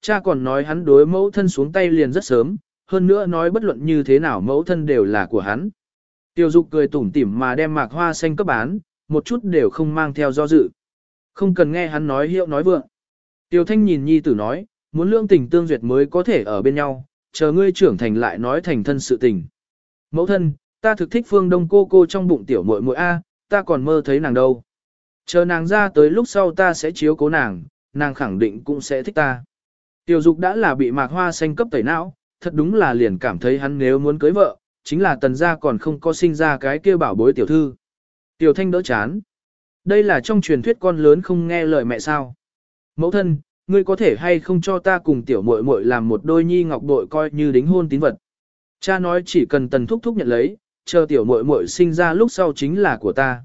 Cha còn nói hắn đối mẫu thân xuống tay liền rất sớm, hơn nữa nói bất luận như thế nào mẫu thân đều là của hắn. Tiêu dục cười tủm tỉm mà đem mạc hoa xanh cấp bán, một chút đều không mang theo do dự. Không cần nghe hắn nói hiệu nói vượng. Tiêu thanh nhìn nhi tử nói, muốn lương tình tương duyệt mới có thể ở bên nhau, chờ ngươi trưởng thành lại nói thành thân sự tình. Mẫu thân, ta thực thích phương đông cô cô trong bụng tiểu muội muội A, ta còn mơ thấy nàng đâu. Chờ nàng ra tới lúc sau ta sẽ chiếu cố nàng, nàng khẳng định cũng sẽ thích ta. Tiểu dục đã là bị mạc hoa xanh cấp tẩy não, thật đúng là liền cảm thấy hắn nếu muốn cưới vợ, chính là tần gia còn không có sinh ra cái kia bảo bối tiểu thư. Tiểu thanh đỡ chán. Đây là trong truyền thuyết con lớn không nghe lời mẹ sao. Mẫu thân, ngươi có thể hay không cho ta cùng tiểu muội muội làm một đôi nhi ngọc bội coi như đính hôn tín vật. Cha nói chỉ cần tần thúc thúc nhận lấy, chờ tiểu muội muội sinh ra lúc sau chính là của ta.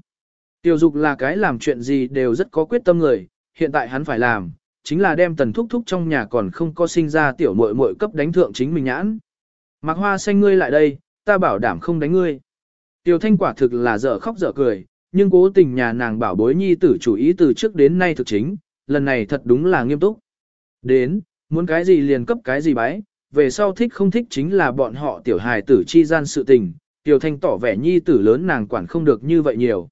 Tiểu dục là cái làm chuyện gì đều rất có quyết tâm người, hiện tại hắn phải làm, chính là đem tần thúc thúc trong nhà còn không có sinh ra tiểu muội muội cấp đánh thượng chính mình nhãn. Mạc hoa xanh ngươi lại đây, ta bảo đảm không đánh ngươi. Tiểu thanh quả thực là dở khóc dở cười, nhưng cố tình nhà nàng bảo bối nhi tử chủ ý từ trước đến nay thực chính, lần này thật đúng là nghiêm túc. Đến, muốn cái gì liền cấp cái gì bái, về sau thích không thích chính là bọn họ tiểu hài tử chi gian sự tình, tiểu thanh tỏ vẻ nhi tử lớn nàng quản không được như vậy nhiều.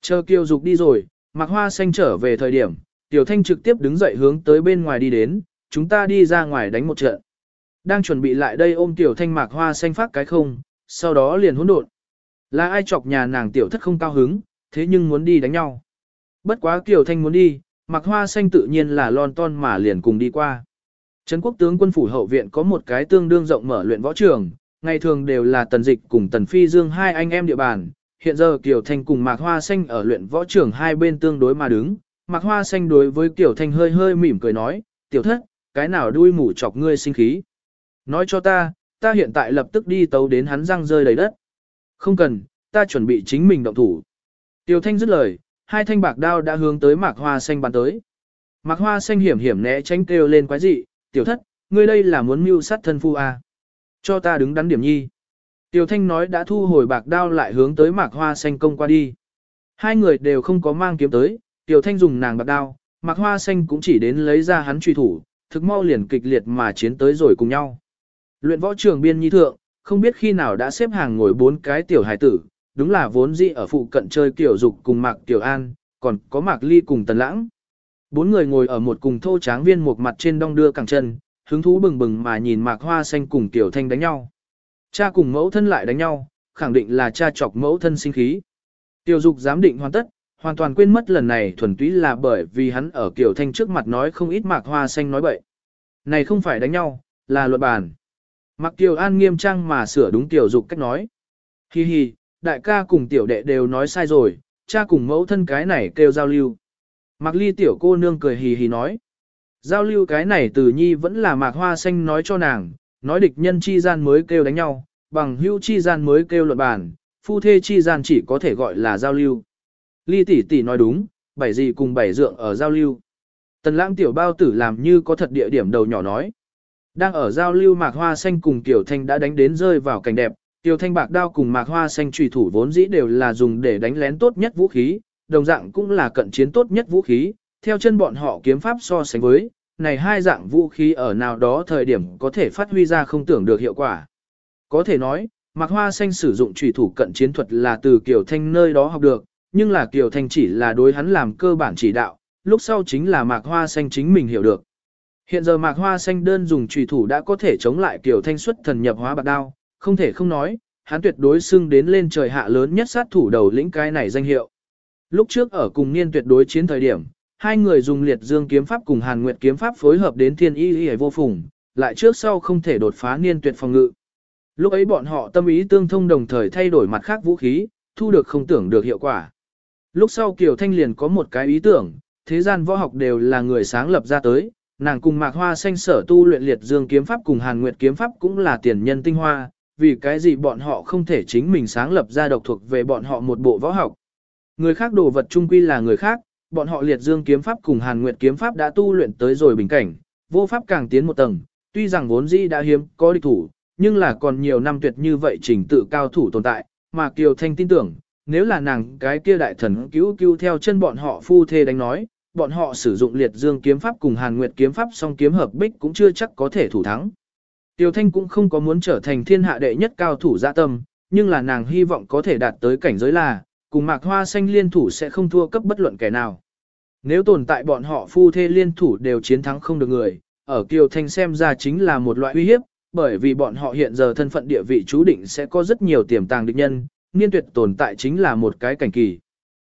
Chờ kiều dục đi rồi, mặc hoa xanh trở về thời điểm, tiểu thanh trực tiếp đứng dậy hướng tới bên ngoài đi đến, chúng ta đi ra ngoài đánh một trận. Đang chuẩn bị lại đây ôm tiểu thanh mạc hoa xanh phát cái không, sau đó liền hỗn độn. Là ai chọc nhà nàng tiểu thất không cao hứng, thế nhưng muốn đi đánh nhau. Bất quá Tiểu Thanh muốn đi, mặc hoa xanh tự nhiên là lon ton mà liền cùng đi qua. Trấn quốc tướng quân phủ hậu viện có một cái tương đương rộng mở luyện võ trường, ngày thường đều là tần dịch cùng tần phi dương hai anh em địa bàn. Hiện giờ Kiều Thanh cùng Mạc Hoa Xanh ở luyện võ trường hai bên tương đối mà đứng. Mạc Hoa Xanh đối với Tiểu Thanh hơi hơi mỉm cười nói, tiểu thất, cái nào đuôi mủ chọc ngươi sinh khí. Nói cho ta, ta hiện tại lập tức đi tấu đến hắn răng rơi đầy đất. Không cần, ta chuẩn bị chính mình động thủ. Tiểu Thanh dứt lời, hai thanh bạc đao đã hướng tới Mạc Hoa Xanh bắn tới. Mạc Hoa Xanh hiểm hiểm né tránh kêu lên quái dị, tiểu thất, ngươi đây là muốn mưu sát thân phu à. Cho ta đứng đắn điểm nhi. Tiểu Thanh nói đã thu hồi bạc đao lại hướng tới Mạc Hoa Xanh công qua đi. Hai người đều không có mang kiếm tới, Tiểu Thanh dùng nàng bạc đao, Mạc Hoa Xanh cũng chỉ đến lấy ra hắn truy thủ, thực mau liền kịch liệt mà chiến tới rồi cùng nhau. Luyện võ trường biên nhi thượng, không biết khi nào đã xếp hàng ngồi bốn cái tiểu hài tử, đúng là vốn dĩ ở phụ cận chơi Tiểu dục cùng Mạc Tiểu An, còn có Mạc Ly cùng Tần Lãng. Bốn người ngồi ở một cùng thô tráng viên một mặt trên đong đưa cẳng chân, hứng thú bừng bừng mà nhìn Mạc Hoa Xanh cùng Tiểu Thanh đánh nhau. Cha cùng mẫu thân lại đánh nhau, khẳng định là cha chọc mẫu thân sinh khí. Tiểu dục giám định hoàn tất, hoàn toàn quên mất lần này thuần túy là bởi vì hắn ở Kiều Thanh trước mặt nói không ít Mạc Hoa Xanh nói bậy. Này không phải đánh nhau, là luận bàn. Mặc Kiều An nghiêm trang mà sửa đúng Tiểu Dục cách nói. Hi hi, đại ca cùng tiểu đệ đều nói sai rồi, cha cùng mẫu thân cái này kêu giao lưu. Mạc Ly tiểu cô nương cười hì hì nói. Giao lưu cái này từ nhi vẫn là mạc hoa xanh nói cho nàng, nói địch nhân chi gian mới kêu đánh nhau, bằng hữu chi gian mới kêu luận bàn, phu thê chi gian chỉ có thể gọi là giao lưu. Ly tỷ tỷ nói đúng, bảy gì cùng bảy dượng ở giao lưu. Tần lãng tiểu bao tử làm như có thật địa điểm đầu nhỏ nói. Đang ở giao lưu mạc hoa xanh cùng tiểu thanh đã đánh đến rơi vào cảnh đẹp, tiểu thanh bạc đao cùng mạc hoa xanh trùy thủ vốn dĩ đều là dùng để đánh lén tốt nhất vũ khí, đồng dạng cũng là cận chiến tốt nhất vũ khí, theo chân bọn họ kiếm pháp so sánh với, này hai dạng vũ khí ở nào đó thời điểm có thể phát huy ra không tưởng được hiệu quả. Có thể nói, mạc hoa xanh sử dụng trùy thủ cận chiến thuật là từ kiểu thanh nơi đó học được, nhưng là Kiều thanh chỉ là đối hắn làm cơ bản chỉ đạo, lúc sau chính là mạc hoa xanh chính mình hiểu được. Hiện giờ mạc hoa xanh đơn dùng trùy thủ đã có thể chống lại Kiều thanh xuất thần nhập hóa bạc đao, không thể không nói, hắn tuyệt đối xưng đến lên trời hạ lớn nhất sát thủ đầu lĩnh cái này danh hiệu. Lúc trước ở cùng niên tuyệt đối chiến thời điểm, hai người dùng liệt dương kiếm pháp cùng hàn nguyệt kiếm pháp phối hợp đến thiên y y vô phùng, lại trước sau không thể đột phá niên tuyệt phòng ngự. Lúc ấy bọn họ tâm ý tương thông đồng thời thay đổi mặt khác vũ khí, thu được không tưởng được hiệu quả. Lúc sau Kiều Thanh liền có một cái ý tưởng, thế gian võ học đều là người sáng lập ra tới, nàng cùng Mạc Hoa xanh sở tu luyện liệt dương kiếm pháp cùng Hàn Nguyệt kiếm pháp cũng là tiền nhân tinh hoa, vì cái gì bọn họ không thể chính mình sáng lập ra độc thuộc về bọn họ một bộ võ học. Người khác đồ vật trung quy là người khác, bọn họ liệt dương kiếm pháp cùng Hàn Nguyệt kiếm pháp đã tu luyện tới rồi bình cảnh, vô pháp càng tiến một tầng, tuy rằng vốn dĩ đã hiếm có địch thủ, nhưng là còn nhiều năm tuyệt như vậy trình tự cao thủ tồn tại, mà Kiều Thanh tin tưởng, nếu là nàng cái kia đại thần cứu cứu theo chân bọn họ phu thê đánh nói, bọn họ sử dụng liệt dương kiếm pháp cùng hàn nguyệt kiếm pháp song kiếm hợp bích cũng chưa chắc có thể thủ thắng. Tiêu Thanh cũng không có muốn trở thành thiên hạ đệ nhất cao thủ dạ tâm, nhưng là nàng hy vọng có thể đạt tới cảnh giới là, cùng mạc hoa xanh liên thủ sẽ không thua cấp bất luận kẻ nào. Nếu tồn tại bọn họ phu thê liên thủ đều chiến thắng không được người, ở Kiều Thanh xem ra chính là một loại uy hiếp, bởi vì bọn họ hiện giờ thân phận địa vị chú định sẽ có rất nhiều tiềm tàng địch nhân, niên tuyệt tồn tại chính là một cái cảnh kỳ.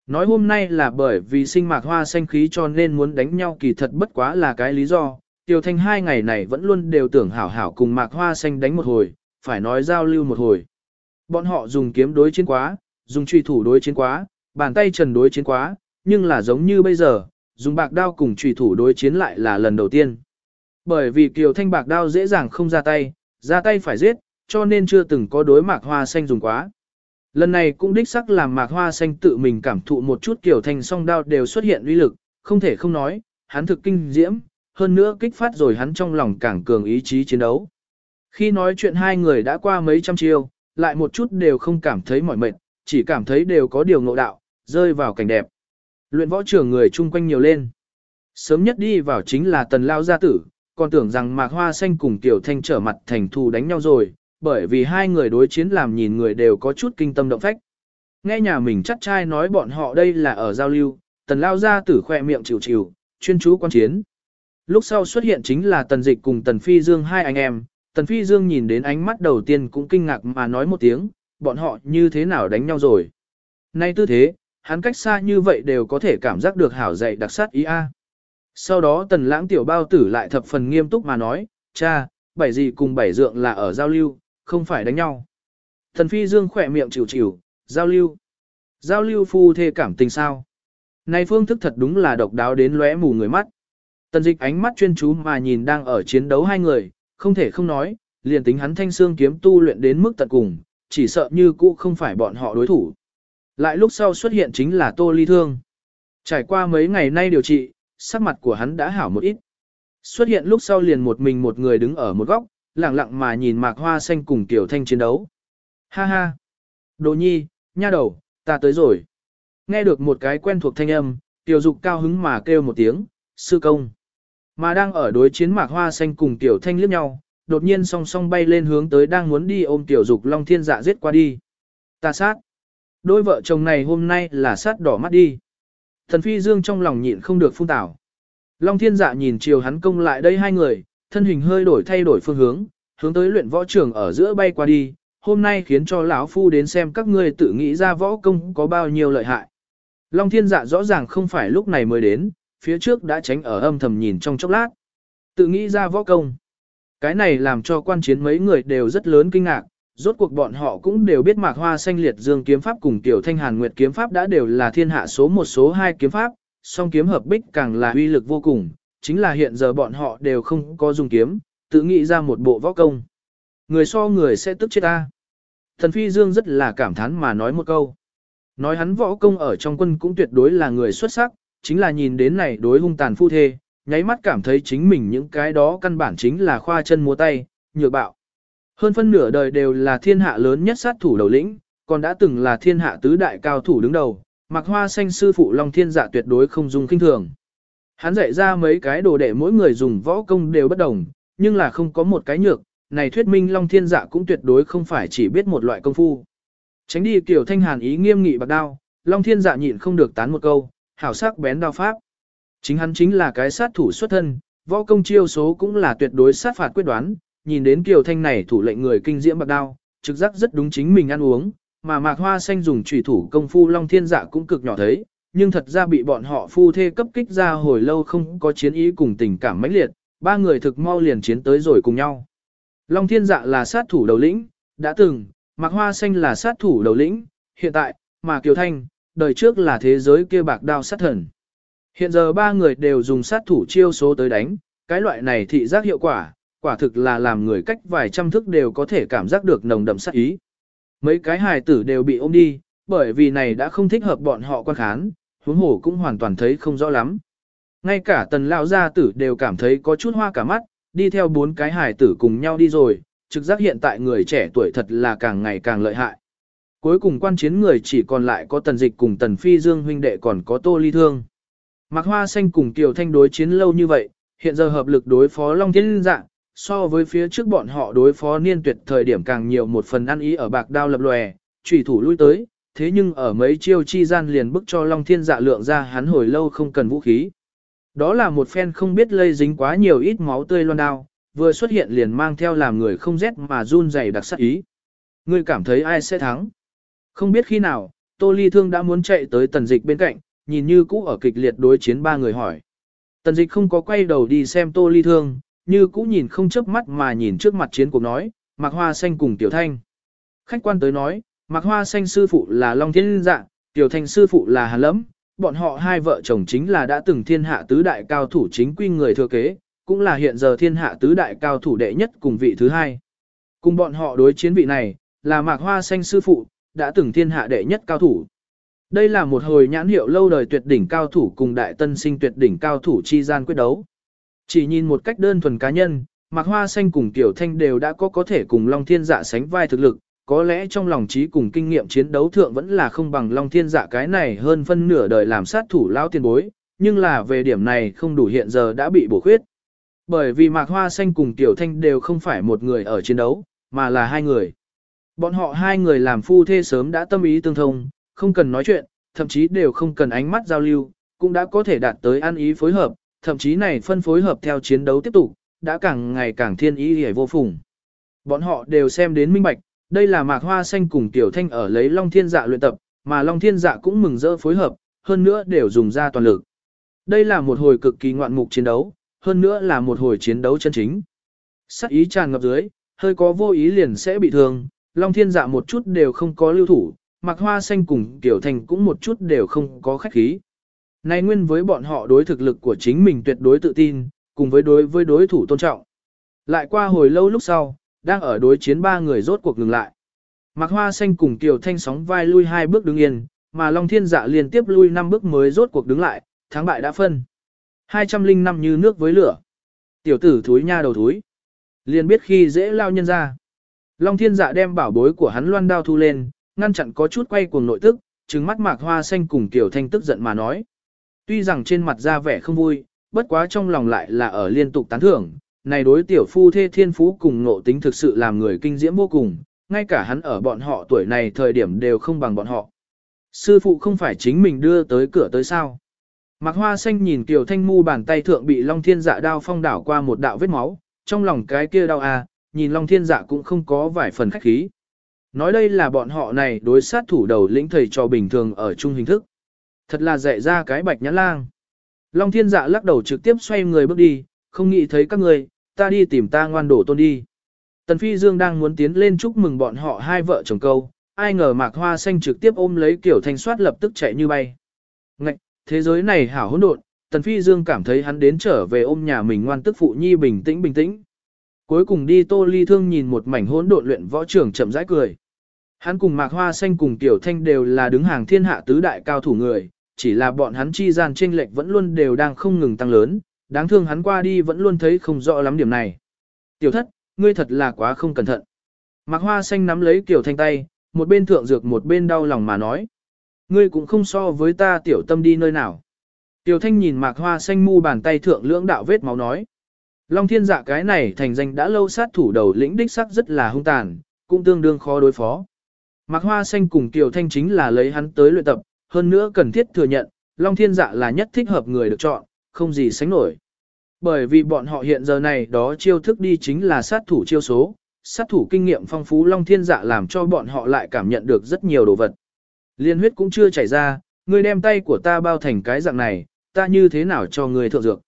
Nói hôm nay là bởi vì sinh mạc hoa xanh khí cho nên muốn đánh nhau kỳ thật bất quá là cái lý do, Tiêu Thanh hai ngày này vẫn luôn đều tưởng hảo hảo cùng mạc hoa xanh đánh một hồi, phải nói giao lưu một hồi. Bọn họ dùng kiếm đối chiến quá, dùng truy thủ đối chiến quá, bàn tay trần đối chiến quá, nhưng là giống như bây giờ, dùng bạc đao cùng truy thủ đối chiến lại là lần đầu tiên. Bởi vì Kiều Thanh bạc đao dễ dàng không ra tay, ra tay phải giết, cho nên chưa từng có đối mạc hoa xanh dùng quá. Lần này cũng đích sắc làm mạc hoa xanh tự mình cảm thụ một chút kiểu Thanh song đao đều xuất hiện uy lực, không thể không nói, hắn thực kinh diễm, hơn nữa kích phát rồi hắn trong lòng càng cường ý chí chiến đấu. Khi nói chuyện hai người đã qua mấy trăm chiêu, lại một chút đều không cảm thấy mỏi mệt, chỉ cảm thấy đều có điều ngộ đạo, rơi vào cảnh đẹp. Luyện võ trưởng người chung quanh nhiều lên. Sớm nhất đi vào chính là tần lao gia tử, còn tưởng rằng mạc hoa xanh cùng tiểu thanh trở mặt thành thù đánh nhau rồi, bởi vì hai người đối chiến làm nhìn người đều có chút kinh tâm động phách. Nghe nhà mình chắc trai nói bọn họ đây là ở giao lưu, tần lao ra tử khoe miệng chịu chịu, chuyên chú quan chiến. Lúc sau xuất hiện chính là tần dịch cùng tần phi dương hai anh em, tần phi dương nhìn đến ánh mắt đầu tiên cũng kinh ngạc mà nói một tiếng, bọn họ như thế nào đánh nhau rồi. Nay tư thế, hắn cách xa như vậy đều có thể cảm giác được hảo dạy đặc sát ý a. Sau đó tần lãng tiểu bao tử lại thập phần nghiêm túc mà nói, cha, bảy gì cùng bảy dượng là ở giao lưu, không phải đánh nhau. Thần phi dương khỏe miệng chịu chịu, giao lưu. Giao lưu phu thê cảm tình sao? Này phương thức thật đúng là độc đáo đến lóe mù người mắt. Tần dịch ánh mắt chuyên chú mà nhìn đang ở chiến đấu hai người, không thể không nói, liền tính hắn thanh xương kiếm tu luyện đến mức tận cùng, chỉ sợ như cũ không phải bọn họ đối thủ. Lại lúc sau xuất hiện chính là Tô Ly Thương. Trải qua mấy ngày nay điều trị, sắc mặt của hắn đã hảo một ít. Xuất hiện lúc sau liền một mình một người đứng ở một góc, lặng lặng mà nhìn mạc hoa xanh cùng Tiểu Thanh chiến đấu. Ha ha! Đồ nhi, nha đầu, ta tới rồi. Nghe được một cái quen thuộc thanh âm, Tiểu Dục cao hứng mà kêu một tiếng, sư công. Mà đang ở đối chiến mạc hoa xanh cùng Tiểu Thanh liếc nhau, đột nhiên song song bay lên hướng tới đang muốn đi ôm Tiểu Dục Long Thiên Dạ giết qua đi. Ta sát! Đôi vợ chồng này hôm nay là sát đỏ mắt đi. Thần Phi Dương trong lòng nhịn không được phun tảo. Long Thiên Dạ nhìn chiều hắn công lại đây hai người, thân hình hơi đổi thay đổi phương hướng, hướng tới luyện võ trường ở giữa bay qua đi, hôm nay khiến cho lão phu đến xem các ngươi tự nghĩ ra võ công có bao nhiêu lợi hại. Long Thiên Dạ rõ ràng không phải lúc này mới đến, phía trước đã tránh ở âm thầm nhìn trong chốc lát. Tự nghĩ ra võ công. Cái này làm cho quan chiến mấy người đều rất lớn kinh ngạc, rốt cuộc bọn họ cũng đều biết mạc hoa xanh liệt dương kiếm pháp cùng tiểu thanh hàn nguyệt kiếm pháp đã đều là thiên hạ số một số hai kiếm pháp, song kiếm hợp bích càng là uy lực vô cùng, chính là hiện giờ bọn họ đều không có dùng kiếm, tự nghĩ ra một bộ võ công. Người so người sẽ tức chết ta. Thần Phi Dương rất là cảm thán mà nói một câu. Nói hắn võ công ở trong quân cũng tuyệt đối là người xuất sắc, chính là nhìn đến này đối hung tàn phu thê, nháy mắt cảm thấy chính mình những cái đó căn bản chính là khoa chân múa tay, nhược bạo. Hơn phân nửa đời đều là thiên hạ lớn nhất sát thủ đầu lĩnh, còn đã từng là thiên hạ tứ đại cao thủ đứng đầu, mặc hoa xanh sư phụ Long Thiên Dạ tuyệt đối không dùng kinh thường. Hắn dạy ra mấy cái đồ đệ mỗi người dùng võ công đều bất đồng, nhưng là không có một cái nhược, này thuyết minh Long Thiên Dạ cũng tuyệt đối không phải chỉ biết một loại công phu. Tránh đi kiểu thanh hàn ý nghiêm nghị bạc đao, Long Thiên Dạ nhịn không được tán một câu, hảo sắc bén đao pháp. Chính hắn chính là cái sát thủ xuất thân, võ công chiêu số cũng là tuyệt đối sát phạt quyết đoán, nhìn đến kiểu Thanh này thủ lệnh người kinh diễm bạc đao, trực giác rất đúng chính mình ăn uống, mà Mạc Hoa Xanh dùng chủy thủ công phu Long Thiên Dạ cũng cực nhỏ thấy, nhưng thật ra bị bọn họ phu thê cấp kích ra hồi lâu không có chiến ý cùng tình cảm mãnh liệt, ba người thực mau liền chiến tới rồi cùng nhau. Long Thiên Dạ là sát thủ đầu lĩnh, đã từng, Mạc Hoa Xanh là sát thủ đầu lĩnh, hiện tại, mà Kiều Thanh, đời trước là thế giới kia bạc đao sát thần. Hiện giờ ba người đều dùng sát thủ chiêu số tới đánh, cái loại này thị giác hiệu quả, quả thực là làm người cách vài trăm thức đều có thể cảm giác được nồng đậm sát ý. Mấy cái hài tử đều bị ôm đi, bởi vì này đã không thích hợp bọn họ quan khán, huống hồ cũng hoàn toàn thấy không rõ lắm. Ngay cả tần lão gia tử đều cảm thấy có chút hoa cả mắt, đi theo bốn cái hài tử cùng nhau đi rồi, trực giác hiện tại người trẻ tuổi thật là càng ngày càng lợi hại. Cuối cùng quan chiến người chỉ còn lại có tần dịch cùng tần phi dương huynh đệ còn có tô ly thương. Mạc Hoa Xanh cùng Kiều Thanh đối chiến lâu như vậy, hiện giờ hợp lực đối phó Long Thiên Dạng. so với phía trước bọn họ đối phó niên tuyệt thời điểm càng nhiều một phần ăn ý ở bạc đao lập lòe, trùy thủ lui tới, thế nhưng ở mấy chiêu chi gian liền bức cho Long Thiên Dạ lượng ra hắn hồi lâu không cần vũ khí. Đó là một phen không biết lây dính quá nhiều ít máu tươi loan đao, vừa xuất hiện liền mang theo làm người không rét mà run dày đặc sắc ý. Ngươi cảm thấy ai sẽ thắng? Không biết khi nào, Tô Ly Thương đã muốn chạy tới tần dịch bên cạnh, nhìn như cũ ở kịch liệt đối chiến ba người hỏi. Tần dịch không có quay đầu đi xem Tô Ly Thương, như cũ nhìn không chớp mắt mà nhìn trước mặt chiến cuộc nói, Mặc Hoa Xanh cùng Tiểu Thanh. Khách quan tới nói, Mạc Hoa Xanh sư phụ là Long Thiên Dạ, Tiểu Thanh sư phụ là Hà Lẫm, bọn họ hai vợ chồng chính là đã từng thiên hạ tứ đại cao thủ chính quy người thừa kế, cũng là hiện giờ thiên hạ tứ đại cao thủ đệ nhất cùng vị thứ hai. Cùng bọn họ đối chiến vị này, là Mạc Hoa Xanh sư phụ, đã từng thiên hạ đệ nhất cao thủ. Đây là một hồi nhãn hiệu lâu đời tuyệt đỉnh cao thủ cùng đại tân sinh tuyệt đỉnh cao thủ chi gian quyết đấu. Chỉ nhìn một cách đơn thuần cá nhân, Mạc Hoa Xanh cùng Tiểu Thanh đều đã có có thể cùng Long Thiên Dạ sánh vai thực lực, có lẽ trong lòng trí cùng kinh nghiệm chiến đấu thượng vẫn là không bằng Long Thiên Dạ cái này hơn phân nửa đời làm sát thủ lao tiền bối, nhưng là về điểm này không đủ hiện giờ đã bị bổ khuyết. Bởi vì Mạc Hoa Xanh cùng Tiểu Thanh đều không phải một người ở chiến đấu, mà là hai người. Bọn họ hai người làm phu thê sớm đã tâm ý tương thông, không cần nói chuyện, thậm chí đều không cần ánh mắt giao lưu, cũng đã có thể đạt tới ăn ý phối hợp, thậm chí này phân phối hợp theo chiến đấu tiếp tục, đã càng ngày càng thiên ý hề vô phùng. Bọn họ đều xem đến minh bạch, đây là mạc hoa xanh cùng tiểu thanh ở lấy Long Thiên Dạ luyện tập, mà Long Thiên Dạ cũng mừng rỡ phối hợp, hơn nữa đều dùng ra toàn lực. Đây là một hồi cực kỳ ngoạn mục chiến đấu, hơn nữa là một hồi chiến đấu chân chính. Sắc ý tràn ngập dưới, hơi có vô ý liền sẽ bị thương, Long Thiên Dạ một chút đều không có lưu thủ, Mạc Hoa Xanh cùng Tiểu Thanh cũng một chút đều không có khách khí. Này nguyên với bọn họ đối thực lực của chính mình tuyệt đối tự tin, cùng với đối với đối thủ tôn trọng. Lại qua hồi lâu lúc sau, đang ở đối chiến ba người rốt cuộc ngừng lại. Mạc Hoa Xanh cùng Kiều Thanh sóng vai lui hai bước đứng yên, mà Long Thiên Dạ liên tiếp lui năm bước mới rốt cuộc đứng lại, thắng bại đã phân. 205 như nước với lửa. Tiểu tử thúi nha đầu thúi. Liền biết khi dễ lao nhân ra. Long Thiên Dạ đem bảo bối của hắn loan đao thu lên, ngăn chặn có chút quay cuồng nội tức, trừng mắt Mạc Hoa Xanh cùng Kiều Thanh tức giận mà nói. Tuy rằng trên mặt ra vẻ không vui, bất quá trong lòng lại là ở liên tục tán thưởng, này đối tiểu phu thê thiên phú cùng ngộ tính thực sự làm người kinh diễm vô cùng, ngay cả hắn ở bọn họ tuổi này thời điểm đều không bằng bọn họ. Sư phụ không phải chính mình đưa tới cửa tới sao. Mạc Hoa Xanh nhìn Kiều Thanh Mu bàn tay thượng bị Long Thiên Dạ đao phong đảo qua một đạo vết máu, trong lòng cái kia đau à, nhìn Long Thiên Dạ cũng không có vài phần khách khí. Nói đây là bọn họ này đối sát thủ đầu lĩnh thầy cho bình thường ở chung hình thức. Thật là dạy ra cái bạch nhãn lang. Long thiên dạ lắc đầu trực tiếp xoay người bước đi, không nghĩ thấy các người, ta đi tìm ta ngoan đổ tôn đi. Tần Phi Dương đang muốn tiến lên chúc mừng bọn họ hai vợ chồng câu, ai ngờ mạc hoa xanh trực tiếp ôm lấy kiểu thanh soát lập tức chạy như bay. Ngạch, thế giới này hảo hỗn độn, Tần Phi Dương cảm thấy hắn đến trở về ôm nhà mình ngoan tức phụ nhi bình tĩnh bình tĩnh. Cuối cùng đi tô ly thương nhìn một mảnh hỗn độn luyện võ trưởng chậm rãi cười. Hắn cùng mạc hoa xanh cùng tiểu thanh đều là đứng hàng thiên hạ tứ đại cao thủ người, chỉ là bọn hắn chi gian chênh lệch vẫn luôn đều đang không ngừng tăng lớn, đáng thương hắn qua đi vẫn luôn thấy không rõ lắm điểm này. Tiểu thất, ngươi thật là quá không cẩn thận. Mạc Hoa Xanh nắm lấy Tiểu Thanh tay, một bên thượng dược một bên đau lòng mà nói. Ngươi cũng không so với ta tiểu tâm đi nơi nào. Tiểu Thanh nhìn Mạc Hoa Xanh mu bàn tay thượng lưỡng đạo vết máu nói. Long thiên dạ cái này thành danh đã lâu sát thủ đầu lĩnh đích sắc rất là hung tàn, cũng tương đương khó đối phó. Mạc Hoa Xanh cùng Tiểu Thanh chính là lấy hắn tới luyện tập, hơn nữa cần thiết thừa nhận, Long Thiên Dạ là nhất thích hợp người được chọn, không gì sánh nổi. Bởi vì bọn họ hiện giờ này đó chiêu thức đi chính là sát thủ chiêu số, sát thủ kinh nghiệm phong phú Long Thiên Dạ làm cho bọn họ lại cảm nhận được rất nhiều đồ vật. Liên huyết cũng chưa chảy ra, ngươi đem tay của ta bao thành cái dạng này, ta như thế nào cho ngươi thượng dược.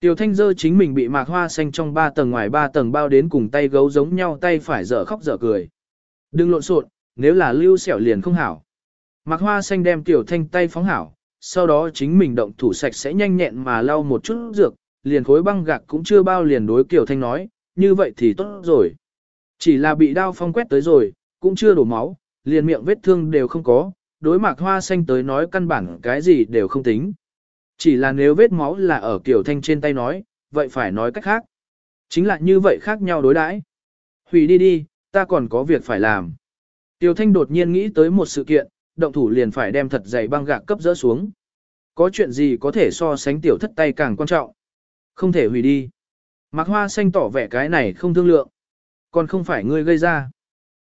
Tiểu thanh dơ chính mình bị mạc hoa xanh trong ba tầng ngoài ba tầng bao đến cùng tay gấu giống nhau tay phải dở khóc dở cười. Đừng lộn xộn, nếu là lưu xẻo liền không hảo. Mạc Hoa Xanh đem Tiểu Thanh tay phóng hảo, sau đó chính mình động thủ sạch sẽ nhanh nhẹn mà lau một chút dược, liền khối băng gạc cũng chưa bao liền đối Tiểu Thanh nói, như vậy thì tốt rồi. Chỉ là bị đao phong quét tới rồi, cũng chưa đổ máu, liền miệng vết thương đều không có, đối Mạc Hoa Xanh tới nói căn bản cái gì đều không tính. Chỉ là nếu vết máu là ở Tiểu Thanh trên tay nói, vậy phải nói cách khác. Chính là như vậy khác nhau đối đãi. Hủy đi đi, ta còn có việc phải làm. Tiểu Thanh đột nhiên nghĩ tới một sự kiện, động thủ liền phải đem thật dày băng gạc cấp dỡ xuống. Có chuyện gì có thể so sánh tiểu thất tay càng quan trọng. Không thể hủy đi. Mạc Hoa Xanh tỏ vẻ cái này không thương lượng. Còn không phải ngươi gây ra.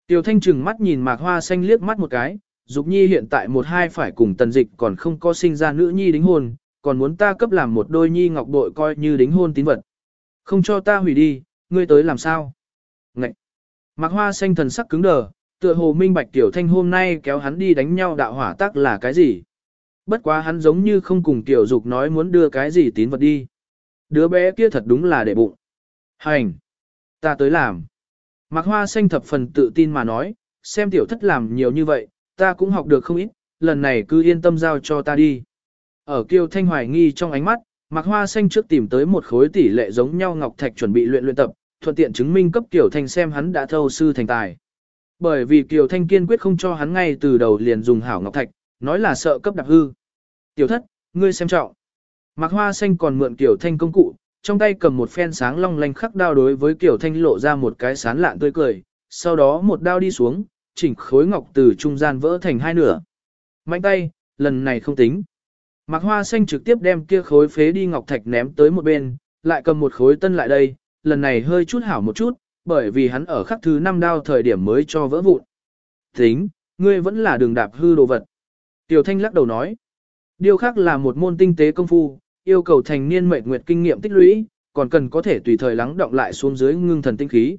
Tiểu Thanh trừng mắt nhìn Mạc Hoa Xanh liếc mắt một cái. Dục Nhi hiện tại một hai phải cùng tần dịch còn không có sinh ra nữ nhi đính hôn, còn muốn ta cấp làm một đôi nhi ngọc bội coi như đính hôn tín vật. Không cho ta hủy đi, ngươi tới làm sao? Ngậy! Mạc Hoa Xanh thần sắc cứng đờ, tựa hồ minh bạch Tiểu Thanh hôm nay kéo hắn đi đánh nhau đạo hỏa tác là cái gì? Bất quá hắn giống như không cùng Tiểu Dục nói muốn đưa cái gì tín vật đi. Đứa bé kia thật đúng là để bụng. Hành! Ta tới làm. Mạc Hoa Xanh thập phần tự tin mà nói, xem tiểu thất làm nhiều như vậy, ta cũng học được không ít, lần này cứ yên tâm giao cho ta đi. Ở kiêu thanh hoài nghi trong ánh mắt, Mạc Hoa Xanh trước tìm tới một khối tỷ lệ giống nhau ngọc thạch chuẩn bị luyện luyện tập, thuận tiện chứng minh cấp Kiều Thanh xem hắn đã thâu sư thành tài. Bởi vì Kiều Thanh kiên quyết không cho hắn ngay từ đầu liền dùng hảo ngọc thạch, nói là sợ cấp đạp hư. Tiểu thất, ngươi xem trọng. Mạc Hoa Xanh còn mượn Kiều Thanh công cụ, trong tay cầm một phen sáng long lanh khắc đao đối với Kiều Thanh lộ ra một cái sán lạn tươi cười, sau đó một đao đi xuống, chỉnh khối ngọc từ trung gian vỡ thành hai nửa. Mạnh tay, lần này không tính. Mạc Hoa Xanh trực tiếp đem kia khối phế đi ngọc thạch ném tới một bên, lại cầm một khối tân lại đây, lần này hơi chút hảo một chút, bởi vì hắn ở khắc thứ năm đao thời điểm mới cho vỡ vụn. Tính, ngươi vẫn là đường đạp hư đồ vật. Tiểu Thanh lắc đầu nói, điều khác là một môn tinh tế công phu, yêu cầu thành niên mệt nguyệt kinh nghiệm tích lũy, còn cần có thể tùy thời lắng động lại xuống dưới ngưng thần tinh khí.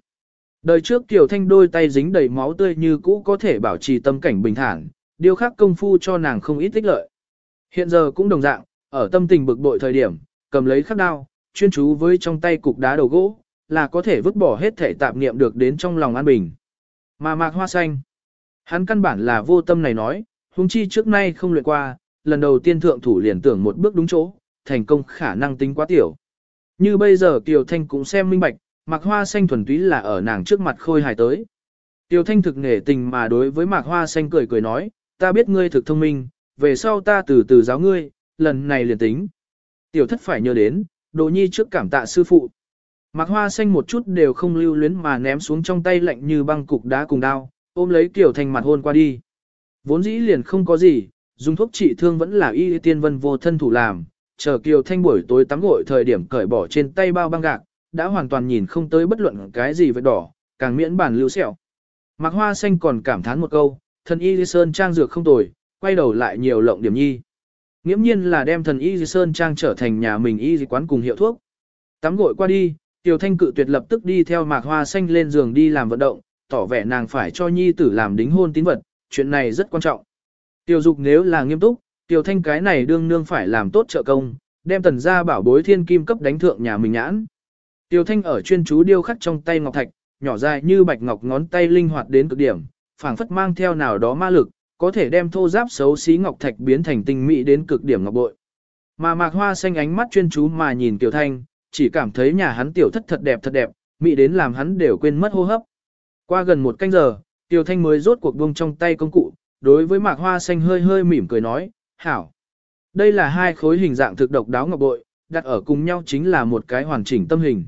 Đời trước Tiểu Thanh đôi tay dính đầy máu tươi như cũ có thể bảo trì tâm cảnh bình thản, điều khác công phu cho nàng không ít tích lợi. Hiện giờ cũng đồng dạng, ở tâm tình bực bội thời điểm, cầm lấy khắc đao, chuyên chú với trong tay cục đá đầu gỗ, là có thể vứt bỏ hết thể tạp niệm được đến trong lòng an bình. Mà mạc hoa xanh, hắn căn bản là vô tâm này nói, huống chi trước nay không luyện qua, lần đầu tiên thượng thủ liền tưởng một bước đúng chỗ, thành công khả năng tính quá tiểu. Như bây giờ Kiều Thanh cũng xem minh bạch, mạc hoa xanh thuần túy là ở nàng trước mặt khôi hài tới. Kiều Thanh thực nể tình mà đối với mạc hoa xanh cười cười nói, ta biết ngươi thực thông minh, về sau ta từ từ giáo ngươi, lần này liền tính. Tiểu thất phải nhớ đến, đồ nhi trước cảm tạ sư phụ. Mạc hoa xanh một chút đều không lưu luyến mà ném xuống trong tay lạnh như băng cục đá cùng đao, ôm lấy kiểu thanh mặt hôn qua đi. Vốn dĩ liền không có gì, dùng thuốc trị thương vẫn là y tiên vân vô thân thủ làm, chờ kiều thanh buổi tối tắm gội thời điểm cởi bỏ trên tay bao băng gạc, đã hoàn toàn nhìn không tới bất luận cái gì vết đỏ, càng miễn bản lưu sẹo. Mạc hoa xanh còn cảm thán một câu, thần y sơn trang dược không tồi, quay đầu lại nhiều lộng điểm nhi. Nghiễm nhiên là đem thần y sơn trang trở thành nhà mình y quán cùng hiệu thuốc. Tắm gội qua đi, Tiểu Thanh cự tuyệt lập tức đi theo Mạc Hoa Xanh lên giường đi làm vận động, tỏ vẻ nàng phải cho nhi tử làm đính hôn tín vật, chuyện này rất quan trọng. Tiểu Dục nếu là nghiêm túc, Tiểu Thanh cái này đương nương phải làm tốt trợ công, đem tần gia bảo bối thiên kim cấp đánh thượng nhà mình nhãn. Tiểu Thanh ở chuyên chú điêu khắc trong tay ngọc thạch, nhỏ dài như bạch ngọc ngón tay linh hoạt đến cực điểm, phảng phất mang theo nào đó ma lực, có thể đem thô giáp xấu xí ngọc thạch biến thành tinh mỹ đến cực điểm ngọc bội. Mà Mạc Hoa xanh ánh mắt chuyên chú mà nhìn Tiểu Thanh, chỉ cảm thấy nhà hắn tiểu thất thật đẹp thật đẹp, mỹ đến làm hắn đều quên mất hô hấp. Qua gần một canh giờ, Tiểu Thanh mới rốt cuộc buông trong tay công cụ, đối với Mạc Hoa xanh hơi hơi mỉm cười nói, "Hảo, đây là hai khối hình dạng thực độc đáo ngọc bội, đặt ở cùng nhau chính là một cái hoàn chỉnh tâm hình."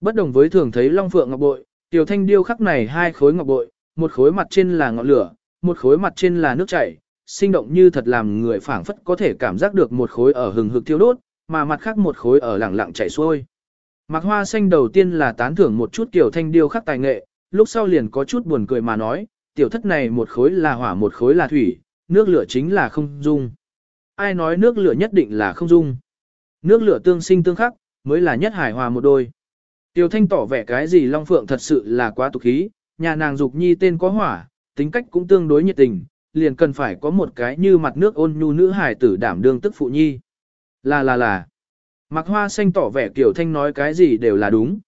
Bất đồng với thường thấy long phượng ngọc bội, Tiểu Thanh điêu khắc này hai khối ngọc bội, một khối mặt trên là ngọn lửa, một khối mặt trên là nước chảy, sinh động như thật làm người phảng phất có thể cảm giác được một khối ở hừng hực thiêu đốt, mà mặt khác một khối ở lẳng lặng chảy xuôi. Mạc Hoa Xanh đầu tiên là tán thưởng một chút tiểu thanh điêu khắc tài nghệ, lúc sau liền có chút buồn cười mà nói, tiểu thất này một khối là hỏa một khối là thủy, nước lửa chính là không dung. Ai nói nước lửa nhất định là không dung. Nước lửa tương sinh tương khắc, mới là nhất hài hòa một đôi. Tiểu thanh tỏ vẻ cái gì Long Phượng thật sự là quá tục khí, nhà nàng dục nhi tên có hỏa, tính cách cũng tương đối nhiệt tình, liền cần phải có một cái như mặt nước ôn nhu nữ hài tử đảm đương tức phụ nhi. Là là là. Mạc Hoa Xanh tỏ vẻ Kiều Thanh nói cái gì đều là đúng.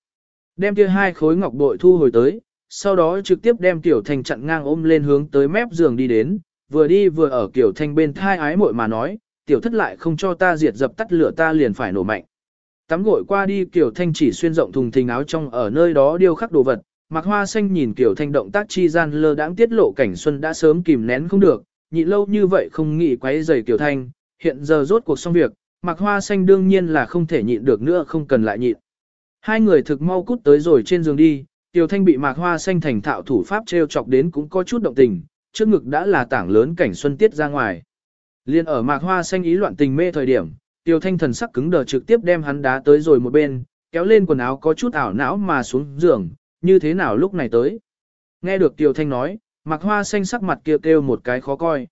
Đem kia hai khối ngọc bội thu hồi tới, sau đó trực tiếp đem tiểu Thanh chặn ngang ôm lên hướng tới mép giường đi đến, vừa đi vừa ở Tiểu Thanh bên thai ái muội mà nói, tiểu thất lại không cho ta diệt dập tắt lửa ta liền phải nổ mạnh. Tắm gội qua đi tiểu Thanh chỉ xuyên rộng thùng thình áo trong ở nơi đó điêu khắc đồ vật, Mạc Hoa Xanh nhìn tiểu Thanh động tác chi gian lơ đãng tiết lộ cảnh xuân đã sớm kìm nén không được, nhịn lâu như vậy không nghĩ quấy rầy tiểu Thanh, hiện giờ rốt cuộc xong việc, Mạc Hoa Xanh đương nhiên là không thể nhịn được nữa không cần lại nhịn. Hai người thực mau cút tới rồi trên giường đi, Tiểu Thanh bị Mạc Hoa Xanh thành thạo thủ pháp treo chọc đến cũng có chút động tình, trước ngực đã là tảng lớn cảnh xuân tiết ra ngoài. Liên ở mạc hoa xanh ý loạn tình mê thời điểm, Tiêu Thanh thần sắc cứng đờ trực tiếp đem hắn đá tới rồi một bên, kéo lên quần áo có chút ảo não mà xuống giường, như thế nào lúc này tới. Nghe được Tiêu Thanh nói, mạc hoa xanh sắc mặt kêu kêu một cái khó coi.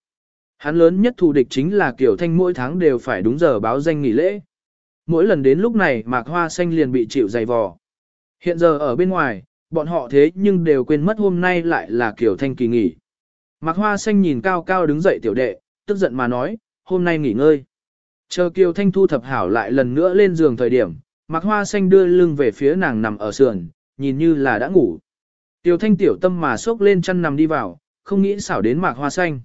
Hắn lớn nhất thù địch chính là Kiều Thanh mỗi tháng đều phải đúng giờ báo danh nghỉ lễ. Mỗi lần đến lúc này mạc hoa xanh liền bị chịu dày vò. Hiện giờ ở bên ngoài, bọn họ thế nhưng đều quên mất hôm nay lại là Kiều Thanh kỳ nghỉ. Mạc hoa xanh nhìn cao cao đứng dậy tiểu đệ, tức giận mà nói, hôm nay nghỉ ngơi. Chờ Kiều Thanh thu thập hảo lại lần nữa lên giường thời điểm, Mạc Hoa Xanh đưa lưng về phía nàng nằm ở sườn, nhìn như là đã ngủ. Kiều Thanh tiểu tâm mà sốc lên chăn nằm đi vào, không nghĩ xảo đến Mạc Hoa Xanh.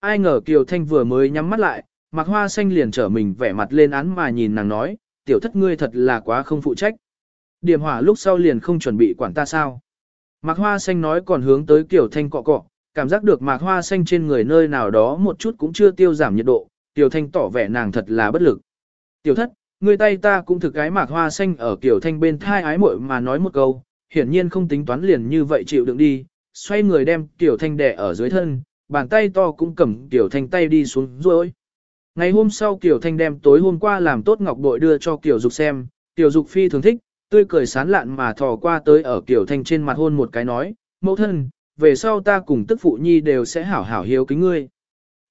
Ai ngờ Kiều Thanh vừa mới nhắm mắt lại, Mạc Hoa Xanh liền trở mình vẻ mặt lên án mà nhìn nàng nói, tiểu thất ngươi thật là quá không phụ trách. Điểm hỏa lúc sau liền không chuẩn bị quản ta sao. Mạc Hoa Xanh nói còn hướng tới Kiều Thanh cọ cọ, cảm giác được Mạc Hoa Xanh trên người nơi nào đó một chút cũng chưa tiêu giảm nhiệt độ, Kiều Thanh tỏ vẻ nàng thật là bất lực. Tiểu thất, người tay ta cũng thực cái Mạc Hoa Xanh ở Kiều Thanh bên thai ái muội mà nói một câu, hiển nhiên không tính toán liền như vậy chịu đựng đi, xoay người đem Kiều Thanh đè ở dưới thân, bàn tay to cũng cầm Kiều Thanh tay đi xuống rồi. Ngày hôm sau Kiều Thanh đem tối hôm qua làm tốt ngọc bội đưa cho Kiều Dục xem, Kiều Dục phi thường thích, tươi cười sán lạn mà thò qua tới ở Kiều Thanh trên mặt hôn một cái nói, mẫu thân, về sau ta cùng tức phụ nhi đều sẽ hảo hảo hiếu kính ngươi.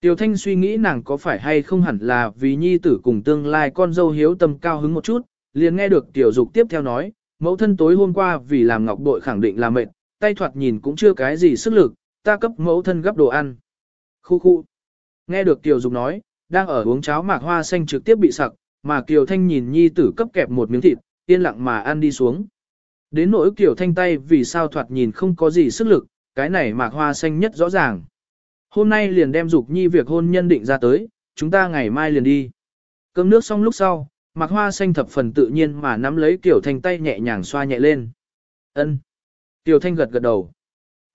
Tiểu Thanh suy nghĩ nàng có phải hay không hẳn là vì nhi tử cùng tương lai con dâu hiếu tâm cao hứng một chút, liền nghe được Tiểu Dục tiếp theo nói, mẫu thân tối hôm qua vì làm ngọc bội khẳng định là mệt, tay thoạt nhìn cũng chưa cái gì sức lực, ta cấp mẫu thân gấp đồ ăn. Khu khu. Nghe được Tiểu Dục nói, đang ở uống cháo mạc hoa xanh trực tiếp bị sặc, mà Kiều Thanh nhìn nhi tử cấp kẹp một miếng thịt, yên lặng mà ăn đi xuống. Đến nỗi kiểu Thanh tay vì sao thoạt nhìn không có gì sức lực, cái này mạc hoa xanh nhất rõ ràng. Hôm nay liền đem dục nhi việc hôn nhân định ra tới, chúng ta ngày mai liền đi. Cơm nước xong lúc sau, mạc hoa xanh thập phần tự nhiên mà nắm lấy Tiểu Thanh tay nhẹ nhàng xoa nhẹ lên. ân Tiểu Thanh gật gật đầu.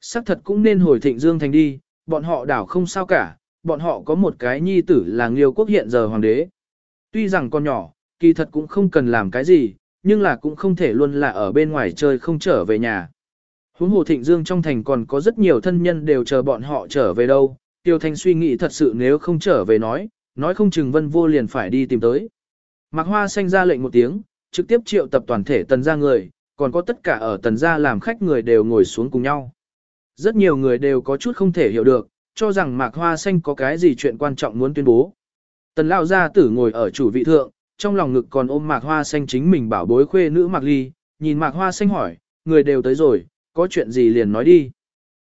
Sắc thật cũng nên hồi thịnh dương thành đi, bọn họ đảo không sao cả, bọn họ có một cái nhi tử là Nghiêu quốc hiện giờ hoàng đế. Tuy rằng con nhỏ, kỳ thật cũng không cần làm cái gì, nhưng là cũng không thể luôn là ở bên ngoài chơi không trở về nhà. Huống hồ thịnh dương trong thành còn có rất nhiều thân nhân đều chờ bọn họ trở về đâu, Tiêu Thanh suy nghĩ thật sự nếu không trở về nói, nói không chừng vân vô liền phải đi tìm tới. Mạc Hoa xanh ra lệnh một tiếng, trực tiếp triệu tập toàn thể tần gia người, còn có tất cả ở tần gia làm khách người đều ngồi xuống cùng nhau. Rất nhiều người đều có chút không thể hiểu được, cho rằng Mạc Hoa xanh có cái gì chuyện quan trọng muốn tuyên bố. Tần Lão gia tử ngồi ở chủ vị thượng, trong lòng ngực còn ôm Mạc Hoa xanh chính mình bảo bối khuê nữ Mạc Ly, nhìn Mạc Hoa xanh hỏi, người đều tới rồi, có chuyện gì liền nói đi.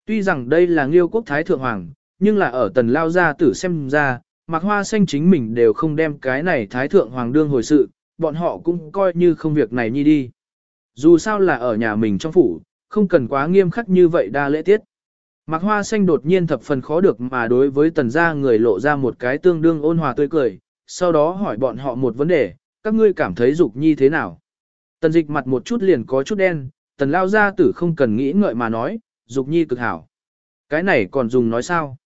Tuy rằng đây là Nghiêu quốc Thái Thượng Hoàng, nhưng là ở tần lao gia tử xem ra, Mạc Hoa Xanh chính mình đều không đem cái này Thái Thượng Hoàng đương hồi sự, bọn họ cũng coi như không việc này nhi đi. Dù sao là ở nhà mình trong phủ, không cần quá nghiêm khắc như vậy đa lễ tiết. Mạc Hoa Xanh đột nhiên thập phần khó được mà đối với tần gia người lộ ra một cái tương đương ôn hòa tươi cười, sau đó hỏi bọn họ một vấn đề, các ngươi cảm thấy dục nhi thế nào? Tần dịch mặt một chút liền có chút đen, tần lao gia tử không cần nghĩ ngợi mà nói, dục nhi cực hảo. Cái này còn dùng nói sao?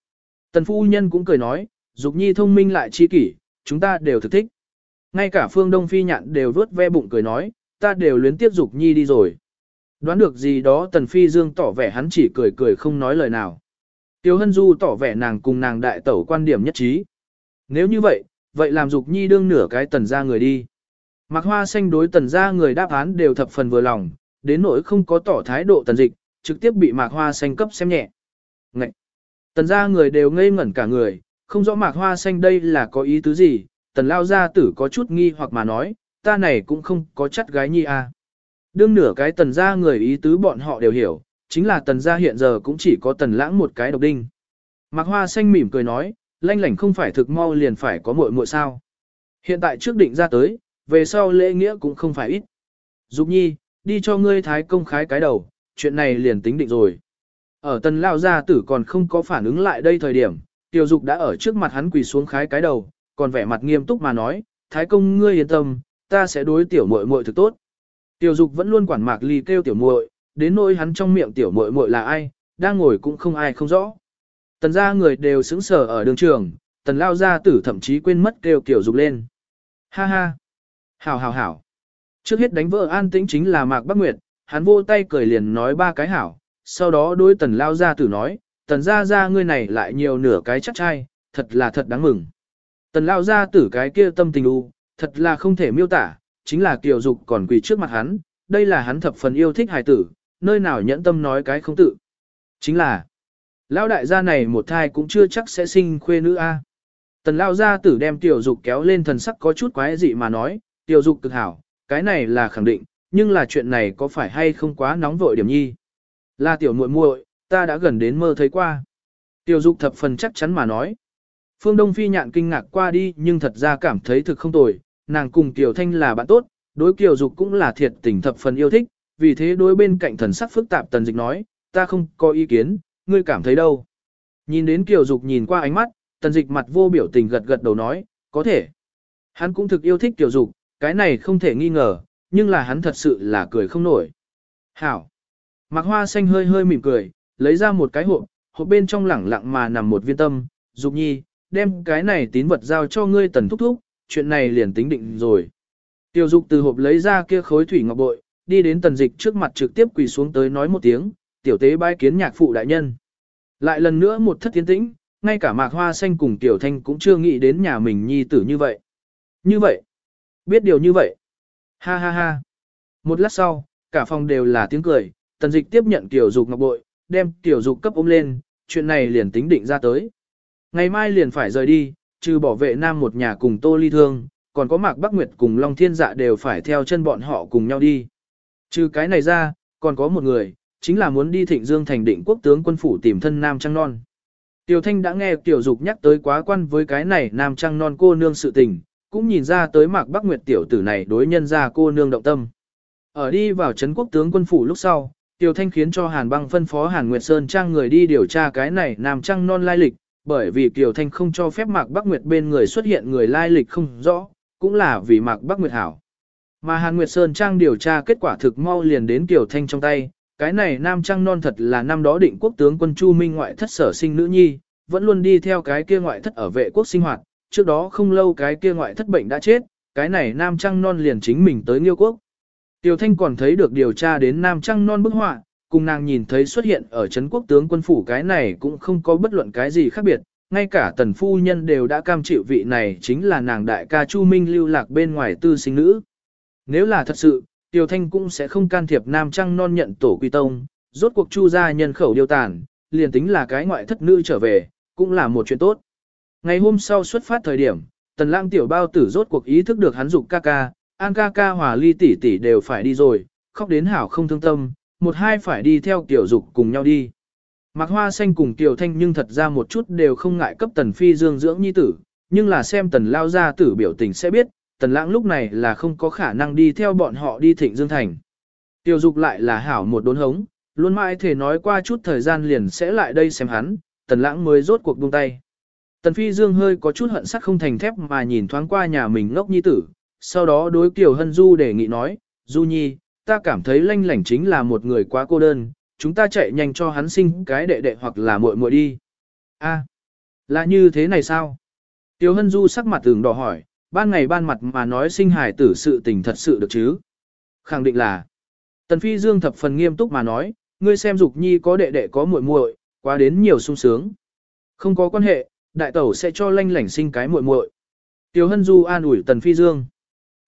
Tần phu nhân cũng cười nói, dục nhi thông minh lại chi kỷ, chúng ta đều thực thích. Ngay cả phương đông phi nhạn đều vớt ve bụng cười nói, ta đều luyến tiếp dục nhi đi rồi. Đoán được gì đó tần phi dương tỏ vẻ hắn chỉ cười cười không nói lời nào. Tiêu hân du tỏ vẻ nàng cùng nàng đại tẩu quan điểm nhất trí. Nếu như vậy, vậy làm dục nhi đương nửa cái tần ra người đi. Mạc hoa xanh đối tần ra người đáp án đều thập phần vừa lòng, đến nỗi không có tỏ thái độ tần dịch, trực tiếp bị mạc hoa xanh cấp xem nhẹ. Ngậy! Tần ra người đều ngây ngẩn cả người, không rõ mạc hoa xanh đây là có ý tứ gì, tần lao gia tử có chút nghi hoặc mà nói, ta này cũng không có chắt gái nhi à. Đương nửa cái tần ra người ý tứ bọn họ đều hiểu, chính là tần gia hiện giờ cũng chỉ có tần lãng một cái độc đinh. Mạc hoa xanh mỉm cười nói, lanh lảnh không phải thực mau liền phải có muội muội sao. Hiện tại trước định ra tới, về sau lễ nghĩa cũng không phải ít. Dục nhi, đi cho ngươi thái công khái cái đầu, chuyện này liền tính định rồi. Ở tần lao gia tử còn không có phản ứng lại đây thời điểm, tiểu dục đã ở trước mặt hắn quỳ xuống khái cái đầu, còn vẻ mặt nghiêm túc mà nói, thái công ngươi yên tâm, ta sẽ đối tiểu muội muội thực tốt. Tiểu dục vẫn luôn quản mạc ly kêu tiểu muội, đến nỗi hắn trong miệng tiểu muội muội là ai, đang ngồi cũng không ai không rõ. Tần gia người đều sững sờ ở đường trường, tần lao gia tử thậm chí quên mất kêu kiểu dục lên. Ha ha! Hảo hảo hảo! Trước hết đánh vỡ an tĩnh chính là Mạc Bắc Nguyệt, hắn vô tay cười liền nói ba cái hảo, sau đó đối tần lao gia tử nói, tần gia gia ngươi này lại nhiều nửa cái chắc trai, thật là thật đáng mừng. Tần lao gia tử cái kia tâm tình u, thật là không thể miêu tả, chính là kiều dục còn quỳ trước mặt hắn, đây là hắn thập phần yêu thích hài tử, nơi nào nhẫn tâm nói cái không tự. Chính là, Lão đại gia này một thai cũng chưa chắc sẽ sinh khuê nữ a. Tần lao gia tử đem tiểu dục kéo lên thần sắc có chút quái dị mà nói, tiểu dục cực hảo, cái này là khẳng định, nhưng là chuyện này có phải hay không quá nóng vội điểm nhi. Là tiểu muội muội, ta đã gần đến mơ thấy qua. Tiểu dục thập phần chắc chắn mà nói. Phương Đông Phi nhạn kinh ngạc qua đi nhưng thật ra cảm thấy thực không tồi, nàng cùng Tiểu Thanh là bạn tốt, đối Kiều Dục cũng là thiệt tình thập phần yêu thích, vì thế đối bên cạnh thần sắc phức tạp tần dịch nói, ta không có ý kiến, ngươi cảm thấy đâu. Nhìn đến Kiều Dục nhìn qua ánh mắt, tần dịch mặt vô biểu tình gật gật đầu nói, có thể. Hắn cũng thực yêu thích Kiều Dục, cái này không thể nghi ngờ, nhưng là hắn thật sự là cười không nổi. Hảo. Mạc Hoa Xanh hơi hơi mỉm cười, lấy ra một cái hộp, hộp bên trong lẳng lặng mà nằm một viên tâm, Dục Nhi, đem cái này tín vật giao cho ngươi tần thúc thúc, chuyện này liền tính định rồi. Tiêu Dục từ hộp lấy ra kia khối thủy ngọc bội, đi đến tần dịch trước mặt trực tiếp quỳ xuống tới nói một tiếng, tiểu tế bái kiến nhạc phụ đại nhân. Lại lần nữa một thất tiến tĩnh, ngay cả Mạc Hoa Xanh cùng Tiểu Thanh cũng chưa nghĩ đến nhà mình nhi tử như vậy. Như vậy, biết điều như vậy. Ha ha ha. Một lát sau, cả phòng đều là tiếng cười, tần dịch tiếp nhận tiểu dục ngọc bội, đem tiểu dục cấp ôm lên, chuyện này liền tính định ra tới. Ngày mai liền phải rời đi, trừ bảo vệ nam một nhà cùng tô ly thương, còn có mạc bắc nguyệt cùng long thiên dạ đều phải theo chân bọn họ cùng nhau đi. Trừ cái này ra, còn có một người, chính là muốn đi thịnh dương thành định quốc tướng quân phủ tìm thân nam trăng non. Tiểu thanh đã nghe tiểu dục nhắc tới quá quan với cái này nam trăng non cô nương sự tình, cũng nhìn ra tới mạc bắc nguyệt tiểu tử này đối nhân ra cô nương động tâm. Ở đi vào Trấn quốc tướng quân phủ lúc sau, Tiểu Thanh khiến cho Hàn băng phân phó Hàn Nguyệt Sơn Trang người đi điều tra cái này nam trăng non lai lịch, bởi vì Tiểu Thanh không cho phép Mạc Bắc Nguyệt bên người xuất hiện người lai lịch không rõ, cũng là vì Mạc Bắc Nguyệt hảo. Mà Hàn Nguyệt Sơn Trang điều tra kết quả thực mau liền đến Tiểu Thanh trong tay, cái này nam trăng non thật là năm đó định quốc tướng quân Chu Minh ngoại thất sở sinh nữ nhi, vẫn luôn đi theo cái kia ngoại thất ở vệ quốc sinh hoạt, trước đó không lâu cái kia ngoại thất bệnh đã chết, cái này nam trăng non liền chính mình tới Nghiêu quốc. Tiểu Thanh còn thấy được điều tra đến Nam Trăng non bức họa, cùng nàng nhìn thấy xuất hiện ở Trấn quốc tướng quân phủ cái này cũng không có bất luận cái gì khác biệt, ngay cả tần phu nhân đều đã cam chịu vị này chính là nàng đại ca Chu Minh lưu lạc bên ngoài tư sinh nữ. Nếu là thật sự, Tiểu Thanh cũng sẽ không can thiệp Nam Trăng non nhận tổ quy tông, rốt cuộc Chu gia nhân khẩu điều tàn, liền tính là cái ngoại thất nữ trở về, cũng là một chuyện tốt. Ngày hôm sau xuất phát thời điểm, tần lang tiểu bao tử rốt cuộc ý thức được hắn dục ca ca, An ca ca hòa ly tỷ tỷ đều phải đi rồi, khóc đến hảo không thương tâm, một hai phải đi theo tiểu dục cùng nhau đi. Mạc Hoa Xanh cùng Tiểu Thanh nhưng thật ra một chút đều không ngại cấp Tần Phi Dương dưỡng nhi tử, nhưng là xem Tần Lao gia tử biểu tình sẽ biết, Tần Lãng lúc này là không có khả năng đi theo bọn họ đi Thịnh Dương Thành. Tiêu Dục lại là hảo một đốn hống, luôn mãi thể nói qua chút thời gian liền sẽ lại đây xem hắn, Tần Lãng mới rốt cuộc buông tay. Tần Phi Dương hơi có chút hận sắc không thành thép mà nhìn thoáng qua nhà mình ngốc nhi tử, sau đó đối Kiều Hân Du đề nghị nói, Du Nhi, ta cảm thấy lanh lảnh chính là một người quá cô đơn, chúng ta chạy nhanh cho hắn sinh cái đệ đệ hoặc là muội muội đi. A, là như thế này sao? Tiêu Hân Du sắc mặt tưởng đỏ hỏi, ban ngày ban mặt mà nói sinh hài tử sự tình thật sự được chứ? Khẳng định là. Tần Phi Dương thập phần nghiêm túc mà nói, ngươi xem Dục Nhi có đệ đệ có muội muội, quá đến nhiều sung sướng. Không có quan hệ, đại tẩu sẽ cho lanh lảnh sinh cái muội muội. tiểu Hân Du an ủi Tần Phi Dương.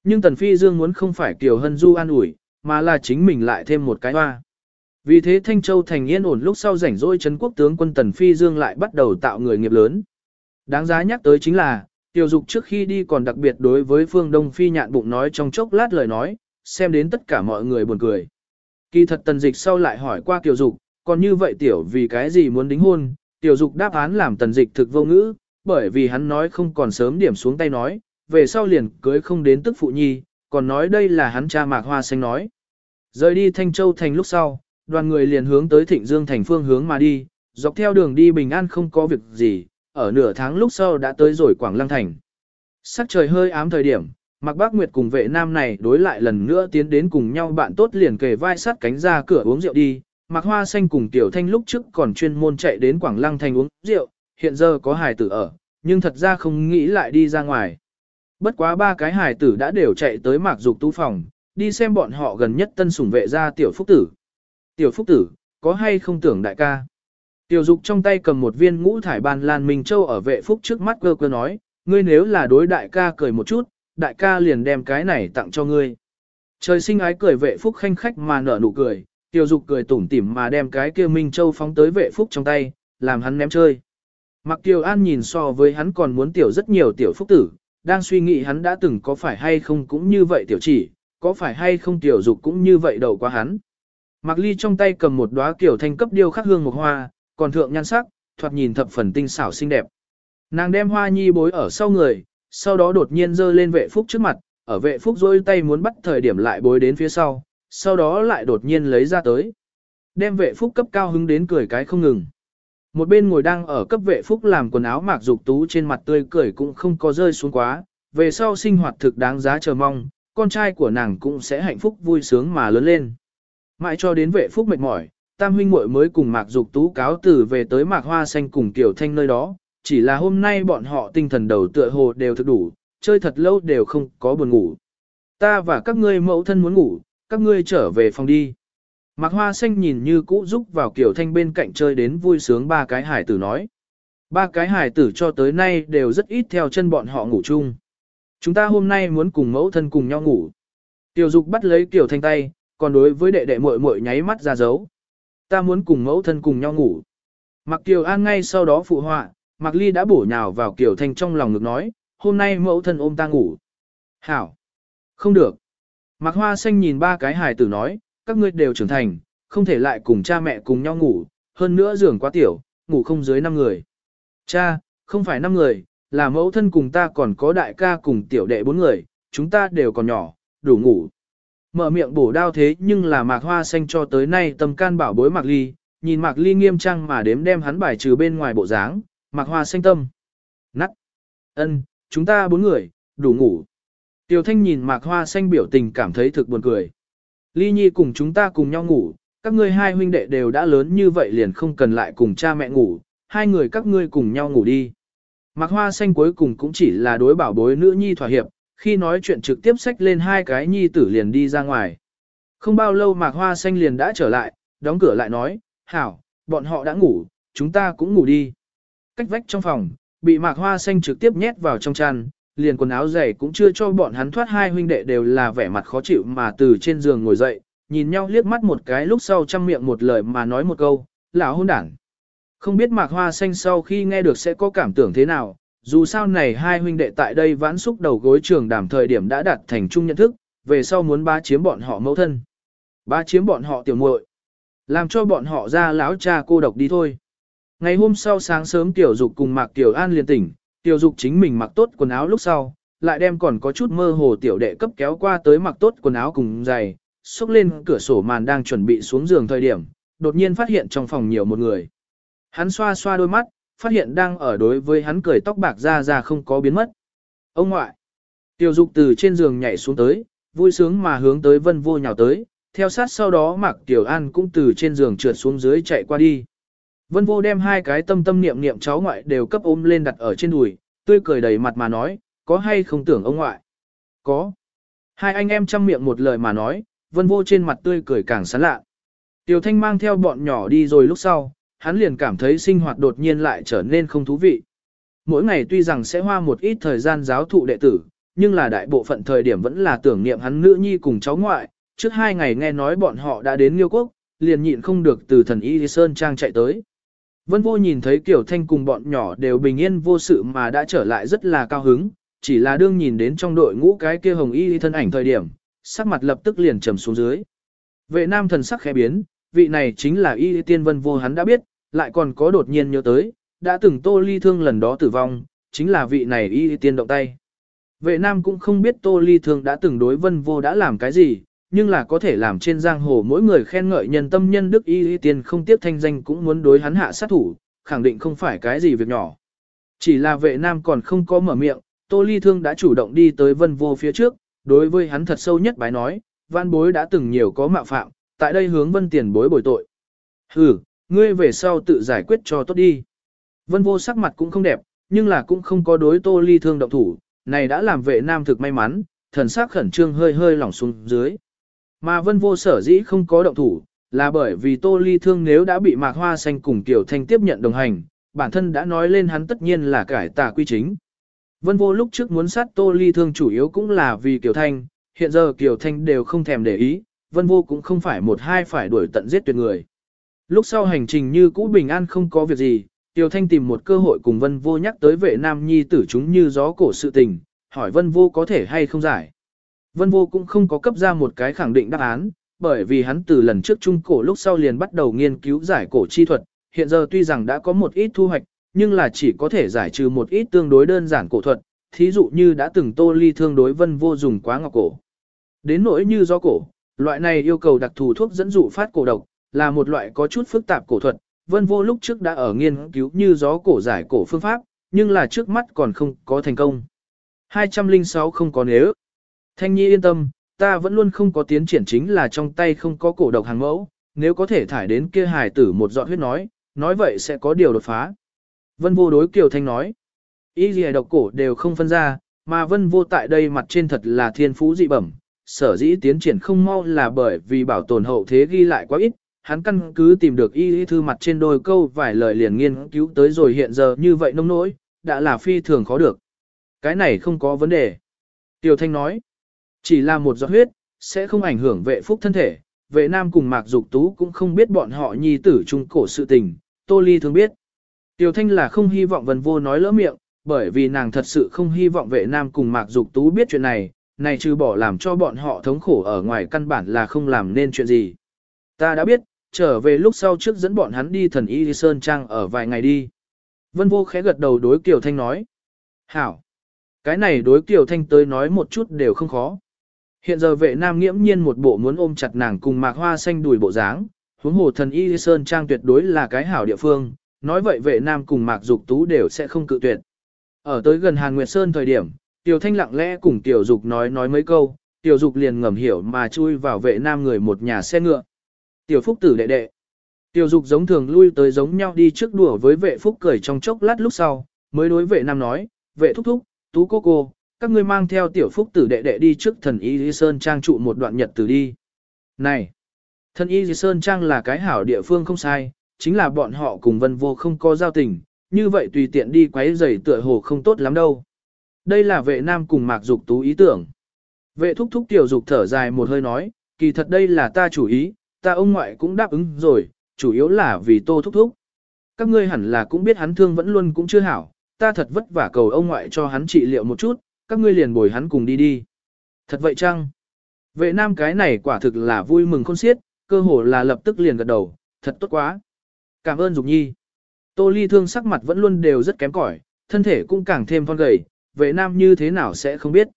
Nhưng Tần Phi Dương muốn không phải tiểu Hân Du an ủi, mà là chính mình lại thêm một cái hoa. Vì thế Thanh Châu thành yên ổn lúc sau rảnh rỗi Trấn quốc tướng quân Tần Phi Dương lại bắt đầu tạo người nghiệp lớn. Đáng giá nhắc tới chính là, Tiểu Dục trước khi đi còn đặc biệt đối với Phương Đông Phi nhạn bụng nói trong chốc lát lời nói, xem đến tất cả mọi người buồn cười. Kỳ thật Tần Dịch sau lại hỏi qua Tiểu Dục, còn như vậy Tiểu vì cái gì muốn đính hôn, Tiểu Dục đáp án làm Tần Dịch thực vô ngữ, bởi vì hắn nói không còn sớm điểm xuống tay nói, về sau liền cưới không đến tức phụ nhi, còn nói đây là hắn cha mạc hoa xanh nói. Rời đi Thanh Châu thành lúc sau, đoàn người liền hướng tới Thịnh Dương thành phương hướng mà đi, dọc theo đường đi bình an không có việc gì, ở nửa tháng lúc sau đã tới rồi Quảng Lăng thành. Sắc trời hơi ám thời điểm, Mạc Bác Nguyệt cùng vệ nam này đối lại lần nữa tiến đến cùng nhau bạn tốt liền kề vai sát cánh ra cửa uống rượu đi. Mạc Hoa Xanh cùng Tiểu Thanh lúc trước còn chuyên môn chạy đến Quảng Lăng thành uống rượu, hiện giờ có hài tử ở, nhưng thật ra không nghĩ lại đi ra ngoài. Bất quá ba cái hài tử đã đều chạy tới mạc dục tu phòng, đi xem bọn họ gần nhất tân sủng vệ ra tiểu phúc tử. Tiểu phúc tử, có hay không tưởng đại ca? Tiểu dục trong tay cầm một viên ngũ thải ban lan Minh Châu ở vệ phúc trước mắt cơ cơ nói, Ngươi nếu là đối đại ca cười một chút, đại ca liền đem cái này tặng cho ngươi. Trời sinh ái cười vệ phúc khanh khách mà nở nụ cười, Tiểu dục cười tủm tỉm mà đem cái kia Minh Châu phóng tới vệ phúc trong tay, làm hắn ném chơi. Mặc tiểu An nhìn so với hắn còn muốn tiểu rất nhiều tiểu phúc tử, đang suy nghĩ hắn đã từng có phải hay không cũng như vậy tiểu chỉ, có phải hay không tiểu dục cũng như vậy đầu qua hắn. Mặc Ly trong tay cầm một đóa kiểu thanh cấp điêu khắc hương một hoa, còn thượng nhan sắc, thoạt nhìn thập phần tinh xảo xinh đẹp. Nàng đem hoa nhi bối ở sau người, sau đó đột nhiên giơ lên vệ phúc trước mặt, ở vệ phúc rôi tay muốn bắt thời điểm lại bối đến phía sau, sau đó lại đột nhiên lấy ra tới. Đem vệ phúc cấp cao hứng đến cười cái không ngừng. Một bên ngồi đang ở cấp vệ phúc làm quần áo mạc dục tú trên mặt tươi cười cũng không có rơi xuống quá, về sau sinh hoạt thực đáng giá chờ mong, con trai của nàng cũng sẽ hạnh phúc vui sướng mà lớn lên. Mãi cho đến vệ phúc mệt mỏi, tam huynh muội mới cùng mạc dục tú cáo từ về tới mạc hoa xanh cùng tiểu thanh nơi đó, chỉ là hôm nay bọn họ tinh thần đầu tựa hồ đều thực đủ, chơi thật lâu đều không có buồn ngủ. Ta và các ngươi mẫu thân muốn ngủ, các ngươi trở về phòng đi. Mạc Hoa Xanh nhìn như cũ giúp vào Kiều Thanh bên cạnh chơi đến vui sướng ba cái hải tử nói. Ba cái hải tử cho tới nay đều rất ít theo chân bọn họ ngủ chung. Chúng ta hôm nay muốn cùng mẫu thân cùng nhau ngủ. Tiểu Dục bắt lấy Kiều Thanh tay, còn đối với đệ đệ muội muội nháy mắt ra dấu. Ta muốn cùng mẫu thân cùng nhau ngủ. Mặc Kiều An ngay sau đó phụ họa, Mạc Ly đã bổ nhào vào Kiều Thanh trong lòng ngực nói, hôm nay mẫu thân ôm ta ngủ. Hảo. Không được. Mạc Hoa Xanh nhìn ba cái hài tử nói, các ngươi đều trưởng thành, không thể lại cùng cha mẹ cùng nhau ngủ, hơn nữa giường quá tiểu, ngủ không dưới 5 người. Cha, không phải 5 người, là mẫu thân cùng ta còn có đại ca cùng tiểu đệ 4 người, chúng ta đều còn nhỏ, đủ ngủ. Mở miệng bổ đao thế nhưng là Mạc Hoa Xanh cho tới nay tâm can bảo bối Mạc Ly, nhìn Mạc Ly nghiêm trang mà đếm đem hắn bài trừ bên ngoài bộ dáng, Mạc Hoa Xanh tâm. Nắc. ân, chúng ta bốn người, đủ ngủ. Tiểu Thanh nhìn Mạc Hoa Xanh biểu tình cảm thấy thực buồn cười. Ly Nhi cùng chúng ta cùng nhau ngủ, các ngươi hai huynh đệ đều đã lớn như vậy liền không cần lại cùng cha mẹ ngủ, hai người các ngươi cùng nhau ngủ đi. Mạc Hoa Xanh cuối cùng cũng chỉ là đối bảo bối nữ nhi thỏa hiệp, khi nói chuyện trực tiếp xách lên hai cái nhi tử liền đi ra ngoài. Không bao lâu Mạc Hoa Xanh liền đã trở lại, đóng cửa lại nói, hảo, bọn họ đã ngủ, chúng ta cũng ngủ đi. Cách vách trong phòng, bị Mạc Hoa Xanh trực tiếp nhét vào trong chăn, liền quần áo dày cũng chưa cho bọn hắn thoát hai huynh đệ đều là vẻ mặt khó chịu mà từ trên giường ngồi dậy, nhìn nhau liếc mắt một cái lúc sau chăm miệng một lời mà nói một câu, lão hôn đảng. Không biết mạc hoa xanh sau khi nghe được sẽ có cảm tưởng thế nào, dù sao này hai huynh đệ tại đây vãn xúc đầu gối trường đàm thời điểm đã đạt thành chung nhận thức, về sau muốn ba chiếm bọn họ mẫu thân. Ba chiếm bọn họ tiểu muội làm cho bọn họ ra lão cha cô độc đi thôi. Ngày hôm sau sáng sớm Tiểu Dục cùng Mạc Tiểu An liền tỉnh, Tiểu dục chính mình mặc tốt quần áo lúc sau, lại đem còn có chút mơ hồ tiểu đệ cấp kéo qua tới mặc tốt quần áo cùng giày, xúc lên cửa sổ màn đang chuẩn bị xuống giường thời điểm, đột nhiên phát hiện trong phòng nhiều một người. Hắn xoa xoa đôi mắt, phát hiện đang ở đối với hắn cười tóc bạc ra ra không có biến mất. Ông ngoại! Tiểu dục từ trên giường nhảy xuống tới, vui sướng mà hướng tới vân vô nhào tới, theo sát sau đó mặc tiểu an cũng từ trên giường trượt xuống dưới chạy qua đi. Vân vô đem hai cái tâm tâm niệm niệm cháu ngoại đều cấp ôm lên đặt ở trên đùi, tươi cười đầy mặt mà nói, có hay không tưởng ông ngoại? Có. Hai anh em chăm miệng một lời mà nói, vân vô trên mặt tươi cười càng sán lạ. Tiểu thanh mang theo bọn nhỏ đi rồi lúc sau, hắn liền cảm thấy sinh hoạt đột nhiên lại trở nên không thú vị. Mỗi ngày tuy rằng sẽ hoa một ít thời gian giáo thụ đệ tử, nhưng là đại bộ phận thời điểm vẫn là tưởng niệm hắn nữ nhi cùng cháu ngoại. Trước hai ngày nghe nói bọn họ đã đến Liêu Quốc, liền nhịn không được từ thần Y Sơn Trang chạy tới. Vân vô nhìn thấy Kiều Thanh cùng bọn nhỏ đều bình yên vô sự mà đã trở lại rất là cao hứng, chỉ là đương nhìn đến trong đội ngũ cái kia hồng y thân ảnh thời điểm, sắc mặt lập tức liền trầm xuống dưới. Vệ nam thần sắc khẽ biến, vị này chính là y tiên vân vô hắn đã biết, lại còn có đột nhiên nhớ tới, đã từng tô ly thương lần đó tử vong, chính là vị này y tiên động tay. Vệ nam cũng không biết tô ly thương đã từng đối vân vô đã làm cái gì, nhưng là có thể làm trên giang hồ mỗi người khen ngợi nhân tâm nhân đức y y tiên không tiếp thanh danh cũng muốn đối hắn hạ sát thủ, khẳng định không phải cái gì việc nhỏ. Chỉ là vệ nam còn không có mở miệng, Tô Ly Thương đã chủ động đi tới vân vô phía trước, đối với hắn thật sâu nhất bái nói, văn bối đã từng nhiều có mạo phạm, tại đây hướng vân tiền bối bồi tội. Hừ, ngươi về sau tự giải quyết cho tốt đi. Vân vô sắc mặt cũng không đẹp, nhưng là cũng không có đối Tô Ly Thương động thủ, này đã làm vệ nam thực may mắn, thần sắc khẩn trương hơi hơi lỏng xuống dưới. Mà vân vô sở dĩ không có động thủ, là bởi vì tô ly thương nếu đã bị mạc hoa xanh cùng tiểu thanh tiếp nhận đồng hành, bản thân đã nói lên hắn tất nhiên là cải tà quy chính. Vân vô lúc trước muốn sát Tô Ly Thương chủ yếu cũng là vì Kiều Thanh, hiện giờ Kiều Thanh đều không thèm để ý, Vân vô cũng không phải một hai phải đuổi tận giết tuyệt người. Lúc sau hành trình như cũ bình an không có việc gì, Tiêu Thanh tìm một cơ hội cùng Vân vô nhắc tới vệ nam nhi tử chúng như gió cổ sự tình, hỏi Vân vô có thể hay không giải. Vân vô cũng không có cấp ra một cái khẳng định đáp án, bởi vì hắn từ lần trước trung cổ lúc sau liền bắt đầu nghiên cứu giải cổ chi thuật, hiện giờ tuy rằng đã có một ít thu hoạch, nhưng là chỉ có thể giải trừ một ít tương đối đơn giản cổ thuật, thí dụ như đã từng tô ly thương đối vân vô dùng quá ngọc cổ. Đến nỗi như do cổ, loại này yêu cầu đặc thù thuốc dẫn dụ phát cổ độc, là một loại có chút phức tạp cổ thuật, vân vô lúc trước đã ở nghiên cứu như gió cổ giải cổ phương pháp, nhưng là trước mắt còn không có thành công. 206 không có nếu. Thanh Nhi yên tâm, ta vẫn luôn không có tiến triển chính là trong tay không có cổ độc hàng mẫu, nếu có thể thải đến kia hài tử một giọt huyết nói, nói vậy sẽ có điều đột phá. Vân vô đối Kiều Thanh nói, ý gì độc cổ đều không phân ra, mà vân vô tại đây mặt trên thật là thiên phú dị bẩm, sở dĩ tiến triển không mau là bởi vì bảo tồn hậu thế ghi lại quá ít, hắn căn cứ tìm được y lý thư mặt trên đôi câu vài lời liền nghiên cứu tới rồi hiện giờ như vậy nông nỗi, đã là phi thường khó được. Cái này không có vấn đề. Tiểu Thanh nói, chỉ là một giọt huyết, sẽ không ảnh hưởng vệ phúc thân thể, vệ nam cùng mạc dục tú cũng không biết bọn họ nhi tử trung cổ sự tình, Tô Ly thường biết. Tiểu Thanh là không hy vọng vần vô nói lỡ miệng, bởi vì nàng thật sự không hy vọng vệ nam cùng mạc dục tú biết chuyện này, này trừ bỏ làm cho bọn họ thống khổ ở ngoài căn bản là không làm nên chuyện gì. Ta đã biết, trở về lúc sau trước dẫn bọn hắn đi thần y Sơn Trang ở vài ngày đi. Vân vô khẽ gật đầu đối Kiều Thanh nói. Hảo! Cái này đối Kiều Thanh tới nói một chút đều không khó. Hiện giờ vệ nam nghiễm nhiên một bộ muốn ôm chặt nàng cùng mạc hoa xanh đùi bộ dáng, huống hồ thần y Sơn Trang tuyệt đối là cái hảo địa phương, nói vậy vệ nam cùng mạc dục tú đều sẽ không cự tuyệt. Ở tới gần Hàn Nguyệt Sơn thời điểm, Tiểu Thanh lặng lẽ cùng Tiểu Dục nói nói mấy câu, Tiểu Dục liền ngầm hiểu mà chui vào vệ nam người một nhà xe ngựa. Tiểu Phúc tử đệ đệ. Tiểu Dục giống thường lui tới giống nhau đi trước đùa với vệ Phúc cười trong chốc lát lúc sau, mới đối vệ nam nói, vệ thúc thúc, tú cô cô, các ngươi mang theo Tiểu Phúc tử đệ đệ đi trước thần y Lý Sơn Trang trụ một đoạn nhật từ đi. Này, thần y Lý Sơn Trang là cái hảo địa phương không sai, chính là bọn họ cùng vân vô không có giao tình, như vậy tùy tiện đi quấy rầy tựa hồ không tốt lắm đâu. Đây là vệ nam cùng mạc dục tú ý tưởng. Vệ thúc thúc tiểu dục thở dài một hơi nói, kỳ thật đây là ta chủ ý, ta ông ngoại cũng đáp ứng rồi, chủ yếu là vì tô thúc thúc. Các ngươi hẳn là cũng biết hắn thương vẫn luôn cũng chưa hảo, ta thật vất vả cầu ông ngoại cho hắn trị liệu một chút, các ngươi liền bồi hắn cùng đi đi. Thật vậy chăng? Vệ nam cái này quả thực là vui mừng khôn xiết, cơ hồ là lập tức liền gật đầu, thật tốt quá. Cảm ơn Dục Nhi. Tô Ly thương sắc mặt vẫn luôn đều rất kém cỏi, thân thể cũng càng thêm thon gầy, vệ nam như thế nào sẽ không biết.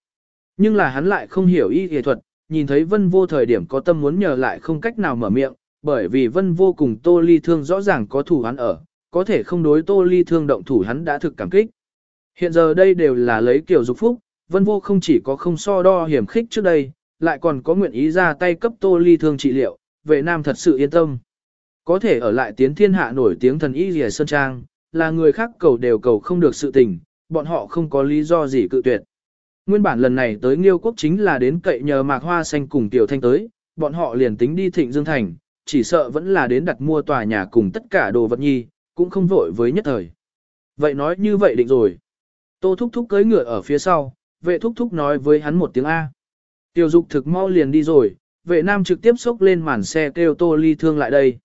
Nhưng là hắn lại không hiểu y y thuật, nhìn thấy vân vô thời điểm có tâm muốn nhờ lại không cách nào mở miệng, bởi vì vân vô cùng Tô Ly thương rõ ràng có thủ hắn ở, có thể không đối Tô Ly thương động thủ hắn đã thực cảm kích. Hiện giờ đây đều là lấy kiểu dục phúc, vân vô không chỉ có không so đo hiểm khích trước đây, lại còn có nguyện ý ra tay cấp Tô Ly thương trị liệu, vệ nam thật sự yên tâm. Có thể ở lại tiến thiên hạ nổi tiếng thần y rìa sơn trang, là người khác cầu đều cầu không được sự tình, bọn họ không có lý do gì cự tuyệt. Nguyên bản lần này tới Nghiêu Quốc chính là đến cậy nhờ Mạc Hoa Xanh cùng Tiểu Thanh tới, bọn họ liền tính đi Thịnh Dương Thành, chỉ sợ vẫn là đến đặt mua tòa nhà cùng tất cả đồ vật nhi, cũng không vội với nhất thời. Vậy nói như vậy định rồi. Tô Thúc Thúc cưới ngựa ở phía sau, vệ Thúc Thúc nói với hắn một tiếng A. Tiểu Dục thực mau liền đi rồi, vệ Nam trực tiếp xốc lên màn xe kêu Tô Ly Thương lại đây.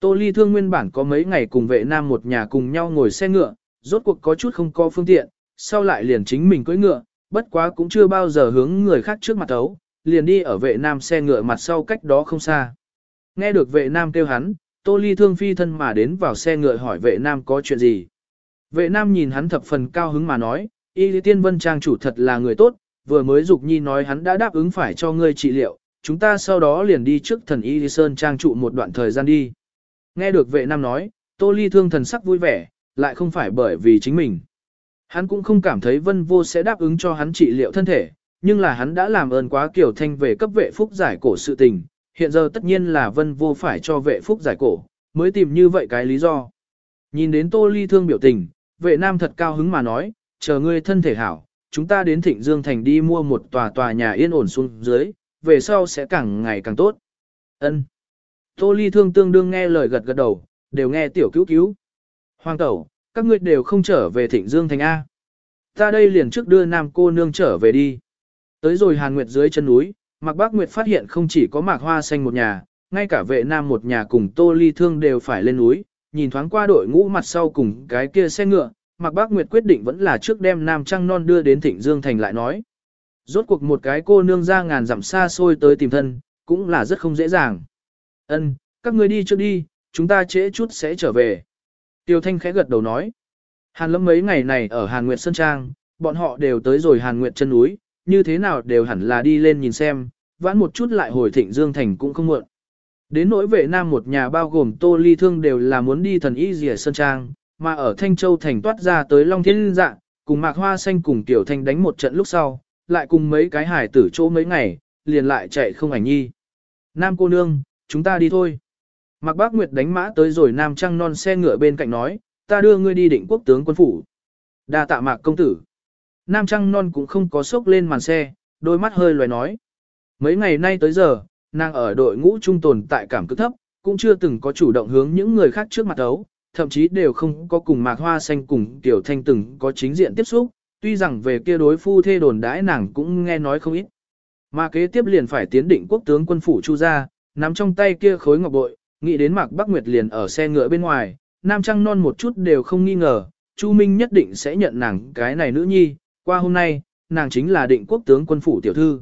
Tô Ly Thương nguyên bản có mấy ngày cùng vệ nam một nhà cùng nhau ngồi xe ngựa, rốt cuộc có chút không có phương tiện, sau lại liền chính mình cưỡi ngựa, bất quá cũng chưa bao giờ hướng người khác trước mặt ấu, liền đi ở vệ nam xe ngựa mặt sau cách đó không xa. Nghe được vệ nam kêu hắn, Tô Ly Thương phi thân mà đến vào xe ngựa hỏi vệ nam có chuyện gì. Vệ nam nhìn hắn thập phần cao hứng mà nói, Y Lý Tiên Vân Trang chủ thật là người tốt, vừa mới dục nhi nói hắn đã đáp ứng phải cho ngươi trị liệu, chúng ta sau đó liền đi trước thần Y Lý Sơn Trang trụ một đoạn thời gian đi. Nghe được vệ nam nói, Tô Ly thương thần sắc vui vẻ, lại không phải bởi vì chính mình. Hắn cũng không cảm thấy vân vô sẽ đáp ứng cho hắn trị liệu thân thể, nhưng là hắn đã làm ơn quá kiểu thanh về cấp vệ phúc giải cổ sự tình, hiện giờ tất nhiên là vân vô phải cho vệ phúc giải cổ, mới tìm như vậy cái lý do. Nhìn đến Tô Ly thương biểu tình, vệ nam thật cao hứng mà nói, chờ ngươi thân thể hảo, chúng ta đến Thịnh Dương Thành đi mua một tòa tòa nhà yên ổn xuống dưới, về sau sẽ càng ngày càng tốt. Ân. Tô Ly Thương tương đương nghe lời gật gật đầu, đều nghe tiểu cứu cứu. Hoàng tẩu, các ngươi đều không trở về Thịnh Dương Thành A. Ta đây liền trước đưa nam cô nương trở về đi. Tới rồi Hàn Nguyệt dưới chân núi, Mạc Bác Nguyệt phát hiện không chỉ có Mạc Hoa Xanh một nhà, ngay cả vệ nam một nhà cùng Tô Ly Thương đều phải lên núi, nhìn thoáng qua đội ngũ mặt sau cùng cái kia xe ngựa, Mạc Bác Nguyệt quyết định vẫn là trước đem Nam Trăng Non đưa đến Thịnh Dương Thành lại nói. Rốt cuộc một cái cô nương ra ngàn dặm xa xôi tới tìm thân, cũng là rất không dễ dàng. Ân, các ngươi đi trước đi, chúng ta trễ chút sẽ trở về. Tiêu Thanh khẽ gật đầu nói. Hàn lâm mấy ngày này ở Hàn Nguyệt Sơn Trang, bọn họ đều tới rồi Hàn Nguyệt chân núi, như thế nào đều hẳn là đi lên nhìn xem, vãn một chút lại hồi thịnh Dương Thành cũng không muộn. Đến nỗi vệ nam một nhà bao gồm Tô Ly Thương đều là muốn đi thần y rìa Sơn Trang, mà ở Thanh Châu Thành toát ra tới Long Thiên Dạ, cùng Mạc Hoa Xanh cùng Tiểu Thanh đánh một trận lúc sau, lại cùng mấy cái hải tử chỗ mấy ngày, liền lại chạy không ảnh nhi. Nam cô nương, chúng ta đi thôi. Mạc Bác Nguyệt đánh mã tới rồi Nam Trăng non xe ngựa bên cạnh nói, ta đưa ngươi đi định quốc tướng quân phủ. đa tạ Mạc công tử. Nam Trăng non cũng không có sốc lên màn xe, đôi mắt hơi loài nói. Mấy ngày nay tới giờ, nàng ở đội ngũ trung tồn tại cảm cực thấp, cũng chưa từng có chủ động hướng những người khác trước mặt ấu, thậm chí đều không có cùng Mạc Hoa Xanh cùng Tiểu Thanh từng có chính diện tiếp xúc, tuy rằng về kia đối phu thê đồn đãi nàng cũng nghe nói không ít. Mà kế tiếp liền phải tiến định quốc tướng quân phủ chu ra, nắm trong tay kia khối ngọc bội, nghĩ đến Mạc Bắc Nguyệt liền ở xe ngựa bên ngoài, nam trăng non một chút đều không nghi ngờ, Chu Minh nhất định sẽ nhận nàng cái này nữ nhi, qua hôm nay, nàng chính là định quốc tướng quân phủ tiểu thư.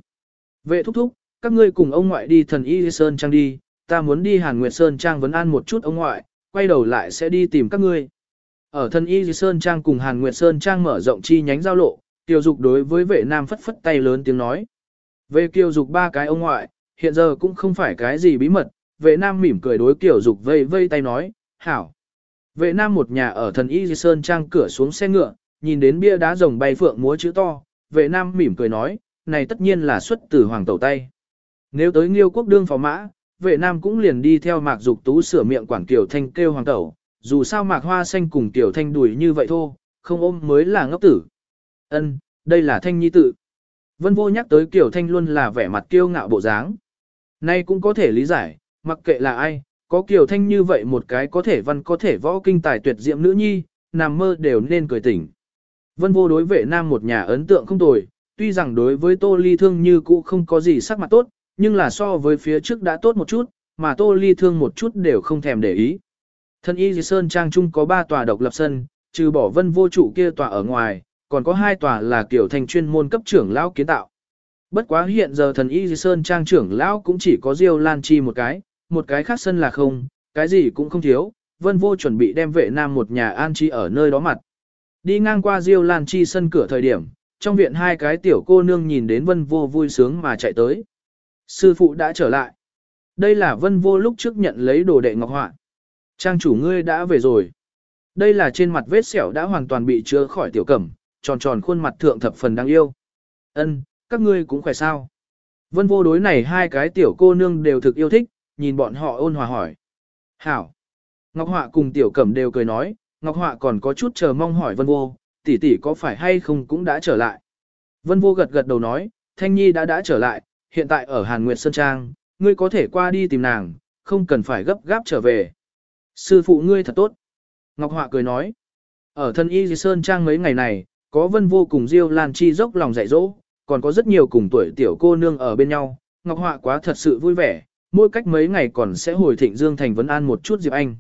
Vệ thúc thúc, các ngươi cùng ông ngoại đi thần y Sơn Trang đi, ta muốn đi Hàn Nguyệt Sơn Trang vấn an một chút ông ngoại, quay đầu lại sẽ đi tìm các ngươi. Ở thần y Sơn Trang cùng Hàn Nguyệt Sơn Trang mở rộng chi nhánh giao lộ, Tiêu Dục đối với vệ nam phất phất tay lớn tiếng nói. Về Kiều Dục ba cái ông ngoại, hiện giờ cũng không phải cái gì bí mật, vệ nam mỉm cười đối kiểu Dục vây vây tay nói, hảo. Vệ nam một nhà ở thần y Sơn Trang cửa xuống xe ngựa, nhìn đến bia đá rồng bay phượng múa chữ to, vệ nam mỉm cười nói, này tất nhiên là xuất từ hoàng tẩu tay. Nếu tới Nghiêu quốc đương phó mã, vệ nam cũng liền đi theo mạc dục tú sửa miệng quản Tiểu Thanh kêu hoàng tẩu, dù sao mạc hoa xanh cùng Tiểu Thanh đùi như vậy thôi, không ôm mới là ngốc tử. Ân, đây là thanh nhi tự. Vân vô nhắc tới kiểu Thanh luôn là vẻ mặt kiêu ngạo bộ dáng. Nay cũng có thể lý giải, mặc kệ là ai, có Kiều Thanh như vậy một cái có thể văn có thể võ kinh tài tuyệt diệm nữ nhi, nằm mơ đều nên cười tỉnh. Vân vô đối vệ nam một nhà ấn tượng không tồi, tuy rằng đối với Tô Ly Thương như cũ không có gì sắc mặt tốt, nhưng là so với phía trước đã tốt một chút, mà Tô Ly Thương một chút đều không thèm để ý. Thân y Sơn Trang Trung có 3 tòa độc lập sân, trừ bỏ vân vô trụ kia tòa ở ngoài, còn có hai tòa là kiểu thành chuyên môn cấp trưởng lão kiến tạo. Bất quá hiện giờ thần y Sơn Trang trưởng lão cũng chỉ có Diêu Lan Chi một cái, một cái khác sân là không, cái gì cũng không thiếu, vân vô chuẩn bị đem vệ nam một nhà an chi ở nơi đó mặt. Đi ngang qua Diêu Lan Chi sân cửa thời điểm, trong viện hai cái tiểu cô nương nhìn đến vân vô vui sướng mà chạy tới. Sư phụ đã trở lại. Đây là vân vô lúc trước nhận lấy đồ đệ ngọc họa. Trang chủ ngươi đã về rồi. Đây là trên mặt vết sẹo đã hoàn toàn bị chữa khỏi tiểu cẩm, tròn tròn khuôn mặt thượng thập phần đáng yêu. Ân, các ngươi cũng khỏe sao. Vân vô đối này hai cái tiểu cô nương đều thực yêu thích, nhìn bọn họ ôn hòa hỏi. Hảo. Ngọc Họa cùng tiểu cẩm đều cười nói, Ngọc Họa còn có chút chờ mong hỏi Vân vô, tỷ tỷ có phải hay không cũng đã trở lại. Vân vô gật gật đầu nói, Thanh Nhi đã đã trở lại, hiện tại ở Hàn Nguyệt Sơn Trang, ngươi có thể qua đi tìm nàng, không cần phải gấp gáp trở về. Sư phụ ngươi thật tốt. Ngọc Họa cười nói, ở thân Y Sơn Trang mấy ngày này, có vân vô cùng Diêu Lan Chi dốc lòng dạy dỗ, còn có rất nhiều cùng tuổi tiểu cô nương ở bên nhau, Ngọc Họa quá thật sự vui vẻ, mỗi cách mấy ngày còn sẽ hồi thịnh Dương Thành vấn an một chút Diệp Anh.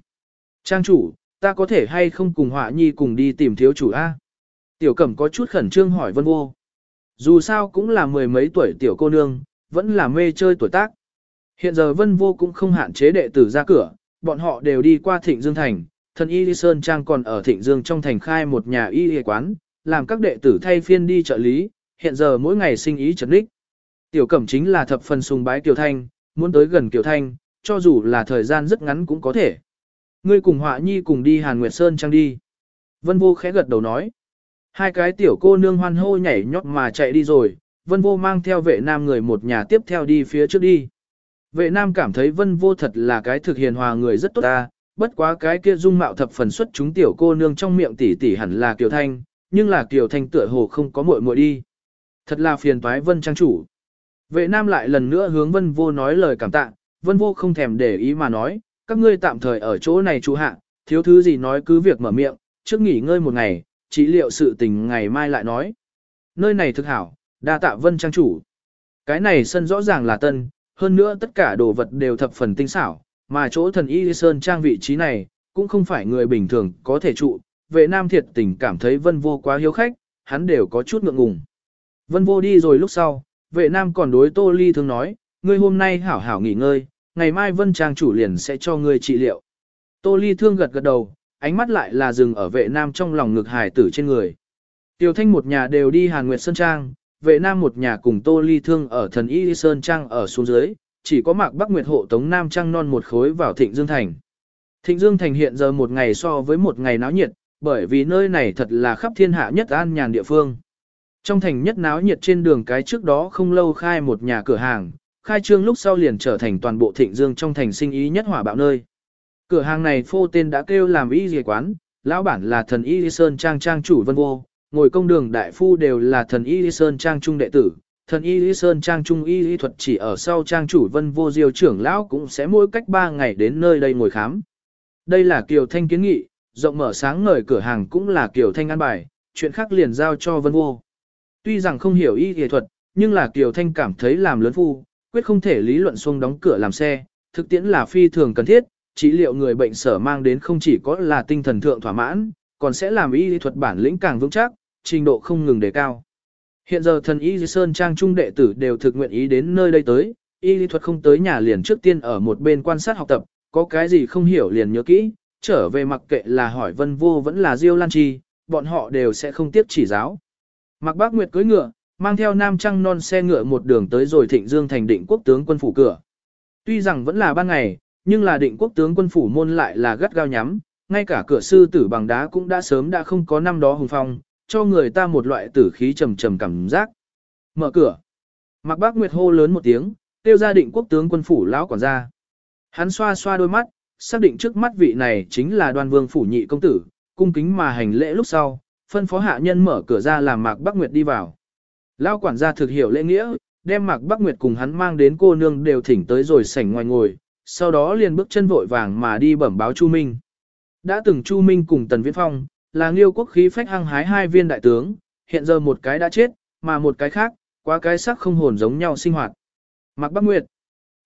Trang chủ, ta có thể hay không cùng Họa Nhi cùng đi tìm thiếu chủ A? Tiểu Cẩm có chút khẩn trương hỏi vân vô. Dù sao cũng là mười mấy tuổi tiểu cô nương, vẫn là mê chơi tuổi tác. Hiện giờ vân vô cũng không hạn chế đệ tử ra cửa, bọn họ đều đi qua thịnh Dương Thành, thần y Sơn Trang còn ở thịnh Dương trong thành khai một nhà y y quán, làm các đệ tử thay phiên đi trợ lý, hiện giờ mỗi ngày sinh ý trấn đích. Tiểu Cẩm chính là thập phần sùng bái Tiểu Thanh, muốn tới gần Kiều Thanh, cho dù là thời gian rất ngắn cũng có thể. Ngươi cùng Họa Nhi cùng đi Hàn Nguyệt Sơn Trang đi. Vân Vô khẽ gật đầu nói. Hai cái tiểu cô nương hoan hô nhảy nhót mà chạy đi rồi, Vân Vô mang theo vệ nam người một nhà tiếp theo đi phía trước đi. Vệ nam cảm thấy Vân Vô thật là cái thực hiền hòa người rất tốt ta, bất quá cái kia dung mạo thập phần xuất chúng tiểu cô nương trong miệng tỷ tỷ hẳn là Kiều Thanh, nhưng là Kiều Thanh tựa hồ không có muội muội đi. Thật là phiền toái Vân trang chủ. Vệ nam lại lần nữa hướng Vân Vô nói lời cảm tạ, Vân Vô không thèm để ý mà nói, các ngươi tạm thời ở chỗ này chú hạ, thiếu thứ gì nói cứ việc mở miệng, trước nghỉ ngơi một ngày, chỉ liệu sự tình ngày mai lại nói. Nơi này thực hảo, đa tạ vân trang chủ. Cái này sân rõ ràng là tân, hơn nữa tất cả đồ vật đều thập phần tinh xảo, mà chỗ thần y sơn trang vị trí này, cũng không phải người bình thường có thể trụ. Vệ nam thiệt tình cảm thấy vân vô quá hiếu khách, hắn đều có chút ngượng ngùng. Vân vô đi rồi lúc sau, vệ nam còn đối tô ly thường nói, ngươi hôm nay hảo hảo nghỉ ngơi, ngày mai vân trang chủ liền sẽ cho ngươi trị liệu. Tô ly thương gật gật đầu, ánh mắt lại là dừng ở vệ nam trong lòng ngực hải tử trên người. Tiểu thanh một nhà đều đi Hàn Nguyệt Sơn Trang, vệ nam một nhà cùng Tô Ly Thương ở thần Y Sơn Trang ở xuống dưới, chỉ có mạc Bắc Nguyệt hộ tống Nam Trang non một khối vào Thịnh Dương Thành. Thịnh Dương Thành hiện giờ một ngày so với một ngày náo nhiệt, bởi vì nơi này thật là khắp thiên hạ nhất an nhàn địa phương. Trong thành nhất náo nhiệt trên đường cái trước đó không lâu khai một nhà cửa hàng, khai trương lúc sau liền trở thành toàn bộ Thịnh Dương trong thành sinh ý nhất hỏa bạo nơi. Cửa hàng này phô tên đã kêu làm y dì quán, lão bản là thần y sơn trang trang chủ vân vô, ngồi công đường đại phu đều là thần y sơn trang trung đệ tử. Thần y lý sơn trang trung y lý thuật chỉ ở sau trang chủ vân vô diêu trưởng lão cũng sẽ mỗi cách 3 ngày đến nơi đây ngồi khám. Đây là Kiều Thanh kiến nghị, rộng mở sáng ngời cửa hàng cũng là Kiều Thanh an bài, chuyện khác liền giao cho vân vô. Tuy rằng không hiểu y y thuật, nhưng là Kiều Thanh cảm thấy làm lớn phu, quyết không thể lý luận xuông đóng cửa làm xe, thực tiễn là phi thường cần thiết, trị liệu người bệnh sở mang đến không chỉ có là tinh thần thượng thỏa mãn, còn sẽ làm y lý thuật bản lĩnh càng vững chắc, trình độ không ngừng đề cao. Hiện giờ thần y Sơn Trang trung đệ tử đều thực nguyện ý đến nơi đây tới, y lý thuật không tới nhà liền trước tiên ở một bên quan sát học tập, có cái gì không hiểu liền nhớ kỹ, trở về mặc kệ là hỏi vân vô vẫn là diêu lan chi, bọn họ đều sẽ không tiếp chỉ giáo. Mạc bác Nguyệt cưỡi ngựa, mang theo nam trăng non xe ngựa một đường tới rồi thịnh dương thành định quốc tướng quân phủ cửa. Tuy rằng vẫn là ban ngày, nhưng là định quốc tướng quân phủ môn lại là gắt gao nhắm, ngay cả cửa sư tử bằng đá cũng đã sớm đã không có năm đó hùng phong, cho người ta một loại tử khí trầm trầm cảm giác. Mở cửa. Mạc Bác Nguyệt hô lớn một tiếng, tiêu ra định quốc tướng quân phủ lão quản gia. Hắn xoa xoa đôi mắt, xác định trước mắt vị này chính là đoan vương phủ nhị công tử, cung kính mà hành lễ lúc sau, phân phó hạ nhân mở cửa ra làm Mạc Bắc Nguyệt đi vào. Lão quản gia thực hiểu lễ nghĩa, đem Mạc Bắc Nguyệt cùng hắn mang đến cô nương đều thỉnh tới rồi sảnh ngoài ngồi, sau đó liền bước chân vội vàng mà đi bẩm báo Chu Minh. Đã từng Chu Minh cùng Tần Viễn Phong, là nghiêu quốc khí phách hăng hái hai viên đại tướng, hiện giờ một cái đã chết, mà một cái khác, qua cái sắc không hồn giống nhau sinh hoạt. Mạc Bắc Nguyệt.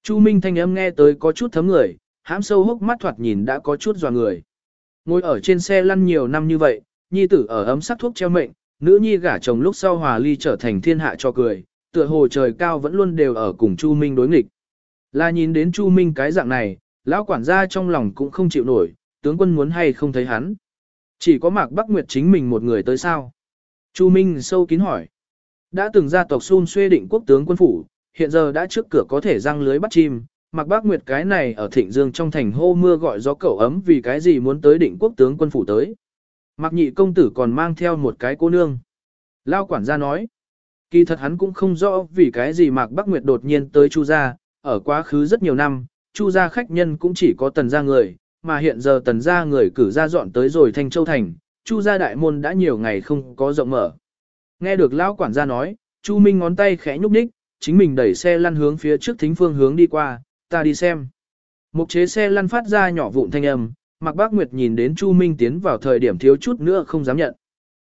Chu Minh thanh âm nghe tới có chút thấm người, hãm sâu hốc mắt thoạt nhìn đã có chút dò người. Ngồi ở trên xe lăn nhiều năm như vậy, nhi tử ở ấm sắc thuốc treo mệnh, nữ nhi gả chồng lúc sau hòa ly trở thành thiên hạ cho cười, tựa hồ trời cao vẫn luôn đều ở cùng Chu Minh đối nghịch. Là nhìn đến Chu Minh cái dạng này, lão quản gia trong lòng cũng không chịu nổi, tướng quân muốn hay không thấy hắn. Chỉ có Mạc Bắc Nguyệt chính mình một người tới sao? Chu Minh sâu kín hỏi. Đã từng gia tộc Xun xuê định quốc tướng quân phủ, hiện giờ đã trước cửa có thể răng lưới bắt chim. Mạc Bắc Nguyệt cái này ở Thịnh Dương trong thành hô mưa gọi gió cẩu ấm vì cái gì muốn tới định quốc tướng quân phủ tới. Mạc Nhị công tử còn mang theo một cái cô nương. Lao quản gia nói. Kỳ thật hắn cũng không rõ vì cái gì Mạc Bắc Nguyệt đột nhiên tới Chu gia, ở quá khứ rất nhiều năm, Chu gia khách nhân cũng chỉ có tần gia người, mà hiện giờ tần gia người cử ra dọn tới rồi Thanh Châu Thành, Chu gia đại môn đã nhiều ngày không có rộng mở. Nghe được lão quản gia nói, Chu Minh ngón tay khẽ nhúc nhích, chính mình đẩy xe lăn hướng phía trước thính phương hướng đi qua, ta đi xem. Mục chế xe lăn phát ra nhỏ vụn thanh âm, Mạc Bác Nguyệt nhìn đến Chu Minh tiến vào thời điểm thiếu chút nữa không dám nhận.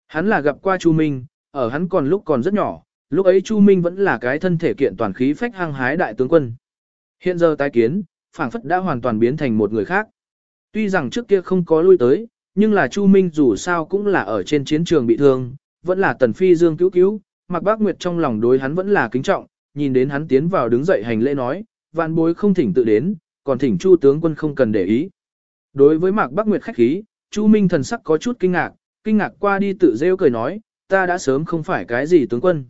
Hắn là gặp qua Chu Minh, ở hắn còn lúc còn rất nhỏ, lúc ấy Chu Minh vẫn là cái thân thể kiện toàn khí phách hăng hái đại tướng quân. Hiện giờ tái kiến, phảng phất đã hoàn toàn biến thành một người khác. Tuy rằng trước kia không có lui tới, nhưng là Chu Minh dù sao cũng là ở trên chiến trường bị thương, vẫn là Tần Phi Dương cứu cứu, Mạc Bác Nguyệt trong lòng đối hắn vẫn là kính trọng, nhìn đến hắn tiến vào đứng dậy hành lễ nói, vạn bối không thỉnh tự đến, còn thỉnh Chu tướng quân không cần để ý. Đối với Mạc Bắc Nguyệt khách khí, Chu Minh thần sắc có chút kinh ngạc, kinh ngạc qua đi tự rêu cười nói, ta đã sớm không phải cái gì tướng quân.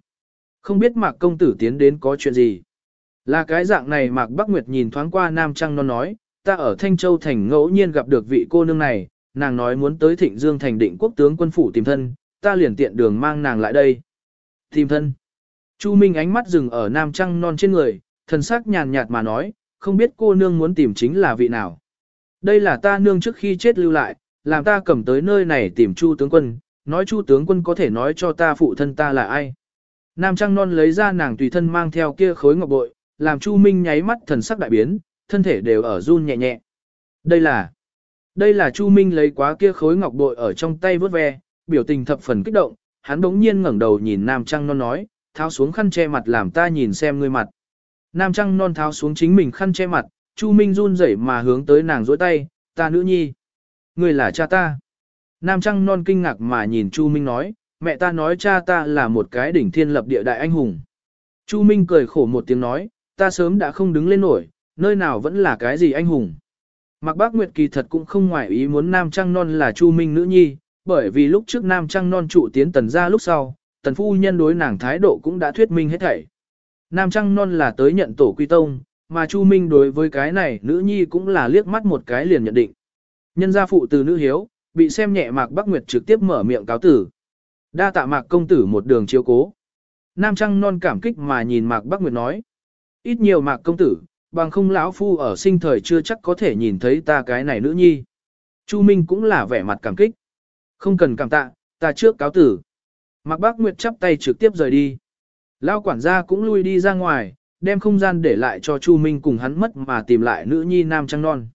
Không biết Mạc công tử tiến đến có chuyện gì. Là cái dạng này Mạc Bắc Nguyệt nhìn thoáng qua Nam Trăng Non nói, ta ở Thanh Châu Thành ngẫu nhiên gặp được vị cô nương này, nàng nói muốn tới Thịnh Dương Thành định quốc tướng quân phủ tìm thân, ta liền tiện đường mang nàng lại đây. Tìm thân. Chu Minh ánh mắt dừng ở Nam Trăng non trên người, thần sắc nhàn nhạt mà nói, không biết cô nương muốn tìm chính là vị nào. Đây là ta nương trước khi chết lưu lại, làm ta cầm tới nơi này tìm Chu tướng quân, nói Chu tướng quân có thể nói cho ta phụ thân ta là ai. Nam Trăng non lấy ra nàng tùy thân mang theo kia khối ngọc bội, làm Chu Minh nháy mắt thần sắc đại biến, thân thể đều ở run nhẹ nhẹ. Đây là, đây là Chu Minh lấy quá kia khối ngọc bội ở trong tay vớt ve, biểu tình thập phần kích động, hắn bỗng nhiên ngẩng đầu nhìn Nam Trăng Non nói, tháo xuống khăn che mặt làm ta nhìn xem ngươi mặt. Nam Trăng Non tháo xuống chính mình khăn che mặt, Chu Minh run rẩy mà hướng tới nàng dối tay, ta nữ nhi. Ngươi là cha ta. Nam Trăng Non kinh ngạc mà nhìn Chu Minh nói, mẹ ta nói cha ta là một cái đỉnh thiên lập địa đại anh hùng. Chu Minh cười khổ một tiếng nói, ta sớm đã không đứng lên nổi, nơi nào vẫn là cái gì anh hùng. Mạc Bác Nguyệt kỳ thật cũng không ngoại ý muốn Nam Trăng Non là Chu Minh nữ nhi, bởi vì lúc trước Nam Trăng Non trụ tiến tần ra lúc sau, tần phu nhân đối nàng thái độ cũng đã thuyết minh hết thảy. Nam Trăng Non là tới nhận tổ quy tông, mà Chu Minh đối với cái này nữ nhi cũng là liếc mắt một cái liền nhận định. Nhân gia phụ từ nữ hiếu, bị xem nhẹ Mạc Bắc Nguyệt trực tiếp mở miệng cáo tử. Đa tạ Mạc công tử một đường chiếu cố. Nam Trăng Non cảm kích mà nhìn Mạc Bắc Nguyệt nói. Ít nhiều Mạc công tử, bằng không lão phu ở sinh thời chưa chắc có thể nhìn thấy ta cái này nữ nhi. Chu Minh cũng là vẻ mặt cảm kích. Không cần cảm tạ, ta trước cáo tử. Mạc Bắc Nguyệt chắp tay trực tiếp rời đi. Lao quản gia cũng lui đi ra ngoài, đem không gian để lại cho Chu Minh cùng hắn mất mà tìm lại nữ nhi Nam Trăng Non.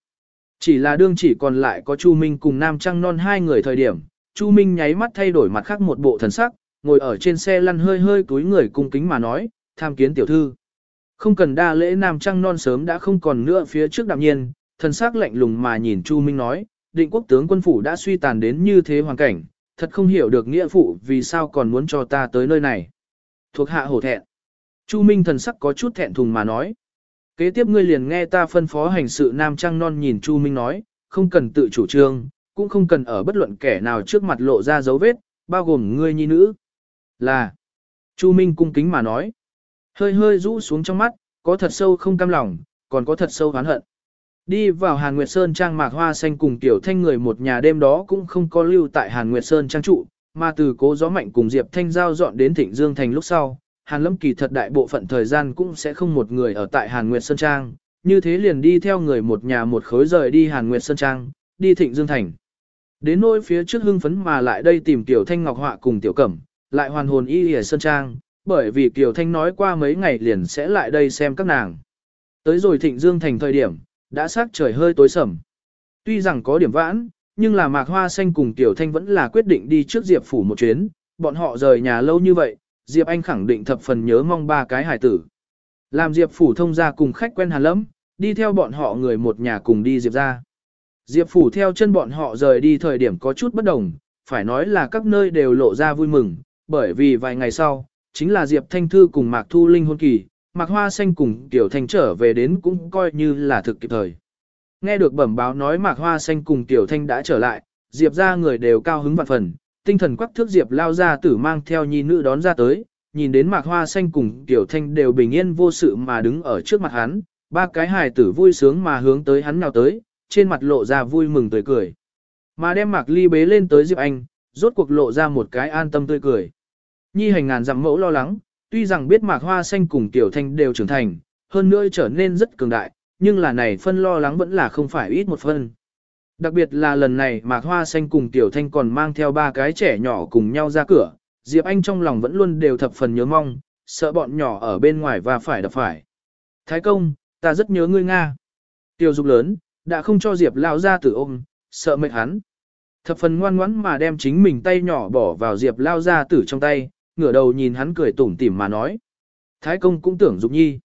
Chỉ là đương chỉ còn lại có Chu Minh cùng Nam Trăng Non hai người thời điểm, Chu Minh nháy mắt thay đổi mặt khác một bộ thần sắc, ngồi ở trên xe lăn hơi hơi túi người cung kính mà nói, tham kiến tiểu thư. Không cần đa lễ Nam Trăng Non sớm đã không còn nữa phía trước đạm nhiên, thần sắc lạnh lùng mà nhìn Chu Minh nói, định quốc tướng quân phủ đã suy tàn đến như thế hoàn cảnh, thật không hiểu được nghĩa phụ vì sao còn muốn cho ta tới nơi này. Thuộc hạ hổ thẹn. Chu Minh thần sắc có chút thẹn thùng mà nói. Kế tiếp ngươi liền nghe ta phân phó hành sự Nam Trang Non nhìn Chu Minh nói, không cần tự chủ trương, cũng không cần ở bất luận kẻ nào trước mặt lộ ra dấu vết, bao gồm ngươi nhi nữ. Là. Chu Minh cung kính mà nói. Hơi hơi rũ xuống trong mắt, có thật sâu không cam lòng, còn có thật sâu oán hận. Đi vào Hàn Nguyệt Sơn trang mạc hoa xanh cùng tiểu thanh người một nhà đêm đó cũng không có lưu tại Hàn Nguyệt Sơn trang trụ, mà từ cố gió mạnh cùng Diệp Thanh giao dọn đến Thịnh Dương Thành lúc sau. Hàn Lâm kỳ thật đại bộ phận thời gian cũng sẽ không một người ở tại Hàn Nguyệt Sơn Trang, như thế liền đi theo người một nhà một khối rời đi Hàn Nguyệt Sơn Trang, đi Thịnh Dương Thành. Đến nỗi phía trước hưng phấn mà lại đây tìm Tiểu Thanh Ngọc Họa cùng Tiểu Cẩm, lại hoàn hồn y ở Sơn Trang, bởi vì Tiểu Thanh nói qua mấy ngày liền sẽ lại đây xem các nàng. Tới rồi Thịnh Dương Thành thời điểm, đã sắc trời hơi tối sầm. Tuy rằng có điểm vãn, nhưng là Mạc Hoa Xanh cùng Tiểu Thanh vẫn là quyết định đi trước Diệp Phủ một chuyến, bọn họ rời nhà lâu như vậy, Diệp Anh khẳng định thập phần nhớ mong ba cái hải tử. Làm Diệp Phủ thông ra cùng khách quen hàn lắm, đi theo bọn họ người một nhà cùng đi Diệp ra. Diệp Phủ theo chân bọn họ rời đi thời điểm có chút bất đồng, phải nói là các nơi đều lộ ra vui mừng, bởi vì vài ngày sau, chính là Diệp Thanh Thư cùng Mạc Thu Linh hôn kỳ, Mạc Hoa Xanh cùng Tiểu Thanh trở về đến cũng coi như là thực kịp thời. Nghe được bẩm báo nói Mạc Hoa Xanh cùng Tiểu Thanh đã trở lại, Diệp ra người đều cao hứng vạn phần, tinh thần quắc thước Diệp lao ra tử mang theo nhi nữ đón ra tới, nhìn đến Mạc Hoa Xanh cùng Tiểu Thanh đều bình yên vô sự mà đứng ở trước mặt hắn, ba cái hài tử vui sướng mà hướng tới hắn nào tới, trên mặt lộ ra vui mừng tươi cười. Mà đem Mạc Ly bế lên tới Diệp Anh, rốt cuộc lộ ra một cái an tâm tươi cười. Nhi hành ngàn dặm mẫu lo lắng, tuy rằng biết Mạc Hoa Xanh cùng Tiểu Thanh đều trưởng thành, hơn nữa trở nên rất cường đại, nhưng là này phân lo lắng vẫn là không phải ít một phân. Đặc biệt là lần này Mạc Hoa Xanh cùng Tiểu Thanh còn mang theo ba cái trẻ nhỏ cùng nhau ra cửa, Diệp Anh trong lòng vẫn luôn đều thập phần nhớ mong, sợ bọn nhỏ ở bên ngoài và phải đập phải. Thái công, ta rất nhớ ngươi Nga. Tiểu dục lớn, đã không cho Diệp lao ra tử ôm, sợ mệt hắn. Thập phần ngoan ngoãn mà đem chính mình tay nhỏ bỏ vào Diệp lao ra tử trong tay, ngửa đầu nhìn hắn cười tủm tỉm mà nói. Thái công cũng tưởng dục nhi.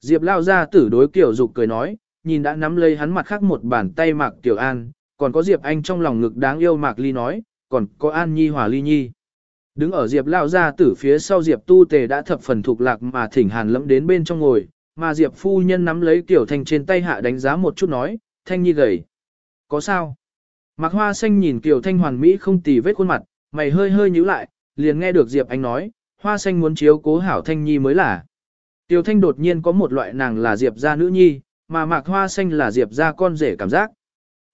Diệp lao ra tử đối kiểu dục cười nói, nhìn đã nắm lấy hắn mặt khác một bàn tay mạc tiểu an, còn có Diệp anh trong lòng ngực đáng yêu mạc ly nói, còn có an nhi hòa ly nhi. Đứng ở Diệp lao ra tử phía sau Diệp tu tề đã thập phần thuộc lạc mà thỉnh hàn lẫm đến bên trong ngồi, mà Diệp phu nhân nắm lấy tiểu thanh trên tay hạ đánh giá một chút nói, thanh nhi gầy. Có sao? Mạc hoa xanh nhìn Kiều Thanh hoàn mỹ không tì vết khuôn mặt, mày hơi hơi nhíu lại, liền nghe được Diệp Anh nói, hoa xanh muốn chiếu cố hảo Thanh Nhi mới là. tiểu Thanh đột nhiên có một loại nàng là Diệp gia nữ nhi, mà Mạc hoa xanh là Diệp gia con rể cảm giác.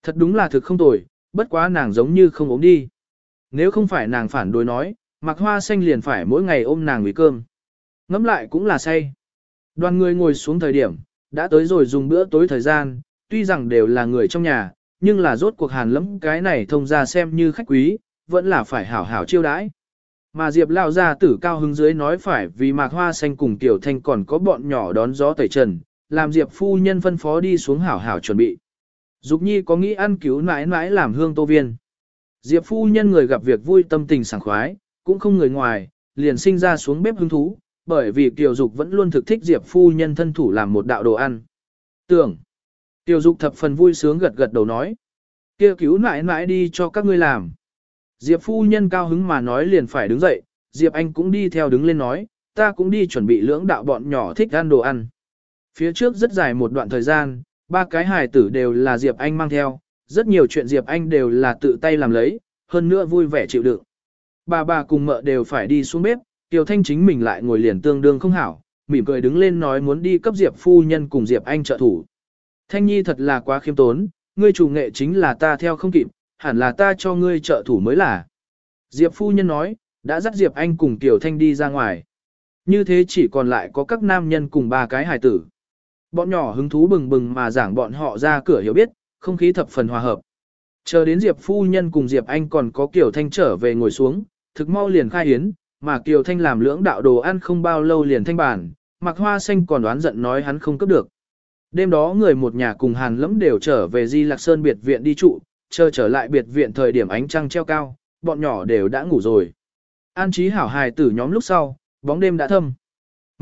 Thật đúng là thực không tồi, bất quá nàng giống như không ốm đi. Nếu không phải nàng phản đối nói, Mạc hoa xanh liền phải mỗi ngày ôm nàng ủy cơm. Ngắm lại cũng là say. Đoàn người ngồi xuống thời điểm, đã tới rồi dùng bữa tối thời gian, tuy rằng đều là người trong nhà, nhưng là rốt cuộc hàn lắm cái này thông ra xem như khách quý, vẫn là phải hảo hảo chiêu đãi. Mà Diệp lao ra tử cao hứng dưới nói phải vì mạc hoa xanh cùng tiểu thanh còn có bọn nhỏ đón gió tẩy trần, làm Diệp phu nhân phân phó đi xuống hảo hảo chuẩn bị. Dục nhi có nghĩ ăn cứu mãi mãi làm hương tô viên. Diệp phu nhân người gặp việc vui tâm tình sảng khoái, cũng không người ngoài, liền sinh ra xuống bếp hứng thú, bởi vì Kiều Dục vẫn luôn thực thích Diệp phu nhân thân thủ làm một đạo đồ ăn. Tưởng, Kiều Dục thập phần vui sướng gật gật đầu nói, kia cứu nãi nãi đi cho các ngươi làm. Diệp phu nhân cao hứng mà nói liền phải đứng dậy, Diệp Anh cũng đi theo đứng lên nói, ta cũng đi chuẩn bị lưỡng đạo bọn nhỏ thích ăn đồ ăn. Phía trước rất dài một đoạn thời gian, ba cái hài tử đều là Diệp Anh mang theo, rất nhiều chuyện Diệp Anh đều là tự tay làm lấy, hơn nữa vui vẻ chịu đựng. Bà bà cùng mợ đều phải đi xuống bếp, Tiểu Thanh chính mình lại ngồi liền tương đương không hảo, mỉm cười đứng lên nói muốn đi cấp Diệp phu nhân cùng Diệp Anh trợ thủ. Thanh Nhi thật là quá khiêm tốn, ngươi chủ nghệ chính là ta theo không kịp, hẳn là ta cho ngươi trợ thủ mới là. Diệp phu nhân nói, đã dắt Diệp Anh cùng Tiểu Thanh đi ra ngoài. Như thế chỉ còn lại có các nam nhân cùng ba cái hài tử. Bọn nhỏ hứng thú bừng bừng mà giảng bọn họ ra cửa hiểu biết, không khí thập phần hòa hợp. Chờ đến Diệp phu nhân cùng Diệp Anh còn có Kiều Thanh trở về ngồi xuống, thực mau liền khai hiến, mà Kiều Thanh làm lưỡng đạo đồ ăn không bao lâu liền thanh bản, mặc hoa xanh còn đoán giận nói hắn không cấp được. Đêm đó người một nhà cùng hàn lẫm đều trở về Di Lạc Sơn biệt viện đi trụ, chờ trở lại biệt viện thời điểm ánh trăng treo cao, bọn nhỏ đều đã ngủ rồi. An trí hảo hài tử nhóm lúc sau, bóng đêm đã thâm.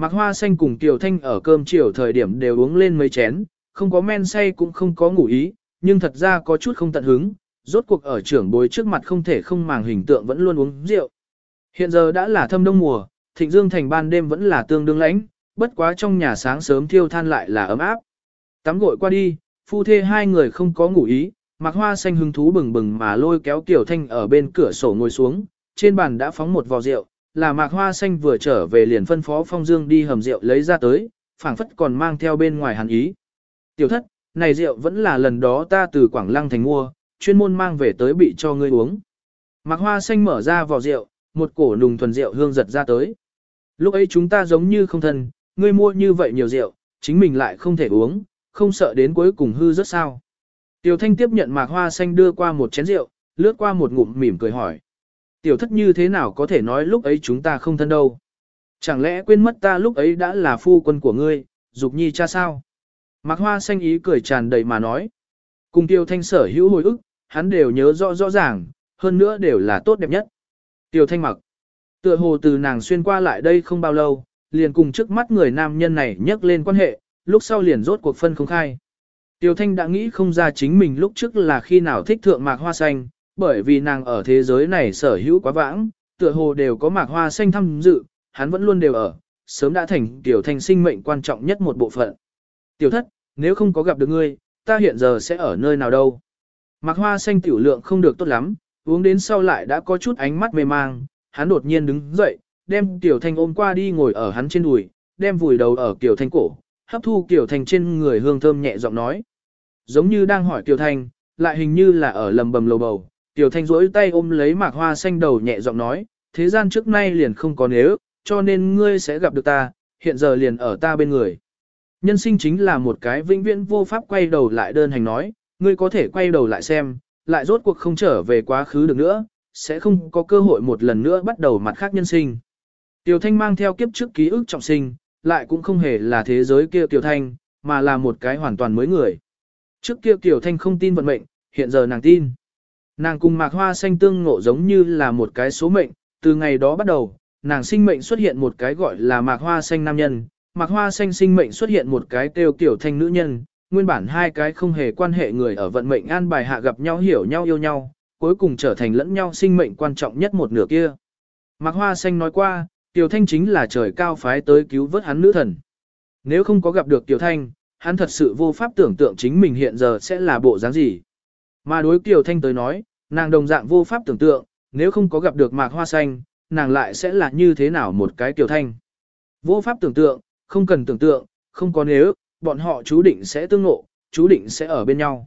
Mạc Hoa Xanh cùng Kiều Thanh ở cơm chiều thời điểm đều uống lên mấy chén, không có men say cũng không có ngủ ý, nhưng thật ra có chút không tận hứng, rốt cuộc ở trưởng bối trước mặt không thể không màng hình tượng vẫn luôn uống rượu. Hiện giờ đã là thâm đông mùa, Thịnh Dương thành ban đêm vẫn là tương đương lãnh, bất quá trong nhà sáng sớm thiêu than lại là ấm áp. Tắm gội qua đi, phu thê hai người không có ngủ ý, Mạc Hoa Xanh hứng thú bừng bừng mà lôi kéo Kiều Thanh ở bên cửa sổ ngồi xuống, trên bàn đã phóng một vò rượu, là Mạc Hoa Xanh vừa trở về liền phân phó Phong Dương đi hầm rượu lấy ra tới, phảng phất còn mang theo bên ngoài hàn ý. Tiểu thất, này rượu vẫn là lần đó ta từ Quảng Lăng thành mua, chuyên môn mang về tới bị cho ngươi uống. Mạc Hoa Xanh mở ra vỏ rượu, một cổ nùng thuần rượu hương giật ra tới. Lúc ấy chúng ta giống như không thân, ngươi mua như vậy nhiều rượu, chính mình lại không thể uống, không sợ đến cuối cùng hư rất sao. Tiểu Thanh tiếp nhận Mạc Hoa Xanh đưa qua một chén rượu, lướt qua một ngụm mỉm cười hỏi. Tiểu thất như thế nào có thể nói lúc ấy chúng ta không thân đâu. Chẳng lẽ quên mất ta lúc ấy đã là phu quân của ngươi, dục nhi cha sao? Mạc Hoa Xanh ý cười tràn đầy mà nói. Cùng Tiêu Thanh sở hữu hồi ức, hắn đều nhớ rõ rõ ràng, hơn nữa đều là tốt đẹp nhất. Tiêu Thanh mặc. Tựa hồ từ nàng xuyên qua lại đây không bao lâu, liền cùng trước mắt người nam nhân này nhắc lên quan hệ, lúc sau liền rốt cuộc phân không khai. Tiêu Thanh đã nghĩ không ra chính mình lúc trước là khi nào thích thượng mạc hoa xanh, bởi vì nàng ở thế giới này sở hữu quá vãng, tựa hồ đều có mạc hoa xanh tham dự, hắn vẫn luôn đều ở, sớm đã thành Tiểu Thanh sinh mệnh quan trọng nhất một bộ phận. Tiểu thất, nếu không có gặp được ngươi, ta hiện giờ sẽ ở nơi nào đâu. Mạc hoa xanh tiểu lượng không được tốt lắm, uống đến sau lại đã có chút ánh mắt mê mang, hắn đột nhiên đứng dậy, đem Tiểu Thanh ôm qua đi ngồi ở hắn trên đùi, đem vùi đầu ở Tiểu Thanh cổ, hấp thu Tiểu Thanh trên người hương thơm nhẹ giọng nói. Giống như đang hỏi Tiểu Thanh, lại hình như là ở lầm bầm lầu bầu, Tiểu Thanh rỗi tay ôm lấy mạc hoa xanh đầu nhẹ giọng nói, thế gian trước nay liền không có nếu, cho nên ngươi sẽ gặp được ta, hiện giờ liền ở ta bên người. Nhân sinh chính là một cái vĩnh viễn vô pháp quay đầu lại đơn hành nói, ngươi có thể quay đầu lại xem, lại rốt cuộc không trở về quá khứ được nữa, sẽ không có cơ hội một lần nữa bắt đầu mặt khác nhân sinh. Tiểu Thanh mang theo kiếp trước ký ức trọng sinh, lại cũng không hề là thế giới kia Tiểu Thanh, mà là một cái hoàn toàn mới người. Trước kia Tiểu Thanh không tin vận mệnh, hiện giờ nàng tin. Nàng cùng mạc hoa xanh tương ngộ giống như là một cái số mệnh, từ ngày đó bắt đầu, nàng sinh mệnh xuất hiện một cái gọi là mạc hoa xanh nam nhân, mạc hoa xanh sinh mệnh xuất hiện một cái kêu tiểu thanh nữ nhân, nguyên bản hai cái không hề quan hệ người ở vận mệnh an bài hạ gặp nhau hiểu nhau yêu nhau, cuối cùng trở thành lẫn nhau sinh mệnh quan trọng nhất một nửa kia. Mạc hoa xanh nói qua, tiểu thanh chính là trời cao phái tới cứu vớt hắn nữ thần. Nếu không có gặp được tiểu thanh, hắn thật sự vô pháp tưởng tượng chính mình hiện giờ sẽ là bộ dáng gì. Mà đối Kiều Thanh tới nói, nàng đồng dạng vô pháp tưởng tượng, nếu không có gặp được mạc hoa xanh, nàng lại sẽ là như thế nào một cái Kiều Thanh. Vô pháp tưởng tượng, không cần tưởng tượng, không có nếu, bọn họ chú định sẽ tương ngộ, chú định sẽ ở bên nhau.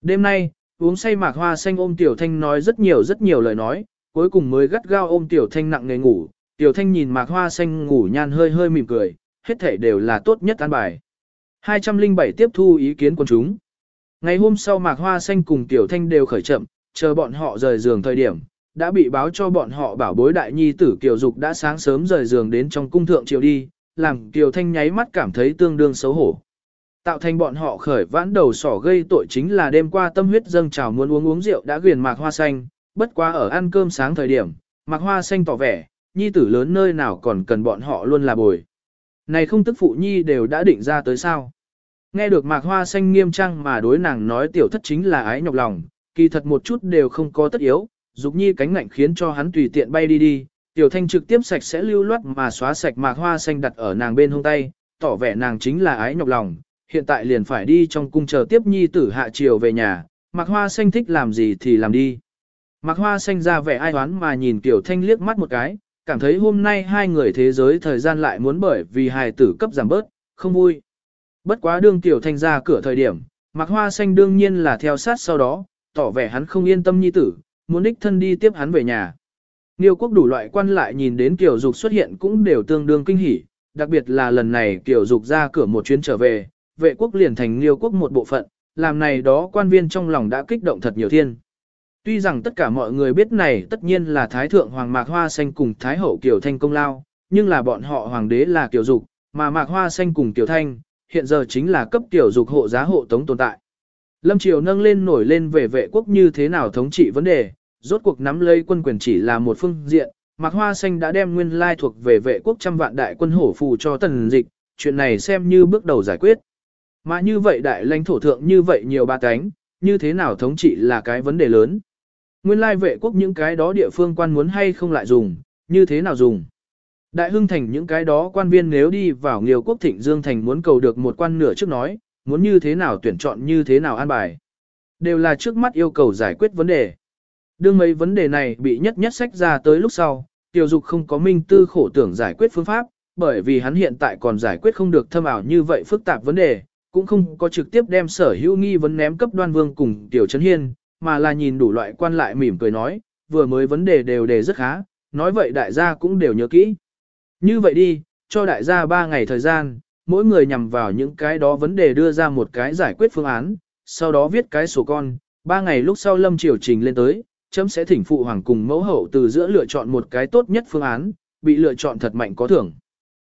Đêm nay, uống say mạc hoa xanh ôm Tiểu Thanh nói rất nhiều rất nhiều lời nói, cuối cùng mới gắt gao ôm Tiểu Thanh nặng nề ngủ. Tiểu Thanh nhìn mạc hoa xanh ngủ nhan hơi hơi mỉm cười, hết thể đều là tốt nhất an bài. 207 tiếp thu ý kiến của chúng. Ngày hôm sau Mạc Hoa Xanh cùng Tiểu Thanh đều khởi chậm, chờ bọn họ rời giường thời điểm, đã bị báo cho bọn họ bảo bối đại nhi tử Kiều Dục đã sáng sớm rời giường đến trong cung thượng triều đi, làm Tiểu Thanh nháy mắt cảm thấy tương đương xấu hổ. Tạo thành bọn họ khởi vãn đầu sỏ gây tội chính là đêm qua tâm huyết dâng trào muốn uống uống rượu đã ghiền Mạc Hoa Xanh, bất quá ở ăn cơm sáng thời điểm, Mạc Hoa Xanh tỏ vẻ, nhi tử lớn nơi nào còn cần bọn họ luôn là bồi. Này không tức phụ nhi đều đã định ra tới sao. Nghe được Mạc Hoa Xanh nghiêm trang mà đối nàng nói tiểu thất chính là ái nhọc lòng, kỳ thật một chút đều không có tất yếu, dục nhi cánh ngạnh khiến cho hắn tùy tiện bay đi đi, tiểu thanh trực tiếp sạch sẽ lưu loát mà xóa sạch Mạc Hoa Xanh đặt ở nàng bên hông tay, tỏ vẻ nàng chính là ái nhọc lòng, hiện tại liền phải đi trong cung chờ tiếp nhi tử hạ chiều về nhà, Mạc Hoa Xanh thích làm gì thì làm đi. Mạc Hoa Xanh ra vẻ ai oán mà nhìn Tiểu Thanh liếc mắt một cái, cảm thấy hôm nay hai người thế giới thời gian lại muốn bởi vì hài tử cấp giảm bớt, không vui. Bất quá đương Tiểu Thanh ra cửa thời điểm, Mạc Hoa Xanh đương nhiên là theo sát sau đó, tỏ vẻ hắn không yên tâm nhi tử, muốn đích thân đi tiếp hắn về nhà. Nhiều quốc đủ loại quan lại nhìn đến tiểu Dục xuất hiện cũng đều tương đương kinh hỉ, đặc biệt là lần này tiểu Dục ra cửa một chuyến trở về, vệ quốc liền thành liêu quốc một bộ phận, làm này đó quan viên trong lòng đã kích động thật nhiều thiên. Tuy rằng tất cả mọi người biết này tất nhiên là Thái Thượng Hoàng Mạc Hoa Xanh cùng Thái Hậu Kiều Thanh công lao, nhưng là bọn họ Hoàng đế là Kiều Dục, mà Mạc Hoa Xanh cùng Kiều Thanh, hiện giờ chính là cấp tiểu Dục hộ giá hộ tống tồn tại. Lâm Triều nâng lên nổi lên về vệ quốc như thế nào thống trị vấn đề, rốt cuộc nắm lấy quân quyền chỉ là một phương diện, Mạc Hoa Xanh đã đem nguyên lai thuộc về vệ quốc trăm vạn đại quân hổ phù cho tần dịch, chuyện này xem như bước đầu giải quyết. Mà như vậy đại lãnh thổ thượng như vậy nhiều ba cánh, như thế nào thống trị là cái vấn đề lớn. Nguyên lai vệ quốc những cái đó địa phương quan muốn hay không lại dùng, như thế nào dùng. Đại hưng thành những cái đó quan viên nếu đi vào nghiều quốc thịnh Dương thành muốn cầu được một quan nửa trước nói, muốn như thế nào tuyển chọn như thế nào an bài. Đều là trước mắt yêu cầu giải quyết vấn đề. Đương mấy vấn đề này bị nhất nhất sách ra tới lúc sau, tiểu dục không có minh tư khổ tưởng giải quyết phương pháp, bởi vì hắn hiện tại còn giải quyết không được thâm ảo như vậy phức tạp vấn đề, cũng không có trực tiếp đem sở hữu nghi vấn ném cấp đoan vương cùng tiểu trấn hiên, mà là nhìn đủ loại quan lại mỉm cười nói, vừa mới vấn đề đều đề rất khá, nói vậy đại gia cũng đều nhớ kỹ. Như vậy đi, cho đại gia 3 ngày thời gian, mỗi người nhằm vào những cái đó vấn đề đưa ra một cái giải quyết phương án, sau đó viết cái sổ con, 3 ngày lúc sau lâm triều trình lên tới, chấm sẽ thỉnh phụ hoàng cùng mẫu hậu từ giữa lựa chọn một cái tốt nhất phương án, bị lựa chọn thật mạnh có thưởng.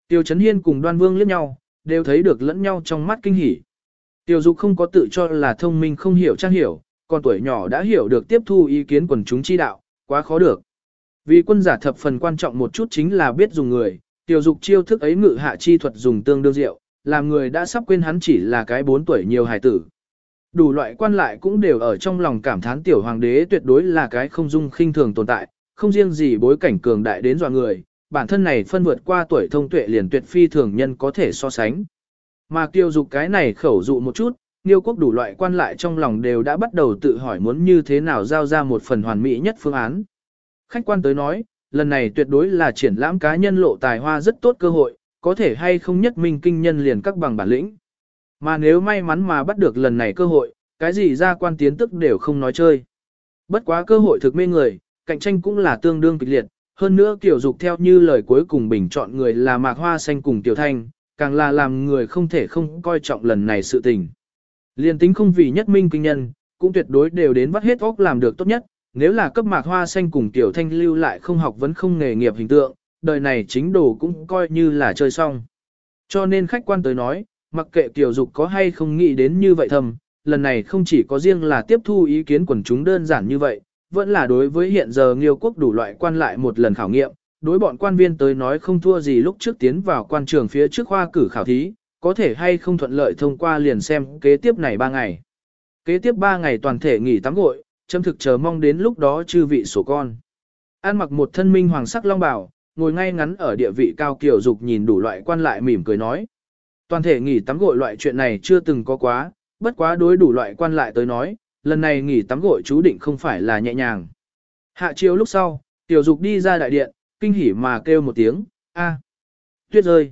Tiêu Chấn Hiên cùng Đoan Vương liếc nhau, đều thấy được lẫn nhau trong mắt kinh hỉ. Tiêu Dục không có tự cho là thông minh không hiểu trang hiểu, còn tuổi nhỏ đã hiểu được tiếp thu ý kiến quần chúng chi đạo, quá khó được. Vì quân giả thập phần quan trọng một chút chính là biết dùng người, Tiêu Dục chiêu thức ấy ngự hạ chi thuật dùng tương đương diệu, làm người đã sắp quên hắn chỉ là cái bốn tuổi nhiều hài tử. Đủ loại quan lại cũng đều ở trong lòng cảm thán tiểu hoàng đế tuyệt đối là cái không dung khinh thường tồn tại, không riêng gì bối cảnh cường đại đến dọa người, bản thân này phân vượt qua tuổi thông tuệ liền tuyệt phi thường nhân có thể so sánh. Mà Tiêu dục cái này khẩu dụ một chút, Niêu quốc đủ loại quan lại trong lòng đều đã bắt đầu tự hỏi muốn như thế nào giao ra một phần hoàn mỹ nhất phương án. Khách quan tới nói, lần này tuyệt đối là triển lãm cá nhân lộ tài hoa rất tốt cơ hội, có thể hay không nhất minh kinh nhân liền các bằng bản lĩnh. Mà nếu may mắn mà bắt được lần này cơ hội, cái gì ra quan tiến tức đều không nói chơi. Bất quá cơ hội thực mê người, cạnh tranh cũng là tương đương kịch liệt, hơn nữa kiểu dục theo như lời cuối cùng bình chọn người là Mạc Hoa Xanh cùng Tiểu Thanh, càng là làm người không thể không coi trọng lần này sự tình. Liên tính không vì nhất minh kinh nhân, cũng tuyệt đối đều đến vắt hết óc làm được tốt nhất, nếu là cấp Mạc Hoa Xanh cùng Tiểu Thanh lưu lại không học vẫn không nghề nghiệp hình tượng, đời này chính đồ cũng coi như là chơi xong. Cho nên khách quan tới nói, mặc kệ Tiểu Dục có hay không nghĩ đến như vậy thầm, lần này không chỉ có riêng là tiếp thu ý kiến quần chúng đơn giản như vậy, vẫn là đối với hiện giờ Nghiêu quốc đủ loại quan lại một lần khảo nghiệm, đối bọn quan viên tới nói không thua gì lúc trước tiến vào quan trường phía trước khoa cử khảo thí, có thể hay không thuận lợi thông qua liền xem kế tiếp này 3 ngày. Kế tiếp 3 ngày toàn thể nghỉ tắm gội, châm thực chờ mong đến lúc đó chư vị sổ con. An mặc một thân minh hoàng sắc long bào, ngồi ngay ngắn ở địa vị cao kiểu dục nhìn đủ loại quan lại mỉm cười nói. Toàn thể nghỉ tắm gội loại chuyện này chưa từng có quá, bất quá đối đủ loại quan lại tới nói, lần này nghỉ tắm gội chú định không phải là nhẹ nhàng. Hạ chiều lúc sau, tiểu dục đi ra đại điện, kinh hỉ mà kêu một tiếng, a, tuyết rơi.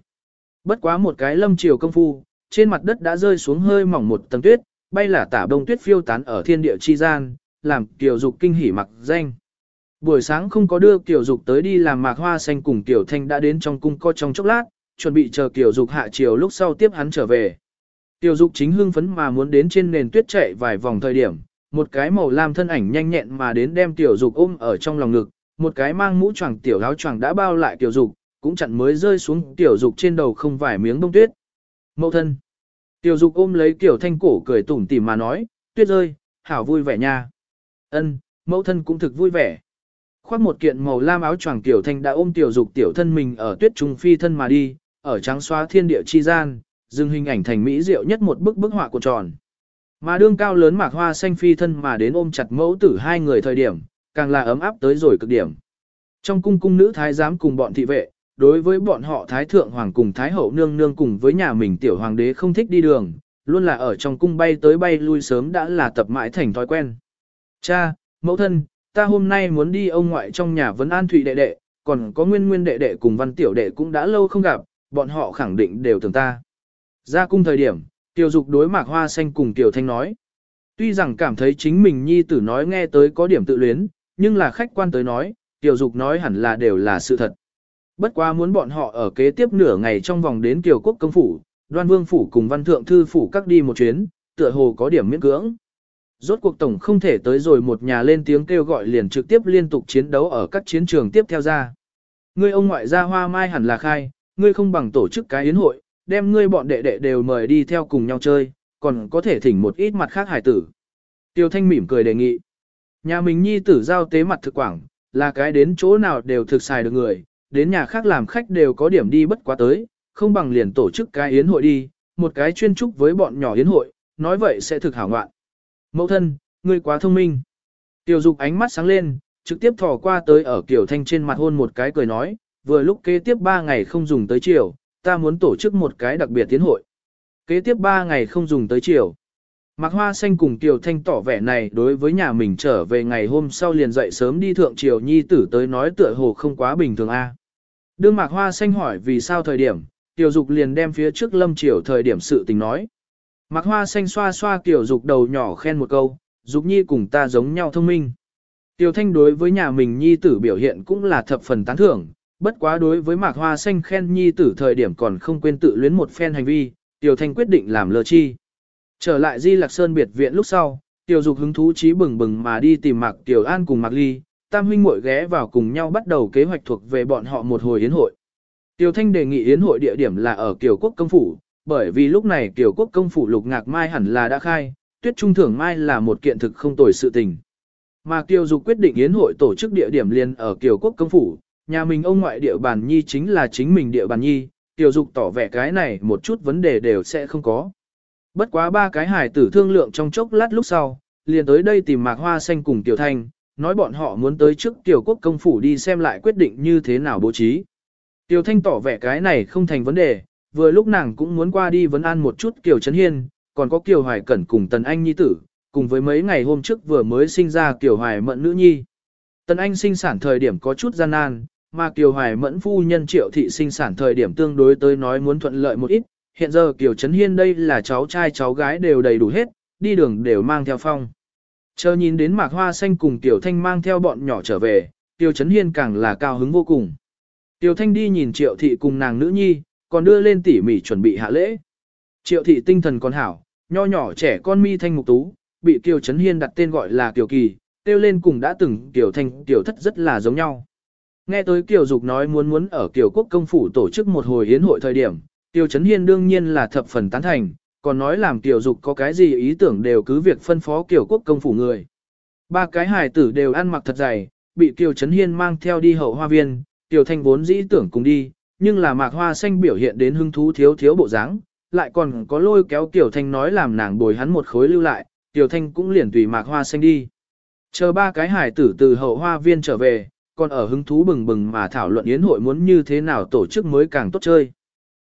Bất quá một cái lâm chiều công phu, trên mặt đất đã rơi xuống hơi mỏng một tầng tuyết, bay là tả bông tuyết phiêu tán ở thiên địa chi gian, làm tiểu dục kinh hỉ mặc danh. Buổi sáng không có đưa tiểu dục tới đi làm mạc hoa xanh cùng tiểu thanh đã đến trong cung co trong chốc lát, chuẩn bị chờ tiểu dục hạ chiều lúc sau tiếp hắn trở về. Tiểu dục chính hưng phấn mà muốn đến trên nền tuyết chạy vài vòng thời điểm, một cái màu lam thân ảnh nhanh nhẹn mà đến đem tiểu dục ôm ở trong lòng ngực, một cái mang mũ choàng tiểu áo choàng đã bao lại tiểu dục, cũng chặn mới rơi xuống tiểu dục trên đầu không vài miếng bông tuyết. Mậu thân. Tiểu dục ôm lấy tiểu thanh cổ cười tủm tỉm mà nói, tuyết rơi, hảo vui vẻ nha. Ân, mẫu thân cũng thực vui vẻ. Khoác một kiện màu lam áo choàng tiểu thanh đã ôm tiểu dục tiểu thân mình ở tuyết trung phi thân mà đi, ở trắng xóa thiên địa chi gian, dừng hình ảnh thành mỹ diệu nhất một bức bức họa của tròn. Mà đương cao lớn mạc hoa xanh phi thân mà đến ôm chặt mẫu tử hai người thời điểm, càng là ấm áp tới rồi cực điểm. Trong cung cung nữ thái giám cùng bọn thị vệ, đối với bọn họ thái thượng hoàng cùng thái hậu nương nương cùng với nhà mình tiểu hoàng đế không thích đi đường, luôn là ở trong cung bay tới bay lui sớm đã là tập mãi thành thói quen. Cha, mẫu thân, ta hôm nay muốn đi ông ngoại trong nhà vấn an thụy đệ đệ, còn có nguyên nguyên đệ đệ cùng văn tiểu đệ cũng đã lâu không gặp, bọn họ khẳng định đều tưởng ta. Ra cung thời điểm, tiểu dục đối mạc hoa xanh cùng tiểu thanh nói. Tuy rằng cảm thấy chính mình nhi tử nói nghe tới có điểm tự luyến, nhưng là khách quan tới nói, tiểu dục nói hẳn là đều là sự thật. Bất quá muốn bọn họ ở kế tiếp nửa ngày trong vòng đến tiểu quốc công phủ, đoan vương phủ cùng văn thượng thư phủ các đi một chuyến, tựa hồ có điểm miễn cưỡng. Rốt cuộc tổng không thể tới rồi một nhà lên tiếng kêu gọi liền trực tiếp liên tục chiến đấu ở các chiến trường tiếp theo ra. Ngươi ông ngoại gia hoa mai hẳn là khai, ngươi không bằng tổ chức cái yến hội, đem ngươi bọn đệ đệ đều mời đi theo cùng nhau chơi, còn có thể thỉnh một ít mặt khác hải tử. Tiêu Thanh mỉm cười đề nghị. Nhà mình nhi tử giao tế mặt thực quảng, là cái đến chỗ nào đều thực xài được người, đến nhà khác làm khách đều có điểm đi bất quá tới, không bằng liền tổ chức cái yến hội đi, một cái chuyên trúc với bọn nhỏ yến hội, nói vậy sẽ thực hảo ngoạn. Mẫu thân, ngươi quá thông minh. Tiểu dục ánh mắt sáng lên, trực tiếp thò qua tới ở Kiều Thanh trên mặt hôn một cái cười nói, vừa lúc kế tiếp 3 ngày không dùng tới chiều, ta muốn tổ chức một cái đặc biệt tiến hội. Kế tiếp 3 ngày không dùng tới chiều. Mạc Hoa Xanh cùng Kiều Thanh tỏ vẻ này đối với nhà mình trở về ngày hôm sau liền dậy sớm đi thượng triều nhi tử tới nói tựa hồ không quá bình thường a. Đương Mạc Hoa Xanh hỏi vì sao thời điểm, Tiểu Dục liền đem phía trước lâm triều thời điểm sự tình nói. Mạc Hoa Xanh xoa xoa Tiểu Dục đầu nhỏ khen một câu, Dục Nhi cùng ta giống nhau thông minh. Tiểu Thanh đối với nhà mình Nhi tử biểu hiện cũng là thập phần tán thưởng, bất quá đối với Mạc Hoa Xanh khen Nhi tử thời điểm còn không quên tự luyến một phen hành vi, Tiểu Thanh quyết định làm lơ chi. Trở lại Di Lạc Sơn biệt viện lúc sau, Tiểu Dục hứng thú trí bừng bừng mà đi tìm Mạc Tiểu An cùng Mạc Ly, tam huynh muội ghé vào cùng nhau bắt đầu kế hoạch thuộc về bọn họ một hồi yến hội. Tiểu Thanh đề nghị yến hội địa điểm là ở Kiều Quốc công phủ, bởi vì lúc này Kiều Quốc công phủ Lục Ngạc Mai hẳn là đã khai, Tuyết Trung Thưởng Mai là một kiện thực không tồi sự tình. Mà Kiều Dục quyết định yến hội tổ chức địa điểm liền ở Kiều Quốc công phủ, nhà mình ông ngoại địa bàn nhi chính là chính mình địa bàn nhi, Kiều Dục tỏ vẻ cái này một chút vấn đề đều sẽ không có. Bất quá ba cái hải tử thương lượng trong chốc lát lúc sau, liền tới đây tìm Mạc Hoa Xanh cùng Tiểu Thanh, nói bọn họ muốn tới trước Tiểu Quốc công phủ đi xem lại quyết định như thế nào bố trí. Tiểu Thanh tỏ vẻ cái này không thành vấn đề, vừa lúc nàng cũng muốn qua đi vấn an một chút Kiều Trấn Hiên, còn có Kiều Hoài Cẩn cùng Tần Anh Nhi tử, cùng với mấy ngày hôm trước vừa mới sinh ra Kiều Hoài Mẫn nữ nhi. Tần Anh sinh sản thời điểm có chút gian nan, mà Kiều Hoài Mẫn phu nhân Triệu thị sinh sản thời điểm tương đối tới nói muốn thuận lợi một ít, hiện giờ Kiều Trấn Hiên đây là cháu trai cháu gái đều đầy đủ hết, đi đường đều mang theo phong. Chờ nhìn đến Mạc Hoa Xanh cùng Tiểu Thanh mang theo bọn nhỏ trở về, Tiêu Trấn Hiên càng là cao hứng vô cùng. Tiêu Thanh đi nhìn Triệu Thị cùng nàng nữ nhi, còn đưa lên tỉ mỉ chuẩn bị hạ lễ. Triệu Thị tinh thần còn hảo, nho nhỏ trẻ con mi thanh mục tú, bị Tiêu Trấn Hiên đặt tên gọi là Kiều Kỳ, tiêu lên cùng đã từng Kiều Thanh Kiều Thất rất là giống nhau. Nghe tới Kiều Dục nói muốn muốn ở Kiều Quốc công phủ tổ chức một hồi hiến hội thời điểm, Tiêu Trấn Hiên đương nhiên là thập phần tán thành, còn nói làm Kiều Dục có cái gì ý tưởng đều cứ việc phân phó Kiều Quốc công phủ người. Ba cái hài tử đều ăn mặc thật dày, bị Kiều Trấn Hiên mang theo đi hậu hoa viên, Kiều Thanh vốn dĩ tưởng cùng đi, nhưng là mạc hoa xanh biểu hiện đến hứng thú thiếu thiếu bộ dáng, lại còn có lôi kéo Tiểu Thanh nói làm nàng bồi hắn một khối lưu lại, Tiểu Thanh cũng liền tùy mạc hoa xanh đi. Chờ ba cái hải tử từ hậu hoa viên trở về, còn ở hứng thú bừng bừng mà thảo luận yến hội muốn như thế nào tổ chức mới càng tốt chơi.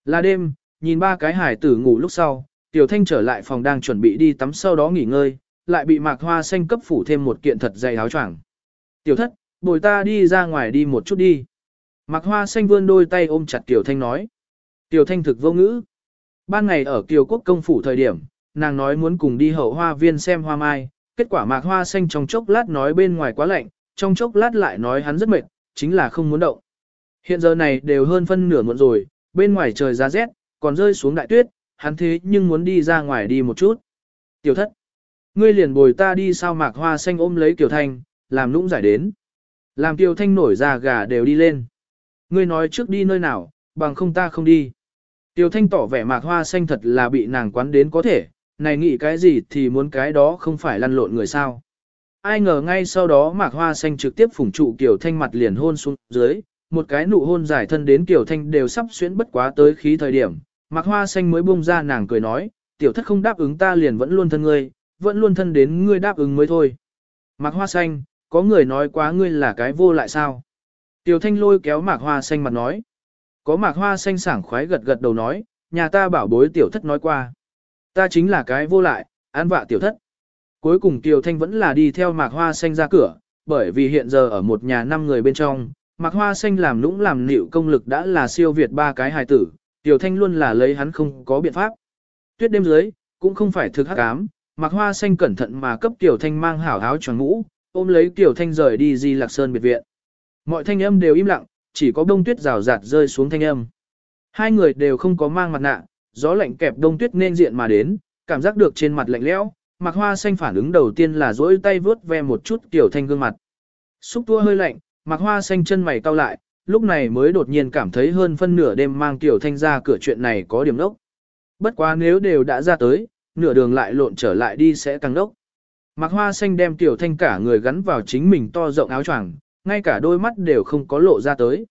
Là đêm, nhìn ba cái hải tử ngủ lúc sau, Tiểu Thanh trở lại phòng đang chuẩn bị đi tắm sau đó nghỉ ngơi, lại bị mạc hoa xanh cấp phủ thêm một kiện thật dày áo choàng. Tiểu thất, bồi ta đi ra ngoài đi một chút đi. Mạc hoa xanh vươn đôi tay ôm chặt Tiểu Thanh nói. Tiểu Thanh thực vô ngữ. Ban ngày ở Kiều Quốc công phủ thời điểm, nàng nói muốn cùng đi hậu hoa viên xem hoa mai, kết quả mạc hoa xanh trong chốc lát nói bên ngoài quá lạnh, trong chốc lát lại nói hắn rất mệt, chính là không muốn động. Hiện giờ này đều hơn phân nửa muộn rồi, bên ngoài trời giá rét, còn rơi xuống đại tuyết, hắn thế nhưng muốn đi ra ngoài đi một chút. Tiểu thất, ngươi liền bồi ta đi sao mạc hoa xanh ôm lấy Kiều Thanh, làm lũng giải đến. Làm Kiều Thanh nổi ra gà đều đi lên. Ngươi nói trước đi nơi nào, bằng không ta không đi. Tiêu Thanh tỏ vẻ mạc hoa xanh thật là bị nàng quán đến có thể, này nghĩ cái gì thì muốn cái đó không phải lăn lộn người sao. ai ngờ ngay sau đó Mạc Hoa Xanh trực tiếp phủng trụ Kiều Thanh mặt liền hôn xuống dưới, một cái nụ hôn giải thân đến Kiều Thanh đều sắp xuyến bất quá tới khí thời điểm, Mạc Hoa Xanh mới buông ra nàng cười nói, tiểu thất không đáp ứng ta liền vẫn luôn thân ngươi, vẫn luôn thân đến ngươi đáp ứng mới thôi. Mạc Hoa Xanh, có người nói quá ngươi là cái vô lại sao? Tiểu Thanh lôi kéo Mạc Hoa Xanh mặt nói. Có Mạc Hoa Xanh sảng khoái gật gật đầu nói, nhà ta bảo bối tiểu thất nói qua. Ta chính là cái vô lại, an vạ tiểu thất. Cuối cùng Tiểu Thanh vẫn là đi theo Mạc Hoa Xanh ra cửa, bởi vì hiện giờ ở một nhà năm người bên trong, Mạc Hoa Xanh làm lũng làm nịu công lực đã là siêu việt ba cái hài tử, Tiểu Thanh luôn là lấy hắn không có biện pháp. Tuyết đêm dưới, cũng không phải thực hắc ám, Mạc Hoa Xanh cẩn thận mà cấp Tiểu Thanh mang hảo áo choàng ngũ, ôm lấy Tiểu Thanh rời đi Di Lạc Sơn biệt viện. Mọi thanh âm đều im lặng, chỉ có đông tuyết rào rạt rơi xuống thanh âm. Hai người đều không có mang mặt nạ, gió lạnh kẹp đông tuyết nên diện mà đến, cảm giác được trên mặt lạnh lẽo, Mạc Hoa Xanh phản ứng đầu tiên là duỗi tay vướt ve một chút Tiểu Thanh gương mặt. Xúc tua hơi lạnh, Mạc Hoa Xanh chân mày cau lại, lúc này mới đột nhiên cảm thấy hơn phân nửa đêm mang Tiểu Thanh ra cửa chuyện này có điểm đốc. Bất quá nếu đều đã ra tới, nửa đường lại lộn trở lại đi sẽ càng đốc. Mạc Hoa Xanh đem Tiểu Thanh cả người gắn vào chính mình to rộng áo choàng, ngay cả đôi mắt đều không có lộ ra tới.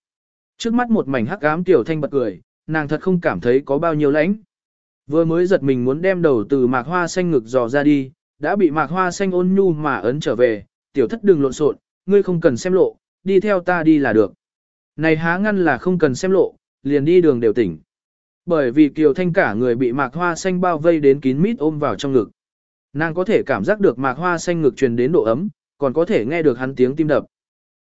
Trước mắt một mảnh hắc ám Tiểu Thanh bật cười, nàng thật không cảm thấy có bao nhiêu lãnh. Vừa mới giật mình muốn đem đầu từ Mạc Hoa Xanh ngực dò ra đi, đã bị Mạc Hoa Xanh ôn nhu mà ấn trở về, Tiểu Thất đừng lộn xộn, ngươi không cần xem lộ, đi theo ta đi là được. Này há ngăn là không cần xem lộ, liền đi đường đều tỉnh. Bởi vì Kiều Thanh cả người bị mạc hoa xanh bao vây đến kín mít ôm vào trong ngực. Nàng có thể cảm giác được mạc hoa xanh ngực truyền đến độ ấm, còn có thể nghe được hắn tiếng tim đập.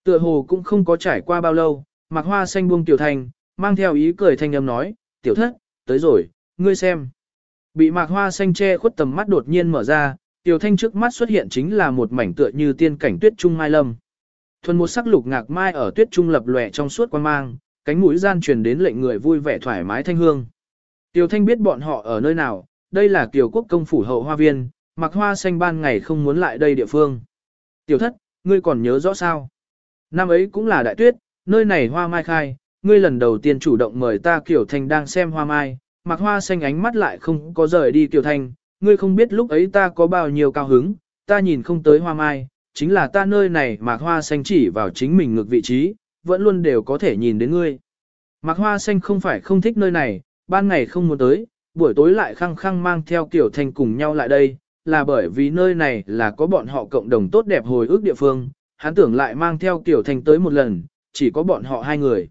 Tựa hồ cũng không có trải qua bao lâu, mặc hoa xanh buông Tiểu Thanh, mang theo ý cười thanh âm nói, tiểu thất, tới rồi, ngươi xem. Bị mạc hoa xanh che khuất tầm mắt đột nhiên mở ra, Tiểu Thanh trước mắt xuất hiện chính là một mảnh tựa như tiên cảnh tuyết trung mai lâm. Thuần một sắc lục ngạc mai ở tuyết trung lập lòe trong suốt quan mang, cánh mũi gian truyền đến lệnh người vui vẻ thoải mái thanh hương. Tiểu Thanh biết bọn họ ở nơi nào, đây là Kiều Quốc công phủ hậu hoa viên, mặc hoa xanh ban ngày không muốn lại đây địa phương. Tiểu thất, ngươi còn nhớ rõ sao? Năm ấy cũng là đại tuyết, nơi này hoa mai khai, ngươi lần đầu tiên chủ động mời ta Kiều Thanh đang xem hoa mai, mặc hoa xanh ánh mắt lại không có rời đi Kiều Thanh, ngươi không biết lúc ấy ta có bao nhiêu cao hứng, ta nhìn không tới hoa mai, chính là ta nơi này mạc hoa xanh chỉ vào chính mình ngược vị trí, vẫn luôn đều có thể nhìn đến ngươi. Mạc hoa xanh không phải không thích nơi này, ban ngày không muốn tới, buổi tối lại khăng khăng mang theo kiểu Thanh cùng nhau lại đây, là bởi vì nơi này là có bọn họ cộng đồng tốt đẹp hồi ức địa phương, hắn tưởng lại mang theo Kiều Thanh tới một lần, chỉ có bọn họ hai người.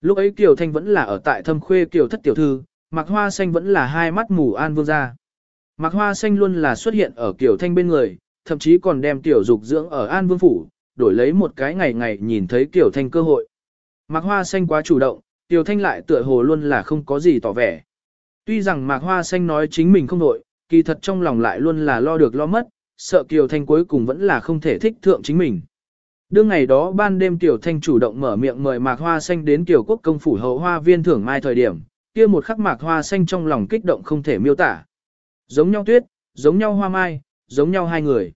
Lúc ấy Kiều Thanh vẫn là ở tại thâm khuê Kiều thất tiểu thư, Mạc Hoa Xanh vẫn là hai mắt mù an vương gia. Mạc Hoa Xanh luôn là xuất hiện ở Kiều Thanh bên người, thậm chí còn đem tiểu dục dưỡng ở An Vương Phủ, đổi lấy một cái ngày ngày nhìn thấy Kiều Thanh cơ hội. Mạc Hoa Xanh quá chủ động, Tiểu Thanh lại tựa hồ luôn là không có gì tỏ vẻ. Tuy rằng Mạc Hoa Xanh nói chính mình không đội, kỳ thật trong lòng lại luôn là lo được lo mất, sợ Kiều Thanh cuối cùng vẫn là không thể thích thượng chính mình. Đương ngày đó ban đêm Tiểu Thanh chủ động mở miệng mời Mạc Hoa Xanh đến tiểu Quốc công phủ hậu hoa viên thưởng mai thời điểm, kia một khắc Mạc Hoa Xanh trong lòng kích động không thể miêu tả. Giống nhau tuyết, giống nhau hoa mai, giống nhau hai người.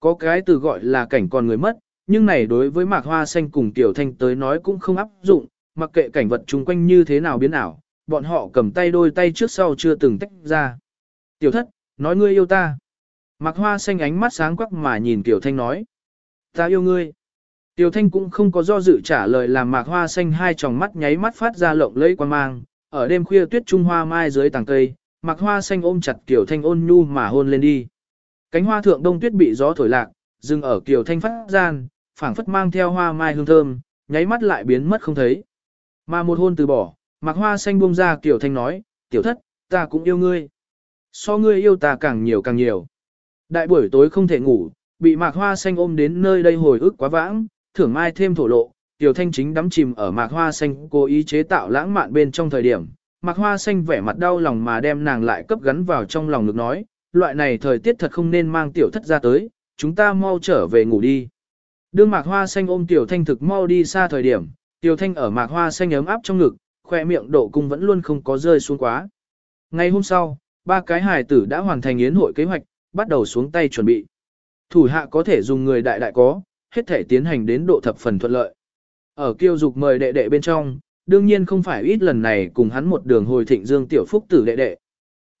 Có cái từ gọi là cảnh còn người mất, nhưng này đối với mạc hoa xanh cùng tiểu thanh tới nói cũng không áp dụng, mặc kệ cảnh vật chung quanh như thế nào biến ảo, bọn họ cầm tay đôi tay trước sau chưa từng tách ra. Tiểu thất, nói ngươi yêu ta. Mạc hoa xanh ánh mắt sáng quắc mà nhìn tiểu thanh nói. Ta yêu ngươi. Tiểu thanh cũng không có do dự trả lời làm mạc hoa xanh hai tròng mắt nháy mắt phát ra lộng lẫy quan mang. Ở đêm khuya tuyết trung hoa mai dưới tàng cây, mạc hoa xanh ôm chặt tiểu thanh ôn nhu mà hôn lên đi. Cánh hoa thượng đông tuyết bị gió thổi lạc, dừng ở kiều thanh phát gian, phảng phất mang theo hoa mai hương thơm, nháy mắt lại biến mất không thấy. Mà một hôn từ bỏ, mặc hoa xanh buông ra kiều thanh nói, tiểu thất, ta cũng yêu ngươi. So ngươi yêu ta càng nhiều càng nhiều. Đại buổi tối không thể ngủ, bị mạc hoa xanh ôm đến nơi đây hồi ức quá vãng, thưởng mai thêm thổ lộ, tiểu thanh chính đắm chìm ở mạc hoa xanh cố ý chế tạo lãng mạn bên trong thời điểm. Mạc hoa xanh vẻ mặt đau lòng mà đem nàng lại cấp gắn vào trong lòng ngực nói, loại này thời tiết thật không nên mang tiểu thất ra tới, chúng ta mau trở về ngủ đi. Đương mạc hoa xanh ôm tiểu thanh thực mau đi xa thời điểm, tiểu thanh ở mạc hoa xanh ấm áp trong ngực, khoe miệng độ cung vẫn luôn không có rơi xuống quá. Ngày hôm sau, ba cái hài tử đã hoàn thành yến hội kế hoạch, bắt đầu xuống tay chuẩn bị. Thủ hạ có thể dùng người đại đại có, hết thể tiến hành đến độ thập phần thuận lợi. Ở kiêu dục mời đệ đệ bên trong, đương nhiên không phải ít lần này cùng hắn một đường hồi thịnh dương tiểu phúc tử đệ đệ.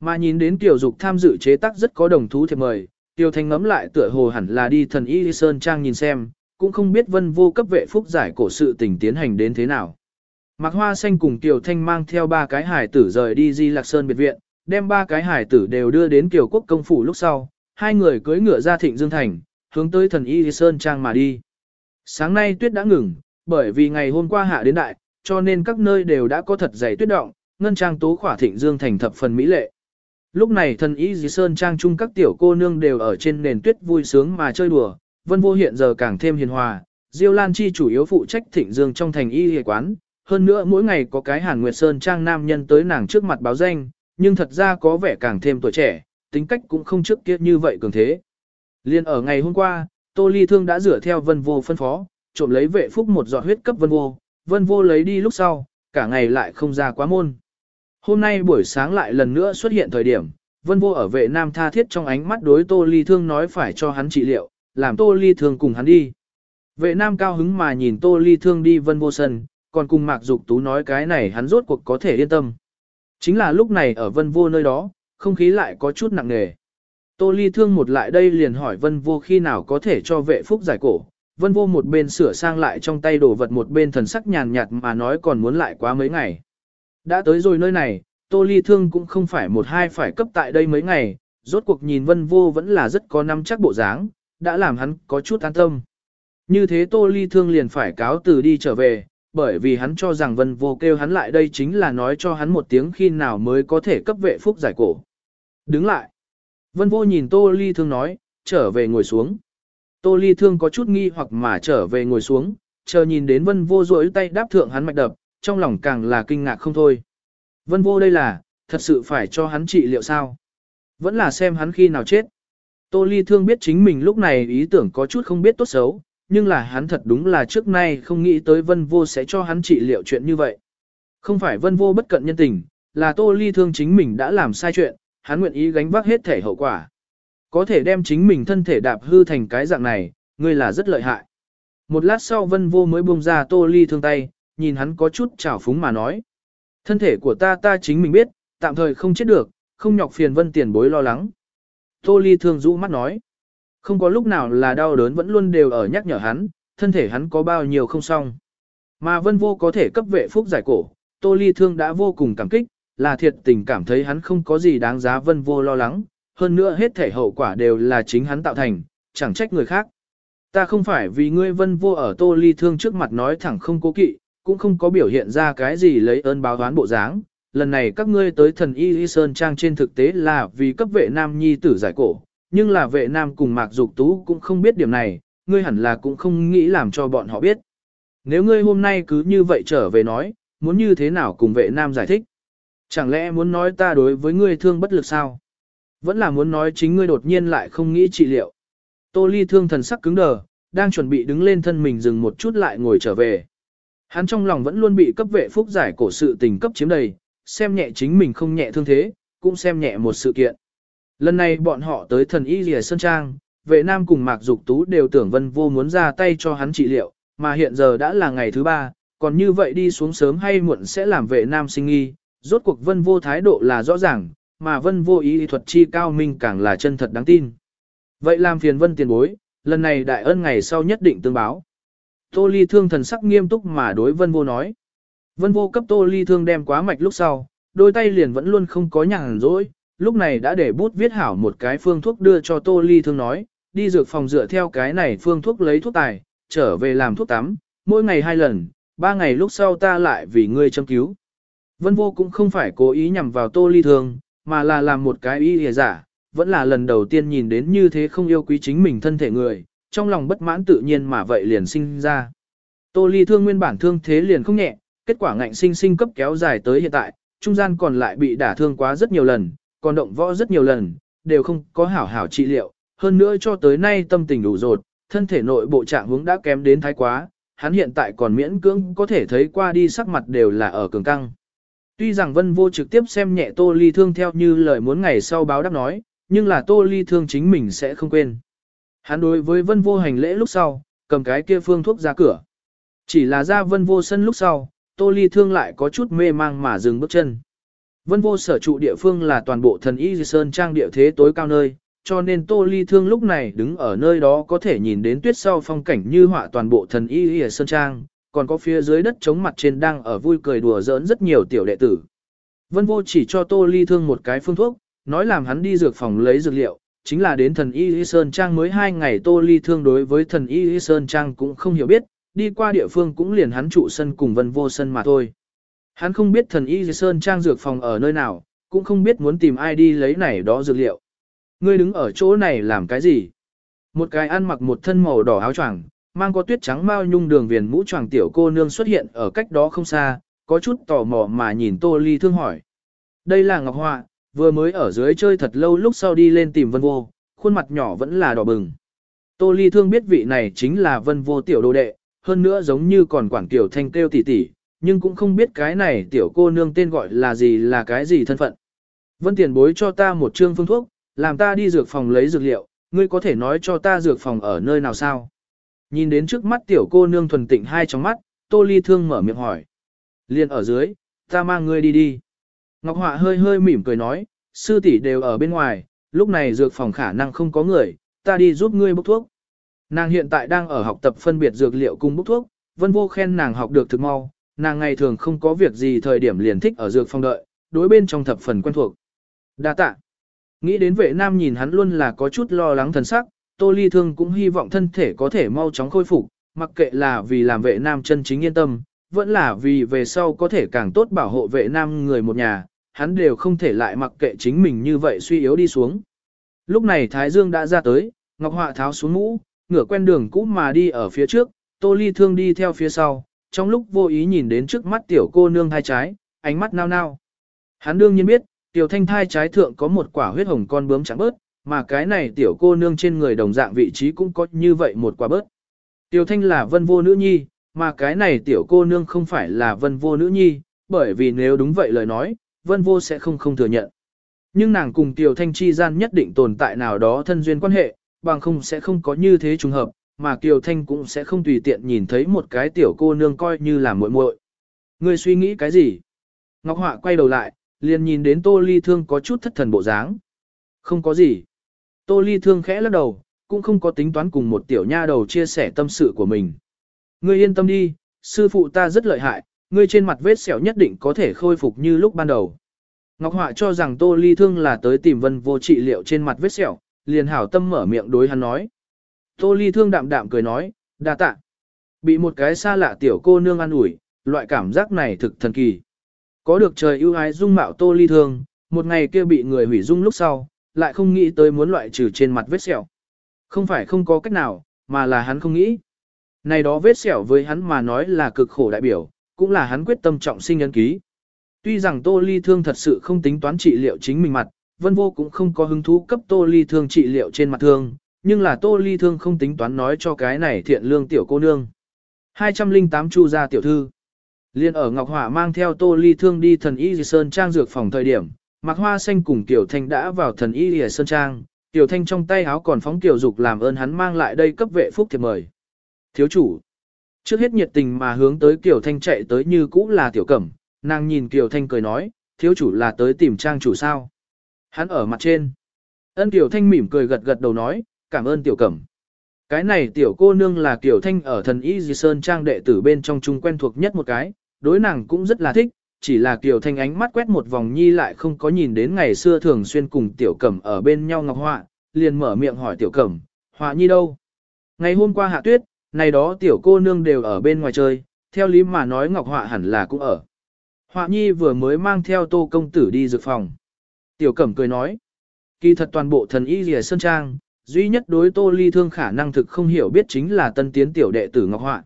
Mà nhìn đến Tiểu Dục tham dự chế tác rất có đồng thú thiệp mời, Tiêu Thanh ngấm lại tựa hồ hẳn là đi thần y Sơn Trang nhìn xem, cũng không biết vân vô cấp vệ phúc giải cổ sự tình tiến hành đến thế nào. Mạc Hoa Xanh cùng kiều Thanh mang theo ba cái hải tử rời đi Di Lạc Sơn biệt viện, đem ba cái hải tử đều đưa đến Kiều Quốc công phủ lúc sau, hai người cưỡi ngựa ra Thịnh Dương Thành, hướng tới thần y Sơn Trang mà đi. Sáng nay tuyết đã ngừng, bởi vì ngày hôm qua hạ đến đại, cho nên các nơi đều đã có thật dày tuyết động, ngân trang tố khỏa Thịnh Dương Thành thập phần mỹ lệ. Lúc này thần y Di Sơn Trang chung các tiểu cô nương đều ở trên nền tuyết vui sướng mà chơi đùa, vân vô hiện giờ càng thêm hiền hòa, Diêu Lan Chi chủ yếu phụ trách Thịnh Dương trong thành y hề quán, hơn nữa mỗi ngày có cái Hàn Nguyệt Sơn Trang nam nhân tới nàng trước mặt báo danh, nhưng thật ra có vẻ càng thêm tuổi trẻ, tính cách cũng không trước kia như vậy cường thế. Liên ở ngày hôm qua, Tô Ly Thương đã rửa theo Vân Vô phân phó, trộm lấy vệ phúc một giọt huyết cấp Vân Vô, Vân Vô lấy đi lúc sau, cả ngày lại không ra quá môn. Hôm nay buổi sáng lại lần nữa xuất hiện thời điểm, Vân Vô ở vệ nam tha thiết trong ánh mắt đối Tô Ly Thương nói phải cho hắn trị liệu, làm Tô Ly Thương cùng hắn đi. Vệ nam cao hứng mà nhìn Tô Ly Thương đi Vân Vô sân, còn cùng Mạc Dục Tú nói cái này hắn rốt cuộc có thể yên tâm. Chính là lúc này ở Vân Vô nơi đó, không khí lại có chút nặng nề. Tô Ly Thương một lại đây liền hỏi Vân Vô khi nào có thể cho vệ phúc giải cổ. Vân Vô một bên sửa sang lại trong tay đồ vật một bên thần sắc nhàn nhạt mà nói còn muốn lại quá mấy ngày. Đã tới rồi nơi này, Tô Ly Thương cũng không phải một hai phải cấp tại đây mấy ngày, rốt cuộc nhìn Vân Vô vẫn là rất có năm chắc bộ dáng, đã làm hắn có chút an tâm. Như thế Tô Ly Thương liền phải cáo từ đi trở về, bởi vì hắn cho rằng Vân Vô kêu hắn lại đây chính là nói cho hắn một tiếng khi nào mới có thể cấp vệ phúc giải cổ. Đứng lại. Vân Vô nhìn Tô Ly Thương nói, trở về ngồi xuống. Tô Ly Thương có chút nghi hoặc mà trở về ngồi xuống, chờ nhìn đến Vân Vô rỗi tay đáp thượng hắn mạch đập, trong lòng càng là kinh ngạc không thôi. Vân Vô đây là, thật sự phải cho hắn trị liệu sao? Vẫn là xem hắn khi nào chết. Tô Ly Thương biết chính mình lúc này ý tưởng có chút không biết tốt xấu, nhưng là hắn thật đúng là trước nay không nghĩ tới Vân Vô sẽ cho hắn trị liệu chuyện như vậy. Không phải Vân Vô bất cận nhân tình, là Tô Ly Thương chính mình đã làm sai chuyện, hắn nguyện ý gánh vác hết thể hậu quả. Có thể đem chính mình thân thể đạp hư thành cái dạng này, ngươi là rất lợi hại. Một lát sau Vân Vô mới buông ra Tô Ly Thương tay, nhìn hắn có chút trào phúng mà nói. Thân thể của ta ta chính mình biết, tạm thời không chết được, không nhọc phiền Vân tiền bối lo lắng. Tô Ly Thương rũ mắt nói. Không có lúc nào là đau đớn vẫn luôn đều ở nhắc nhở hắn, thân thể hắn có bao nhiêu không xong. Mà vân vô có thể cấp vệ phúc giải cổ, tô ly thương đã vô cùng cảm kích, là thiệt tình cảm thấy hắn không có gì đáng giá vân vô lo lắng, hơn nữa hết thể hậu quả đều là chính hắn tạo thành, chẳng trách người khác. Ta không phải vì ngươi vân vô ở tô ly thương trước mặt nói thẳng không cố kỵ, cũng không có biểu hiện ra cái gì lấy ơn báo đoán bộ dáng. Lần này các ngươi tới thần y y sơn trang trên thực tế là vì cấp vệ nam nhi tử giải cổ, nhưng là vệ nam cùng mạc dục tú cũng không biết điểm này, ngươi hẳn là cũng không nghĩ làm cho bọn họ biết. Nếu ngươi hôm nay cứ như vậy trở về nói, muốn như thế nào cùng vệ nam giải thích? Chẳng lẽ muốn nói ta đối với ngươi thương bất lực sao? Vẫn là muốn nói chính ngươi đột nhiên lại không nghĩ trị liệu. Tô ly thương thần sắc cứng đờ, đang chuẩn bị đứng lên thân mình dừng một chút lại ngồi trở về. Hắn trong lòng vẫn luôn bị cấp vệ phúc giải cổ sự tình cấp chiếm đầy, xem nhẹ chính mình không nhẹ thương thế, cũng xem nhẹ một sự kiện. Lần này bọn họ tới thần y lìa Sơn Trang, vệ nam cùng Mạc Dục Tú đều tưởng vân vô muốn ra tay cho hắn trị liệu, mà hiện giờ đã là ngày thứ ba, còn như vậy đi xuống sớm hay muộn sẽ làm vệ nam sinh nghi, rốt cuộc vân vô thái độ là rõ ràng, mà vân vô ý thuật chi cao minh càng là chân thật đáng tin. Vậy làm phiền vân tiền bối, lần này đại ân ngày sau nhất định tương báo. Tô ly thương thần sắc nghiêm túc mà đối vân vô nói. Vân vô cấp tô ly thương đem quá mạch lúc sau, đôi tay liền vẫn luôn không có nhàn rỗi, lúc này đã để bút viết hảo một cái phương thuốc đưa cho Tô Ly Thương nói, đi dược phòng dựa theo cái này phương thuốc lấy thuốc tài, trở về làm thuốc tắm, mỗi ngày hai lần, ba ngày lúc sau ta lại vì ngươi châm cứu. Vân vô cũng không phải cố ý nhằm vào Tô Ly Thương, mà là làm một cái ý hề giả, vẫn là lần đầu tiên nhìn đến như thế không yêu quý chính mình thân thể người, trong lòng bất mãn tự nhiên mà vậy liền sinh ra. Tô Ly Thương nguyên bản thương thế liền không nhẹ, kết quả ngạnh sinh sinh cấp kéo dài tới hiện tại, trung gian còn lại bị đả thương quá rất nhiều lần, còn động võ rất nhiều lần, đều không có hảo hảo trị liệu, hơn nữa cho tới nay tâm tình đủ rột, thân thể nội bộ trạng hướng đã kém đến thái quá, hắn hiện tại còn miễn cưỡng có thể thấy qua đi sắc mặt đều là ở cường căng. Tuy rằng Vân Vô trực tiếp xem nhẹ Tô Ly Thương theo như lời muốn ngày sau báo đáp nói, nhưng là Tô Ly Thương chính mình sẽ không quên. Hắn đối với Vân Vô hành lễ lúc sau, cầm cái kia phương thuốc ra cửa. Chỉ là ra Vân Vô sân lúc sau, Tô Ly Thương lại có chút mê mang mà dừng bước chân. Vân vô sở trụ địa phương là toàn bộ thần y Di Sơn Trang địa thế tối cao nơi, cho nên Tô Ly Thương lúc này đứng ở nơi đó có thể nhìn đến tuyết sau phong cảnh như họa toàn bộ thần y Di sơn trang, còn có phía dưới đất chống mặt trên đang ở vui cười đùa giỡn rất nhiều tiểu đệ tử. Vân Vô chỉ cho Tô Ly Thương một cái phương thuốc, nói làm hắn đi dược phòng lấy dược liệu, chính là đến thần y y sơn trang mới hai ngày Tô Ly Thương đối với thần y y sơn trang cũng không hiểu biết, đi qua địa phương cũng liền hắn trụ sân cùng Vân Vô sân mà thôi. Hắn không biết thần y y sơn trang dược phòng ở nơi nào, cũng không biết muốn tìm ai đi lấy này đó dược liệu. Ngươi đứng ở chỗ này làm cái gì? Một cái ăn mặc một thân màu đỏ áo choàng, mang có tuyết trắng mao nhung đường viền mũ choàng tiểu cô nương xuất hiện ở cách đó không xa, có chút tò mò mà nhìn Tô Ly Thương hỏi. Đây là Ngọc Họa, vừa mới ở dưới chơi thật lâu lúc sau đi lên tìm Vân Vô, khuôn mặt nhỏ vẫn là đỏ bừng. Tô Ly Thương biết vị này chính là Vân Vô tiểu đồ đệ, hơn nữa giống như còn quản tiểu thanh kêu tỷ tỷ, nhưng cũng không biết cái này tiểu cô nương tên gọi là gì là cái gì thân phận. Vân tiền bối cho ta một trương phương thuốc, làm ta đi dược phòng lấy dược liệu, ngươi có thể nói cho ta dược phòng ở nơi nào sao? Nhìn đến trước mắt tiểu cô nương thuần tịnh hai trong mắt, Tô Ly Thương mở miệng hỏi. Liên ở dưới, ta mang ngươi đi đi. Ngọc Họa hơi hơi mỉm cười nói, sư tỷ đều ở bên ngoài, lúc này dược phòng khả năng không có người, ta đi giúp ngươi bốc thuốc. Nàng hiện tại đang ở học tập phân biệt dược liệu cùng bốc thuốc, vân vô khen nàng học được thực mau, nàng ngày thường không có việc gì thời điểm liền thích ở dược phòng đợi, đối bên trong thập phần quen thuộc. Đa tạ. Nghĩ đến vệ nam nhìn hắn luôn là có chút lo lắng thần sắc, Tô Ly Thương cũng hy vọng thân thể có thể mau chóng khôi phục, mặc kệ là vì làm vệ nam chân chính yên tâm, vẫn là vì về sau có thể càng tốt bảo hộ vệ nam người một nhà, hắn đều không thể lại mặc kệ chính mình như vậy suy yếu đi xuống. Lúc này Thái Dương đã ra tới, Ngọc Họa tháo xuống mũ, ngửa quen đường cũ mà đi ở phía trước, Tô Ly Thương đi theo phía sau, trong lúc vô ý nhìn đến trước mắt tiểu cô nương hai trái, ánh mắt nao nao. Hắn đương nhiên biết, tiểu thanh thai trái thượng có một quả huyết hồng con bướm trắng bớt, mà cái này tiểu cô nương trên người đồng dạng vị trí cũng có như vậy một quả bớt. Tiểu thanh là vân vô nữ nhi, mà cái này tiểu cô nương không phải là vân vô nữ nhi, bởi vì nếu đúng vậy lời nói, vân vô sẽ không không thừa nhận. Nhưng nàng cùng tiểu thanh chi gian nhất định tồn tại nào đó thân duyên quan hệ, bằng không sẽ không có như thế trùng hợp, mà Kiều Thanh cũng sẽ không tùy tiện nhìn thấy một cái tiểu cô nương coi như là muội muội. Ngươi suy nghĩ cái gì? Ngọc Họa quay đầu lại, liền nhìn đến Tô Ly Thương có chút thất thần bộ dáng. Không có gì. Tô Ly Thương khẽ lắc đầu, cũng không có tính toán cùng một tiểu nha đầu chia sẻ tâm sự của mình. Ngươi yên tâm đi, sư phụ ta rất lợi hại, ngươi trên mặt vết sẹo nhất định có thể khôi phục như lúc ban đầu. Ngọc Họa cho rằng Tô Ly Thương là tới tìm vân vô trị liệu trên mặt vết sẹo, liền hảo tâm mở miệng đối hắn nói. Tô Ly Thương đạm đạm cười nói, đa tạ. Bị một cái xa lạ tiểu cô nương ăn ủi, loại cảm giác này thực thần kỳ. Có được trời ưu ái dung mạo Tô Ly Thương, một ngày kia bị người hủy dung lúc sau, lại không nghĩ tới muốn loại trừ trên mặt vết sẹo. Không phải không có cách nào, mà là hắn không nghĩ. Này đó vết sẹo với hắn mà nói là cực khổ đại biểu, cũng là hắn quyết tâm trọng sinh ấn ký. Tuy rằng Tô Ly Thương thật sự không tính toán trị liệu chính mình mặt, Vân Vô cũng không có hứng thú cấp Tô Ly Thương trị liệu trên mặt thương, nhưng là Tô Ly Thương không tính toán nói cho cái này thiện lương tiểu cô nương. 208 Chu gia tiểu thư. Liên ở Ngọc Hỏa mang theo Tô Ly Thương đi thần y Sơn Trang dược phòng thời điểm, Mạc Hoa Xanh cùng Tiểu Thanh đã vào thần y lìa Sơn Trang, Tiểu Thanh trong tay áo còn phóng Tiểu Dục làm ơn hắn mang lại đây cấp vệ phúc thiệp mời. Thiếu chủ. Trước hết nhiệt tình mà hướng tới Tiểu Thanh chạy tới như cũ là Tiểu Cẩm, nàng nhìn Tiểu Thanh cười nói, thiếu chủ là tới tìm trang chủ sao. Hắn ở mặt trên. Ân Tiểu Thanh mỉm cười gật gật đầu nói, cảm ơn Tiểu Cẩm. Cái này Tiểu cô nương là Tiểu Thanh ở thần Y Di Sơn Trang đệ tử bên trong chung quen thuộc nhất một cái, đối nàng cũng rất là thích, chỉ là kiều Thanh ánh mắt quét một vòng nhi lại không có nhìn đến ngày xưa thường xuyên cùng Tiểu Cẩm ở bên nhau ngọc họa, liền mở miệng hỏi Tiểu Cẩm, họa nhi đâu? Ngày hôm qua hạ tuyết, này đó Tiểu cô nương đều ở bên ngoài chơi, theo lý mà nói ngọc họa hẳn là cũng ở. Họa nhi vừa mới mang theo tô công tử đi dược phòng. Tiểu Cẩm cười nói, kỳ thật toàn bộ thần y lìa sơn trang, duy nhất đối tô ly thương khả năng thực không hiểu biết chính là tân tiến tiểu đệ tử Ngọc Họa.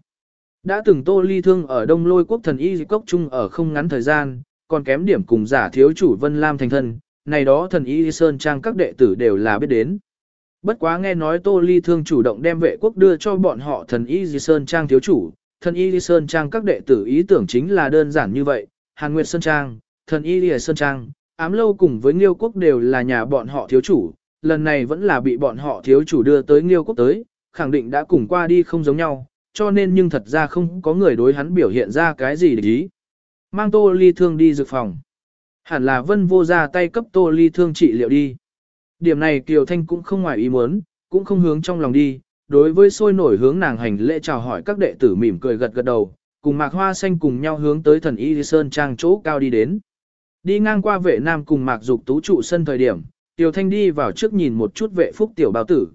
Đã từng tô ly thương ở đông lôi quốc thần y cốc chung ở không ngắn thời gian, còn kém điểm cùng giả thiếu chủ Vân Lam thành thân, này đó thần y sơn trang các đệ tử đều là biết đến. Bất quá nghe nói tô ly thương chủ động đem vệ quốc đưa cho bọn họ thần y sơn trang thiếu chủ, thần y sơn trang các đệ tử ý tưởng chính là đơn giản như vậy, Hàn Nguyệt Sơn Trang, thần y Sơn Trang, ám lâu cùng với Nghiêu Quốc đều là nhà bọn họ thiếu chủ, lần này vẫn là bị bọn họ thiếu chủ đưa tới Nghiêu Quốc tới, khẳng định đã cùng qua đi không giống nhau, cho nên nhưng thật ra không có người đối hắn biểu hiện ra cái gì để ý. Mang tô ly thương đi dược phòng. Hẳn là vân vô ra tay cấp tô ly thương trị liệu đi. Điểm này Kiều Thanh cũng không ngoài ý muốn, cũng không hướng trong lòng đi, đối với sôi nổi hướng nàng hành lễ chào hỏi các đệ tử mỉm cười gật gật đầu, cùng Mạc Hoa Xanh cùng nhau hướng tới thần Y Sơn Trang chỗ cao đi đến. Đi ngang qua vệ nam cùng Mạc Dục tú trụ sân thời điểm, Tiểu Thanh đi vào trước nhìn một chút vệ phúc tiểu bao tử.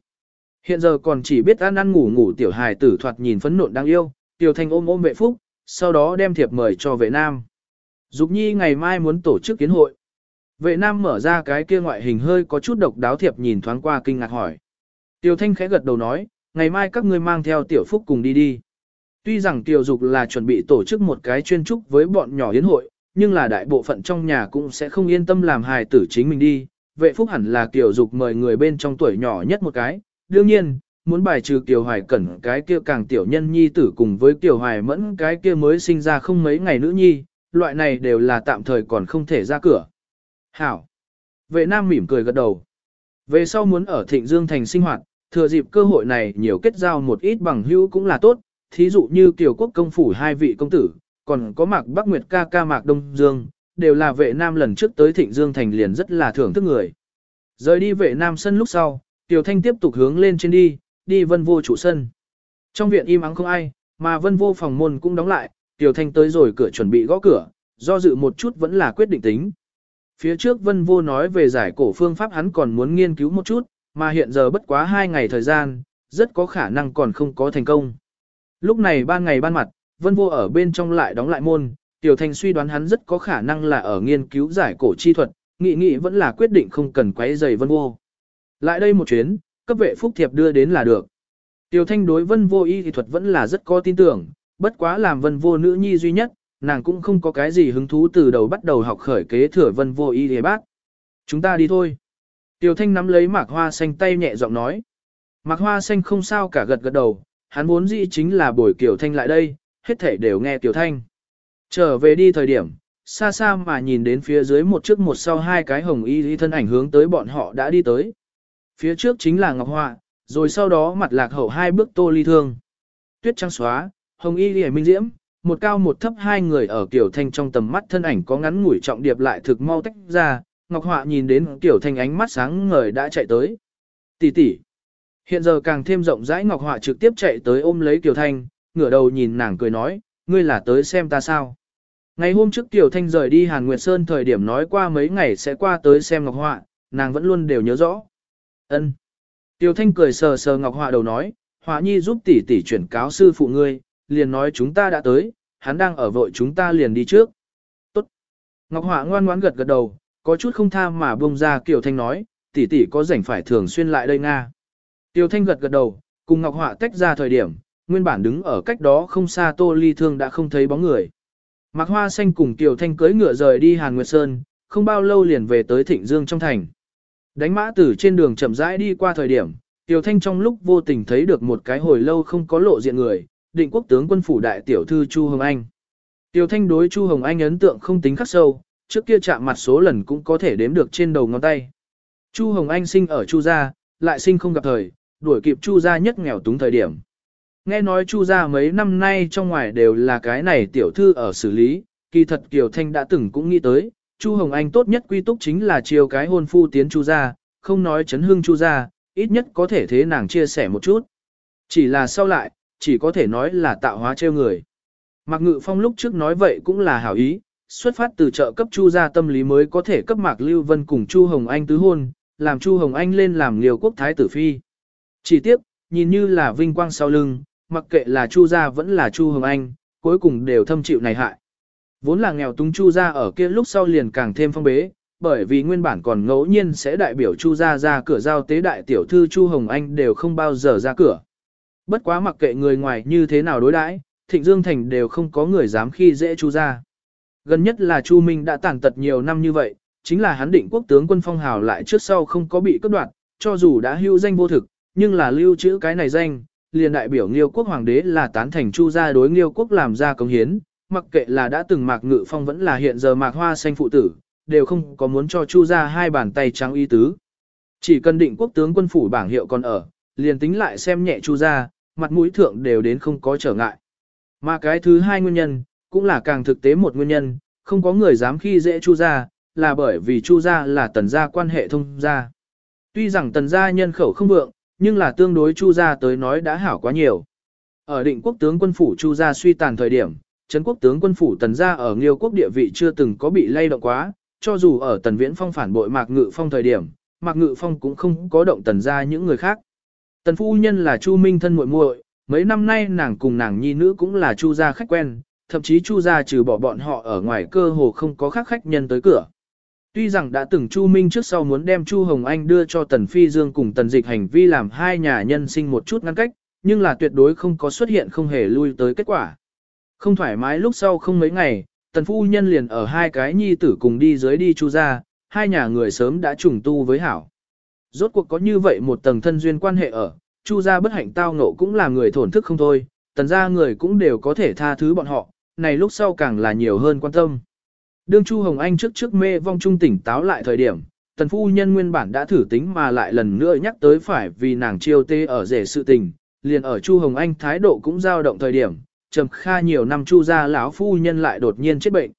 Hiện giờ còn chỉ biết ăn ăn ngủ ngủ tiểu hài tử thoạt nhìn phấn nộn đáng yêu, Tiểu Thanh ôm ôm vệ phúc, sau đó đem thiệp mời cho vệ nam. Dục nhi ngày mai muốn tổ chức kiến hội. Vệ nam mở ra cái kia ngoại hình hơi có chút độc đáo thiệp nhìn thoáng qua kinh ngạc hỏi. Tiểu Thanh khẽ gật đầu nói, ngày mai các ngươi mang theo tiểu phúc cùng đi đi. Tuy rằng tiểu dục là chuẩn bị tổ chức một cái chuyên trúc với bọn nhỏ yến hội, nhưng là đại bộ phận trong nhà cũng sẽ không yên tâm làm hài tử chính mình đi. Vệ phúc hẳn là tiểu dục mời người bên trong tuổi nhỏ nhất một cái. Đương nhiên, muốn bài trừ Kiều hoài cẩn cái kia càng tiểu nhân nhi tử cùng với Kiều hoài mẫn cái kia mới sinh ra không mấy ngày nữ nhi, loại này đều là tạm thời còn không thể ra cửa. Hảo! Vệ nam mỉm cười gật đầu. Về sau muốn ở Thịnh Dương Thành sinh hoạt, thừa dịp cơ hội này nhiều kết giao một ít bằng hữu cũng là tốt, thí dụ như Kiều Quốc công phủ hai vị công tử, còn có Mạc Bắc Nguyệt ca ca Mạc Đông Dương, đều là vệ nam lần trước tới Thịnh Dương Thành liền rất là thưởng thức người. Rời đi vệ nam sân lúc sau, Tiểu Thanh tiếp tục hướng lên trên đi, đi vân vô chủ sân. Trong viện im ắng không ai, mà vân vô phòng môn cũng đóng lại, Tiểu Thanh tới rồi cửa chuẩn bị gõ cửa, do dự một chút vẫn là quyết định tính. Phía trước vân vô nói về giải cổ phương pháp hắn còn muốn nghiên cứu một chút, mà hiện giờ bất quá hai ngày thời gian, rất có khả năng còn không có thành công. Lúc này ba ngày ban mặt, vân vô ở bên trong lại đóng lại môn, Tiểu Thanh suy đoán hắn rất có khả năng là ở nghiên cứu giải cổ chi thuật, nghị nghị vẫn là quyết định không cần quấy rầy vân vô. Lại đây một chuyến, cấp vệ phúc thiệp đưa đến là được. Tiểu Thanh đối vân vô y thì thuật vẫn là rất có tin tưởng, bất quá làm vân vô nữ nhi duy nhất, nàng cũng không có cái gì hứng thú từ đầu bắt đầu học khởi kế thừa vân vô y thì bác. Chúng ta đi thôi. Tiểu Thanh nắm lấy mạc hoa xanh tay nhẹ giọng nói. Mạc hoa xanh không sao cả gật gật đầu, hắn muốn dĩ chính là buổi Kiều Thanh lại đây, hết thể đều nghe Kiều Thanh. Trở về đi thời điểm, xa xa mà nhìn đến phía dưới một trước một sau hai cái hồng y thân ảnh hướng tới bọn họ đã đi tới. Phía trước chính là Ngọc Họa, rồi sau đó mặt lạc hậu hai bước tô ly thương. Tuyết trắng xóa, hồng y lìa minh diễm, một cao một thấp hai người ở kiểu Thanh trong tầm mắt thân ảnh có ngắn ngủi trọng điệp lại thực mau tách ra, Ngọc Họa nhìn đến kiểu Thanh ánh mắt sáng ngời đã chạy tới. Tỷ tỷ. Hiện giờ càng thêm rộng rãi Ngọc Họa trực tiếp chạy tới ôm lấy Kiều Thanh, ngửa đầu nhìn nàng cười nói, ngươi là tới xem ta sao. Ngày hôm trước Kiều Thanh rời đi Hàn Nguyệt Sơn thời điểm nói qua mấy ngày sẽ qua tới xem Ngọc Họa, nàng vẫn luôn đều nhớ rõ. Ân. Tiêu Thanh cười sờ sờ Ngọc Họa đầu nói, Họa Nhi giúp tỷ tỷ chuyển cáo sư phụ ngươi, liền nói chúng ta đã tới, hắn đang ở vội chúng ta liền đi trước. Tốt. Ngọc Họa ngoan ngoãn gật gật đầu, có chút không tha mà bông ra Kiều Thanh nói, tỷ tỷ có rảnh phải thường xuyên lại đây Nga. Tiêu Thanh gật gật đầu, cùng Ngọc Họa tách ra thời điểm, nguyên bản đứng ở cách đó không xa Tô Ly Thương đã không thấy bóng người. Mạc Hoa Xanh cùng Tiêu Thanh cưỡi ngựa rời đi Hàn Nguyệt Sơn, không bao lâu liền về tới Thịnh Dương trong thành. Đánh mã tử trên đường chậm rãi đi qua thời điểm, Tiêu Thanh trong lúc vô tình thấy được một cái hồi lâu không có lộ diện người, định quốc tướng quân phủ đại tiểu thư Chu Hồng Anh. Tiêu Thanh đối Chu Hồng Anh ấn tượng không tính khắc sâu, trước kia chạm mặt số lần cũng có thể đếm được trên đầu ngón tay. Chu Hồng Anh sinh ở Chu gia, lại sinh không gặp thời, đuổi kịp Chu gia nhất nghèo túng thời điểm. Nghe nói Chu gia mấy năm nay trong ngoài đều là cái này tiểu thư ở xử lý, kỳ thật Kiều Thanh đã từng cũng nghĩ tới, Chu Hồng Anh tốt nhất quy túc chính là chiều cái hôn phu tiến Chu gia, không nói chấn hương Chu gia, ít nhất có thể thế nàng chia sẻ một chút. Chỉ là sau lại, chỉ có thể nói là tạo hóa trêu người. Mạc Ngự Phong lúc trước nói vậy cũng là hảo ý, xuất phát từ trợ cấp Chu gia tâm lý mới có thể cấp Mạc Lưu Vân cùng Chu Hồng Anh tứ hôn, làm Chu Hồng Anh lên làm liều quốc thái tử phi. Chỉ tiếp, nhìn như là vinh quang sau lưng, mặc kệ là Chu gia vẫn là Chu Hồng Anh, cuối cùng đều thâm chịu này hại. Vốn là nghèo túng Chu gia ở kia lúc sau liền càng thêm phong bế, bởi vì nguyên bản còn ngẫu nhiên sẽ đại biểu Chu gia ra cửa giao tế đại tiểu thư Chu Hồng Anh đều không bao giờ ra cửa. Bất quá mặc kệ người ngoài như thế nào đối đãi, Thịnh Dương Thành đều không có người dám khi dễ Chu gia. Gần nhất là Chu Minh đã tàn tật nhiều năm như vậy, chính là hắn định quốc tướng quân phong hào lại trước sau không có bị cắt đoạt, cho dù đã hưu danh vô thực, nhưng là lưu trữ cái này danh, liền đại biểu Nghiêu quốc hoàng đế là tán thành Chu gia đối Nghiêu quốc làm ra công hiến, mặc kệ là đã từng mạc ngự phong vẫn là hiện giờ mạc hoa xanh phụ tử, đều không có muốn cho Chu gia hai bàn tay trắng y tứ. Chỉ cần định quốc tướng quân phủ bảng hiệu còn ở, liền tính lại xem nhẹ Chu gia, mặt mũi thượng đều đến không có trở ngại. Mà cái thứ hai nguyên nhân, cũng là càng thực tế một nguyên nhân, không có người dám khi dễ Chu gia, là bởi vì Chu gia là tần gia quan hệ thông gia. Tuy rằng tần gia nhân khẩu không vượng, nhưng là tương đối Chu gia tới nói đã hảo quá nhiều. Ở định quốc tướng quân phủ Chu gia suy tàn thời điểm, Trấn quốc tướng quân phủ tần gia ở Nghiêu quốc địa vị chưa từng có bị lay động quá, cho dù ở tần viễn phong phản bội Mạc Ngự Phong thời điểm, Mạc Ngự Phong cũng không có động tần gia những người khác. Tần phu nhân là Chu Minh thân muội muội, mấy năm nay nàng cùng nàng nhi nữ cũng là Chu gia khách quen, thậm chí Chu gia trừ bỏ bọn họ ở ngoài cơ hồ không có khác khách nhân tới cửa. Tuy rằng đã từng Chu Minh trước sau muốn đem Chu Hồng Anh đưa cho Tần Phi Dương cùng Tần Dịch hành vi làm hai nhà nhân sinh một chút ngăn cách, nhưng là tuyệt đối không có xuất hiện không hề lui tới kết quả. Không thoải mái lúc sau không mấy ngày, Tần Phu Nhân liền ở hai cái nhi tử cùng đi dưới đi Chu ra, hai nhà người sớm đã trùng tu với hảo. Rốt cuộc có như vậy một tầng thân duyên quan hệ ở, Chu gia bất hạnh tao ngộ cũng là người thổn thức không thôi, tần gia người cũng đều có thể tha thứ bọn họ, này lúc sau càng là nhiều hơn quan tâm. Đương Chu Hồng Anh trước trước mê vong trung tỉnh táo lại thời điểm, tần phu nhân nguyên bản đã thử tính mà lại lần nữa nhắc tới phải vì nàng chiêu tê ở rể sự tình, liền ở Chu Hồng Anh thái độ cũng dao động thời điểm, trầm kha nhiều năm Chu gia lão phu nhân lại đột nhiên chết bệnh.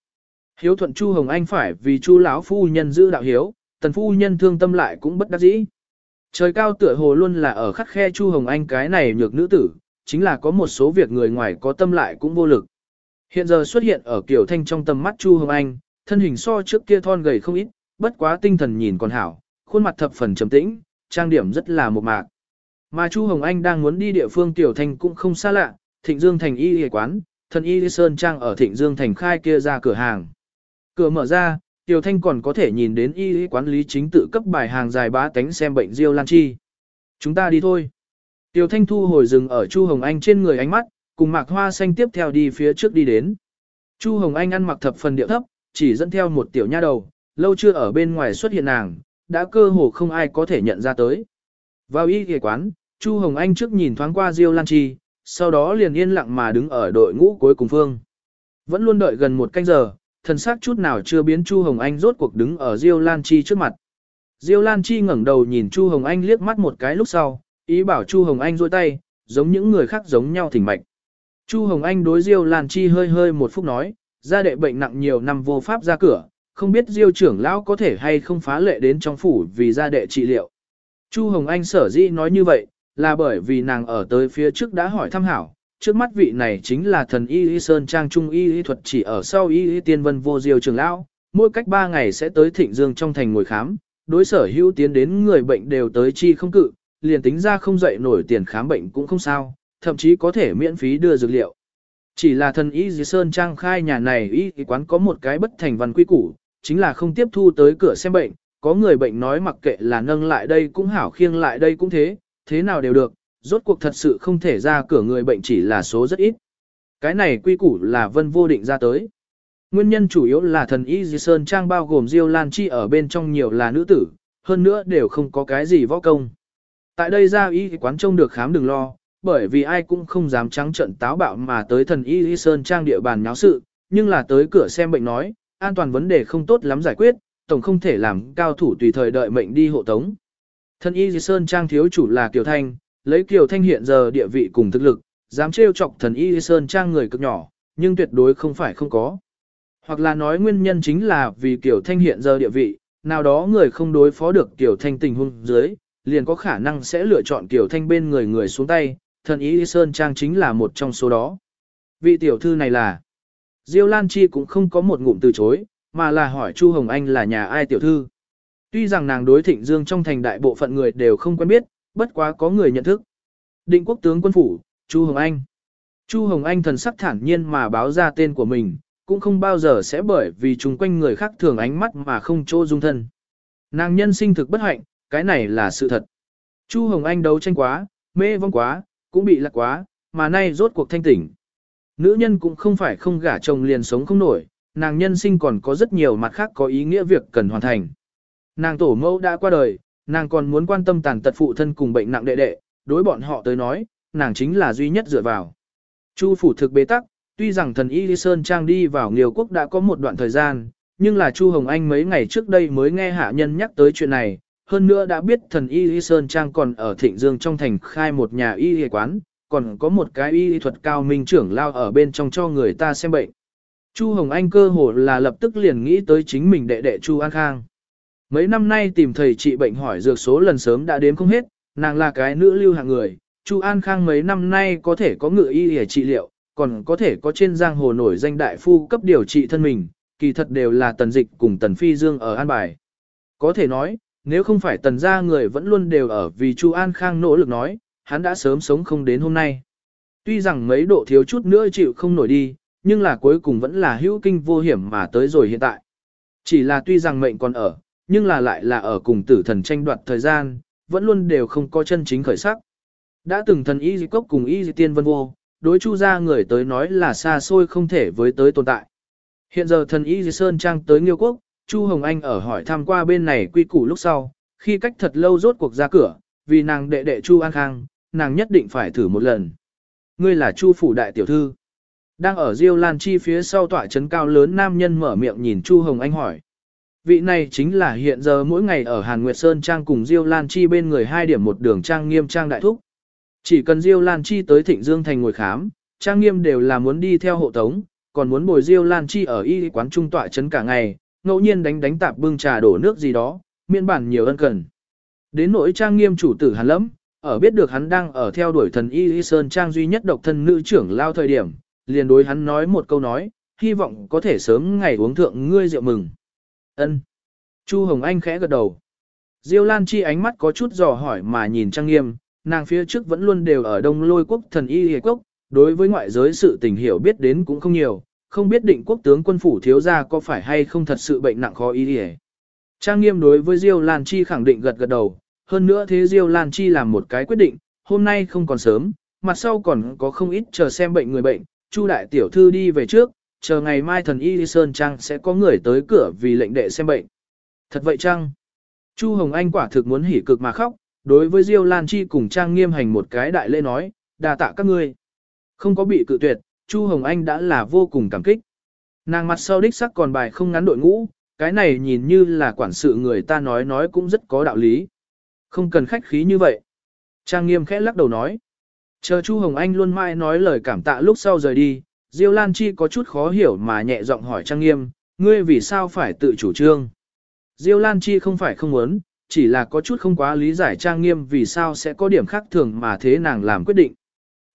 Hiếu thuận Chu Hồng Anh phải vì Chu lão phu nhân giữ đạo hiếu, tần phu nhân thương tâm lại cũng bất đắc dĩ. Trời cao tựa hồ luôn là ở khắc khe Chu Hồng Anh cái này nhược nữ tử, chính là có một số việc người ngoài có tâm lại cũng vô lực. Hiện giờ xuất hiện ở kiểu Thanh trong tầm mắt Chu Hồng Anh, thân hình so trước kia thon gầy không ít, bất quá tinh thần nhìn còn hảo, khuôn mặt thập phần trầm tĩnh, trang điểm rất là một mạc. Mà Chu Hồng Anh đang muốn đi địa phương Tiểu Thanh cũng không xa lạ, Thịnh Dương Thành y y quán, thần y Sơn Trang ở Thịnh Dương Thành khai kia ra cửa hàng. Cửa mở ra, Tiểu Thanh còn có thể nhìn đến y y quán lý chính tự cấp bài hàng dài bá tánh xem bệnh Diêu Lan Chi. Chúng ta đi thôi. Tiểu Thanh thu hồi dừng ở Chu Hồng Anh trên người ánh mắt, cùng Mạc Hoa Xanh tiếp theo đi phía trước đi đến. Chu Hồng Anh ăn mặc thập phần điệu thấp, chỉ dẫn theo một tiểu nha đầu, lâu chưa ở bên ngoài xuất hiện nàng, đã cơ hồ không ai có thể nhận ra tới. Vào y y quán, Chu Hồng Anh trước nhìn thoáng qua Diêu Lan Chi, sau đó liền yên lặng mà đứng ở đội ngũ cuối cùng phương. Vẫn luôn đợi gần một canh giờ, thần sắc chút nào chưa biến Chu Hồng Anh rốt cuộc đứng ở Diêu Lan Chi trước mặt. Diêu Lan Chi ngẩng đầu nhìn Chu Hồng Anh liếc mắt một cái lúc sau, ý bảo Chu Hồng Anh duỗi tay, giống những người khác giống nhau thỉnh mạch. Chu Hồng Anh đối Diêu Lan Chi hơi hơi một phút nói, gia đệ bệnh nặng nhiều năm vô pháp ra cửa, không biết Diêu trưởng lão có thể hay không phá lệ đến trong phủ vì gia đệ trị liệu. Chu Hồng Anh sở dĩ nói như vậy, là bởi vì nàng ở tới phía trước đã hỏi thăm hảo, trước mắt vị này chính là thần y y sơn trang trung y y thuật chỉ ở sau y y tiên vân vô diêu trường lão, mỗi cách 3 ngày sẽ tới thịnh dương trong thành ngồi khám, đối sở hữu tiến đến người bệnh đều tới chi không cự, liền tính ra không dậy nổi tiền khám bệnh cũng không sao, thậm chí có thể miễn phí đưa dược liệu. Chỉ là thần y y sơn trang khai nhà này y y quán có một cái bất thành văn quy củ, chính là không tiếp thu tới cửa xem bệnh, có người bệnh nói mặc kệ là nâng lại đây cũng hảo khiêng lại đây cũng thế, thế nào đều được, rốt cuộc thật sự không thể ra cửa người bệnh chỉ là số rất ít. Cái này quy củ là vân vô định ra tới. Nguyên nhân chủ yếu là thần y Di Sơn Trang bao gồm Diêu Lan Chi ở bên trong nhiều là nữ tử, hơn nữa đều không có cái gì võ công. Tại đây ra y quán trông được khám đừng lo, bởi vì ai cũng không dám trắng trận táo bạo mà tới thần y Di Sơn Trang địa bàn nháo sự, nhưng là tới cửa xem bệnh nói, an toàn vấn đề không tốt lắm giải quyết, tổng không thể làm cao thủ tùy thời đợi mệnh đi hộ tống. Thân y Sơn Trang thiếu chủ là Kiều Thanh, lấy Kiều Thanh hiện giờ địa vị cùng thực lực, dám trêu chọc thần y Sơn Trang người cực nhỏ, nhưng tuyệt đối không phải không có. Hoặc là nói nguyên nhân chính là vì Kiều Thanh hiện giờ địa vị, nào đó người không đối phó được Kiều Thanh tình huống dưới, liền có khả năng sẽ lựa chọn Kiều Thanh bên người người xuống tay, thần y Sơn Trang chính là một trong số đó. Vị tiểu thư này là Diêu Lan Chi cũng không có một ngụm từ chối, mà là hỏi Chu Hồng Anh là nhà ai tiểu thư. Tuy rằng nàng đối thịnh dương trong thành đại bộ phận người đều không quen biết, bất quá có người nhận thức. Định quốc tướng quân phủ, Chu Hồng Anh. Chu Hồng Anh thần sắc thản nhiên mà báo ra tên của mình, cũng không bao giờ sẽ bởi vì chung quanh người khác thường ánh mắt mà không chỗ dung thân. Nàng nhân sinh thực bất hạnh, cái này là sự thật. Chu Hồng Anh đấu tranh quá, mê vong quá, cũng bị lạc quá, mà nay rốt cuộc thanh tỉnh. Nữ nhân cũng không phải không gả chồng liền sống không nổi, nàng nhân sinh còn có rất nhiều mặt khác có ý nghĩa việc cần hoàn thành. Nàng tổ mẫu đã qua đời, nàng còn muốn quan tâm tàn tật phụ thân cùng bệnh nặng đệ đệ, đối bọn họ tới nói, nàng chính là duy nhất dựa vào. Chu phủ thực bế tắc, tuy rằng thần Y Lý Sơn Trang đi vào Nghiều quốc đã có một đoạn thời gian, nhưng là Chu Hồng Anh mấy ngày trước đây mới nghe hạ nhân nhắc tới chuyện này, hơn nữa đã biết thần Y Lý Sơn Trang còn ở Thịnh Dương trong thành khai một nhà y y quán, còn có một cái y thuật cao minh trưởng lao ở bên trong cho người ta xem bệnh. Chu Hồng Anh cơ hồ là lập tức liền nghĩ tới chính mình đệ đệ Chu An Khang. Mấy năm nay tìm thầy trị bệnh hỏi dược số lần sớm đã đếm không hết, nàng là cái nữ lưu hạng người, Chu An Khang mấy năm nay có thể có ngựa y để trị liệu, còn có thể có trên giang hồ nổi danh đại phu cấp điều trị thân mình, kỳ thật đều là tần dịch cùng tần phi dương ở an bài. Có thể nói, nếu không phải tần gia người vẫn luôn đều ở vì Chu An Khang nỗ lực nói, hắn đã sớm sống không đến hôm nay. Tuy rằng mấy độ thiếu chút nữa chịu không nổi đi, nhưng là cuối cùng vẫn là hữu kinh vô hiểm mà tới rồi hiện tại. Chỉ là tuy rằng mệnh còn ở, nhưng là lại là ở cùng tử thần tranh đoạt thời gian, vẫn luôn đều không có chân chính khởi sắc. Đã từng thần y di cốc cùng y di tiên vân vô, đối chu gia người tới nói là xa xôi không thể với tới tồn tại. Hiện giờ thần y di sơn trang tới nghiêu quốc, chu Hồng Anh ở hỏi thăm qua bên này quy củ lúc sau, khi cách thật lâu rốt cuộc ra cửa, vì nàng đệ đệ chu an khang, nàng nhất định phải thử một lần. Ngươi là chu phủ đại tiểu thư. Đang ở Diêu Lan Chi phía sau tỏa trấn cao lớn nam nhân mở miệng nhìn Chu Hồng Anh hỏi. Vị này chính là hiện giờ mỗi ngày ở Hàn Nguyệt Sơn Trang cùng Diêu Lan Chi bên người hai điểm một đường trang nghiêm trang đại thúc. Chỉ cần Diêu Lan Chi tới Thịnh Dương thành ngồi khám, trang nghiêm đều là muốn đi theo hộ tống, còn muốn bồi Diêu Lan Chi ở y quán trung tọa trấn cả ngày, ngẫu nhiên đánh đánh tạp bưng trà đổ nước gì đó, miễn bản nhiều ân cần. Đến nỗi trang nghiêm chủ tử Hàn Lâm, ở biết được hắn đang ở theo đuổi thần y Sơn Trang duy nhất độc thân nữ trưởng lao thời điểm, liền đối hắn nói một câu nói, hy vọng có thể sớm ngày uống thượng ngươi rượu mừng. Ân. Chu Hồng Anh khẽ gật đầu. Diêu Lan Chi ánh mắt có chút dò hỏi mà nhìn Trang Nghiêm, nàng phía trước vẫn luôn đều ở Đông Lôi quốc thần y y quốc, đối với ngoại giới sự tình hiểu biết đến cũng không nhiều, không biết định quốc tướng quân phủ thiếu gia có phải hay không thật sự bệnh nặng khó y y. Trang Nghiêm đối với Diêu Lan Chi khẳng định gật gật đầu, hơn nữa thế Diêu Lan Chi làm một cái quyết định, hôm nay không còn sớm, mặt sau còn có không ít chờ xem bệnh người bệnh, Chu đại tiểu thư đi về trước, chờ ngày mai thần y Sơn Trang sẽ có người tới cửa vì lệnh đệ xem bệnh. Thật vậy chăng? Chu Hồng Anh quả thực muốn hỉ cực mà khóc, đối với Diêu Lan Chi cùng Trang nghiêm hành một cái đại lễ nói, đà tạ các ngươi. Không có bị cự tuyệt, Chu Hồng Anh đã là vô cùng cảm kích. Nàng mặt sau đích sắc còn bài không ngắn đội ngũ, cái này nhìn như là quản sự người ta nói nói cũng rất có đạo lý. Không cần khách khí như vậy. Trang nghiêm khẽ lắc đầu nói. Chờ Chu Hồng Anh luôn mãi nói lời cảm tạ lúc sau rời đi, Diêu Lan Chi có chút khó hiểu mà nhẹ giọng hỏi Trang Nghiêm, ngươi vì sao phải tự chủ trương? Diêu Lan Chi không phải không muốn, chỉ là có chút không quá lý giải Trang Nghiêm vì sao sẽ có điểm khác thường mà thế nàng làm quyết định.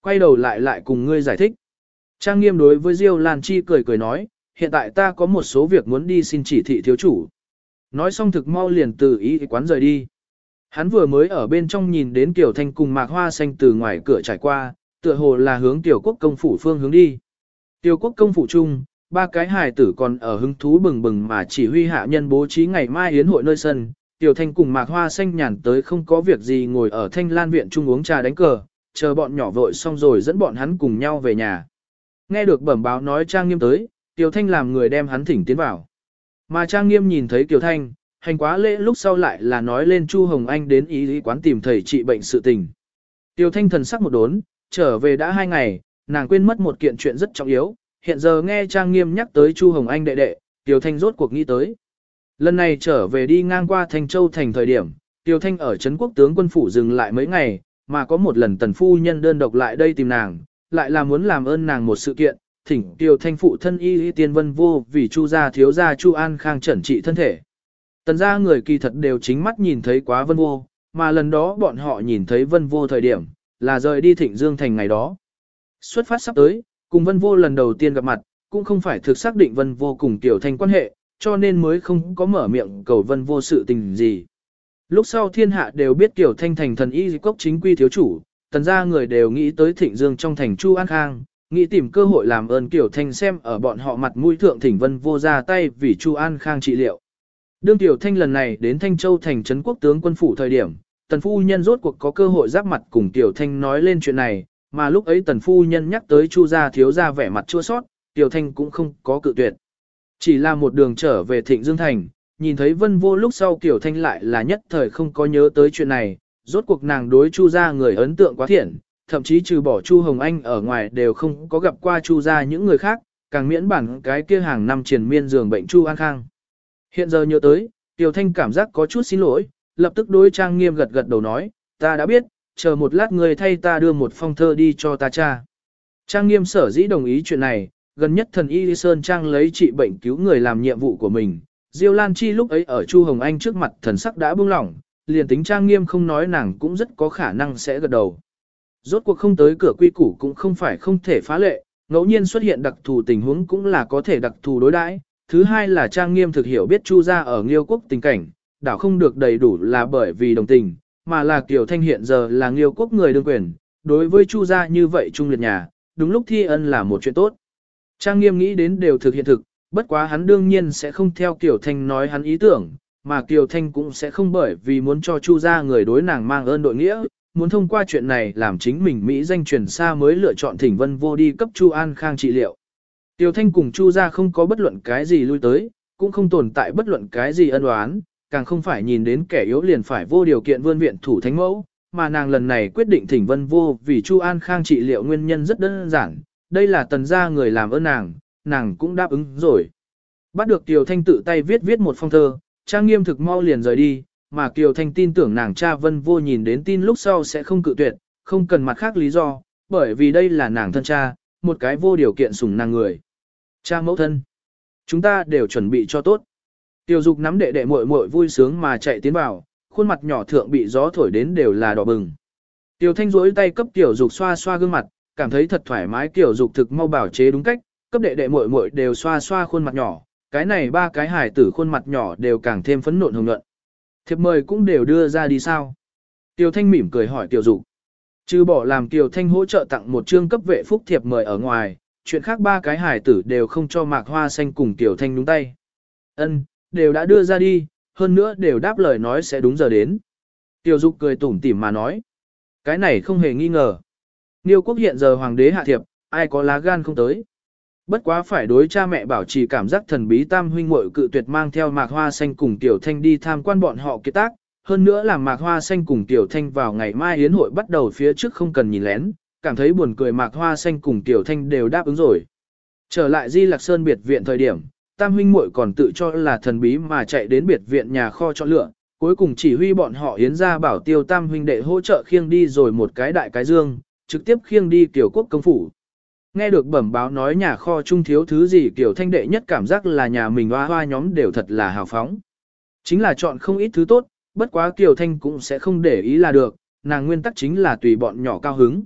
Quay đầu lại lại cùng ngươi giải thích. Trang Nghiêm đối với Diêu Lan Chi cười cười nói, hiện tại ta có một số việc muốn đi xin chỉ thị thiếu chủ. Nói xong thực mau liền từ ý quán rời đi. Hắn vừa mới ở bên trong nhìn đến Tiểu Thanh cùng Mạc Hoa Xanh từ ngoài cửa trải qua, tựa hồ là hướng Tiểu Quốc công phủ phương hướng đi. Tiêu Quốc công phủ chung, ba cái hài tử còn ở hứng thú bừng bừng mà chỉ huy hạ nhân bố trí ngày mai yến hội nơi sân. Tiểu Thanh cùng Mạc Hoa Xanh nhàn tới không có việc gì ngồi ở Thanh Lan viện chung uống trà đánh cờ, chờ bọn nhỏ vội xong rồi dẫn bọn hắn cùng nhau về nhà. Nghe được bẩm báo nói Trang Nghiêm tới, Tiểu Thanh làm người đem hắn thỉnh tiến vào. Mà Trang Nghiêm nhìn thấy Tiểu Thanh, hành quá lễ lúc sau lại là nói lên Chu Hồng Anh đến ý lý quán tìm thầy trị bệnh sự tình. Tiêu thanh thần sắc một đốn, trở về đã hai ngày, nàng quên mất một kiện chuyện rất trọng yếu, hiện giờ nghe Trang Nghiêm nhắc tới Chu Hồng Anh đệ đệ, Tiêu thanh rốt cuộc nghĩ tới. Lần này trở về đi ngang qua Thanh Châu thành thời điểm, Tiêu thanh ở Trấn quốc tướng quân phủ dừng lại mấy ngày, mà có một lần tần phu nhân đơn độc lại đây tìm nàng, lại là muốn làm ơn nàng một sự kiện, thỉnh Tiêu thanh phụ thân y y tiên vân vô vì Chu gia thiếu gia Chu An Khang chẩn trị thân thể. Tần gia người kỳ thật đều chính mắt nhìn thấy quá vân vô, mà lần đó bọn họ nhìn thấy vân vô thời điểm, là rời đi thịnh dương thành ngày đó. Xuất phát sắp tới, cùng vân vô lần đầu tiên gặp mặt, cũng không phải thực xác định vân vô cùng tiểu thanh quan hệ, cho nên mới không có mở miệng cầu vân vô sự tình gì. Lúc sau thiên hạ đều biết tiểu thanh thành thần y cốc chính quy thiếu chủ, tần gia người đều nghĩ tới thịnh dương trong thành Chu An Khang, nghĩ tìm cơ hội làm ơn tiểu thanh xem ở bọn họ mặt mũi thượng thỉnh vân vô ra tay vì Chu An Khang trị liệu. Đương Tiểu Thanh lần này đến Thanh Châu thành trấn quốc tướng quân phủ thời điểm, Tần Phu Nhân rốt cuộc có cơ hội giáp mặt cùng Tiểu Thanh nói lên chuyện này, mà lúc ấy Tần Phu Nhân nhắc tới Chu gia thiếu gia vẻ mặt chua sót, Tiểu Thanh cũng không có cự tuyệt. Chỉ là một đường trở về Thịnh Dương Thành, nhìn thấy Vân Vô lúc sau Tiểu Thanh lại là nhất thời không có nhớ tới chuyện này, rốt cuộc nàng đối Chu gia người ấn tượng quá thiện, thậm chí trừ bỏ Chu Hồng Anh ở ngoài đều không có gặp qua Chu gia những người khác, càng miễn bản cái kia hàng năm triền miên giường bệnh Chu An Khang. Hiện giờ nhớ tới, Tiểu Thanh cảm giác có chút xin lỗi, lập tức đối Trang Nghiêm gật gật đầu nói, ta đã biết, chờ một lát người thay ta đưa một phong thơ đi cho ta cha. Trang Nghiêm sở dĩ đồng ý chuyện này, gần nhất thần Y Sơn Trang lấy trị bệnh cứu người làm nhiệm vụ của mình, Diêu Lan Chi lúc ấy ở Chu Hồng Anh trước mặt thần sắc đã buông lỏng, liền tính trang nghiêm không nói nàng cũng rất có khả năng sẽ gật đầu. Rốt cuộc không tới cửa quy củ cũng không phải không thể phá lệ, ngẫu nhiên xuất hiện đặc thù tình huống cũng là có thể đặc thù đối đãi. Thứ hai là trang nghiêm thực hiểu biết Chu gia ở Nghiêu quốc tình cảnh, đảo không được đầy đủ là bởi vì đồng tình, mà là Kiều Thanh hiện giờ là Nghiêu quốc người đương quyền, đối với Chu gia như vậy trung liệt nhà, đúng lúc thi ân là một chuyện tốt. Trang nghiêm nghĩ đến đều thực hiện thực, bất quá hắn đương nhiên sẽ không theo Kiều Thanh nói hắn ý tưởng, mà Kiều Thanh cũng sẽ không bởi vì muốn cho Chu gia người đối nàng mang ơn đội nghĩa, muốn thông qua chuyện này làm chính mình Mỹ danh truyền xa mới lựa chọn thỉnh vân vô đi cấp Chu An Khang trị liệu. Tiểu Thanh cùng Chu gia không có bất luận cái gì lui tới, cũng không tồn tại bất luận cái gì ân oán, càng không phải nhìn đến kẻ yếu liền phải vô điều kiện vươn viện thủ thánh mẫu, mà nàng lần này quyết định thỉnh vân vô vì Chu An Khang trị liệu nguyên nhân rất đơn giản, đây là tần gia người làm ơn nàng, nàng cũng đáp ứng rồi. Bắt được Kiều Thanh tự tay viết viết một phong thơ, trang nghiêm thực mau liền rời đi, mà Kiều Thanh tin tưởng nàng cha vân vô nhìn đến tin lúc sau sẽ không cự tuyệt, không cần mặt khác lý do, bởi vì đây là nàng thân cha, một cái vô điều kiện sủng nàng người. Cha mẫu thân, chúng ta đều chuẩn bị cho tốt. Tiểu dục nắm đệ đệ muội muội vui sướng mà chạy tiến vào, khuôn mặt nhỏ thượng bị gió thổi đến đều là đỏ bừng. Tiểu thanh duỗi tay cấp tiểu dục xoa xoa gương mặt, cảm thấy thật thoải mái tiểu dục thực mau bảo chế đúng cách, cấp đệ đệ muội muội đều xoa xoa khuôn mặt nhỏ, cái này ba cái hài tử khuôn mặt nhỏ đều càng thêm phấn nộn hồng nhuận. Thiệp mời cũng đều đưa ra đi sao? Tiểu Thanh mỉm cười hỏi Tiểu Dục. Trừ bỏ làm Tiểu Thanh hỗ trợ tặng một chương cấp vệ phúc thiệp mời ở ngoài, chuyện khác ba cái hài tử đều không cho Mạc Hoa Xanh cùng Tiểu Thanh đúng tay. Ân, đều đã đưa ra đi, hơn nữa đều đáp lời nói sẽ đúng giờ đến. Tiểu Dục cười tủm tỉm mà nói. Cái này không hề nghi ngờ. Niêu quốc hiện giờ hoàng đế hạ thiệp, ai có lá gan không tới. Bất quá phải đối cha mẹ bảo trì cảm giác thần bí tam huynh muội cự tuyệt mang theo mạc hoa xanh cùng tiểu thanh đi tham quan bọn họ kết tác, hơn nữa là mạc hoa xanh cùng tiểu thanh vào ngày mai yến hội bắt đầu phía trước không cần nhìn lén, cảm thấy buồn cười mạc hoa xanh cùng tiểu thanh đều đáp ứng rồi. Trở lại Di Lạc Sơn biệt viện thời điểm, tam huynh muội còn tự cho là thần bí mà chạy đến biệt viện nhà kho chọn lựa, cuối cùng chỉ huy bọn họ yến ra bảo tiêu tam huynh đệ hỗ trợ khiêng đi rồi một cái đại cái dương, trực tiếp khiêng đi tiểu quốc công phủ. Nghe được bẩm báo nói nhà kho trung thiếu thứ gì kiểu thanh đệ nhất cảm giác là nhà mình hoa hoa nhóm đều thật là hào phóng. Chính là chọn không ít thứ tốt, bất quá Kiều Thanh cũng sẽ không để ý là được, nàng nguyên tắc chính là tùy bọn nhỏ cao hứng.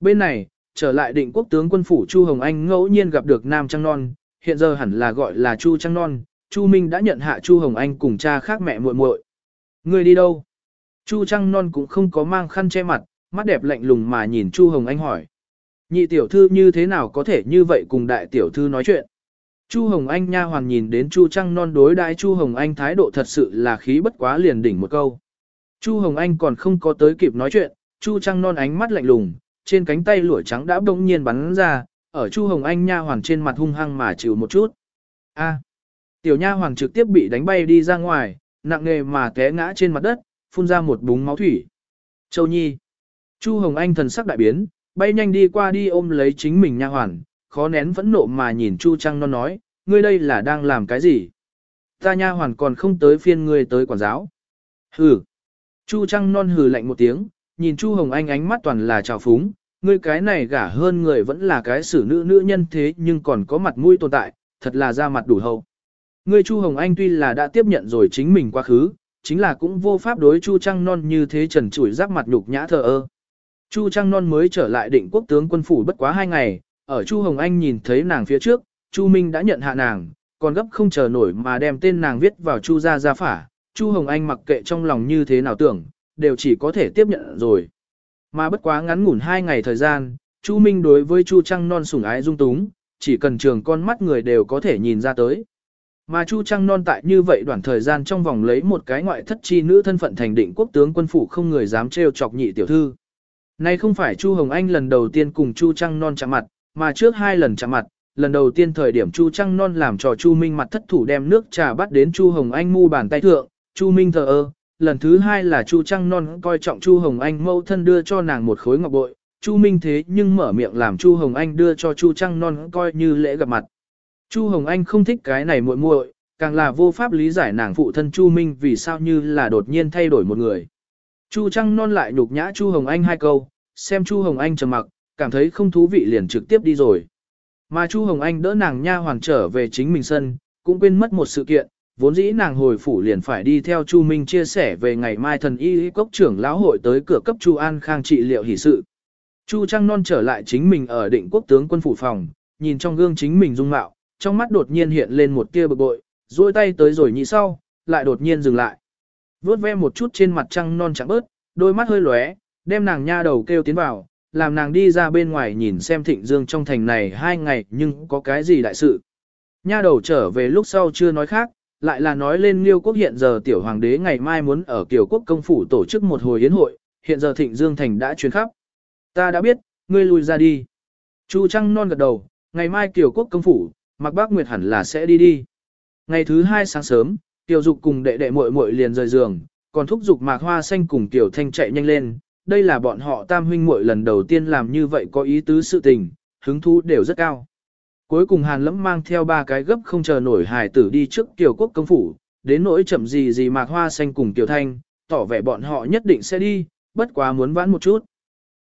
Bên này, trở lại định quốc tướng quân phủ Chu Hồng Anh ngẫu nhiên gặp được Nam Trăng Non, hiện giờ hẳn là gọi là Chu Trăng Non, Chu Minh đã nhận hạ Chu Hồng Anh cùng cha khác mẹ muội muội. Người đi đâu? Chu Trăng Non cũng không có mang khăn che mặt, mắt đẹp lạnh lùng mà nhìn Chu Hồng Anh hỏi. Nhị tiểu thư như thế nào có thể như vậy cùng đại tiểu thư nói chuyện. Chu Hồng Anh nha hoàn nhìn đến Chu Trăng non đối đãi Chu Hồng Anh thái độ thật sự là khí bất quá liền đỉnh một câu. Chu Hồng Anh còn không có tới kịp nói chuyện, Chu Trăng non ánh mắt lạnh lùng, trên cánh tay lụa trắng đã bỗng nhiên bắn ra, ở Chu Hồng Anh nha hoàn trên mặt hung hăng mà chịu một chút. A. tiểu nha hoàn trực tiếp bị đánh bay đi ra ngoài, nặng nề mà té ngã trên mặt đất, phun ra một búng máu thủy. Châu Nhi. Chu Hồng Anh thần sắc đại biến, bay nhanh đi qua đi ôm lấy chính mình nha hoàn, khó nén phẫn nộ mà nhìn Chu Trăng non nói, ngươi đây là đang làm cái gì? Ta nha hoàn còn không tới phiên ngươi tới quản giáo. Hừ. Chu Trăng non hừ lạnh một tiếng, nhìn Chu Hồng Anh ánh mắt toàn là trào phúng, ngươi cái này gả hơn người vẫn là cái xử nữ nữ nhân thế nhưng còn có mặt mũi tồn tại, thật là ra mặt đủ hậu. Ngươi Chu Hồng Anh tuy là đã tiếp nhận rồi chính mình quá khứ, chính là cũng vô pháp đối Chu Trăng non như thế trần trụi giáp mặt nhục nhã thờ ơ. Chu Trăng Non mới trở lại định quốc tướng quân phủ bất quá hai ngày, ở Chu Hồng Anh nhìn thấy nàng phía trước, Chu Minh đã nhận hạ nàng, còn gấp không chờ nổi mà đem tên nàng viết vào Chu gia gia phả. Chu Hồng Anh mặc kệ trong lòng như thế nào tưởng, đều chỉ có thể tiếp nhận rồi. Mà bất quá ngắn ngủn hai ngày thời gian, Chu Minh đối với Chu Trăng Non sủng ái dung túng, chỉ cần trường con mắt người đều có thể nhìn ra tới. Mà Chu Trăng Non tại như vậy đoạn thời gian trong vòng lấy một cái ngoại thất chi nữ thân phận thành định quốc tướng quân phủ không người dám trêu chọc nhị tiểu thư. Này không phải Chu Hồng Anh lần đầu tiên cùng Chu Trăng Non chạm mặt, mà trước hai lần chạm mặt, lần đầu tiên thời điểm Chu Trăng Non làm trò Chu Minh mặt thất thủ đem nước trà bắt đến Chu Hồng Anh mu bàn tay thượng, Chu Minh thờ ơ. Lần thứ hai là Chu Trăng Non coi trọng Chu Hồng Anh mâu thân đưa cho nàng một khối ngọc bội, Chu Minh thế nhưng mở miệng làm Chu Hồng Anh đưa cho Chu Trăng Non coi như lễ gặp mặt. Chu Hồng Anh không thích cái này muội muội, càng là vô pháp lý giải nàng phụ thân Chu Minh vì sao như là đột nhiên thay đổi một người. Chu Trăng non lại nhục nhã Chu Hồng Anh hai câu, xem Chu Hồng Anh trầm mặc, cảm thấy không thú vị liền trực tiếp đi rồi. Mà Chu Hồng Anh đỡ nàng nha hoàng trở về chính mình sân, cũng quên mất một sự kiện, vốn dĩ nàng hồi phủ liền phải đi theo Chu Minh chia sẻ về ngày mai thần y cốc trưởng lão hội tới cửa cấp Chu An Khang trị liệu hỷ sự. Chu Trăng Non trở lại chính mình ở định quốc tướng quân phủ phòng, nhìn trong gương chính mình dung mạo, trong mắt đột nhiên hiện lên một tia bực bội, duỗi tay tới rồi nhị sau, lại đột nhiên dừng lại. Vốt ve một chút trên mặt Trăng Non chẳng bớt, đôi mắt hơi lóe, đem nàng nha đầu kêu tiến vào, làm nàng đi ra bên ngoài nhìn xem thịnh dương trong thành này hai ngày nhưng có cái gì đại sự. Nha đầu trở về lúc sau chưa nói khác, lại là nói lên Liêu quốc hiện giờ tiểu hoàng đế ngày mai muốn ở Kiều quốc công phủ tổ chức một hồi yến hội, hiện giờ Thịnh Dương thành đã truyền khắp. Ta đã biết, ngươi lui ra đi. Chu Trăng non gật đầu, ngày mai Kiều quốc công phủ, Mạc Bác Nguyệt hẳn là sẽ đi đi. Ngày thứ hai sáng sớm, Tiểu Dục cùng đệ đệ muội muội liền rời giường, còn thúc giục Mạc Hoa Xanh cùng Tiểu Thanh chạy nhanh lên. Đây là bọn họ tam huynh muội lần đầu tiên làm như vậy có ý tứ sự tình, hứng thú đều rất cao. Cuối cùng Hàn Lẫm mang theo ba cái gấp không chờ nổi hài tử đi trước Kiều Quốc công phủ, đến nỗi chậm gì gì Mạc Hoa Xanh cùng Kiều Thanh, tỏ vẻ bọn họ nhất định sẽ đi, bất quá muốn vãn một chút.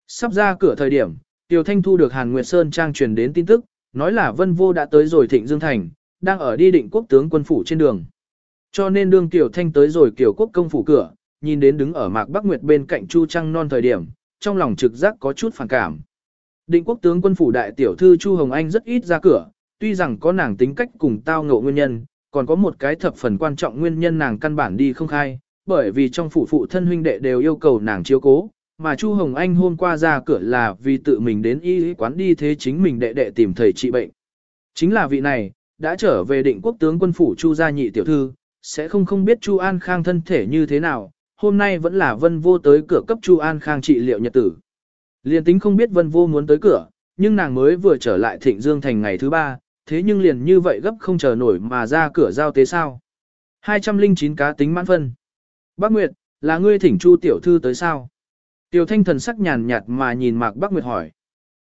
Sắp ra cửa thời điểm, Kiều Thanh thu được Hàn Nguyệt Sơn trang truyền đến tin tức, nói là Vân Vô đã tới rồi Thịnh Dương Thành, đang ở đi định quốc tướng quân phủ trên đường. Cho nên đương Kiều Thanh tới rồi Kiều Quốc công phủ cửa, nhìn đến đứng ở Mạc Bắc Nguyệt bên cạnh Chu Trăng non thời điểm, trong lòng trực giác có chút phản cảm. Định quốc tướng quân phủ đại tiểu thư Chu Hồng Anh rất ít ra cửa, tuy rằng có nàng tính cách cùng tao ngộ nguyên nhân, còn có một cái thập phần quan trọng nguyên nhân nàng căn bản đi không khai, bởi vì trong phủ phụ thân huynh đệ đều yêu cầu nàng chiếu cố, mà Chu Hồng Anh hôm qua ra cửa là vì tự mình đến y quán đi thế chính mình đệ đệ tìm thầy trị bệnh. Chính là vị này, đã trở về định quốc tướng quân phủ Chu gia nhị tiểu thư, sẽ không không biết Chu An Khang thân thể như thế nào, hôm nay vẫn là vân vô tới cửa cấp Chu An Khang trị liệu nhật tử. Liên tính không biết vân vô muốn tới cửa, nhưng nàng mới vừa trở lại thịnh dương thành ngày thứ ba, thế nhưng liền như vậy gấp không chờ nổi mà ra cửa giao tế sao. 209 cá tính mãn phân. Bác Nguyệt, là ngươi thỉnh Chu tiểu thư tới sao? Tiểu thanh thần sắc nhàn nhạt mà nhìn Mạc Bác Nguyệt hỏi.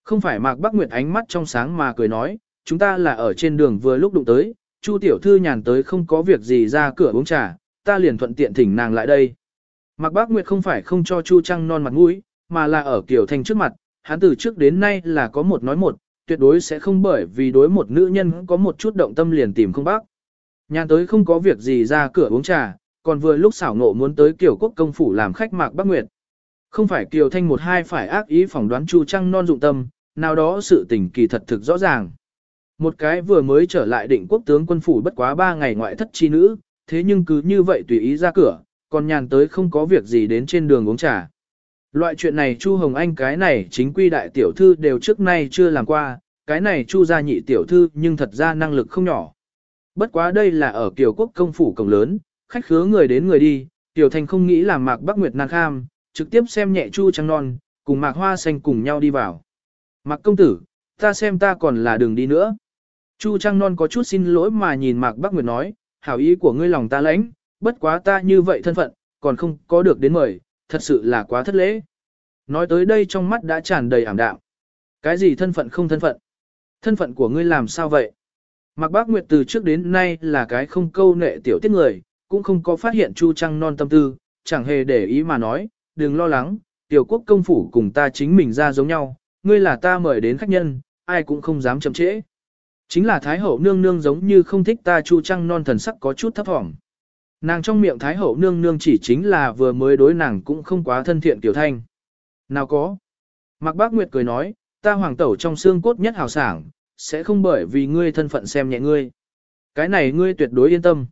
Không phải Mạc Bác Nguyệt ánh mắt trong sáng mà cười nói, chúng ta là ở trên đường vừa lúc đụng tới, Chu tiểu thư nhàn tới không có việc gì ra cửa uống trà, ta liền thuận tiện thỉnh nàng lại đây. Mạc Bác Nguyệt không phải không cho Chu Trăng non mặt mũi, mà là ở Kiều Thanh trước mặt, hắn từ trước đến nay là có một nói một, tuyệt đối sẽ không bởi vì đối một nữ nhân có một chút động tâm liền tìm không bác. Nhà tới không có việc gì ra cửa uống trà, còn vừa lúc xảo ngộ muốn tới Kiều Quốc công phủ làm khách Mạc Bắc Nguyệt. Không phải Kiều Thanh một hai phải ác ý phỏng đoán Chu Trăng non dụng tâm, nào đó sự tình kỳ thật thực rõ ràng. Một cái vừa mới trở lại định quốc tướng quân phủ bất quá ba ngày ngoại thất chi nữ, thế nhưng cứ như vậy tùy ý ra cửa, còn nhàn tới không có việc gì đến trên đường uống trà. Loại chuyện này Chu Hồng Anh cái này chính quy đại tiểu thư đều trước nay chưa làm qua, cái này Chu gia nhị tiểu thư nhưng thật ra năng lực không nhỏ. Bất quá đây là ở Kiều Quốc công phủ cổng lớn, khách khứa người đến người đi, Tiểu Thành không nghĩ là Mạc Bắc Nguyệt nàng kham, trực tiếp xem nhẹ Chu trắng non, cùng Mạc Hoa xanh cùng nhau đi vào. Mạc công tử, ta xem ta còn là đường đi nữa. Chu Trăng Non có chút xin lỗi mà nhìn Mạc Bắc Nguyệt nói, hảo ý của ngươi lòng ta lãnh, bất quá ta như vậy thân phận, còn không có được đến mời, thật sự là quá thất lễ. Nói tới đây trong mắt đã tràn đầy ảm đạm. Cái gì thân phận không thân phận? Thân phận của ngươi làm sao vậy? Mạc Bác Nguyệt từ trước đến nay là cái không câu nệ tiểu tiết người, cũng không có phát hiện Chu Trăng non tâm tư, chẳng hề để ý mà nói, đừng lo lắng, tiểu quốc công phủ cùng ta chính mình ra giống nhau, ngươi là ta mời đến khách nhân, ai cũng không dám chậm trễ. Chính là Thái Hậu nương nương giống như không thích ta Chu Trăng non thần sắc có chút thấp thỏm. Nàng trong miệng Thái Hậu nương nương chỉ chính là vừa mới đối nàng cũng không quá thân thiện tiểu thanh. Nào có. Mạc Bác Nguyệt cười nói, ta hoàng tẩu trong xương cốt nhất hào sảng, sẽ không bởi vì ngươi thân phận xem nhẹ ngươi. Cái này ngươi tuyệt đối yên tâm.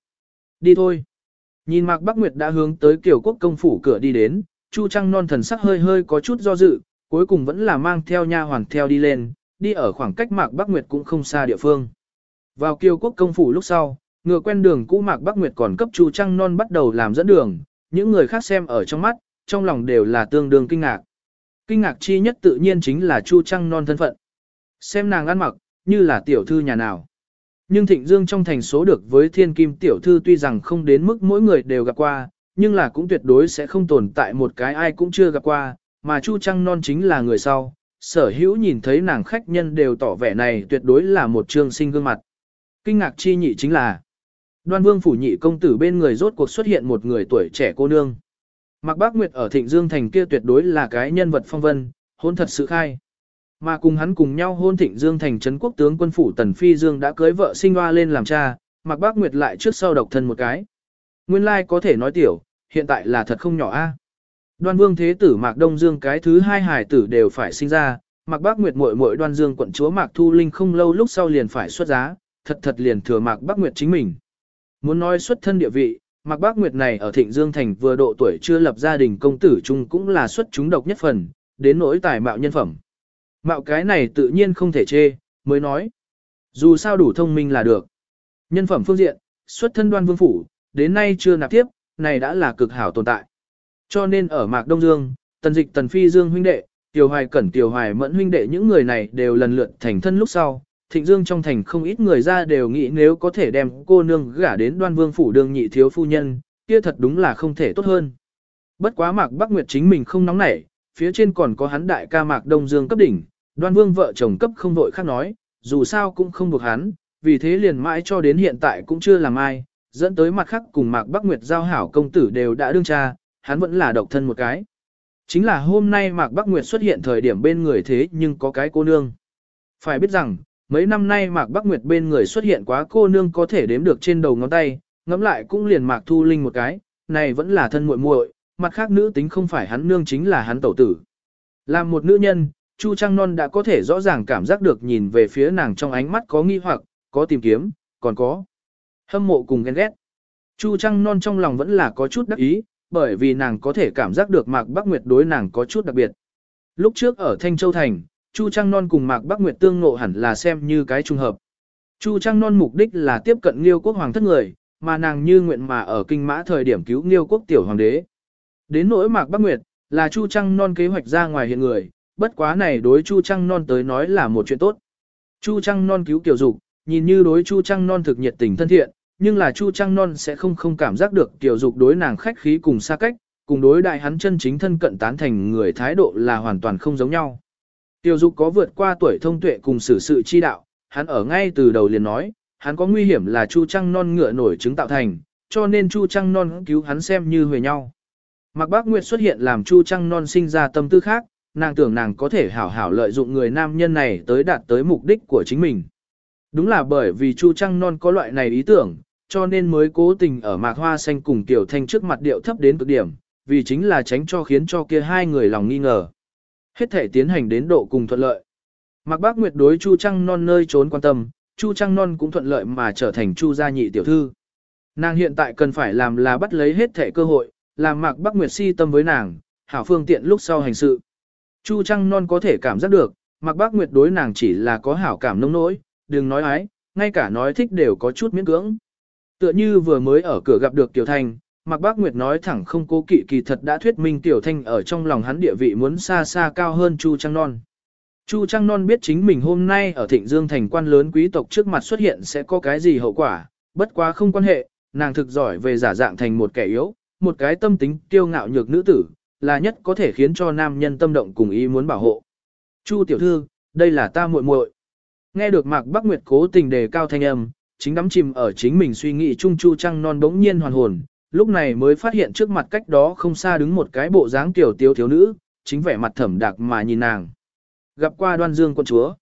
Đi thôi. Nhìn Mạc Bắc Nguyệt đã hướng tới kiểu quốc công phủ cửa đi đến, Chu Trăng non thần sắc hơi hơi có chút do dự, cuối cùng vẫn là mang theo nha hoàn theo đi lên, đi ở khoảng cách Mạc Bắc Nguyệt cũng không xa địa phương. Vào kiều quốc công phủ lúc sau, ngựa quen đường cũ Mạc Bắc Nguyệt còn cấp Chu Trăng non bắt đầu làm dẫn đường, những người khác xem ở trong mắt, trong lòng đều là tương đương kinh ngạc. Kinh ngạc chi nhất tự nhiên chính là Chu Trăng non thân phận. Xem nàng ăn mặc, như là tiểu thư nhà nào. Nhưng Thịnh Dương trong thành số được với thiên kim tiểu thư tuy rằng không đến mức mỗi người đều gặp qua, nhưng là cũng tuyệt đối sẽ không tồn tại một cái ai cũng chưa gặp qua, mà Chu Trăng non chính là người sau. Sở hữu nhìn thấy nàng khách nhân đều tỏ vẻ này tuyệt đối là một trương sinh gương mặt. Kinh ngạc chi nhị chính là Đoan Vương phủ nhị công tử bên người rốt cuộc xuất hiện một người tuổi trẻ cô nương. Mạc Bác Nguyệt ở Thịnh Dương thành kia tuyệt đối là cái nhân vật phong vân, hôn thật sự khai. Mà cùng hắn cùng nhau hôn Thịnh Dương thành trấn quốc tướng quân phủ Tần Phi Dương đã cưới vợ sinh hoa lên làm cha, Mạc Bác Nguyệt lại trước sau độc thân một cái. Nguyên lai like có thể nói tiểu, hiện tại là thật không nhỏ a. Đoan Vương Thế tử Mạc Đông Dương cái thứ hai hải tử đều phải sinh ra, Mạc Bác Nguyệt muội muội Đoan Dương quận chúa Mạc Thu Linh không lâu lúc sau liền phải xuất giá, thật thật liền thừa Mạc Bác Nguyệt chính mình. Muốn nói xuất thân địa vị, Mạc Bác Nguyệt này ở Thịnh Dương Thành vừa độ tuổi chưa lập gia đình công tử chung cũng là xuất chúng độc nhất phần, đến nỗi tài mạo nhân phẩm. Mạo cái này tự nhiên không thể chê, mới nói. Dù sao đủ thông minh là được. Nhân phẩm phương diện, xuất thân đoan vương phủ, đến nay chưa nạp tiếp, này đã là cực hảo tồn tại. Cho nên ở Mạc Đông Dương, Tần Dịch Tần Phi Dương huynh đệ, Tiểu Hoài Cẩn Tiểu Hoài Mẫn huynh đệ những người này đều lần lượt thành thân lúc sau. Thịnh Dương trong thành không ít người ra đều nghĩ nếu có thể đem cô nương gả đến đoan vương phủ đương nhị thiếu phu nhân, kia thật đúng là không thể tốt hơn. Bất quá Mạc Bắc Nguyệt chính mình không nóng nảy, phía trên còn có hắn đại ca Mạc Đông Dương cấp đỉnh, đoan vương vợ chồng cấp không vội khác nói, dù sao cũng không buộc hắn, vì thế liền mãi cho đến hiện tại cũng chưa làm ai, dẫn tới mặt khác cùng Mạc Bắc Nguyệt giao hảo công tử đều đã đương cha, hắn vẫn là độc thân một cái. Chính là hôm nay Mạc Bắc Nguyệt xuất hiện thời điểm bên người thế nhưng có cái cô nương. Phải biết rằng, mấy năm nay Mạc Bắc Nguyệt bên người xuất hiện quá cô nương có thể đếm được trên đầu ngón tay, ngắm lại cũng liền Mạc Thu Linh một cái, này vẫn là thân muội muội, mặt khác nữ tính không phải hắn nương chính là hắn tẩu tử. Làm một nữ nhân, Chu Trăng Non đã có thể rõ ràng cảm giác được nhìn về phía nàng trong ánh mắt có nghi hoặc, có tìm kiếm, còn có hâm mộ cùng ghen ghét. Chu Trăng Non trong lòng vẫn là có chút đắc ý, bởi vì nàng có thể cảm giác được Mạc Bắc Nguyệt đối nàng có chút đặc biệt. Lúc trước ở Thanh Châu Thành, Chu Trăng Non cùng Mạc Bắc Nguyệt tương ngộ hẳn là xem như cái trùng hợp. Chu Trăng Non mục đích là tiếp cận Liêu quốc hoàng thất người, mà nàng như nguyện mà ở kinh mã thời điểm cứu Liêu quốc tiểu hoàng đế. Đến nỗi Mạc Bắc Nguyệt, là Chu Trăng Non kế hoạch ra ngoài hiện người, bất quá này đối Chu Trăng Non tới nói là một chuyện tốt. Chu Trăng Non cứu Kiều Dục, nhìn như đối Chu Trăng Non thực nhiệt tình thân thiện, nhưng là Chu Trăng Non sẽ không không cảm giác được Kiều Dục đối nàng khách khí cùng xa cách, cùng đối đại hắn chân chính thân cận tán thành người thái độ là hoàn toàn không giống nhau. Tiêu Dục có vượt qua tuổi thông tuệ cùng xử sự chi đạo, hắn ở ngay từ đầu liền nói, hắn có nguy hiểm là Chu Trăng Non ngựa nổi chứng tạo thành, cho nên Chu Trăng Non cứu hắn xem như huề nhau. Mạc Bác Nguyệt xuất hiện làm Chu Trăng Non sinh ra tâm tư khác, nàng tưởng nàng có thể hảo hảo lợi dụng người nam nhân này tới đạt tới mục đích của chính mình. Đúng là bởi vì Chu Trăng Non có loại này ý tưởng, cho nên mới cố tình ở mạc hoa xanh cùng Tiểu Thanh trước mặt điệu thấp đến cực điểm, vì chính là tránh cho khiến cho kia hai người lòng nghi ngờ. Hết thể tiến hành đến độ cùng thuận lợi. Mạc Bác Nguyệt đối Chu Trăng Non nơi trốn quan tâm, Chu Trăng Non cũng thuận lợi mà trở thành Chu gia nhị tiểu thư. Nàng hiện tại cần phải làm là bắt lấy hết thể cơ hội, làm Mạc Bác Nguyệt si tâm với nàng, hảo phương tiện lúc sau hành sự. Chu Trăng Non có thể cảm giác được, Mạc Bác Nguyệt đối nàng chỉ là có hảo cảm nông nỗi, đừng nói ái, ngay cả nói thích đều có chút miễn cưỡng. Tựa như vừa mới ở cửa gặp được Tiểu Thành. Mạc Bác Nguyệt nói thẳng không cố kỵ kỳ thật đã thuyết minh Tiểu Thanh ở trong lòng hắn địa vị muốn xa xa cao hơn Chu Trăng Non. Chu Trăng Non biết chính mình hôm nay ở Thịnh Dương thành quan lớn quý tộc trước mặt xuất hiện sẽ có cái gì hậu quả, bất quá không quan hệ, nàng thực giỏi về giả dạng thành một kẻ yếu, một cái tâm tính kiêu ngạo nhược nữ tử, là nhất có thể khiến cho nam nhân tâm động cùng ý muốn bảo hộ. Chu tiểu thư, đây là ta muội muội. Nghe được Mạc Bắc Nguyệt cố tình đề cao thanh âm, chính đắm chìm ở chính mình suy nghĩ chung Chu Trăng non bỗng nhiên hoàn hồn, lúc này mới phát hiện trước mặt cách đó không xa đứng một cái bộ dáng tiểu tiếu thiếu nữ, chính vẻ mặt thẩm đặc mà nhìn nàng. Gặp qua đoan dương quân chúa.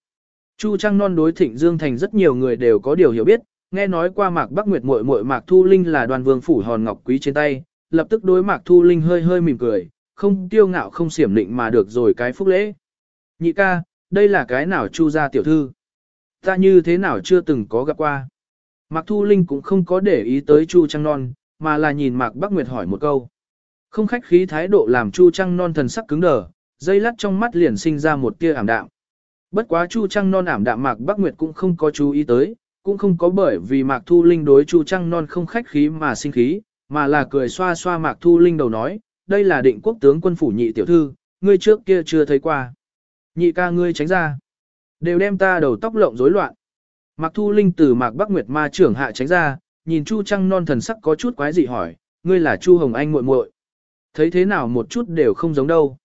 Chu Trăng non đối thịnh dương thành rất nhiều người đều có điều hiểu biết, nghe nói qua Mạc Bắc Nguyệt muội muội Mạc Thu Linh là đoàn vương phủ hòn ngọc quý trên tay, lập tức đối Mạc Thu Linh hơi hơi mỉm cười, không tiêu ngạo không xiểm định mà được rồi cái phúc lễ. Nhị ca, đây là cái nào chu gia tiểu thư? Ta như thế nào chưa từng có gặp qua? Mạc Thu Linh cũng không có để ý tới Chu Trăng Non, mà là nhìn Mạc Bắc Nguyệt hỏi một câu. Không khách khí thái độ làm Chu Trăng Non thần sắc cứng đờ, dây lắt trong mắt liền sinh ra một tia ảm đạm. Bất quá Chu Trăng Non ảm đạm Mạc Bắc Nguyệt cũng không có chú ý tới, cũng không có bởi vì Mạc Thu Linh đối Chu Trăng Non không khách khí mà sinh khí, mà là cười xoa xoa Mạc Thu Linh đầu nói, đây là định quốc tướng quân phủ nhị tiểu thư, ngươi trước kia chưa thấy qua. Nhị ca ngươi tránh ra. Đều đem ta đầu tóc lộng rối loạn. Mạc Thu Linh từ Mạc Bắc Nguyệt ma trưởng hạ tránh ra, nhìn Chu Trăng non thần sắc có chút quái dị hỏi, ngươi là Chu Hồng Anh muội muội. Thấy thế nào một chút đều không giống đâu.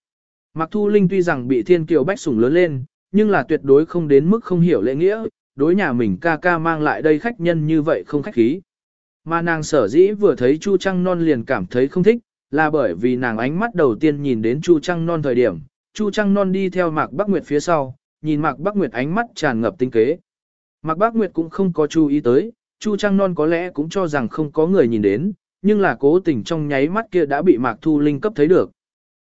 Mặc Thu Linh tuy rằng bị Thiên Kiều Bách sủng lớn lên, nhưng là tuyệt đối không đến mức không hiểu lễ nghĩa, đối nhà mình ca ca mang lại đây khách nhân như vậy không khách khí. Mà nàng sở dĩ vừa thấy Chu Trăng non liền cảm thấy không thích, là bởi vì nàng ánh mắt đầu tiên nhìn đến Chu Trăng non thời điểm, Chu Trăng non đi theo Mạc Bắc Nguyệt phía sau, nhìn Mạc Bắc Nguyệt ánh mắt tràn ngập tinh kế. Mạc Bắc Nguyệt cũng không có chú ý tới, Chu Trăng Non có lẽ cũng cho rằng không có người nhìn đến, nhưng là cố tình trong nháy mắt kia đã bị Mạc Thu Linh cấp thấy được.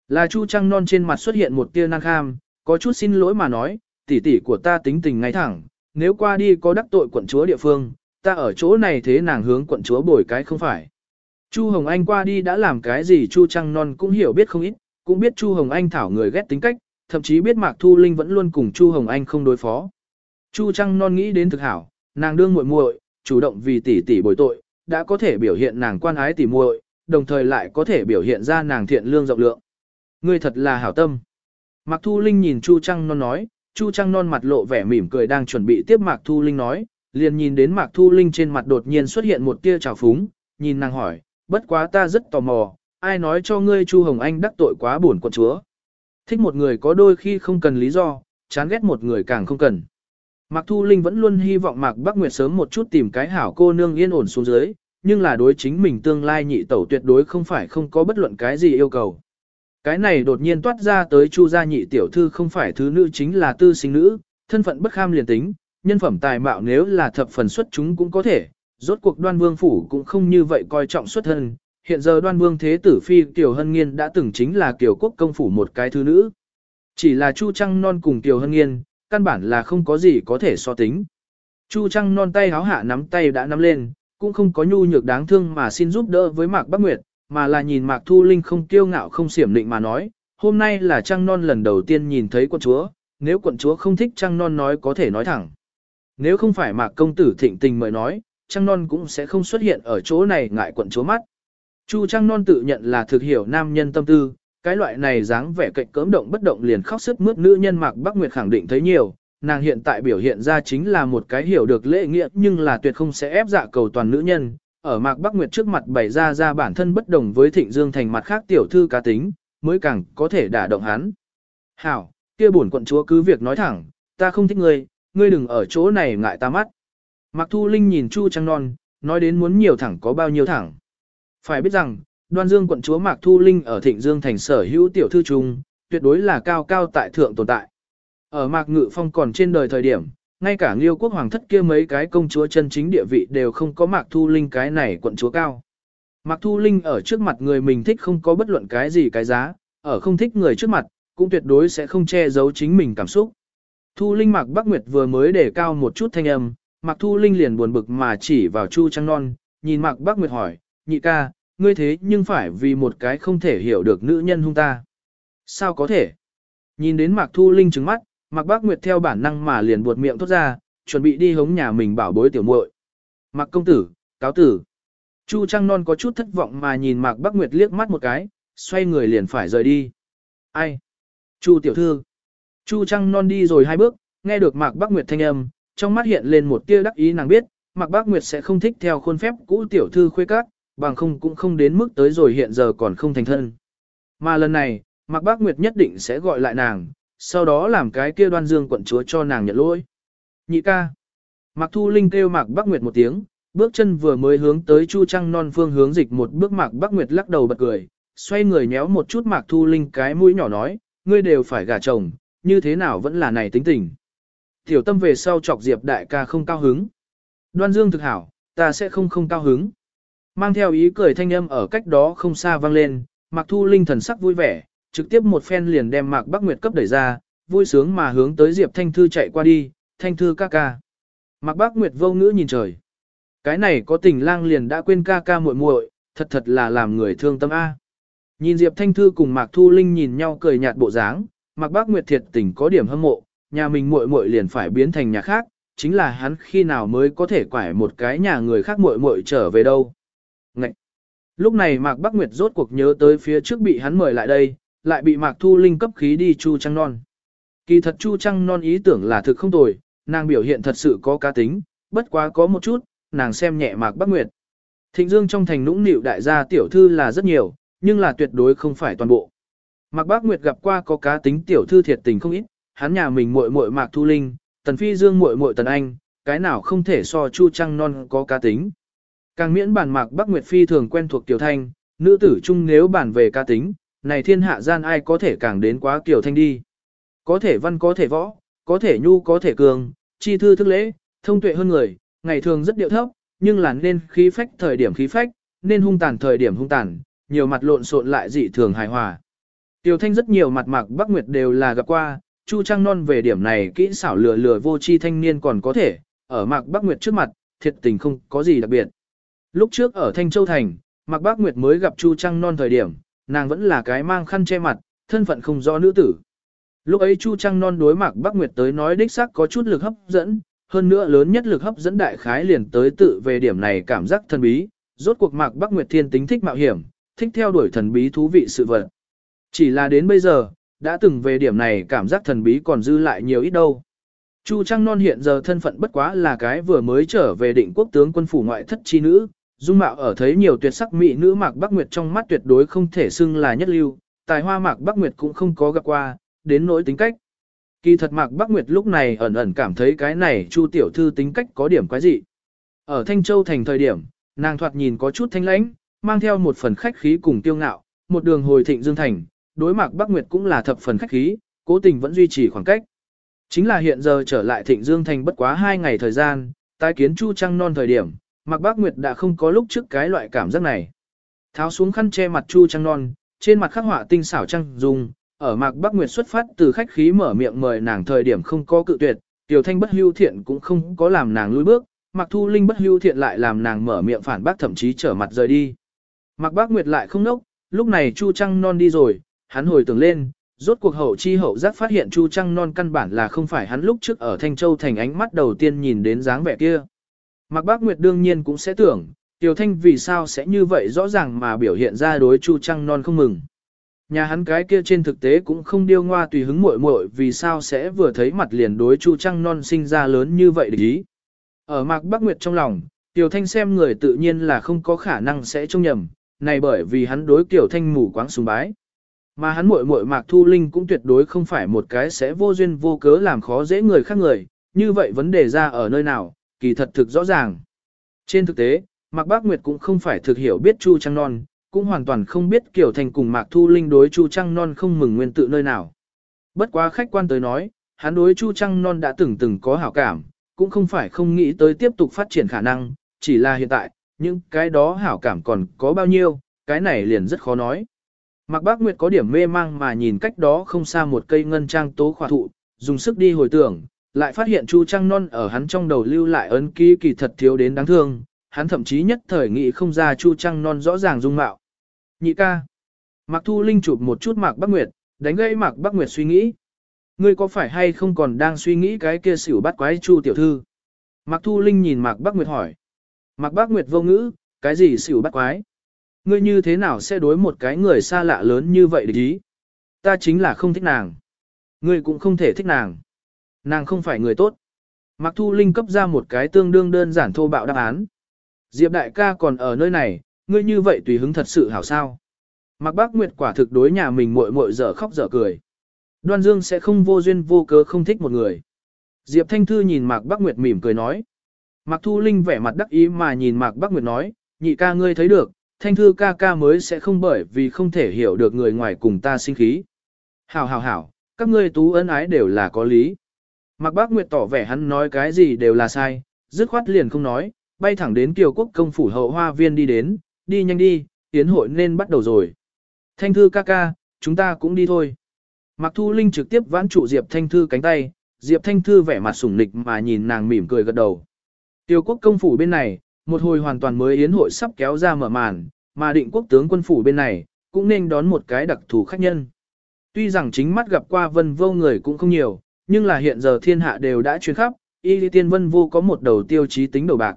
Là Chu Trăng Non trên mặt xuất hiện một tia năng kham, có chút xin lỗi mà nói, tỷ tỷ của ta tính tình ngay thẳng, nếu qua đi có đắc tội quận chúa địa phương, ta ở chỗ này thế nàng hướng quận chúa bồi cái không phải. Chu Hồng Anh qua đi đã làm cái gì Chu Trăng Non cũng hiểu biết không ít, cũng biết Chu Hồng Anh thảo người ghét tính cách, thậm chí biết Mạc Thu Linh vẫn luôn cùng Chu Hồng Anh không đối phó. Chu Trăng Non nghĩ đến thực hảo, nàng đương muội muội, chủ động vì tỷ tỷ bồi tội, đã có thể biểu hiện nàng quan ái tỷ muội, đồng thời lại có thể biểu hiện ra nàng thiện lương rộng lượng. Ngươi thật là hảo tâm. Mạc Thu Linh nhìn Chu Trăng Non nói, Chu Trăng Non mặt lộ vẻ mỉm cười đang chuẩn bị tiếp Mạc Thu Linh nói, liền nhìn đến Mạc Thu Linh trên mặt đột nhiên xuất hiện một tia trào phúng, nhìn nàng hỏi, bất quá ta rất tò mò, ai nói cho ngươi Chu Hồng Anh đắc tội quá buồn quận chúa. Thích một người có đôi khi không cần lý do, chán ghét một người càng không cần. Mạc Thu Linh vẫn luôn hy vọng Mạc Bắc Nguyệt sớm một chút tìm cái hảo cô nương yên ổn xuống dưới, nhưng là đối chính mình tương lai nhị tẩu tuyệt đối không phải không có bất luận cái gì yêu cầu. Cái này đột nhiên toát ra tới Chu gia nhị tiểu thư không phải thứ nữ chính là tư sinh nữ, thân phận bất kham liền tính, nhân phẩm tài mạo nếu là thập phần xuất chúng cũng có thể, rốt cuộc đoan vương phủ cũng không như vậy coi trọng xuất thân. Hiện giờ đoan vương thế tử phi Tiểu Hân Nghiên đã từng chính là Kiều quốc công phủ một cái thứ nữ. Chỉ là Chu Trăng Non cùng Tiểu Hân Nghiên, căn bản là không có gì có thể so tính. Chu Trăng Non tay háo hạ nắm tay đã nắm lên, cũng không có nhu nhược đáng thương mà xin giúp đỡ với Mạc Bắc Nguyệt, mà là nhìn Mạc Thu Linh không kiêu ngạo không xiểm định mà nói, hôm nay là Trăng Non lần đầu tiên nhìn thấy quận chúa, nếu quận chúa không thích Trăng Non nói có thể nói thẳng. Nếu không phải Mạc Công Tử thịnh tình mời nói, Trăng Non cũng sẽ không xuất hiện ở chỗ này ngại quận chúa mắt. Chu Trăng Non tự nhận là thực hiểu nam nhân tâm tư, cái loại này dáng vẻ cạnh cỡm động bất động liền khóc sức mướt nữ nhân Mạc Bắc Nguyệt khẳng định thấy nhiều, nàng hiện tại biểu hiện ra chính là một cái hiểu được lễ nghĩa nhưng là tuyệt không sẽ ép dạ cầu toàn nữ nhân, ở Mạc Bắc Nguyệt trước mặt bày ra ra bản thân bất đồng với Thịnh Dương thành mặt khác tiểu thư cá tính, mới càng có thể đả động hắn. Hảo, kia bổn quận chúa cứ việc nói thẳng, ta không thích ngươi, ngươi đừng ở chỗ này ngại ta mắt. Mạc Thu Linh nhìn Chu Trăng Non, nói đến muốn nhiều thẳng có bao nhiêu thẳng. Phải biết rằng, đoan dương quận chúa Mạc Thu Linh ở Thịnh Dương thành sở hữu tiểu thư trung, tuyệt đối là cao cao tại thượng tồn tại. Ở Mạc Ngự Phong còn trên đời thời điểm, ngay cả Liêu quốc hoàng thất kia mấy cái công chúa chân chính địa vị đều không có Mạc Thu Linh cái này quận chúa cao. Mạc Thu Linh ở trước mặt người mình thích không có bất luận cái gì cái giá, ở không thích người trước mặt, cũng tuyệt đối sẽ không che giấu chính mình cảm xúc. Thu Linh Mạc Bắc Nguyệt vừa mới để cao một chút thanh âm, Mạc Thu Linh liền buồn bực mà chỉ vào Chu Trăng Non, nhìn Mạc Bắc Nguyệt hỏi, nhị ca, ngươi thế nhưng phải vì một cái không thể hiểu được nữ nhân hung ta. Sao có thể? Nhìn đến Mạc Thu Linh trứng mắt, Mạc Bác Nguyệt theo bản năng mà liền buột miệng thốt ra, chuẩn bị đi hống nhà mình bảo bối tiểu muội. Mạc công tử, cáo tử. Chu Trăng Non có chút thất vọng mà nhìn Mạc Bác Nguyệt liếc mắt một cái, xoay người liền phải rời đi. Ai? Chu tiểu thư. Chu Trăng Non đi rồi hai bước, nghe được Mạc Bác Nguyệt thanh âm, trong mắt hiện lên một tia đắc ý nàng biết, Mạc Bác Nguyệt sẽ không thích theo khuôn phép cũ tiểu thư khuê các, bằng không cũng không đến mức tới rồi hiện giờ còn không thành thân. Mà lần này, Mạc Bác Nguyệt nhất định sẽ gọi lại nàng, sau đó làm cái kia đoan dương quận chúa cho nàng nhận lỗi. Nhị ca. Mạc Thu Linh kêu Mạc Bắc Nguyệt một tiếng, bước chân vừa mới hướng tới Chu Trăng non phương hướng dịch một bước Mạc Bắc Nguyệt lắc đầu bật cười, xoay người nhéo một chút Mạc Thu Linh cái mũi nhỏ nói, ngươi đều phải gả chồng, như thế nào vẫn là này tính tình. Tiểu tâm về sau chọc Diệp đại ca không cao hứng. Đoan Dương thực hảo, ta sẽ không không cao hứng. Mang theo ý cười thanh âm ở cách đó không xa vang lên, Mạc Thu Linh thần sắc vui vẻ, trực tiếp một phen liền đem Mạc Bắc Nguyệt cấp đẩy ra, vui sướng mà hướng tới Diệp Thanh Thư chạy qua đi, Thanh Thư ca ca. Mạc Bắc Nguyệt vô ngữ nhìn trời. Cái này có tình lang liền đã quên ca ca muội muội, thật thật là làm người thương tâm A. Nhìn Diệp Thanh Thư cùng Mạc Thu Linh nhìn nhau cười nhạt bộ dáng, Mạc Bắc Nguyệt thiệt tình có điểm hâm mộ, nhà mình muội muội liền phải biến thành nhà khác, chính là hắn khi nào mới có thể quải một cái nhà người khác muội muội trở về đâu. Lúc này Mạc Bắc Nguyệt rốt cuộc nhớ tới phía trước bị hắn mời lại đây, lại bị Mạc Thu Linh cấp khí đi Chu Trăng Non. Kỳ thật Chu Trăng Non ý tưởng là thực không tồi, nàng biểu hiện thật sự có cá tính, bất quá có một chút, nàng xem nhẹ Mạc Bắc Nguyệt. Thịnh Dương trong thành nũng nịu đại gia tiểu thư là rất nhiều, nhưng là tuyệt đối không phải toàn bộ. Mạc Bắc Nguyệt gặp qua có cá tính tiểu thư thiệt tình không ít, hắn nhà mình muội muội Mạc Thu Linh, Tần Phi Dương muội muội Tần Anh, cái nào không thể so Chu Trăng Non có cá tính. Càng miễn bản Mạc Bắc Nguyệt phi thường quen thuộc tiểu thanh, nữ tử chung nếu bản về ca tính, này thiên hạ gian ai có thể càng đến quá Tiểu thanh đi. Có thể văn có thể võ, có thể nhu có thể cường, chi thư thức lễ, thông tuệ hơn người, ngày thường rất điệu thấp, nhưng là nên khí phách thời điểm khí phách, nên hung tàn thời điểm hung tàn, nhiều mặt lộn xộn lại dị thường hài hòa. Tiểu Thanh rất nhiều mặt mạc Bắc Nguyệt đều là gặp qua, Chu Trang Non về điểm này kỹ xảo lừa lừa vô chi thanh niên còn có thể, ở mạc Bắc Nguyệt trước mặt, thiệt tình không có gì đặc biệt. Lúc trước ở Thanh Châu Thành, mạc Bắc Nguyệt mới gặp Chu Trang Non thời điểm, nàng vẫn là cái mang khăn che mặt, thân phận không rõ nữ tử. Lúc ấy Chu Trang Non đối mạc Bắc Nguyệt tới nói đích xác có chút lực hấp dẫn, hơn nữa lớn nhất lực hấp dẫn đại khái liền tới tự về điểm này cảm giác thần bí, rốt cuộc mạc Bắc Nguyệt Thiên tính thích mạo hiểm, thích theo đuổi thần bí thú vị sự vật. Chỉ là đến bây giờ, đã từng về điểm này cảm giác thần bí còn dư lại nhiều ít đâu. Chu Trăng Non hiện giờ thân phận bất quá là cái vừa mới trở về định quốc tướng quân phủ ngoại thất chi nữ, dung mạo ở thấy nhiều tuyệt sắc mỹ nữ Mạc Bắc Nguyệt trong mắt tuyệt đối không thể xưng là nhất lưu, tài hoa Mạc Bắc Nguyệt cũng không có gặp qua, đến nỗi tính cách. Kỳ thật Mạc Bắc Nguyệt lúc này ẩn ẩn cảm thấy cái này Chu tiểu thư tính cách có điểm quái dị. Ở Thanh Châu thành thời điểm, nàng thoạt nhìn có chút thanh lãnh, mang theo một phần khách khí cùng tiêu ngạo, một đường hồi thịnh dương thành, đối Mạc Bắc Nguyệt cũng là thập phần khách khí, cố tình vẫn duy trì khoảng cách. Chính là hiện giờ trở lại thịnh dương thành bất quá hai ngày thời gian, tái kiến Chu Trăng non thời điểm, Mạc Bắc Nguyệt đã không có lúc trước cái loại cảm giác này. Tháo xuống khăn che mặt Chu Trăng non, trên mặt khắc họa tinh xảo trăng dung, ở Mạc Bắc Nguyệt xuất phát từ khách khí mở miệng mời nàng thời điểm không có cự tuyệt, Tiểu Thanh bất hưu thiện cũng không có làm nàng lùi bước, Mạc Thu Linh bất hưu thiện lại làm nàng mở miệng phản bác thậm chí trở mặt rời đi. Mạc Bắc Nguyệt lại không nốc, lúc này Chu Trăng non đi rồi, hắn hồi tưởng lên, rốt cuộc hậu chi hậu giác phát hiện Chu Trăng non căn bản là không phải hắn lúc trước ở Thanh Châu thành ánh mắt đầu tiên nhìn đến dáng vẻ kia. Mạc Bác Nguyệt đương nhiên cũng sẽ tưởng, Tiểu Thanh vì sao sẽ như vậy rõ ràng mà biểu hiện ra đối Chu Trăng non không mừng. Nhà hắn cái kia trên thực tế cũng không điêu ngoa tùy hứng muội muội vì sao sẽ vừa thấy mặt liền đối Chu Trăng non sinh ra lớn như vậy để ý. Ở Mạc Bác Nguyệt trong lòng, Tiểu Thanh xem người tự nhiên là không có khả năng sẽ trông nhầm, này bởi vì hắn đối Tiểu Thanh mù quáng sùng bái. Mà hắn muội muội Mạc Thu Linh cũng tuyệt đối không phải một cái sẽ vô duyên vô cớ làm khó dễ người khác người, như vậy vấn đề ra ở nơi nào, kỳ thật thực rõ ràng. Trên thực tế, Mạc Bác Nguyệt cũng không phải thực hiểu biết Chu Trăng Non, cũng hoàn toàn không biết Kiều Thành cùng Mạc Thu Linh đối Chu Trăng Non không mừng nguyên tự nơi nào. Bất quá khách quan tới nói, hắn đối Chu Trăng Non đã từng từng có hảo cảm, cũng không phải không nghĩ tới tiếp tục phát triển khả năng, chỉ là hiện tại, những cái đó hảo cảm còn có bao nhiêu, cái này liền rất khó nói. Mạc Bác Nguyệt có điểm mê mang mà nhìn cách đó không xa một cây ngân trang tố khỏa thụ, dùng sức đi hồi tưởng, lại phát hiện Chu Trăng Non ở hắn trong đầu lưu lại ấn ký kỳ thật thiếu đến đáng thương, hắn thậm chí nhất thời nghĩ không ra Chu Trăng Non rõ ràng dung mạo. Nhị ca. Mạc Thu Linh chụp một chút Mạc Bắc Nguyệt, đánh gây Mạc Bắc Nguyệt suy nghĩ. Ngươi có phải hay không còn đang suy nghĩ cái kia xỉu bắt quái Chu tiểu thư? Mạc Thu Linh nhìn Mạc Bắc Nguyệt hỏi. Mạc Bắc Nguyệt vô ngữ, cái gì xỉu bắt quái? Ngươi như thế nào sẽ đối một cái người xa lạ lớn như vậy để ý? Ta chính là không thích nàng. Ngươi cũng không thể thích nàng. Nàng không phải người tốt. Mạc Thu Linh cấp ra một cái tương đương đơn giản thô bạo đáp án. Diệp đại ca còn ở nơi này, ngươi như vậy tùy hứng thật sự hảo sao. Mạc Bác Nguyệt quả thực đối nhà mình muội muội dở khóc dở cười. Đoan Dương sẽ không vô duyên vô cớ không thích một người. Diệp Thanh Thư nhìn Mạc Bác Nguyệt mỉm cười nói. Mạc Thu Linh vẻ mặt đắc ý mà nhìn Mạc Bác Nguyệt nói, nhị ca ngươi thấy được, Thanh Thư ca ca mới sẽ không bởi vì không thể hiểu được người ngoài cùng ta sinh khí. Hảo hảo hảo, các ngươi tú ân ái đều là có lý. Mạc Bác Nguyệt tỏ vẻ hắn nói cái gì đều là sai, dứt khoát liền không nói, bay thẳng đến Kiều Quốc công phủ hậu hoa viên đi đến, đi nhanh đi, tiến hội nên bắt đầu rồi. Thanh Thư ca ca, chúng ta cũng đi thôi. Mạc Thu Linh trực tiếp vãn trụ Diệp Thanh Thư cánh tay, Diệp Thanh Thư vẻ mặt sủng nịch mà nhìn nàng mỉm cười gật đầu. Tiêu quốc công phủ bên này, một hồi hoàn toàn mới yến hội sắp kéo ra mở màn, mà định quốc tướng quân phủ bên này, cũng nên đón một cái đặc thù khách nhân. Tuy rằng chính mắt gặp qua vân vô người cũng không nhiều, nhưng là hiện giờ thiên hạ đều đã truyền khắp, y tiên vân vô có một đầu tiêu chí tính đầu bạc.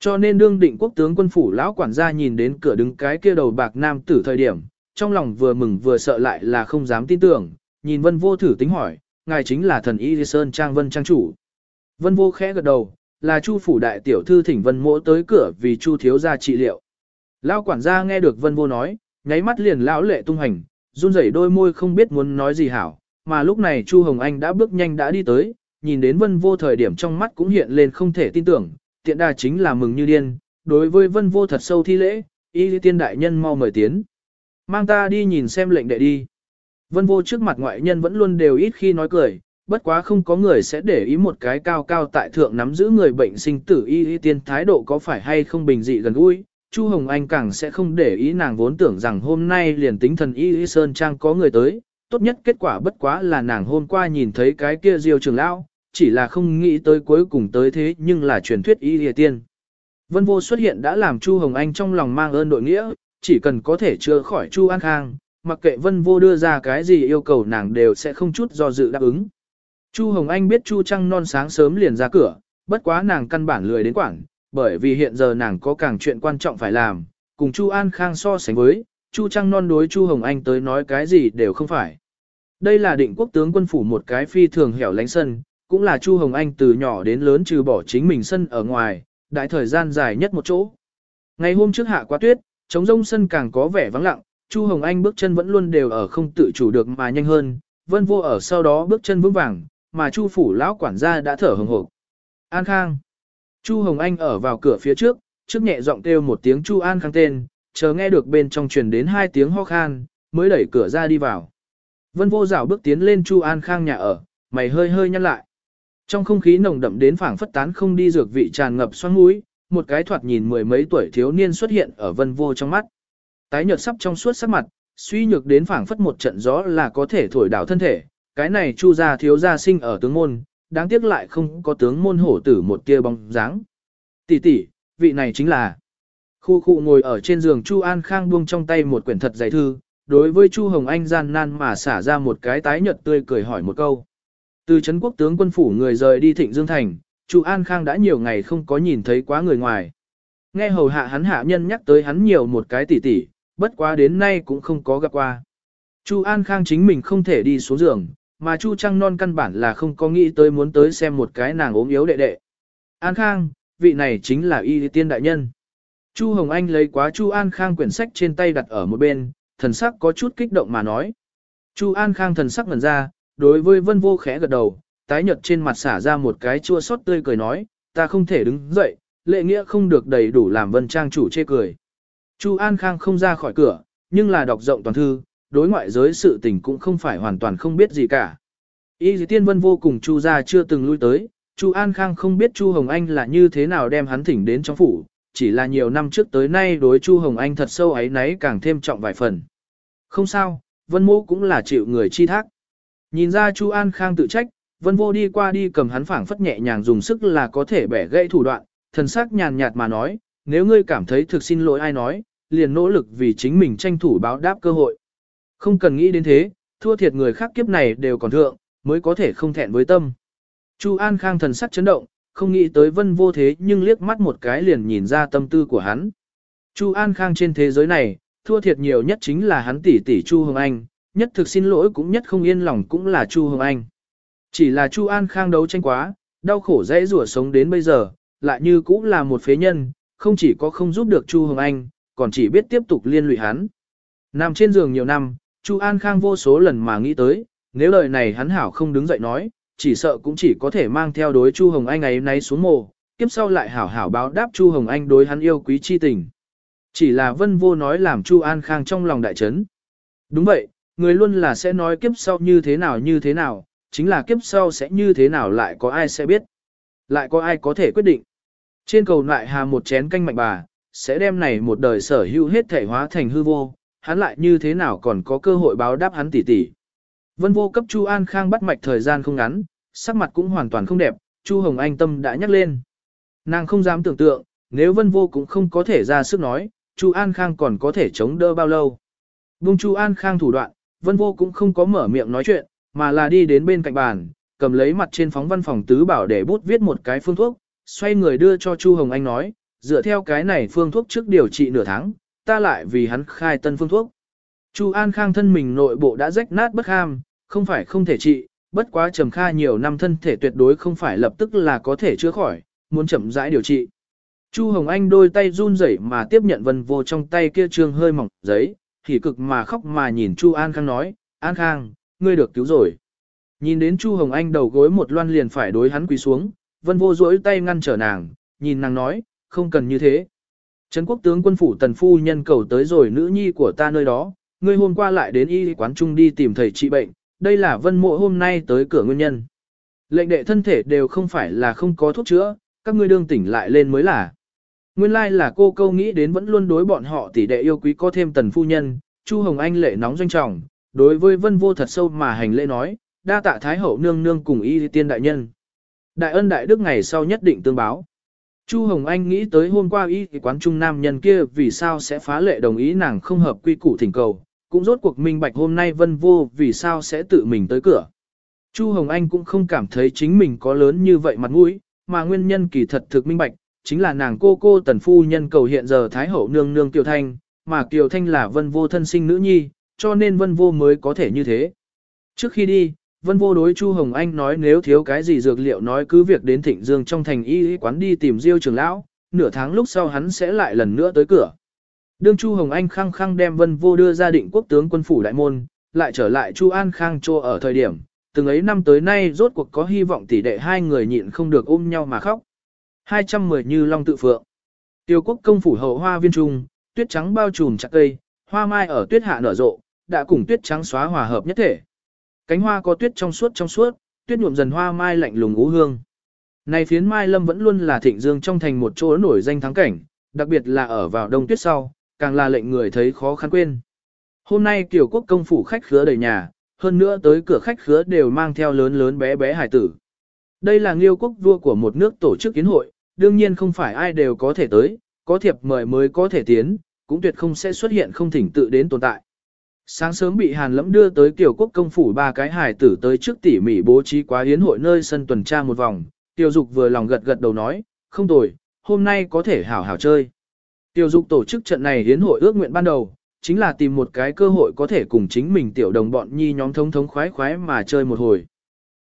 Cho nên đương định quốc tướng quân phủ lão quản gia nhìn đến cửa đứng cái kia đầu bạc nam tử thời điểm, trong lòng vừa mừng vừa sợ lại là không dám tin tưởng, nhìn vân vô thử tính hỏi, ngài chính là thần y sơn trang vân trang chủ. Vân vô khẽ gật đầu, là chu phủ đại tiểu thư thỉnh vân mỗ tới cửa vì chu thiếu gia trị liệu. Lão quản gia nghe được vân vô nói, nháy mắt liền lão lệ tung hành, run rẩy đôi môi không biết muốn nói gì hảo, mà lúc này chu Hồng Anh đã bước nhanh đã đi tới, nhìn đến vân vô thời điểm trong mắt cũng hiện lên không thể tin tưởng, tiện đà chính là mừng như điên, đối với vân vô thật sâu thi lễ, y tiên đại nhân mau mời tiến. Mang ta đi nhìn xem lệnh đệ đi. Vân vô trước mặt ngoại nhân vẫn luôn đều ít khi nói cười, bất quá không có người sẽ để ý một cái cao cao tại thượng nắm giữ người bệnh sinh tử y y tiên thái độ có phải hay không bình dị gần gũi. Chu Hồng Anh càng sẽ không để ý nàng vốn tưởng rằng hôm nay liền tính thần y y sơn trang có người tới, tốt nhất kết quả bất quá là nàng hôm qua nhìn thấy cái kia diêu trường lão, chỉ là không nghĩ tới cuối cùng tới thế nhưng là truyền thuyết y địa tiên. Vân vô xuất hiện đã làm Chu Hồng Anh trong lòng mang ơn đội nghĩa, chỉ cần có thể chữa khỏi Chu An Khang, mặc kệ Vân vô đưa ra cái gì yêu cầu nàng đều sẽ không chút do dự đáp ứng. Chu Hồng Anh biết Chu Trăng non sáng sớm liền ra cửa, bất quá nàng căn bản lười đến quảng, bởi vì hiện giờ nàng có càng chuyện quan trọng phải làm, cùng Chu An Khang so sánh với, Chu Trăng non đối Chu Hồng Anh tới nói cái gì đều không phải. Đây là định quốc tướng quân phủ một cái phi thường hẻo lánh sân, cũng là Chu Hồng Anh từ nhỏ đến lớn trừ bỏ chính mình sân ở ngoài, đại thời gian dài nhất một chỗ. Ngày hôm trước hạ quá tuyết, trống rông sân càng có vẻ vắng lặng, Chu Hồng Anh bước chân vẫn luôn đều ở không tự chủ được mà nhanh hơn, Vân Vô ở sau đó bước chân vững vàng, mà Chu phủ lão quản gia đã thở hừng hực. An Khang. Chu Hồng Anh ở vào cửa phía trước, trước nhẹ giọng kêu một tiếng Chu An Khang tên, chờ nghe được bên trong truyền đến hai tiếng ho khan, mới đẩy cửa ra đi vào. Vân Vô rảo bước tiến lên Chu An Khang nhà ở, mày hơi hơi nhăn lại. Trong không khí nồng đậm đến phảng phất tán không đi dược vị tràn ngập xoắn mũi, một cái thoạt nhìn mười mấy tuổi thiếu niên xuất hiện ở Vân Vô trong mắt. Tái nhợt sắp trong suốt sắc mặt, suy nhược đến phảng phất một trận gió là có thể thổi đảo thân thể, cái này chu gia thiếu gia sinh ở tướng môn, đáng tiếc lại không có tướng môn hổ tử một tia bóng dáng. Tỷ tỷ, vị này chính là. Khu khu ngồi ở trên giường Chu An Khang buông trong tay một quyển thật dày thư, đối với Chu Hồng Anh gian nan mà xả ra một cái tái nhợt tươi cười hỏi một câu. Từ Trấn quốc tướng quân phủ người rời đi Thịnh Dương Thành, Chu An Khang đã nhiều ngày không có nhìn thấy quá người ngoài. Nghe hầu hạ hắn hạ nhân nhắc tới hắn nhiều một cái tỷ tỷ, bất quá đến nay cũng không có gặp qua. Chu An Khang chính mình không thể đi xuống giường, mà Chu Trăng Non căn bản là không có nghĩ tới muốn tới xem một cái nàng ốm yếu đệ đệ. An Khang, vị này chính là y tiên đại nhân. Chu Hồng Anh lấy quá Chu An Khang quyển sách trên tay đặt ở một bên, thần sắc có chút kích động mà nói. Chu An Khang thần sắc ngẩn ra, đối với vân vô khẽ gật đầu, tái nhợt trên mặt xả ra một cái chua xót tươi cười nói, ta không thể đứng dậy, lệ nghĩa không được đầy đủ làm vân trang chủ chê cười. Chu An Khang không ra khỏi cửa, nhưng là đọc rộng toàn thư, đối ngoại giới sự tình cũng không phải hoàn toàn không biết gì cả. Y dì tiên vân vô cùng Chu gia chưa từng lui tới, Chu An Khang không biết Chu Hồng Anh là như thế nào đem hắn thỉnh đến trong phủ, chỉ là nhiều năm trước tới nay đối Chu Hồng Anh thật sâu ấy náy càng thêm trọng vài phần. Không sao, vân mô cũng là chịu người chi thác. Nhìn ra Chu An Khang tự trách, vân vô đi qua đi cầm hắn phảng phất nhẹ nhàng dùng sức là có thể bẻ gãy thủ đoạn, thần sắc nhàn nhạt mà nói, nếu ngươi cảm thấy thực xin lỗi ai nói, liền nỗ lực vì chính mình tranh thủ báo đáp cơ hội. Không cần nghĩ đến thế, thua thiệt người khác kiếp này đều còn thượng, mới có thể không thẹn với tâm. Chu An Khang thần sắc chấn động, không nghĩ tới vân vô thế nhưng liếc mắt một cái liền nhìn ra tâm tư của hắn. Chu An Khang trên thế giới này, thua thiệt nhiều nhất chính là hắn tỷ tỷ Chu Hồng Anh, nhất thực xin lỗi cũng nhất không yên lòng cũng là Chu Hồng Anh. Chỉ là Chu An Khang đấu tranh quá, đau khổ dễ rủa sống đến bây giờ, lại như cũng là một phế nhân, không chỉ có không giúp được Chu Hồng Anh, còn chỉ biết tiếp tục liên lụy hắn. Nằm trên giường nhiều năm, Chu An Khang vô số lần mà nghĩ tới, nếu lời này hắn hảo không đứng dậy nói, chỉ sợ cũng chỉ có thể mang theo đối Chu Hồng Anh ấy nay xuống mồ, kiếp sau lại hảo hảo báo đáp Chu Hồng Anh đối hắn yêu quý chi tình. Chỉ là vân vô nói làm Chu An Khang trong lòng đại chấn. Đúng vậy, người luôn là sẽ nói kiếp sau như thế nào như thế nào, chính là kiếp sau sẽ như thế nào lại có ai sẽ biết. Lại có ai có thể quyết định. Trên cầu lại hà một chén canh mạnh bà, sẽ đem này một đời sở hữu hết thể hóa thành hư vô, hắn lại như thế nào còn có cơ hội báo đáp hắn tỷ tỷ. Vân vô cấp Chu An Khang bắt mạch thời gian không ngắn, sắc mặt cũng hoàn toàn không đẹp, Chu Hồng Anh tâm đã nhắc lên. Nàng không dám tưởng tượng, nếu vân vô cũng không có thể ra sức nói, Chu An Khang còn có thể chống đỡ bao lâu. Bung Chu An Khang thủ đoạn, vân vô cũng không có mở miệng nói chuyện, mà là đi đến bên cạnh bàn, cầm lấy mặt trên phóng văn phòng tứ bảo để bút viết một cái phương thuốc, xoay người đưa cho Chu Hồng Anh nói, dựa theo cái này phương thuốc trước điều trị nửa tháng, ta lại vì hắn khai tân phương thuốc. Chu An Khang thân mình nội bộ đã rách nát bất ham, không phải không thể trị, bất quá trầm kha nhiều năm thân thể tuyệt đối không phải lập tức là có thể chữa khỏi, muốn chậm rãi điều trị. Chu Hồng Anh đôi tay run rẩy mà tiếp nhận vân vô trong tay kia trương hơi mỏng giấy, thì cực mà khóc mà nhìn Chu An Khang nói, An Khang, ngươi được cứu rồi. Nhìn đến Chu Hồng Anh đầu gối một loan liền phải đối hắn quỳ xuống, vân vô duỗi tay ngăn trở nàng, nhìn nàng nói, không cần như thế. Trấn quốc tướng quân phủ tần phu nhân cầu tới rồi nữ nhi của ta nơi đó, ngươi hôm qua lại đến y quán trung đi tìm thầy trị bệnh, đây là vân mộ hôm nay tới cửa nguyên nhân. Lệnh đệ thân thể đều không phải là không có thuốc chữa, các ngươi đương tỉnh lại lên mới là. Nguyên lai là cô câu nghĩ đến vẫn luôn đối bọn họ tỷ đệ yêu quý có thêm tần phu nhân, Chu Hồng Anh lệ nóng doanh trọng, đối với vân vô thật sâu mà hành lễ nói, đa tạ Thái Hậu nương nương cùng y tiên đại nhân. Đại ân đại đức ngày sau nhất định tương báo. Chu Hồng Anh nghĩ tới hôm qua y quán trung nam nhân kia vì sao sẽ phá lệ đồng ý nàng không hợp quy củ thỉnh cầu, cũng rốt cuộc minh bạch hôm nay vân vô vì sao sẽ tự mình tới cửa. Chu Hồng Anh cũng không cảm thấy chính mình có lớn như vậy mặt mũi, mà nguyên nhân kỳ thật thực minh bạch, chính là nàng cô cô tần phu nhân cầu hiện giờ Thái Hậu nương nương Kiều Thanh, mà Kiều Thanh là vân vô thân sinh nữ nhi, cho nên vân vô mới có thể như thế. Trước khi đi, vân vô đối Chu Hồng Anh nói nếu thiếu cái gì dược liệu nói cứ việc đến Thịnh Dương trong thành y quán đi tìm Diêu trưởng lão, nửa tháng lúc sau hắn sẽ lại lần nữa tới cửa. Đương Chu Hồng Anh khăng khăng đem vân vô đưa ra định quốc tướng quân phủ đại môn, lại trở lại Chu An Khang Chô ở thời điểm, từng ấy năm tới nay rốt cuộc có hy vọng tỷ đệ hai người nhịn không được ôm nhau mà khóc. 210 như long tự phượng. Tiêu quốc công phủ hậu hoa viên trung, tuyết trắng bao trùm chặt cây, hoa mai ở tuyết hạ nở rộ, đã cùng tuyết trắng xóa hòa hợp nhất thể. Cánh hoa có tuyết trong suốt trong suốt, tuyết nhuộm dần hoa mai lạnh lùng ngũ hương. Này phiến mai lâm vẫn luôn là thịnh dương trong thành một chỗ nổi danh thắng cảnh, đặc biệt là ở vào đông tuyết sau, càng là lệnh người thấy khó khăn quên. Hôm nay tiểu quốc công phủ khách khứa đầy nhà, hơn nữa tới cửa khách khứa đều mang theo lớn lớn bé bé hải tử. Đây là nghiêu quốc vua của một nước tổ chức kiến hội, đương nhiên không phải ai đều có thể tới, có thiệp mời mới có thể tiến, cũng tuyệt không sẽ xuất hiện không thỉnh tự đến tồn tại. Sáng sớm bị Hàn Lẫm đưa tới Kiều Quốc công phủ ba cái hải tử tới trước tỉ mỉ bố trí quá hiến hội nơi sân tuần tra một vòng, Tiêu Dục vừa lòng gật gật đầu nói, không tồi, hôm nay có thể hảo hảo chơi. Tiểu Dục tổ chức trận này hiến hội ước nguyện ban đầu, chính là tìm một cái cơ hội có thể cùng chính mình tiểu đồng bọn nhi nhóm thống thống khoái khoái mà chơi một hồi.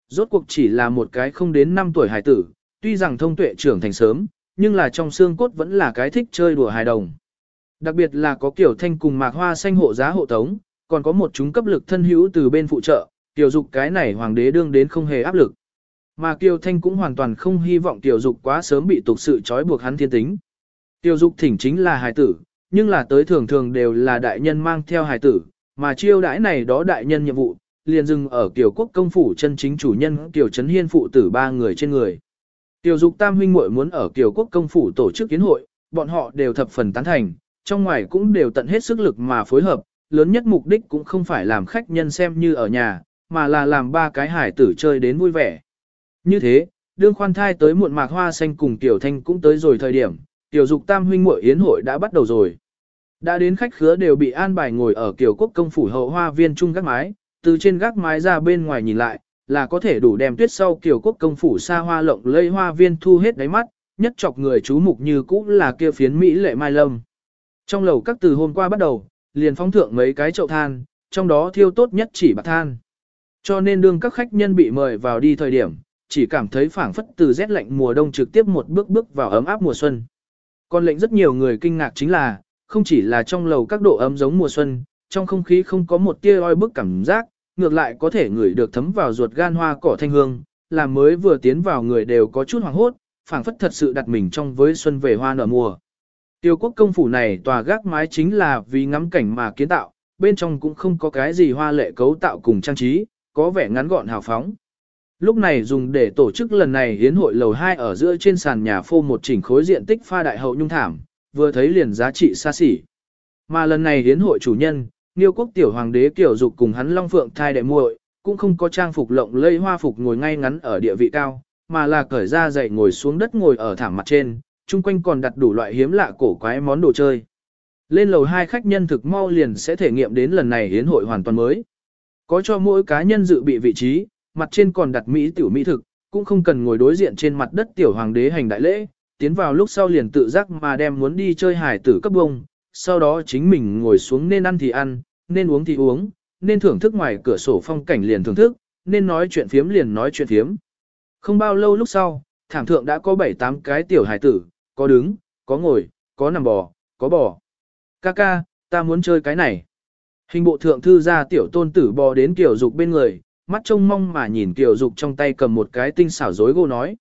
Rốt cuộc chỉ là một cái không đến 5 tuổi hải tử, tuy rằng thông tuệ trưởng thành sớm, nhưng là trong xương cốt vẫn là cái thích chơi đùa hài đồng. Đặc biệt là có kiểu thanh cùng mạc hoa xanh hộ giá hộ tống, còn có một chúng cấp lực thân hữu từ bên phụ trợ, tiểu dục cái này hoàng đế đương đến không hề áp lực. Mà Kiều Thanh cũng hoàn toàn không hy vọng tiểu dục quá sớm bị tục sự trói buộc hắn thiên tính. Tiêu dục thỉnh chính là hài tử, nhưng là tới thường thường đều là đại nhân mang theo hài tử, mà chiêu đãi này đó đại nhân nhiệm vụ, liền dừng ở Kiều Quốc công phủ chân chính chủ nhân Kiều Trấn Hiên phụ tử ba người trên người. Tiêu dục tam huynh muội muốn ở Kiều Quốc công phủ tổ chức kiến hội, bọn họ đều thập phần tán thành, trong ngoài cũng đều tận hết sức lực mà phối hợp, lớn nhất mục đích cũng không phải làm khách nhân xem như ở nhà, mà là làm ba cái hải tử chơi đến vui vẻ. Như thế, đương khoan thai tới muộn mạc hoa xanh cùng Tiểu Thanh cũng tới rồi thời điểm, Tiểu Dục Tam huynh muội yến hội đã bắt đầu rồi. Đã đến khách khứa đều bị an bài ngồi ở Kiều Quốc công phủ hậu hoa viên trung gác mái, từ trên gác mái ra bên ngoài nhìn lại, là có thể đủ đem tuyết sau Kiều Quốc công phủ xa hoa lộng lây hoa viên thu hết đáy mắt, nhất chọc người chú mục như cũ là kia phiến Mỹ lệ mai lâm. Trong lầu các từ hôm qua bắt đầu, liền phóng thượng mấy cái chậu than, trong đó thiêu tốt nhất chỉ bạc than. Cho nên đương các khách nhân bị mời vào đi thời điểm, chỉ cảm thấy phảng phất từ rét lạnh mùa đông trực tiếp một bước bước vào ấm áp mùa xuân. Còn lệnh rất nhiều người kinh ngạc chính là, không chỉ là trong lầu các độ ấm giống mùa xuân, trong không khí không có một tia oi bức cảm giác, ngược lại có thể ngửi được thấm vào ruột gan hoa cỏ thanh hương, làm mới vừa tiến vào người đều có chút hoảng hốt, phảng phất thật sự đặt mình trong với xuân về hoa nở mùa. Tiêu quốc công phủ này tòa gác mái chính là vì ngắm cảnh mà kiến tạo, bên trong cũng không có cái gì hoa lệ cấu tạo cùng trang trí, có vẻ ngắn gọn hào phóng. Lúc này dùng để tổ chức lần này hiến hội lầu 2 ở giữa trên sàn nhà phô một chỉnh khối diện tích pha đại hậu nhung thảm, vừa thấy liền giá trị xa xỉ. Mà lần này hiến hội chủ nhân, Niêu quốc tiểu hoàng đế kiểu dục cùng hắn Long Phượng thai đệ muội, cũng không có trang phục lộng lây hoa phục ngồi ngay ngắn ở địa vị cao, mà là cởi ra dậy ngồi xuống đất ngồi ở thảm mặt trên, chung quanh còn đặt đủ loại hiếm lạ cổ quái món đồ chơi. Lên lầu hai khách nhân thực mau liền sẽ thể nghiệm đến lần này hiến hội hoàn toàn mới. Có cho mỗi cá nhân dự bị vị trí, mặt trên còn đặt mỹ tiểu mỹ thực, cũng không cần ngồi đối diện trên mặt đất tiểu hoàng đế hành đại lễ, tiến vào lúc sau liền tự giác mà đem muốn đi chơi hải tử cấp bông, sau đó chính mình ngồi xuống nên ăn thì ăn, nên uống thì uống, nên thưởng thức ngoài cửa sổ phong cảnh liền thưởng thức, nên nói chuyện phiếm liền nói chuyện phiếm. Không bao lâu lúc sau, thảm thượng đã có 7-8 cái tiểu hải tử, có đứng, có ngồi, có nằm bò, có bò. Kaka, ta muốn chơi cái này. Hình bộ thượng thư ra tiểu tôn tử bò đến kiểu dục bên người, mắt trông mong mà nhìn Kiều dục trong tay cầm một cái tinh xảo rối gỗ nói.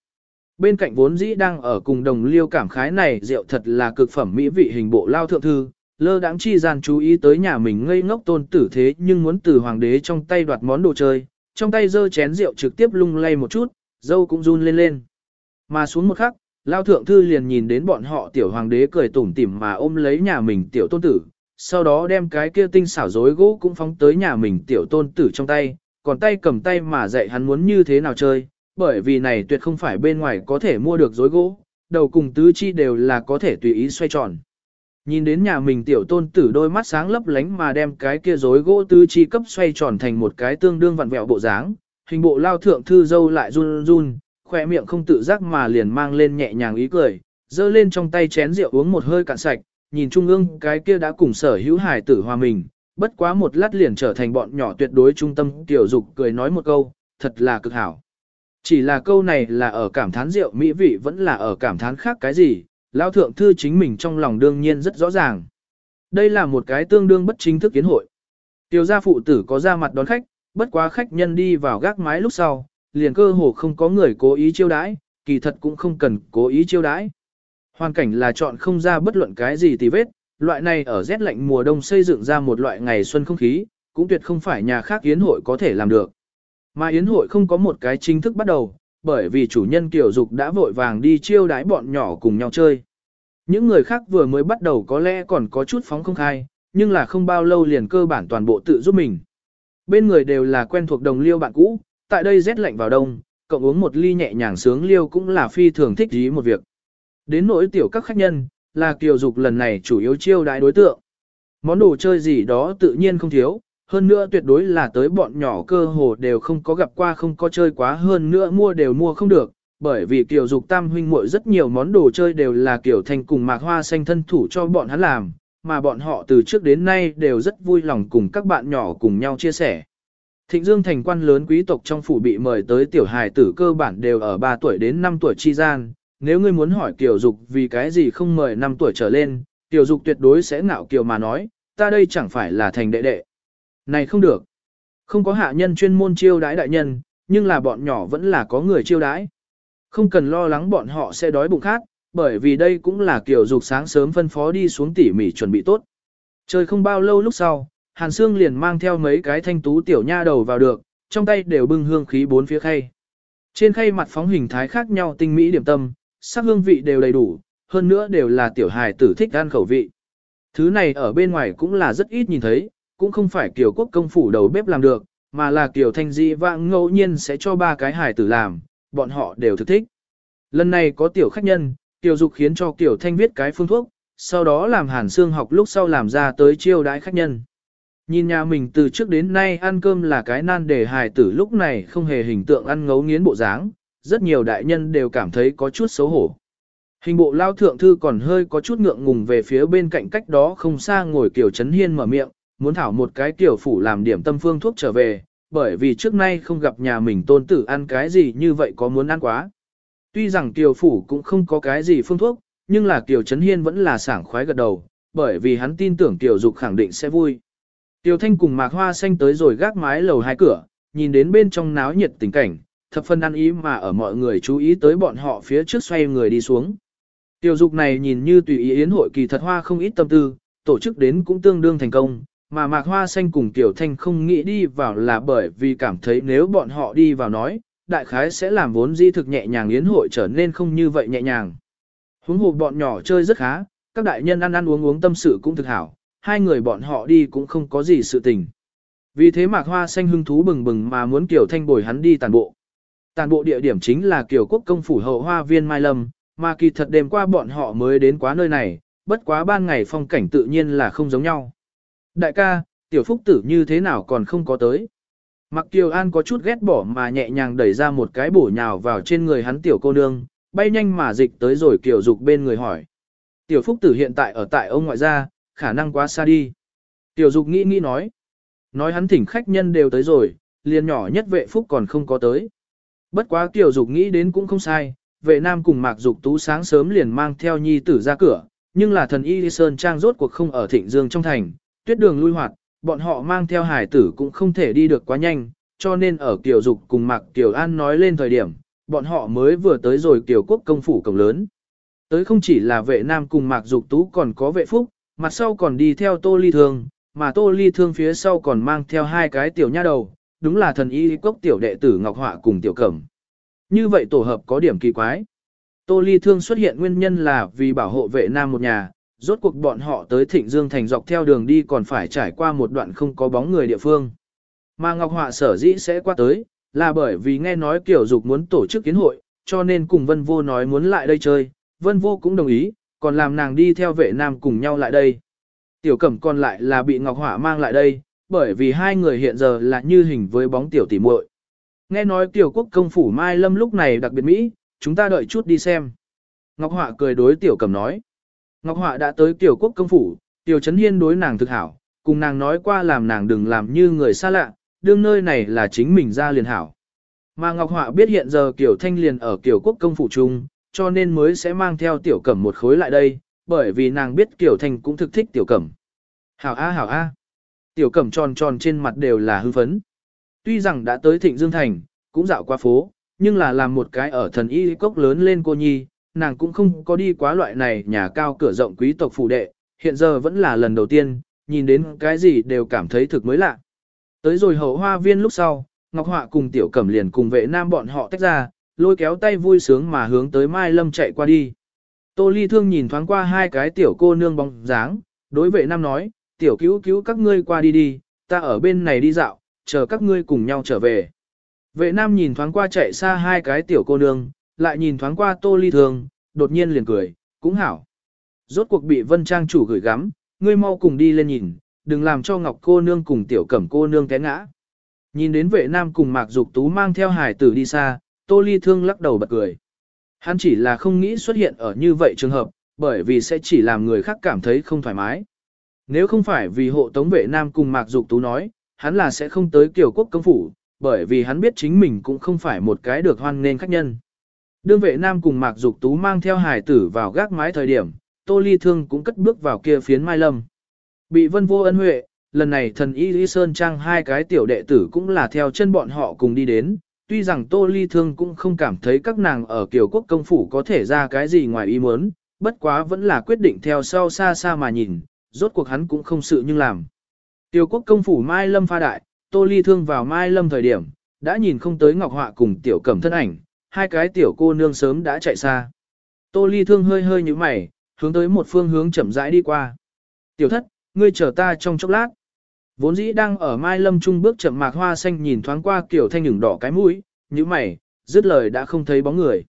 Bên cạnh vốn dĩ đang ở cùng đồng liêu cảm khái này rượu thật là cực phẩm mỹ vị hình bộ lao thượng thư, lơ đãng chi gian chú ý tới nhà mình ngây ngốc tôn tử thế nhưng muốn từ hoàng đế trong tay đoạt món đồ chơi, trong tay giơ chén rượu trực tiếp lung lay một chút, dâu cũng run lên lên. Mà xuống một khắc, Lao Thượng Thư liền nhìn đến bọn họ tiểu hoàng đế cười tủm tỉm mà ôm lấy nhà mình tiểu tôn tử, sau đó đem cái kia tinh xảo rối gỗ cũng phóng tới nhà mình tiểu tôn tử trong tay, còn tay cầm tay mà dạy hắn muốn như thế nào chơi, bởi vì này tuyệt không phải bên ngoài có thể mua được rối gỗ, đầu cùng tứ chi đều là có thể tùy ý xoay tròn. Nhìn đến nhà mình tiểu tôn tử đôi mắt sáng lấp lánh mà đem cái kia rối gỗ tứ chi cấp xoay tròn thành một cái tương đương vặn vẹo bộ dáng, hình bộ lao thượng thư dâu lại run run, khỏe miệng không tự giác mà liền mang lên nhẹ nhàng ý cười, dơ lên trong tay chén rượu uống một hơi cạn sạch, nhìn trung ương cái kia đã cùng sở hữu hải tử hòa mình, bất quá một lát liền trở thành bọn nhỏ tuyệt đối trung tâm tiểu dục cười nói một câu, thật là cực hảo. Chỉ là câu này là ở cảm thán rượu mỹ vị vẫn là ở cảm thán khác cái gì, lao thượng thư chính mình trong lòng đương nhiên rất rõ ràng. Đây là một cái tương đương bất chính thức kiến hội. Tiểu gia phụ tử có ra mặt đón khách, bất quá khách nhân đi vào gác mái lúc sau, liền cơ hồ không có người cố ý chiêu đãi, kỳ thật cũng không cần cố ý chiêu đãi. Hoàn cảnh là chọn không ra bất luận cái gì tì vết, loại này ở rét lạnh mùa đông xây dựng ra một loại ngày xuân không khí, cũng tuyệt không phải nhà khác yến hội có thể làm được. Mà yến hội không có một cái chính thức bắt đầu, bởi vì chủ nhân kiểu dục đã vội vàng đi chiêu đái bọn nhỏ cùng nhau chơi. Những người khác vừa mới bắt đầu có lẽ còn có chút phóng không khai, nhưng là không bao lâu liền cơ bản toàn bộ tự giúp mình. Bên người đều là quen thuộc đồng liêu bạn cũ, tại đây rét lạnh vào đông, cộng uống một ly nhẹ nhàng sướng liêu cũng là phi thường thích ý một việc. Đến nỗi tiểu các khách nhân, là kiều dục lần này chủ yếu chiêu đãi đối tượng. Món đồ chơi gì đó tự nhiên không thiếu, hơn nữa tuyệt đối là tới bọn nhỏ cơ hồ đều không có gặp qua không có chơi quá hơn nữa mua đều mua không được, bởi vì kiều dục tam huynh muội rất nhiều món đồ chơi đều là kiểu thành cùng mạc hoa xanh thân thủ cho bọn hắn làm, mà bọn họ từ trước đến nay đều rất vui lòng cùng các bạn nhỏ cùng nhau chia sẻ. Thịnh Dương thành quan lớn quý tộc trong phủ bị mời tới tiểu hài tử cơ bản đều ở 3 tuổi đến 5 tuổi chi gian, nếu ngươi muốn hỏi Kiều Dục vì cái gì không mời năm tuổi trở lên, Kiều Dục tuyệt đối sẽ ngạo kiều mà nói, ta đây chẳng phải là thành đệ đệ. Này không được. Không có hạ nhân chuyên môn chiêu đãi đại nhân, nhưng là bọn nhỏ vẫn là có người chiêu đãi. Không cần lo lắng bọn họ sẽ đói bụng khát, bởi vì đây cũng là Kiều Dục sáng sớm phân phó đi xuống tỉ mỉ chuẩn bị tốt. Trời không bao lâu lúc sau, Hàn Sương liền mang theo mấy cái thanh tú tiểu nha đầu vào được, trong tay đều bưng hương khí bốn phía khay. Trên khay mặt phóng hình thái khác nhau tinh mỹ điểm tâm, sắc hương vị đều đầy đủ, hơn nữa đều là tiểu hài tử thích ăn khẩu vị. Thứ này ở bên ngoài cũng là rất ít nhìn thấy, cũng không phải kiểu quốc công phủ đầu bếp làm được, mà là kiểu thanh di vãng ngẫu nhiên sẽ cho ba cái hài tử làm, bọn họ đều thực thích. Lần này có tiểu khách nhân, tiểu dục khiến cho tiểu thanh viết cái phương thuốc, sau đó làm hàn xương học lúc sau làm ra tới chiêu đãi khách nhân. Nhìn nhà mình từ trước đến nay ăn cơm là cái nan để hài tử lúc này không hề hình tượng ăn ngấu nghiến bộ dáng, rất nhiều đại nhân đều cảm thấy có chút xấu hổ. Hình bộ lao thượng thư còn hơi có chút ngượng ngùng về phía bên cạnh cách đó không xa ngồi kiểu chấn hiên mở miệng, muốn thảo một cái kiểu phủ làm điểm tâm phương thuốc trở về, bởi vì trước nay không gặp nhà mình tôn tử ăn cái gì như vậy có muốn ăn quá. Tuy rằng kiều phủ cũng không có cái gì phương thuốc, nhưng là kiều chấn hiên vẫn là sảng khoái gật đầu, bởi vì hắn tin tưởng kiều dục khẳng định sẽ vui. Tiểu Thanh cùng Mạc Hoa Xanh tới rồi gác mái lầu hai cửa, nhìn đến bên trong náo nhiệt tình cảnh, thập phân ăn ý mà ở mọi người chú ý tới bọn họ phía trước xoay người đi xuống. Tiêu dục này nhìn như tùy ý yến hội kỳ thật hoa không ít tâm tư, tổ chức đến cũng tương đương thành công, mà Mạc Hoa Xanh cùng Tiểu Thanh không nghĩ đi vào là bởi vì cảm thấy nếu bọn họ đi vào nói, đại khái sẽ làm vốn di thực nhẹ nhàng yến hội trở nên không như vậy nhẹ nhàng. Huống hồ bọn nhỏ chơi rất khá, các đại nhân ăn ăn uống uống tâm sự cũng thực hảo, hai người bọn họ đi cũng không có gì sự tình. Vì thế Mạc Hoa Xanh hưng thú bừng bừng mà muốn tiểu Thanh bồi hắn đi tàn bộ. Tàn bộ địa điểm chính là Kiều Quốc công phủ hậu hoa viên Mai Lâm, mà kỳ thật đêm qua bọn họ mới đến quá nơi này, bất quá ban ngày phong cảnh tự nhiên là không giống nhau. Đại ca, tiểu phúc tử như thế nào còn không có tới. Mặc Kiều An có chút ghét bỏ mà nhẹ nhàng đẩy ra một cái bổ nhào vào trên người hắn tiểu cô nương, bay nhanh mà dịch tới rồi Kiều Dục bên người hỏi. Tiểu phúc tử hiện tại ở tại ông ngoại gia, khả năng quá xa đi. Tiểu Dục nghĩ nghĩ nói. Nói hắn thỉnh khách nhân đều tới rồi, liền nhỏ nhất vệ phúc còn không có tới. Bất quá Tiểu Dục nghĩ đến cũng không sai, vệ nam cùng Mạc Dục tú sáng sớm liền mang theo nhi tử ra cửa, nhưng là thần Y Sơn Trang rốt cuộc không ở thịnh dương trong thành, tuyết đường lui hoạt, bọn họ mang theo hải tử cũng không thể đi được quá nhanh, cho nên ở Kiều Dục cùng Mạc Kiều An nói lên thời điểm, bọn họ mới vừa tới rồi Kiều Quốc công phủ cổng lớn. Tới không chỉ là vệ nam cùng Mạc Dục Tú còn có vệ phúc, mặt sau còn đi theo tô ly thương, mà tô ly thương phía sau còn mang theo hai cái tiểu nha đầu, đúng là thần y cốc tiểu đệ tử Ngọc Họa cùng tiểu cẩm. Như vậy tổ hợp có điểm kỳ quái. Tô Ly Thương xuất hiện nguyên nhân là vì bảo hộ vệ nam một nhà, rốt cuộc bọn họ tới Thịnh Dương Thành dọc theo đường đi còn phải trải qua một đoạn không có bóng người địa phương. Mà Ngọc Họa sở dĩ sẽ qua tới, là bởi vì nghe nói Kiều Dục muốn tổ chức kiến hội, cho nên cùng Vân Vô nói muốn lại đây chơi, Vân Vô cũng đồng ý, còn làm nàng đi theo vệ nam cùng nhau lại đây. Tiểu Cẩm còn lại là bị Ngọc Họa mang lại đây, bởi vì hai người hiện giờ là như hình với bóng tiểu tỷ muội. Nghe nói Tiểu Quốc công phủ Mai Lâm lúc này đặc biệt Mỹ, chúng ta đợi chút đi xem. Ngọc Họa cười đối Tiểu Cẩm nói. Ngọc Họa đã tới Tiểu Quốc công phủ, Tiểu Trấn Hiên đối nàng thực hảo, cùng nàng nói qua làm nàng đừng làm như người xa lạ, đương nơi này là chính mình ra liền hảo. Mà Ngọc Họa biết hiện giờ Kiều Thanh liền ở Kiều Quốc công phủ chung, cho nên mới sẽ mang theo Tiểu Cẩm một khối lại đây, bởi vì nàng biết Kiều Thanh cũng thực thích Tiểu Cẩm. Hảo A hảo A. Tiểu Cẩm tròn tròn trên mặt đều là hư phấn. Tuy rằng đã tới Thịnh Dương Thành, cũng dạo qua phố, nhưng là làm một cái ở thần y cốc lớn lên cô nhi, nàng cũng không có đi quá loại này nhà cao cửa rộng quý tộc phủ đệ, hiện giờ vẫn là lần đầu tiên, nhìn đến cái gì đều cảm thấy thực mới lạ. Tới rồi hậu hoa viên lúc sau, Ngọc Họa cùng Tiểu Cẩm liền cùng vệ nam bọn họ tách ra, lôi kéo tay vui sướng mà hướng tới Mai Lâm chạy qua đi. Tô Ly Thương nhìn thoáng qua hai cái tiểu cô nương bóng dáng, đối vệ nam nói, tiểu cứu cứu các ngươi qua đi đi, ta ở bên này đi dạo, chờ các ngươi cùng nhau trở về. Vệ nam nhìn thoáng qua chạy xa hai cái tiểu cô nương, lại nhìn thoáng qua Tô Ly Thương, đột nhiên liền cười, cũng hảo. Rốt cuộc bị Vân Trang chủ gửi gắm, ngươi mau cùng đi lên nhìn, đừng làm cho Ngọc cô nương cùng tiểu cẩm cô nương té ngã. Nhìn đến vệ nam cùng Mạc Dục Tú mang theo hải tử đi xa, Tô Ly Thương lắc đầu bật cười. Hắn chỉ là không nghĩ xuất hiện ở như vậy trường hợp, bởi vì sẽ chỉ làm người khác cảm thấy không thoải mái. Nếu không phải vì hộ tống vệ nam cùng Mạc Dục Tú nói, hắn là sẽ không tới kiểu quốc công phủ, bởi vì hắn biết chính mình cũng không phải một cái được hoan nên khách nhân. Đương vệ nam cùng Mạc Dục Tú mang theo hải tử vào gác mái thời điểm, Tô Ly Thương cũng cất bước vào kia phiến mai lâm. Bị vân vô ân huệ, lần này thần y Lý Sơn Trang hai cái tiểu đệ tử cũng là theo chân bọn họ cùng đi đến, tuy rằng Tô Ly Thương cũng không cảm thấy các nàng ở Kiều Quốc công phủ có thể ra cái gì ngoài ý muốn, bất quá vẫn là quyết định theo sau xa xa mà nhìn, rốt cuộc hắn cũng không sự nhưng làm. Tiêu Quốc công phủ Mai Lâm pha đại, Tô Ly Thương vào Mai Lâm thời điểm, đã nhìn không tới Ngọc Họa cùng tiểu cẩm thân ảnh, hai cái tiểu cô nương sớm đã chạy xa. Tô Ly Thương hơi hơi như mày, hướng tới một phương hướng chậm rãi đi qua. Tiểu thất, ngươi chờ ta trong chốc lát. Vốn dĩ đang ở Mai Lâm Trung bước chậm mạc hoa xanh nhìn thoáng qua kiểu Thanh nhửng đỏ cái mũi, như mày, dứt lời đã không thấy bóng người.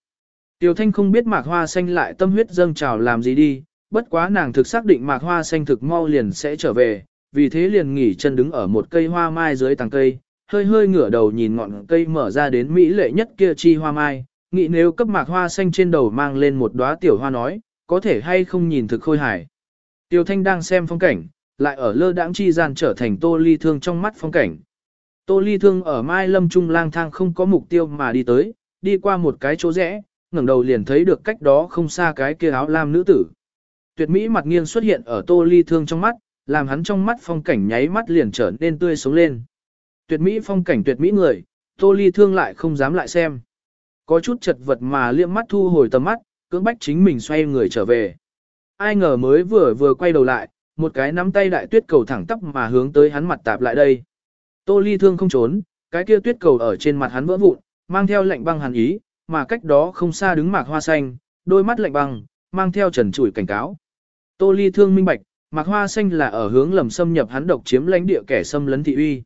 Tiểu Thanh không biết mạc hoa xanh lại tâm huyết dâng trào làm gì đi, bất quá nàng thực xác định mạc hoa xanh thực mau liền sẽ trở về, vì thế liền nghỉ chân đứng ở một cây hoa mai dưới tàng cây, hơi hơi ngửa đầu nhìn ngọn cây mở ra đến mỹ lệ nhất kia chi hoa mai, nghĩ nếu cấp mạc hoa xanh trên đầu mang lên một đóa tiểu hoa nói, có thể hay không nhìn thực khôi hài. Tiêu Thanh đang xem phong cảnh, lại ở lơ đãng chi gian trở thành tô ly thương trong mắt phong cảnh. Tô ly thương ở Mai Lâm Trung lang thang không có mục tiêu mà đi tới, đi qua một cái chỗ rẽ, ngẩng đầu liền thấy được cách đó không xa cái kia áo lam nữ tử. Tuyệt mỹ mặt nghiêng xuất hiện ở tô ly thương trong mắt, làm hắn trong mắt phong cảnh nháy mắt liền trở nên tươi sống lên. Tuyệt mỹ phong cảnh tuyệt mỹ người, tô ly thương lại không dám lại xem. Có chút chật vật mà liệm mắt thu hồi tầm mắt, cưỡng bách chính mình xoay người trở về. Ai ngờ mới vừa vừa quay đầu lại, một cái nắm tay đại tuyết cầu thẳng tắp mà hướng tới hắn mặt tạp lại đây. Tô ly thương không trốn, cái kia tuyết cầu ở trên mặt hắn vỡ vụn, mang theo lạnh băng hàn ý, mà cách đó không xa đứng mạc hoa xanh, đôi mắt lạnh băng, mang theo trần trụi cảnh cáo. Tô ly thương minh bạch, mạc hoa xanh là ở hướng lầm xâm nhập hắn độc chiếm lãnh địa kẻ xâm lấn thị uy.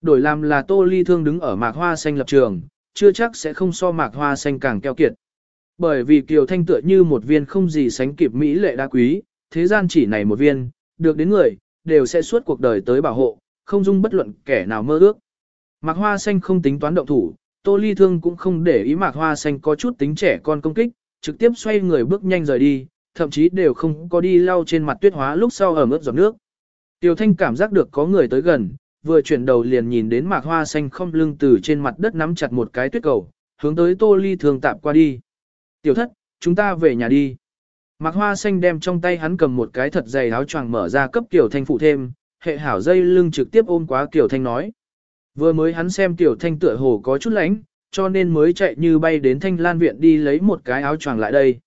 Đổi làm là tô ly thương đứng ở mạc hoa xanh lập trường, chưa chắc sẽ không so mạc hoa xanh càng keo kiệt. Bởi vì kiều thanh tựa như một viên không gì sánh kịp mỹ lệ đa quý, thế gian chỉ này một viên, được đến người, đều sẽ suốt cuộc đời tới bảo hộ, không dung bất luận kẻ nào mơ ước. Mạc Hoa Xanh không tính toán động thủ, Tô Ly Thương cũng không để ý Mạc Hoa Xanh có chút tính trẻ con công kích, trực tiếp xoay người bước nhanh rời đi, thậm chí đều không có đi lau trên mặt tuyết hóa lúc sau ở ướt giọt nước. Tiêu Thanh cảm giác được có người tới gần, vừa chuyển đầu liền nhìn đến Mạc Hoa Xanh không lưng từ trên mặt đất nắm chặt một cái tuyết cầu, hướng tới Tô Ly thường tạm qua đi. Tiểu thất, chúng ta về nhà đi. Mạc Hoa Xanh đem trong tay hắn cầm một cái thật dày áo choàng mở ra cấp Tiểu Thanh phụ thêm, hệ hảo dây lưng trực tiếp ôm quá Tiểu Thanh nói. Vừa mới hắn xem Tiểu Thanh tựa hồ có chút lạnh, cho nên mới chạy như bay đến Thanh Lan Viện đi lấy một cái áo choàng lại đây.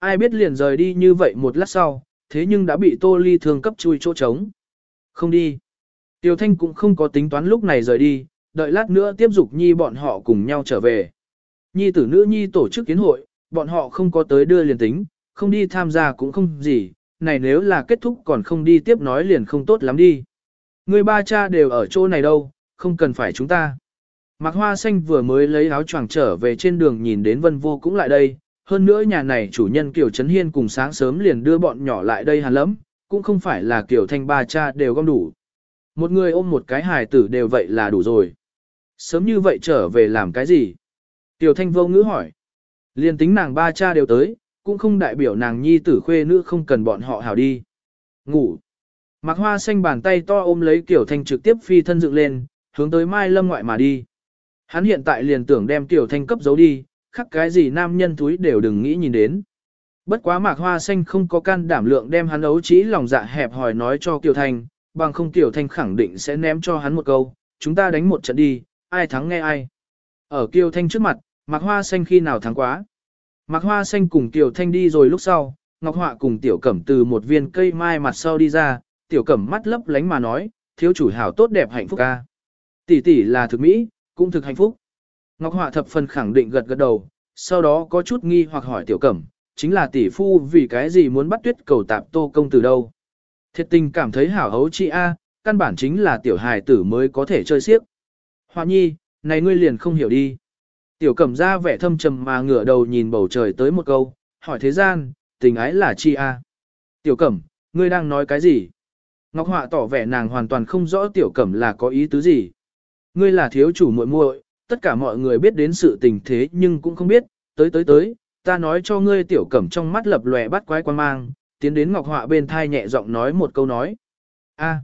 Ai biết liền rời đi như vậy một lát sau, thế nhưng đã bị Tô Ly thương cấp chui chỗ trống. Không đi. Tiêu Thanh cũng không có tính toán lúc này rời đi, đợi lát nữa tiếp dục nhi bọn họ cùng nhau trở về. Nhi tử nữ nhi tổ chức kiến hội, bọn họ không có tới đưa liền tính, không đi tham gia cũng không gì, này nếu là kết thúc còn không đi tiếp nói liền không tốt lắm đi. Người ba cha đều ở chỗ này đâu, không cần phải chúng ta. Mạc Hoa Xanh vừa mới lấy áo choàng trở về trên đường nhìn đến Vân Vô cũng lại đây, hơn nữa nhà này chủ nhân Kiều Trấn Hiên cùng sáng sớm liền đưa bọn nhỏ lại đây hàn lắm, cũng không phải là Kiều Thanh ba cha đều gom đủ. Một người ôm một cái hài tử đều vậy là đủ rồi. Sớm như vậy trở về làm cái gì? Kiều Thanh vô ngữ hỏi. Liên tính nàng ba cha đều tới, cũng không đại biểu nàng nhi tử khuê nữ không cần bọn họ hảo đi. Ngủ. Mạc Hoa Xanh bàn tay to ôm lấy kiều Thanh trực tiếp phi thân dựng lên, hướng tới Mai Lâm ngoại mà đi. Hắn hiện tại liền tưởng đem Tiểu Thanh cấp giấu đi, khắc cái gì nam nhân túi đều đừng nghĩ nhìn đến. Bất quá Mạc Hoa Xanh không có can đảm lượng đem hắn ấu trí lòng dạ hẹp hỏi nói cho Tiểu Thanh, bằng không Tiểu Thanh khẳng định sẽ ném cho hắn một câu, chúng ta đánh một trận đi, ai thắng nghe ai. Ở Kiều Thanh trước mặt, Mạc Hoa Xanh khi nào thắng quá. Mạc Hoa Xanh cùng Tiểu Thanh đi rồi lúc sau, Ngọc Họa cùng Tiểu Cẩm từ một viên cây mai mặt sau đi ra, Tiểu Cẩm mắt lấp lánh mà nói, thiếu chủ hảo tốt đẹp hạnh phúc ca. Tỷ tỷ là thực mỹ, cũng thực hạnh phúc. Ngọc Họa thập phần khẳng định gật gật đầu, sau đó có chút nghi hoặc hỏi Tiểu Cẩm, chính là tỷ phu vì cái gì muốn bắt tuyết cầu tạp tô công từ đâu. Thiệt tình cảm thấy hảo hấu chị A, căn bản chính là tiểu hài tử mới có thể chơi xiếc. Hoa nhi, này ngươi liền không hiểu đi. Tiểu cẩm ra vẻ thâm trầm mà ngửa đầu nhìn bầu trời tới một câu, hỏi thế gian, tình ái là chi a? Tiểu cẩm, ngươi đang nói cái gì? Ngọc Họa tỏ vẻ nàng hoàn toàn không rõ tiểu cẩm là có ý tứ gì. Ngươi là thiếu chủ muội muội, tất cả mọi người biết đến sự tình thế nhưng cũng không biết, tới tới tới, ta nói cho ngươi tiểu cẩm trong mắt lập lòe bắt quái quan mang, tiến đến Ngọc Họa bên thai nhẹ giọng nói một câu nói. A.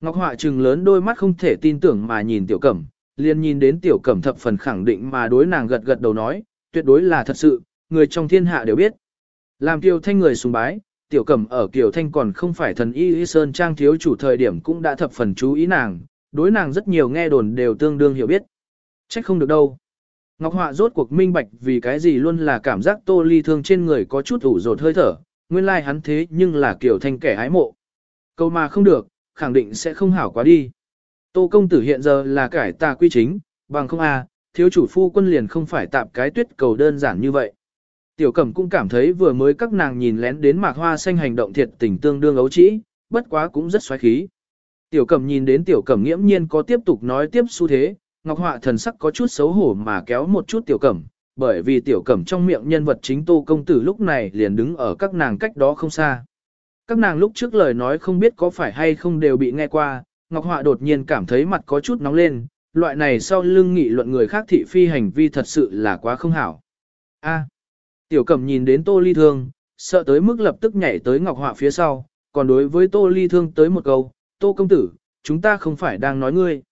Ngọc Họa trừng lớn đôi mắt không thể tin tưởng mà nhìn tiểu cẩm, liền nhìn đến tiểu cẩm thập phần khẳng định mà đối nàng gật gật đầu nói, tuyệt đối là thật sự, người trong thiên hạ đều biết. Làm kiều thanh người sùng bái, tiểu cẩm ở kiều thanh còn không phải thần y y sơn trang thiếu chủ thời điểm cũng đã thập phần chú ý nàng, đối nàng rất nhiều nghe đồn đều tương đương hiểu biết. Trách không được đâu. Ngọc Họa rốt cuộc minh bạch vì cái gì luôn là cảm giác tô ly thương trên người có chút ủ rột hơi thở, nguyên lai like hắn thế nhưng là kiểu thanh kẻ ái mộ. Câu mà không được, khẳng định sẽ không hảo quá đi. Tô công tử hiện giờ là cải tà quy chính, bằng không à, thiếu chủ phu quân liền không phải tạp cái tuyết cầu đơn giản như vậy. Tiểu cẩm cũng cảm thấy vừa mới các nàng nhìn lén đến mạc hoa xanh hành động thiệt tình tương đương ấu trĩ, bất quá cũng rất xoáy khí. Tiểu cẩm nhìn đến tiểu cẩm nghiễm nhiên có tiếp tục nói tiếp xu thế, ngọc họa thần sắc có chút xấu hổ mà kéo một chút tiểu cẩm, bởi vì tiểu cẩm trong miệng nhân vật chính tô công tử lúc này liền đứng ở các nàng cách đó không xa. Các nàng lúc trước lời nói không biết có phải hay không đều bị nghe qua, Ngọc Họa đột nhiên cảm thấy mặt có chút nóng lên, loại này sau lưng nghị luận người khác thị phi hành vi thật sự là quá không hảo. A. tiểu cẩm nhìn đến Tô Ly Thương, sợ tới mức lập tức nhảy tới Ngọc Họa phía sau, còn đối với Tô Ly Thương tới một câu, Tô công tử, chúng ta không phải đang nói ngươi.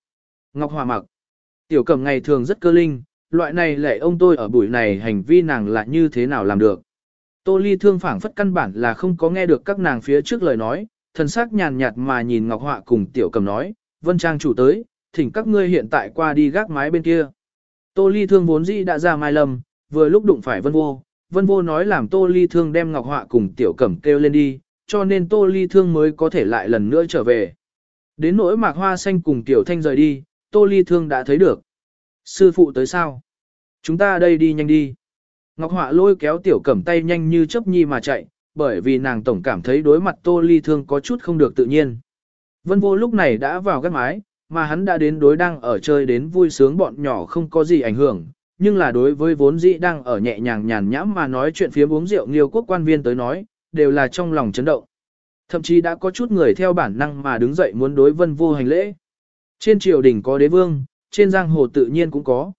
Ngọc Họa mặc. Tiểu cẩm ngày thường rất cơ linh, loại này lệ ông tôi ở buổi này hành vi nàng là như thế nào làm được. Tô Ly Thương phảng phất căn bản là không có nghe được các nàng phía trước lời nói, thần sắc nhàn nhạt mà nhìn Ngọc Họa cùng Tiểu Cầm nói, Vân Trang chủ tới, thỉnh các ngươi hiện tại qua đi gác mái bên kia. Tô Ly Thương vốn dĩ đã ra mai lâm, vừa lúc đụng phải Vân Vô, Vân Vô nói làm Tô Ly Thương đem Ngọc Họa cùng Tiểu Cẩm kêu lên đi, cho nên Tô Ly Thương mới có thể lại lần nữa trở về. Đến nỗi Mạc Hoa Xanh cùng Tiểu Thanh rời đi, Tô Ly Thương đã thấy được. Sư phụ tới sao? Chúng ta đây đi nhanh đi. Ngọc Họa lôi kéo Tiểu Cẩm tay nhanh như chớp nhi mà chạy, bởi vì nàng tổng cảm thấy đối mặt Tô Ly Thương có chút không được tự nhiên. Vân vô lúc này đã vào gác mái, mà hắn đã đến đối đang ở chơi đến vui sướng bọn nhỏ không có gì ảnh hưởng, nhưng là đối với vốn dĩ đang ở nhẹ nhàng nhàn nhãm mà nói chuyện phía uống rượu nghiêu quốc quan viên tới nói, đều là trong lòng chấn động. Thậm chí đã có chút người theo bản năng mà đứng dậy muốn đối vân vô hành lễ. Trên triều đình có đế vương, trên giang hồ tự nhiên cũng có.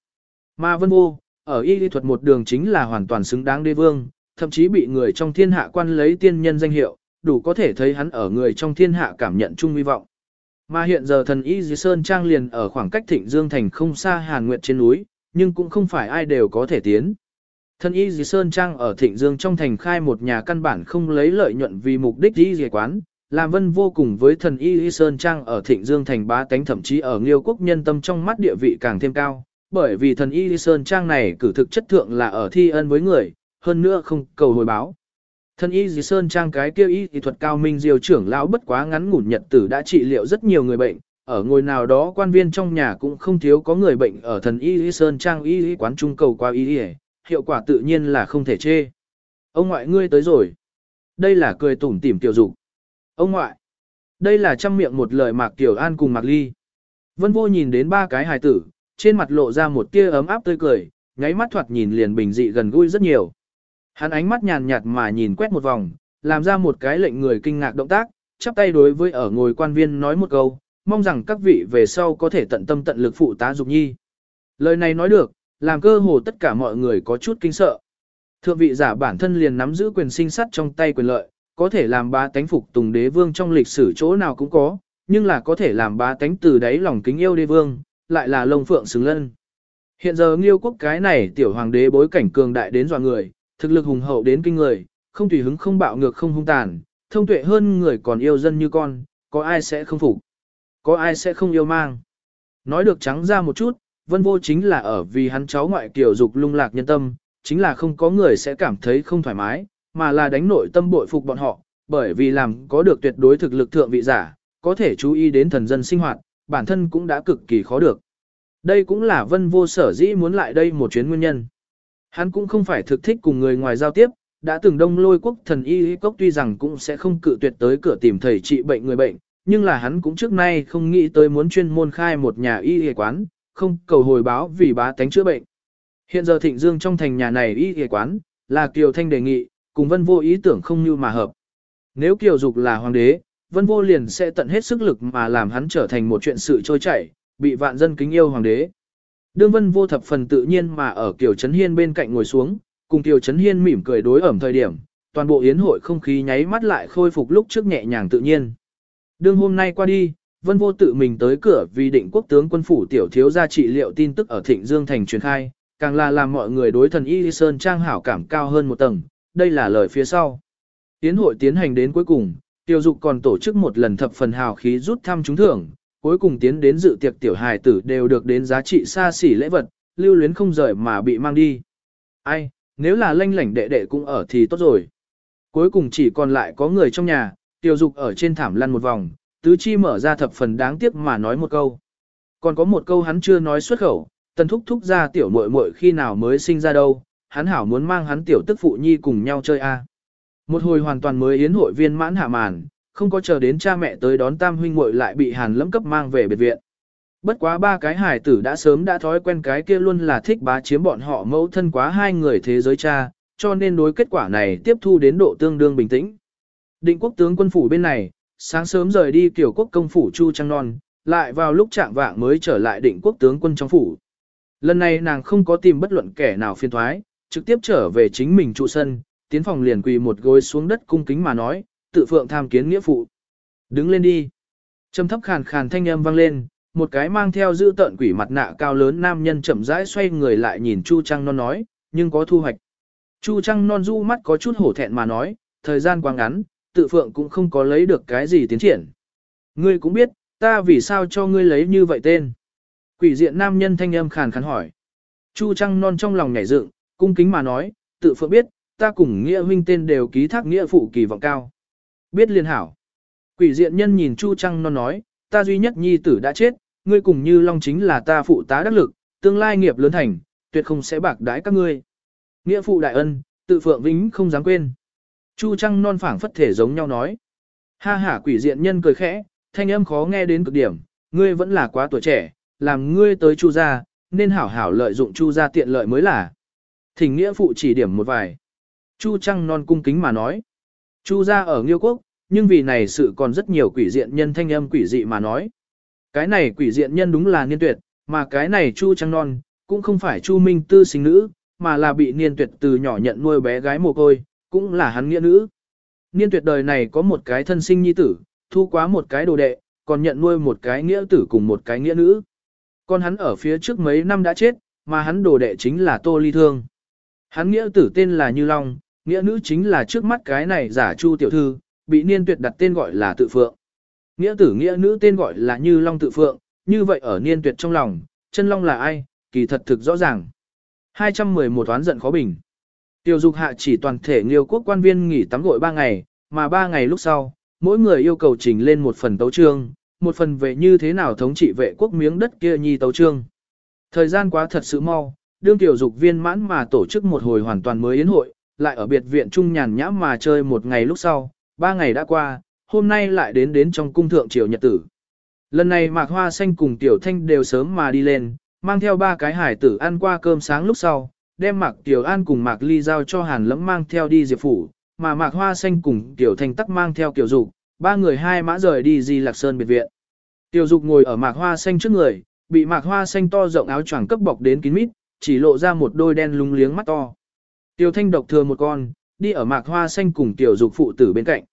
Mà vân vô, ở y lý thuật một đường chính là hoàn toàn xứng đáng đế vương, thậm chí bị người trong thiên hạ quan lấy tiên nhân danh hiệu, đủ có thể thấy hắn ở người trong thiên hạ cảm nhận chung hy vọng. Mà hiện giờ thần Y Dì Sơn Trang liền ở khoảng cách Thịnh Dương Thành không xa Hàn Nguyệt trên núi, nhưng cũng không phải ai đều có thể tiến. Thần Y Dì Sơn Trang ở Thịnh Dương trong thành khai một nhà căn bản không lấy lợi nhuận vì mục đích Y Dì quán, làm vân vô cùng với thần Y y Sơn Trang ở Thịnh Dương thành bá tánh thậm chí ở Nghiêu quốc nhân tâm trong mắt địa vị càng thêm cao, bởi vì thần Y y Sơn Trang này cử thực chất thượng là ở thi ân với người, hơn nữa không cầu hồi báo. thần y dì sơn trang cái kêu y thì thuật cao minh diều trưởng lão bất quá ngắn ngủn nhật tử đã trị liệu rất nhiều người bệnh, ở ngôi nào đó quan viên trong nhà cũng không thiếu có người bệnh ở thần y y sơn trang y y quán trung cầu qua y y, hiệu quả tự nhiên là không thể chê. Ông ngoại ngươi tới rồi. Đây là cười tủm tỉm tiểu dục. Ông ngoại. Đây là trăm miệng một lời Mạc Tiểu An cùng Mạc Ly. Vân vô nhìn đến ba cái hài tử, trên mặt lộ ra một tia ấm áp tươi cười, nháy mắt thoạt nhìn liền bình dị gần gũi rất nhiều. Hắn ánh mắt nhàn nhạt mà nhìn quét một vòng, làm ra một cái lệnh người kinh ngạc động tác, chắp tay đối với ở ngồi quan viên nói một câu, mong rằng các vị về sau có thể tận tâm tận lực phụ tá Dục Nhi. Lời này nói được, làm cơ hồ tất cả mọi người có chút kinh sợ. Thượng vị giả bản thân liền nắm giữ quyền sinh sắt trong tay quyền lợi, có thể làm ba tánh phục tùng đế vương trong lịch sử chỗ nào cũng có, nhưng là có thể làm ba tánh từ đáy lòng kính yêu đế vương, lại là lông phượng xứng lân. Hiện giờ nghiêu quốc cái này tiểu hoàng đế bối cảnh cường đại đến dọa người, thực lực hùng hậu đến kinh người, không tùy hứng không bạo ngược không hung tàn, thông tuệ hơn người còn yêu dân như con, có ai sẽ không phục, có ai sẽ không yêu mang. Nói được trắng ra một chút, vân vô chính là ở vì hắn cháu ngoại kiểu dục lung lạc nhân tâm, chính là không có người sẽ cảm thấy không thoải mái, mà là đánh nội tâm bội phục bọn họ, bởi vì làm có được tuyệt đối thực lực thượng vị giả, có thể chú ý đến thần dân sinh hoạt, bản thân cũng đã cực kỳ khó được. Đây cũng là vân vô sở dĩ muốn lại đây một chuyến nguyên nhân. Hắn cũng không phải thực thích cùng người ngoài giao tiếp, đã từng đông lôi quốc thần y cốc tuy rằng cũng sẽ không cự tuyệt tới cửa tìm thầy trị bệnh người bệnh, nhưng là hắn cũng trước nay không nghĩ tới muốn chuyên môn khai một nhà y y quán, không cầu hồi báo vì bá tánh chữa bệnh. Hiện giờ thịnh dương trong thành nhà này y y quán, là Kiều Thanh đề nghị, cùng vân vô ý tưởng không như mà hợp. Nếu Kiều Dục là hoàng đế, vân vô liền sẽ tận hết sức lực mà làm hắn trở thành một chuyện sự trôi chảy, bị vạn dân kính yêu hoàng đế. Đương vân vô thập phần tự nhiên mà ở Kiều Trấn Hiên bên cạnh ngồi xuống, cùng Kiều Trấn Hiên mỉm cười đối ẩm thời điểm, toàn bộ yến hội không khí nháy mắt lại khôi phục lúc trước nhẹ nhàng tự nhiên. Đương hôm nay qua đi, vân vô tự mình tới cửa vì định quốc tướng quân phủ tiểu thiếu gia trị liệu tin tức ở Thịnh Dương Thành truyền khai, càng là làm mọi người đối thần Y Sơn Trang hảo cảm cao hơn một tầng, đây là lời phía sau. Tiến hội tiến hành đến cuối cùng, Tiêu Dục còn tổ chức một lần thập phần hào khí rút thăm trúng thưởng, cuối cùng tiến đến dự tiệc tiểu hài tử đều được đến giá trị xa xỉ lễ vật, lưu luyến không rời mà bị mang đi. Ai, nếu là lanh lảnh đệ đệ cũng ở thì tốt rồi. Cuối cùng chỉ còn lại có người trong nhà, Tiêu Dục ở trên thảm lăn một vòng, tứ chi mở ra thập phần đáng tiếc mà nói một câu. Còn có một câu hắn chưa nói xuất khẩu, tần thúc thúc ra tiểu muội muội khi nào mới sinh ra đâu, hắn hảo muốn mang hắn tiểu tức phụ nhi cùng nhau chơi a. Một hồi hoàn toàn mới yến hội viên mãn hạ màn, không có chờ đến cha mẹ tới đón tam huynh muội lại bị hàn lâm cấp mang về biệt viện. Bất quá ba cái hải tử đã sớm đã thói quen cái kia luôn là thích bá chiếm bọn họ mẫu thân quá hai người thế giới cha, cho nên đối kết quả này tiếp thu đến độ tương đương bình tĩnh. Định quốc tướng quân phủ bên này, sáng sớm rời đi kiểu quốc công phủ Chu Trăng Non, lại vào lúc trạng vạng mới trở lại định quốc tướng quân trong phủ. Lần này nàng không có tìm bất luận kẻ nào phiên thoái, trực tiếp trở về chính mình trụ sân, tiến phòng liền quỳ một gối xuống đất cung kính mà nói, tự phượng tham kiến nghĩa phụ. Đứng lên đi. Trầm thấp khàn khàn thanh âm vang lên, một cái mang theo giữ tợn quỷ mặt nạ cao lớn nam nhân chậm rãi xoay người lại nhìn Chu Trăng non nói, nhưng có thu hoạch. Chu Trăng non du mắt có chút hổ thẹn mà nói, thời gian quá ngắn, tự phượng cũng không có lấy được cái gì tiến triển. Ngươi cũng biết, ta vì sao cho ngươi lấy như vậy tên. Quỷ diện nam nhân thanh âm khàn khàn hỏi. Chu Trăng non trong lòng nhảy dựng, cung kính mà nói, tự phượng biết, ta cùng nghĩa huynh tên đều ký thác nghĩa phụ kỳ vọng cao. Biết liên hảo. Quỷ diện nhân nhìn Chu Trăng non nói, ta duy nhất nhi tử đã chết, ngươi cùng như long chính là ta phụ tá đắc lực, tương lai nghiệp lớn thành, tuyệt không sẽ bạc đái các ngươi. Nghĩa phụ đại ân, tự phượng vĩnh không dám quên. Chu Trăng non phảng phất thể giống nhau nói. Ha ha quỷ diện nhân cười khẽ, thanh âm khó nghe đến cực điểm, ngươi vẫn là quá tuổi trẻ, làm ngươi tới Chu gia, nên hảo hảo lợi dụng Chu gia tiện lợi mới là. Thỉnh nghĩa phụ chỉ điểm một vài. Chu Trăng non cung kính mà nói. Chu gia ở Nghiêu Quốc, nhưng vì này sự còn rất nhiều quỷ diện nhân thanh âm quỷ dị mà nói. Cái này quỷ diện nhân đúng là niên tuyệt, mà cái này Chu Trăng non, cũng không phải Chu Minh Tư sinh nữ, mà là bị niên tuyệt từ nhỏ nhận nuôi bé gái mồ côi, cũng là hắn nghĩa nữ. Niên tuyệt đời này có một cái thân sinh nhi tử, thu quá một cái đồ đệ, còn nhận nuôi một cái nghĩa tử cùng một cái nghĩa nữ. Còn hắn ở phía trước mấy năm đã chết, mà hắn đồ đệ chính là Tô Ly Thương. Hắn nghĩa tử tên là Như Long, nghĩa nữ chính là trước mắt cái này giả chu tiểu thư, bị niên tuyệt đặt tên gọi là tự phượng. Nghĩa tử nghĩa nữ tên gọi là Như Long tự phượng, như vậy ở niên tuyệt trong lòng, chân Long là ai, kỳ thật thực rõ ràng. 211 toán giận khó bình. Tiêu dục hạ chỉ toàn thể nghiêu quốc quan viên nghỉ tắm gội 3 ngày, mà 3 ngày lúc sau, mỗi người yêu cầu trình lên một phần tấu trương, một phần về như thế nào thống trị vệ quốc miếng đất kia nhi tấu trương. Thời gian quá thật sự mau, đương tiểu dục viên mãn mà tổ chức một hồi hoàn toàn mới yến hội, lại ở biệt viện trung nhàn nhã mà chơi một ngày lúc sau, ba ngày đã qua, hôm nay lại đến đến trong cung thượng triều nhật tử. Lần này Mạc Hoa Xanh cùng Tiểu Thanh đều sớm mà đi lên, mang theo ba cái hải tử ăn qua cơm sáng lúc sau, đem Mạc Tiểu An cùng Mạc Ly giao cho Hàn Lẫm mang theo đi Diệp Phủ, mà Mạc Hoa Xanh cùng Tiểu Thanh tắc mang theo Tiểu Dục, ba người hai mã rời đi Di Lạc Sơn biệt viện. Tiểu Dục ngồi ở Mạc Hoa Xanh trước người, bị Mạc Hoa Xanh to rộng áo choàng cấp bọc đến kín mít, chỉ lộ ra một đôi đen lúng liếng mắt to. Tiểu Thanh độc thừa một con, đi ở Mạc Hoa Xanh cùng Tiểu Dục phụ tử bên cạnh.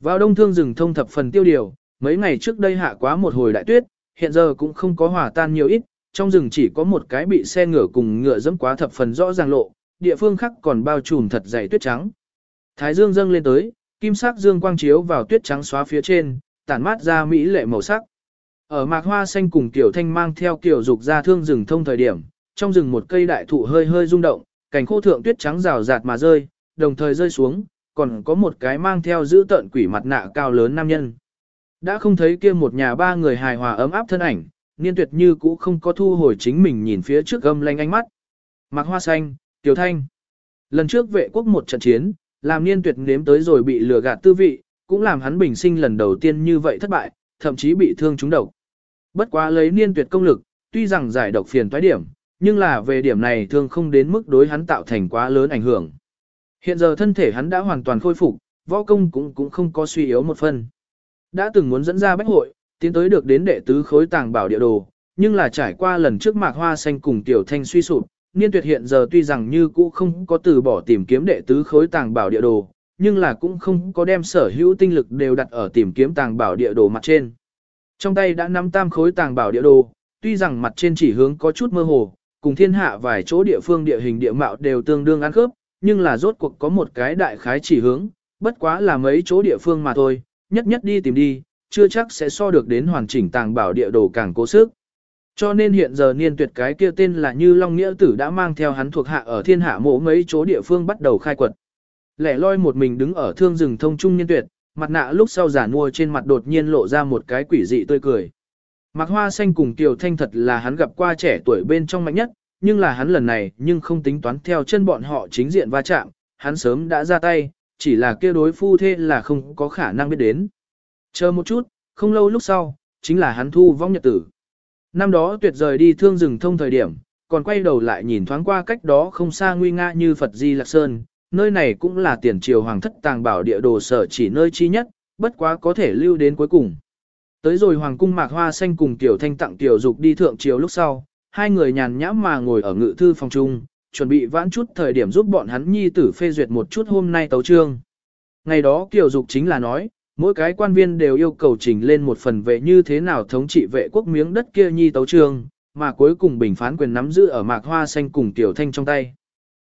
Vào đông thương rừng thông thập phần tiêu điều, mấy ngày trước đây hạ quá một hồi đại tuyết, hiện giờ cũng không có hòa tan nhiều ít, trong rừng chỉ có một cái bị xe ngựa cùng ngựa dẫm quá thập phần rõ ràng lộ, địa phương khác còn bao trùm thật dày tuyết trắng. Thái dương dâng lên tới, kim sắc dương quang chiếu vào tuyết trắng xóa phía trên, tản mát ra mỹ lệ màu sắc. Ở mạc hoa xanh cùng tiểu thanh mang theo kiểu dục ra thương rừng thông thời điểm, trong rừng một cây đại thụ hơi hơi rung động, cành khô thượng tuyết trắng rào rạt mà rơi, đồng thời rơi xuống, còn có một cái mang theo giữ tận quỷ mặt nạ cao lớn nam nhân. Đã không thấy kia một nhà ba người hài hòa ấm áp thân ảnh, niên tuyệt như cũ không có thu hồi chính mình nhìn phía trước gâm lanh ánh mắt. Mạc hoa xanh, tiểu thanh. Lần trước vệ quốc một trận chiến, làm niên tuyệt nếm tới rồi bị lừa gạt tư vị, cũng làm hắn bình sinh lần đầu tiên như vậy thất bại, thậm chí bị thương trúng độc. Bất quá lấy niên tuyệt công lực, tuy rằng giải độc phiền toái điểm, nhưng là về điểm này thương không đến mức đối hắn tạo thành quá lớn ảnh hưởng. Hiện giờ thân thể hắn đã hoàn toàn khôi phục, võ công cũng cũng không có suy yếu một phần. Đã từng muốn dẫn ra bách hội, tiến tới được đến đệ tứ khối tàng bảo địa đồ, nhưng là trải qua lần trước mạc hoa xanh cùng tiểu thanh suy sụp, niên tuyệt hiện giờ tuy rằng như cũ không có từ bỏ tìm kiếm đệ tứ khối tàng bảo địa đồ, nhưng là cũng không có đem sở hữu tinh lực đều đặt ở tìm kiếm tàng bảo địa đồ mặt trên. Trong tay đã nắm tam khối tàng bảo địa đồ, tuy rằng mặt trên chỉ hướng có chút mơ hồ, cùng thiên hạ vài chỗ địa phương địa hình địa mạo đều tương đương ăn khớp, nhưng là rốt cuộc có một cái đại khái chỉ hướng, bất quá là mấy chỗ địa phương mà thôi, nhất nhất đi tìm đi, chưa chắc sẽ so được đến hoàn chỉnh tàng bảo địa đồ càng cố sức. Cho nên hiện giờ niên tuyệt cái kia tên là Như Long Nghĩa Tử đã mang theo hắn thuộc hạ ở thiên hạ mộ mấy chỗ địa phương bắt đầu khai quật. Lẻ loi một mình đứng ở thương rừng thông trung niên tuyệt, mặt nạ lúc sau giả mua trên mặt đột nhiên lộ ra một cái quỷ dị tươi cười. Mạc Hoa Xanh cùng Kiều Thanh thật là hắn gặp qua trẻ tuổi bên trong mạnh nhất, nhưng là hắn lần này nhưng không tính toán theo chân bọn họ chính diện va chạm, hắn sớm đã ra tay, chỉ là kia đối phu thế là không có khả năng biết đến. Chờ một chút, không lâu lúc sau, chính là hắn thu vong nhật tử. Năm đó tuyệt rời đi thương rừng thông thời điểm, còn quay đầu lại nhìn thoáng qua cách đó không xa nguy nga như Phật Di Lạc Sơn, nơi này cũng là tiền triều hoàng thất tàng bảo địa đồ sở chỉ nơi chi nhất, bất quá có thể lưu đến cuối cùng. Tới rồi hoàng cung mạc hoa xanh cùng tiểu thanh tặng tiểu dục đi thượng triều lúc sau, hai người nhàn nhã mà ngồi ở ngự thư phòng trung, chuẩn bị vãn chút thời điểm giúp bọn hắn nhi tử phê duyệt một chút hôm nay tấu trương. Ngày đó tiểu Dục chính là nói, mỗi cái quan viên đều yêu cầu trình lên một phần về như thế nào thống trị vệ quốc miếng đất kia nhi tấu trương, mà cuối cùng bình phán quyền nắm giữ ở mạc hoa xanh cùng Tiểu Thanh trong tay.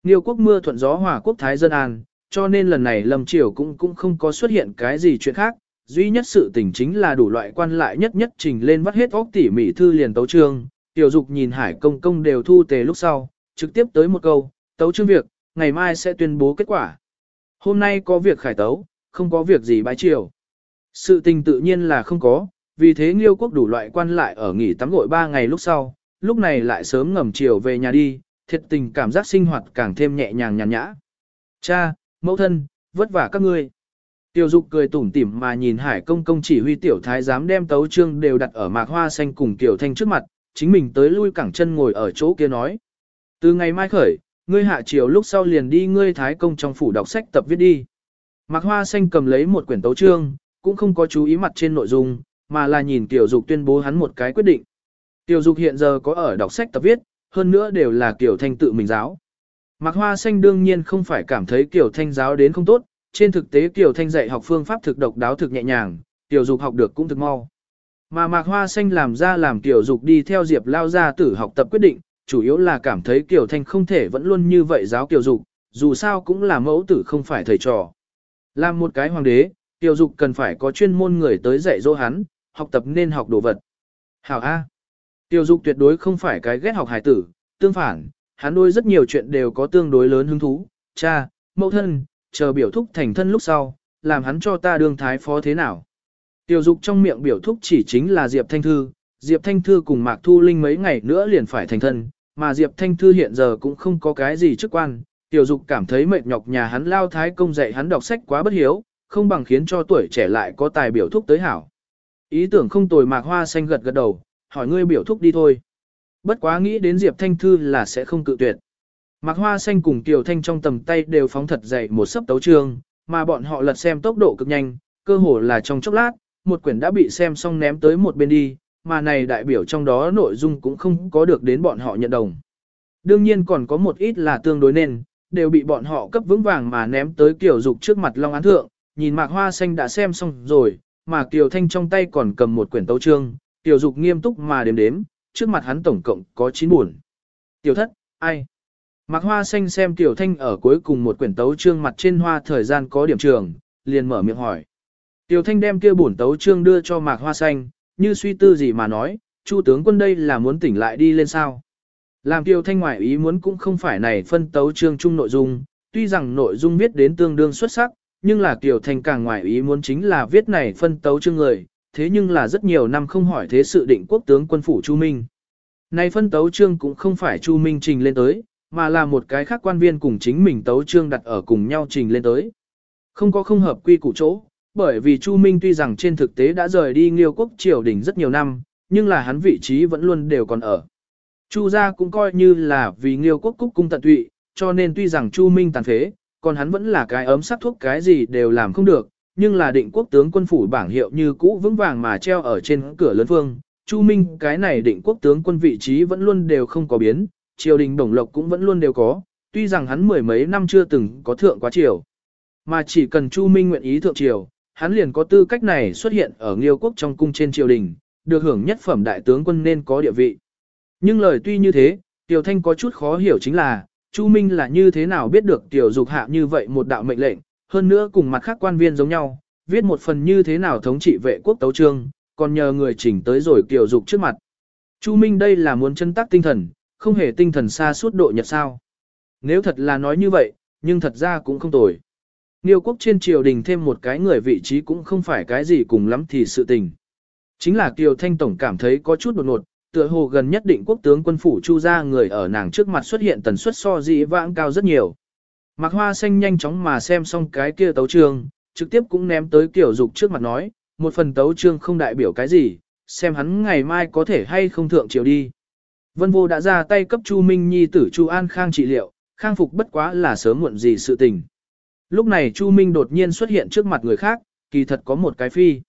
Niêu quốc mưa thuận gió hòa quốc thái dân an, cho nên lần này Lâm Triều cũng cũng không có xuất hiện cái gì chuyện khác, duy nhất sự tình chính là đủ loại quan lại nhất nhất trình lên vắt hết óc tỉ mỉ thư liền tấu trương, Tiểu Dục nhìn Hải Công Công đều thu tề lúc sau, trực tiếp tới một câu, tấu trương việc, ngày mai sẽ tuyên bố kết quả. Hôm nay có việc khải tấu, không có việc gì bái chiều. Sự tình tự nhiên là không có, vì thế Nghiêu quốc đủ loại quan lại ở nghỉ tắm gội 3 ngày lúc sau, lúc này lại sớm ngầm chiều về nhà đi, thiệt tình cảm giác sinh hoạt càng thêm nhẹ nhàng nhàn nhã. Cha, mẫu thân, vất vả các ngươi. Tiểu dục cười tủm tỉm mà nhìn hải công công chỉ huy tiểu thái giám đem tấu trương đều đặt ở mạc hoa xanh cùng tiểu thanh trước mặt, chính mình tới lui cẳng chân ngồi ở chỗ kia nói. Từ ngày mai khởi, ngươi hạ chiều lúc sau liền đi ngươi thái công trong phủ đọc sách tập viết đi. Mạc Hoa Xanh cầm lấy một quyển tấu chương, cũng không có chú ý mặt trên nội dung, mà là nhìn Tiểu Dục tuyên bố hắn một cái quyết định. Tiểu Dục hiện giờ có ở đọc sách tập viết, hơn nữa đều là Tiểu Thanh tự mình giáo. Mạc Hoa Xanh đương nhiên không phải cảm thấy Tiểu Thanh giáo đến không tốt, trên thực tế Tiểu Thanh dạy học phương pháp thực độc đáo thực nhẹ nhàng, Tiểu Dục học được cũng thực mau. Mà Mạc Hoa Xanh làm ra làm Tiểu Dục đi theo Diệp Lao gia tử học tập quyết định, chủ yếu là cảm thấy Kiều Thanh không thể vẫn luôn như vậy giáo Kiều Dục, dù sao cũng là mẫu tử không phải thầy trò. Làm một cái hoàng đế, Kiều Dục cần phải có chuyên môn người tới dạy dỗ hắn, học tập nên học đồ vật. Hảo A. tiểu Dục tuyệt đối không phải cái ghét học hài tử, tương phản, hắn đôi rất nhiều chuyện đều có tương đối lớn hứng thú, cha, mẫu thân, chờ biểu thúc thành thân lúc sau, làm hắn cho ta đương thái phó thế nào. Tiểu dục trong miệng biểu thúc chỉ chính là Diệp Thanh Thư, Diệp Thanh Thư cùng Mạc Thu Linh mấy ngày nữa liền phải thành thân, mà Diệp Thanh Thư hiện giờ cũng không có cái gì chức quan. Tiểu dục cảm thấy mệt nhọc nhà hắn lao thái công dạy hắn đọc sách quá bất hiếu, không bằng khiến cho tuổi trẻ lại có tài biểu thúc tới hảo. Ý tưởng không tồi Mạc Hoa xanh gật gật đầu, hỏi ngươi biểu thúc đi thôi. Bất quá nghĩ đến Diệp Thanh Thư là sẽ không cự tuyệt. Mạc Hoa xanh cùng Tiểu Thanh trong tầm tay đều phóng thật dày một sấp tấu trường, mà bọn họ lật xem tốc độ cực nhanh, cơ hồ là trong chốc lát, một quyển đã bị xem xong ném tới một bên đi, mà này đại biểu trong đó nội dung cũng không có được đến bọn họ nhận đồng. Đương nhiên còn có một ít là tương đối nên, đều bị bọn họ cấp vững vàng mà ném tới Kiều dục trước mặt Long Án Thượng, nhìn mạc hoa xanh đã xem xong rồi, mà Kiều Thanh trong tay còn cầm một quyển tấu trương, Tiểu Dục nghiêm túc mà đếm đếm, trước mặt hắn tổng cộng có 9 buồn. Tiểu thất, ai? Mạc Hoa Xanh xem Tiểu Thanh ở cuối cùng một quyển tấu chương mặt trên hoa thời gian có điểm trường, liền mở miệng hỏi. Tiểu Thanh đem kia bổn tấu chương đưa cho Mạc Hoa Xanh, như suy tư gì mà nói, Chu tướng quân đây là muốn tỉnh lại đi lên sao. Làm Tiểu Thanh ngoại ý muốn cũng không phải này phân tấu chương chung nội dung, tuy rằng nội dung viết đến tương đương xuất sắc, nhưng là Tiểu Thanh càng ngoại ý muốn chính là viết này phân tấu chương người, thế nhưng là rất nhiều năm không hỏi thế sự định quốc tướng quân phủ Chu Minh. Này phân tấu chương cũng không phải Chu Minh trình lên tới, mà là một cái khác quan viên cùng chính mình tấu trương đặt ở cùng nhau trình lên tới. Không có không hợp quy củ chỗ, bởi vì Chu Minh tuy rằng trên thực tế đã rời đi Nghiêu quốc triều đình rất nhiều năm, nhưng là hắn vị trí vẫn luôn đều còn ở. Chu gia cũng coi như là vì Nghiêu quốc cúc cung tận tụy, cho nên tuy rằng Chu Minh tàn phế, còn hắn vẫn là cái ấm sắc thuốc cái gì đều làm không được, nhưng là định quốc tướng quân phủ bảng hiệu như cũ vững vàng mà treo ở trên cửa lớn phương. Chu Minh cái này định quốc tướng quân vị trí vẫn luôn đều không có biến, triều đình đồng lộc cũng vẫn luôn đều có, tuy rằng hắn mười mấy năm chưa từng có thượng quá triều. Mà chỉ cần Chu Minh nguyện ý thượng triều, hắn liền có tư cách này xuất hiện ở Nghiêu quốc trong cung trên triều đình, được hưởng nhất phẩm đại tướng quân nên có địa vị. Nhưng lời tuy như thế, Tiểu Thanh có chút khó hiểu chính là, Chu Minh là như thế nào biết được Tiểu Dục hạ như vậy một đạo mệnh lệnh, hơn nữa cùng mặt khác quan viên giống nhau, viết một phần như thế nào thống trị vệ quốc tấu trương, còn nhờ người chỉnh tới rồi Tiểu Dục trước mặt. Chu Minh đây là muốn chân tác tinh thần, không hề tinh thần xa suốt độ nhật sao. Nếu thật là nói như vậy, nhưng thật ra cũng không tồi. Niêu quốc trên triều đình thêm một cái người vị trí cũng không phải cái gì cùng lắm thì sự tình. Chính là Kiều Thanh Tổng cảm thấy có chút đột ngột, tựa hồ gần nhất định quốc tướng quân phủ chu ra người ở nàng trước mặt xuất hiện tần suất so dị vãng cao rất nhiều. Mạc Hoa Xanh nhanh chóng mà xem xong cái kia tấu trương, trực tiếp cũng ném tới Kiều Dục trước mặt nói, một phần tấu trương không đại biểu cái gì, xem hắn ngày mai có thể hay không thượng triều đi. Vân Vô đã ra tay cấp Chu Minh Nhi tử Chu An Khang trị liệu, khang phục bất quá là sớm muộn gì sự tình. Lúc này Chu Minh đột nhiên xuất hiện trước mặt người khác, kỳ thật có một cái phi.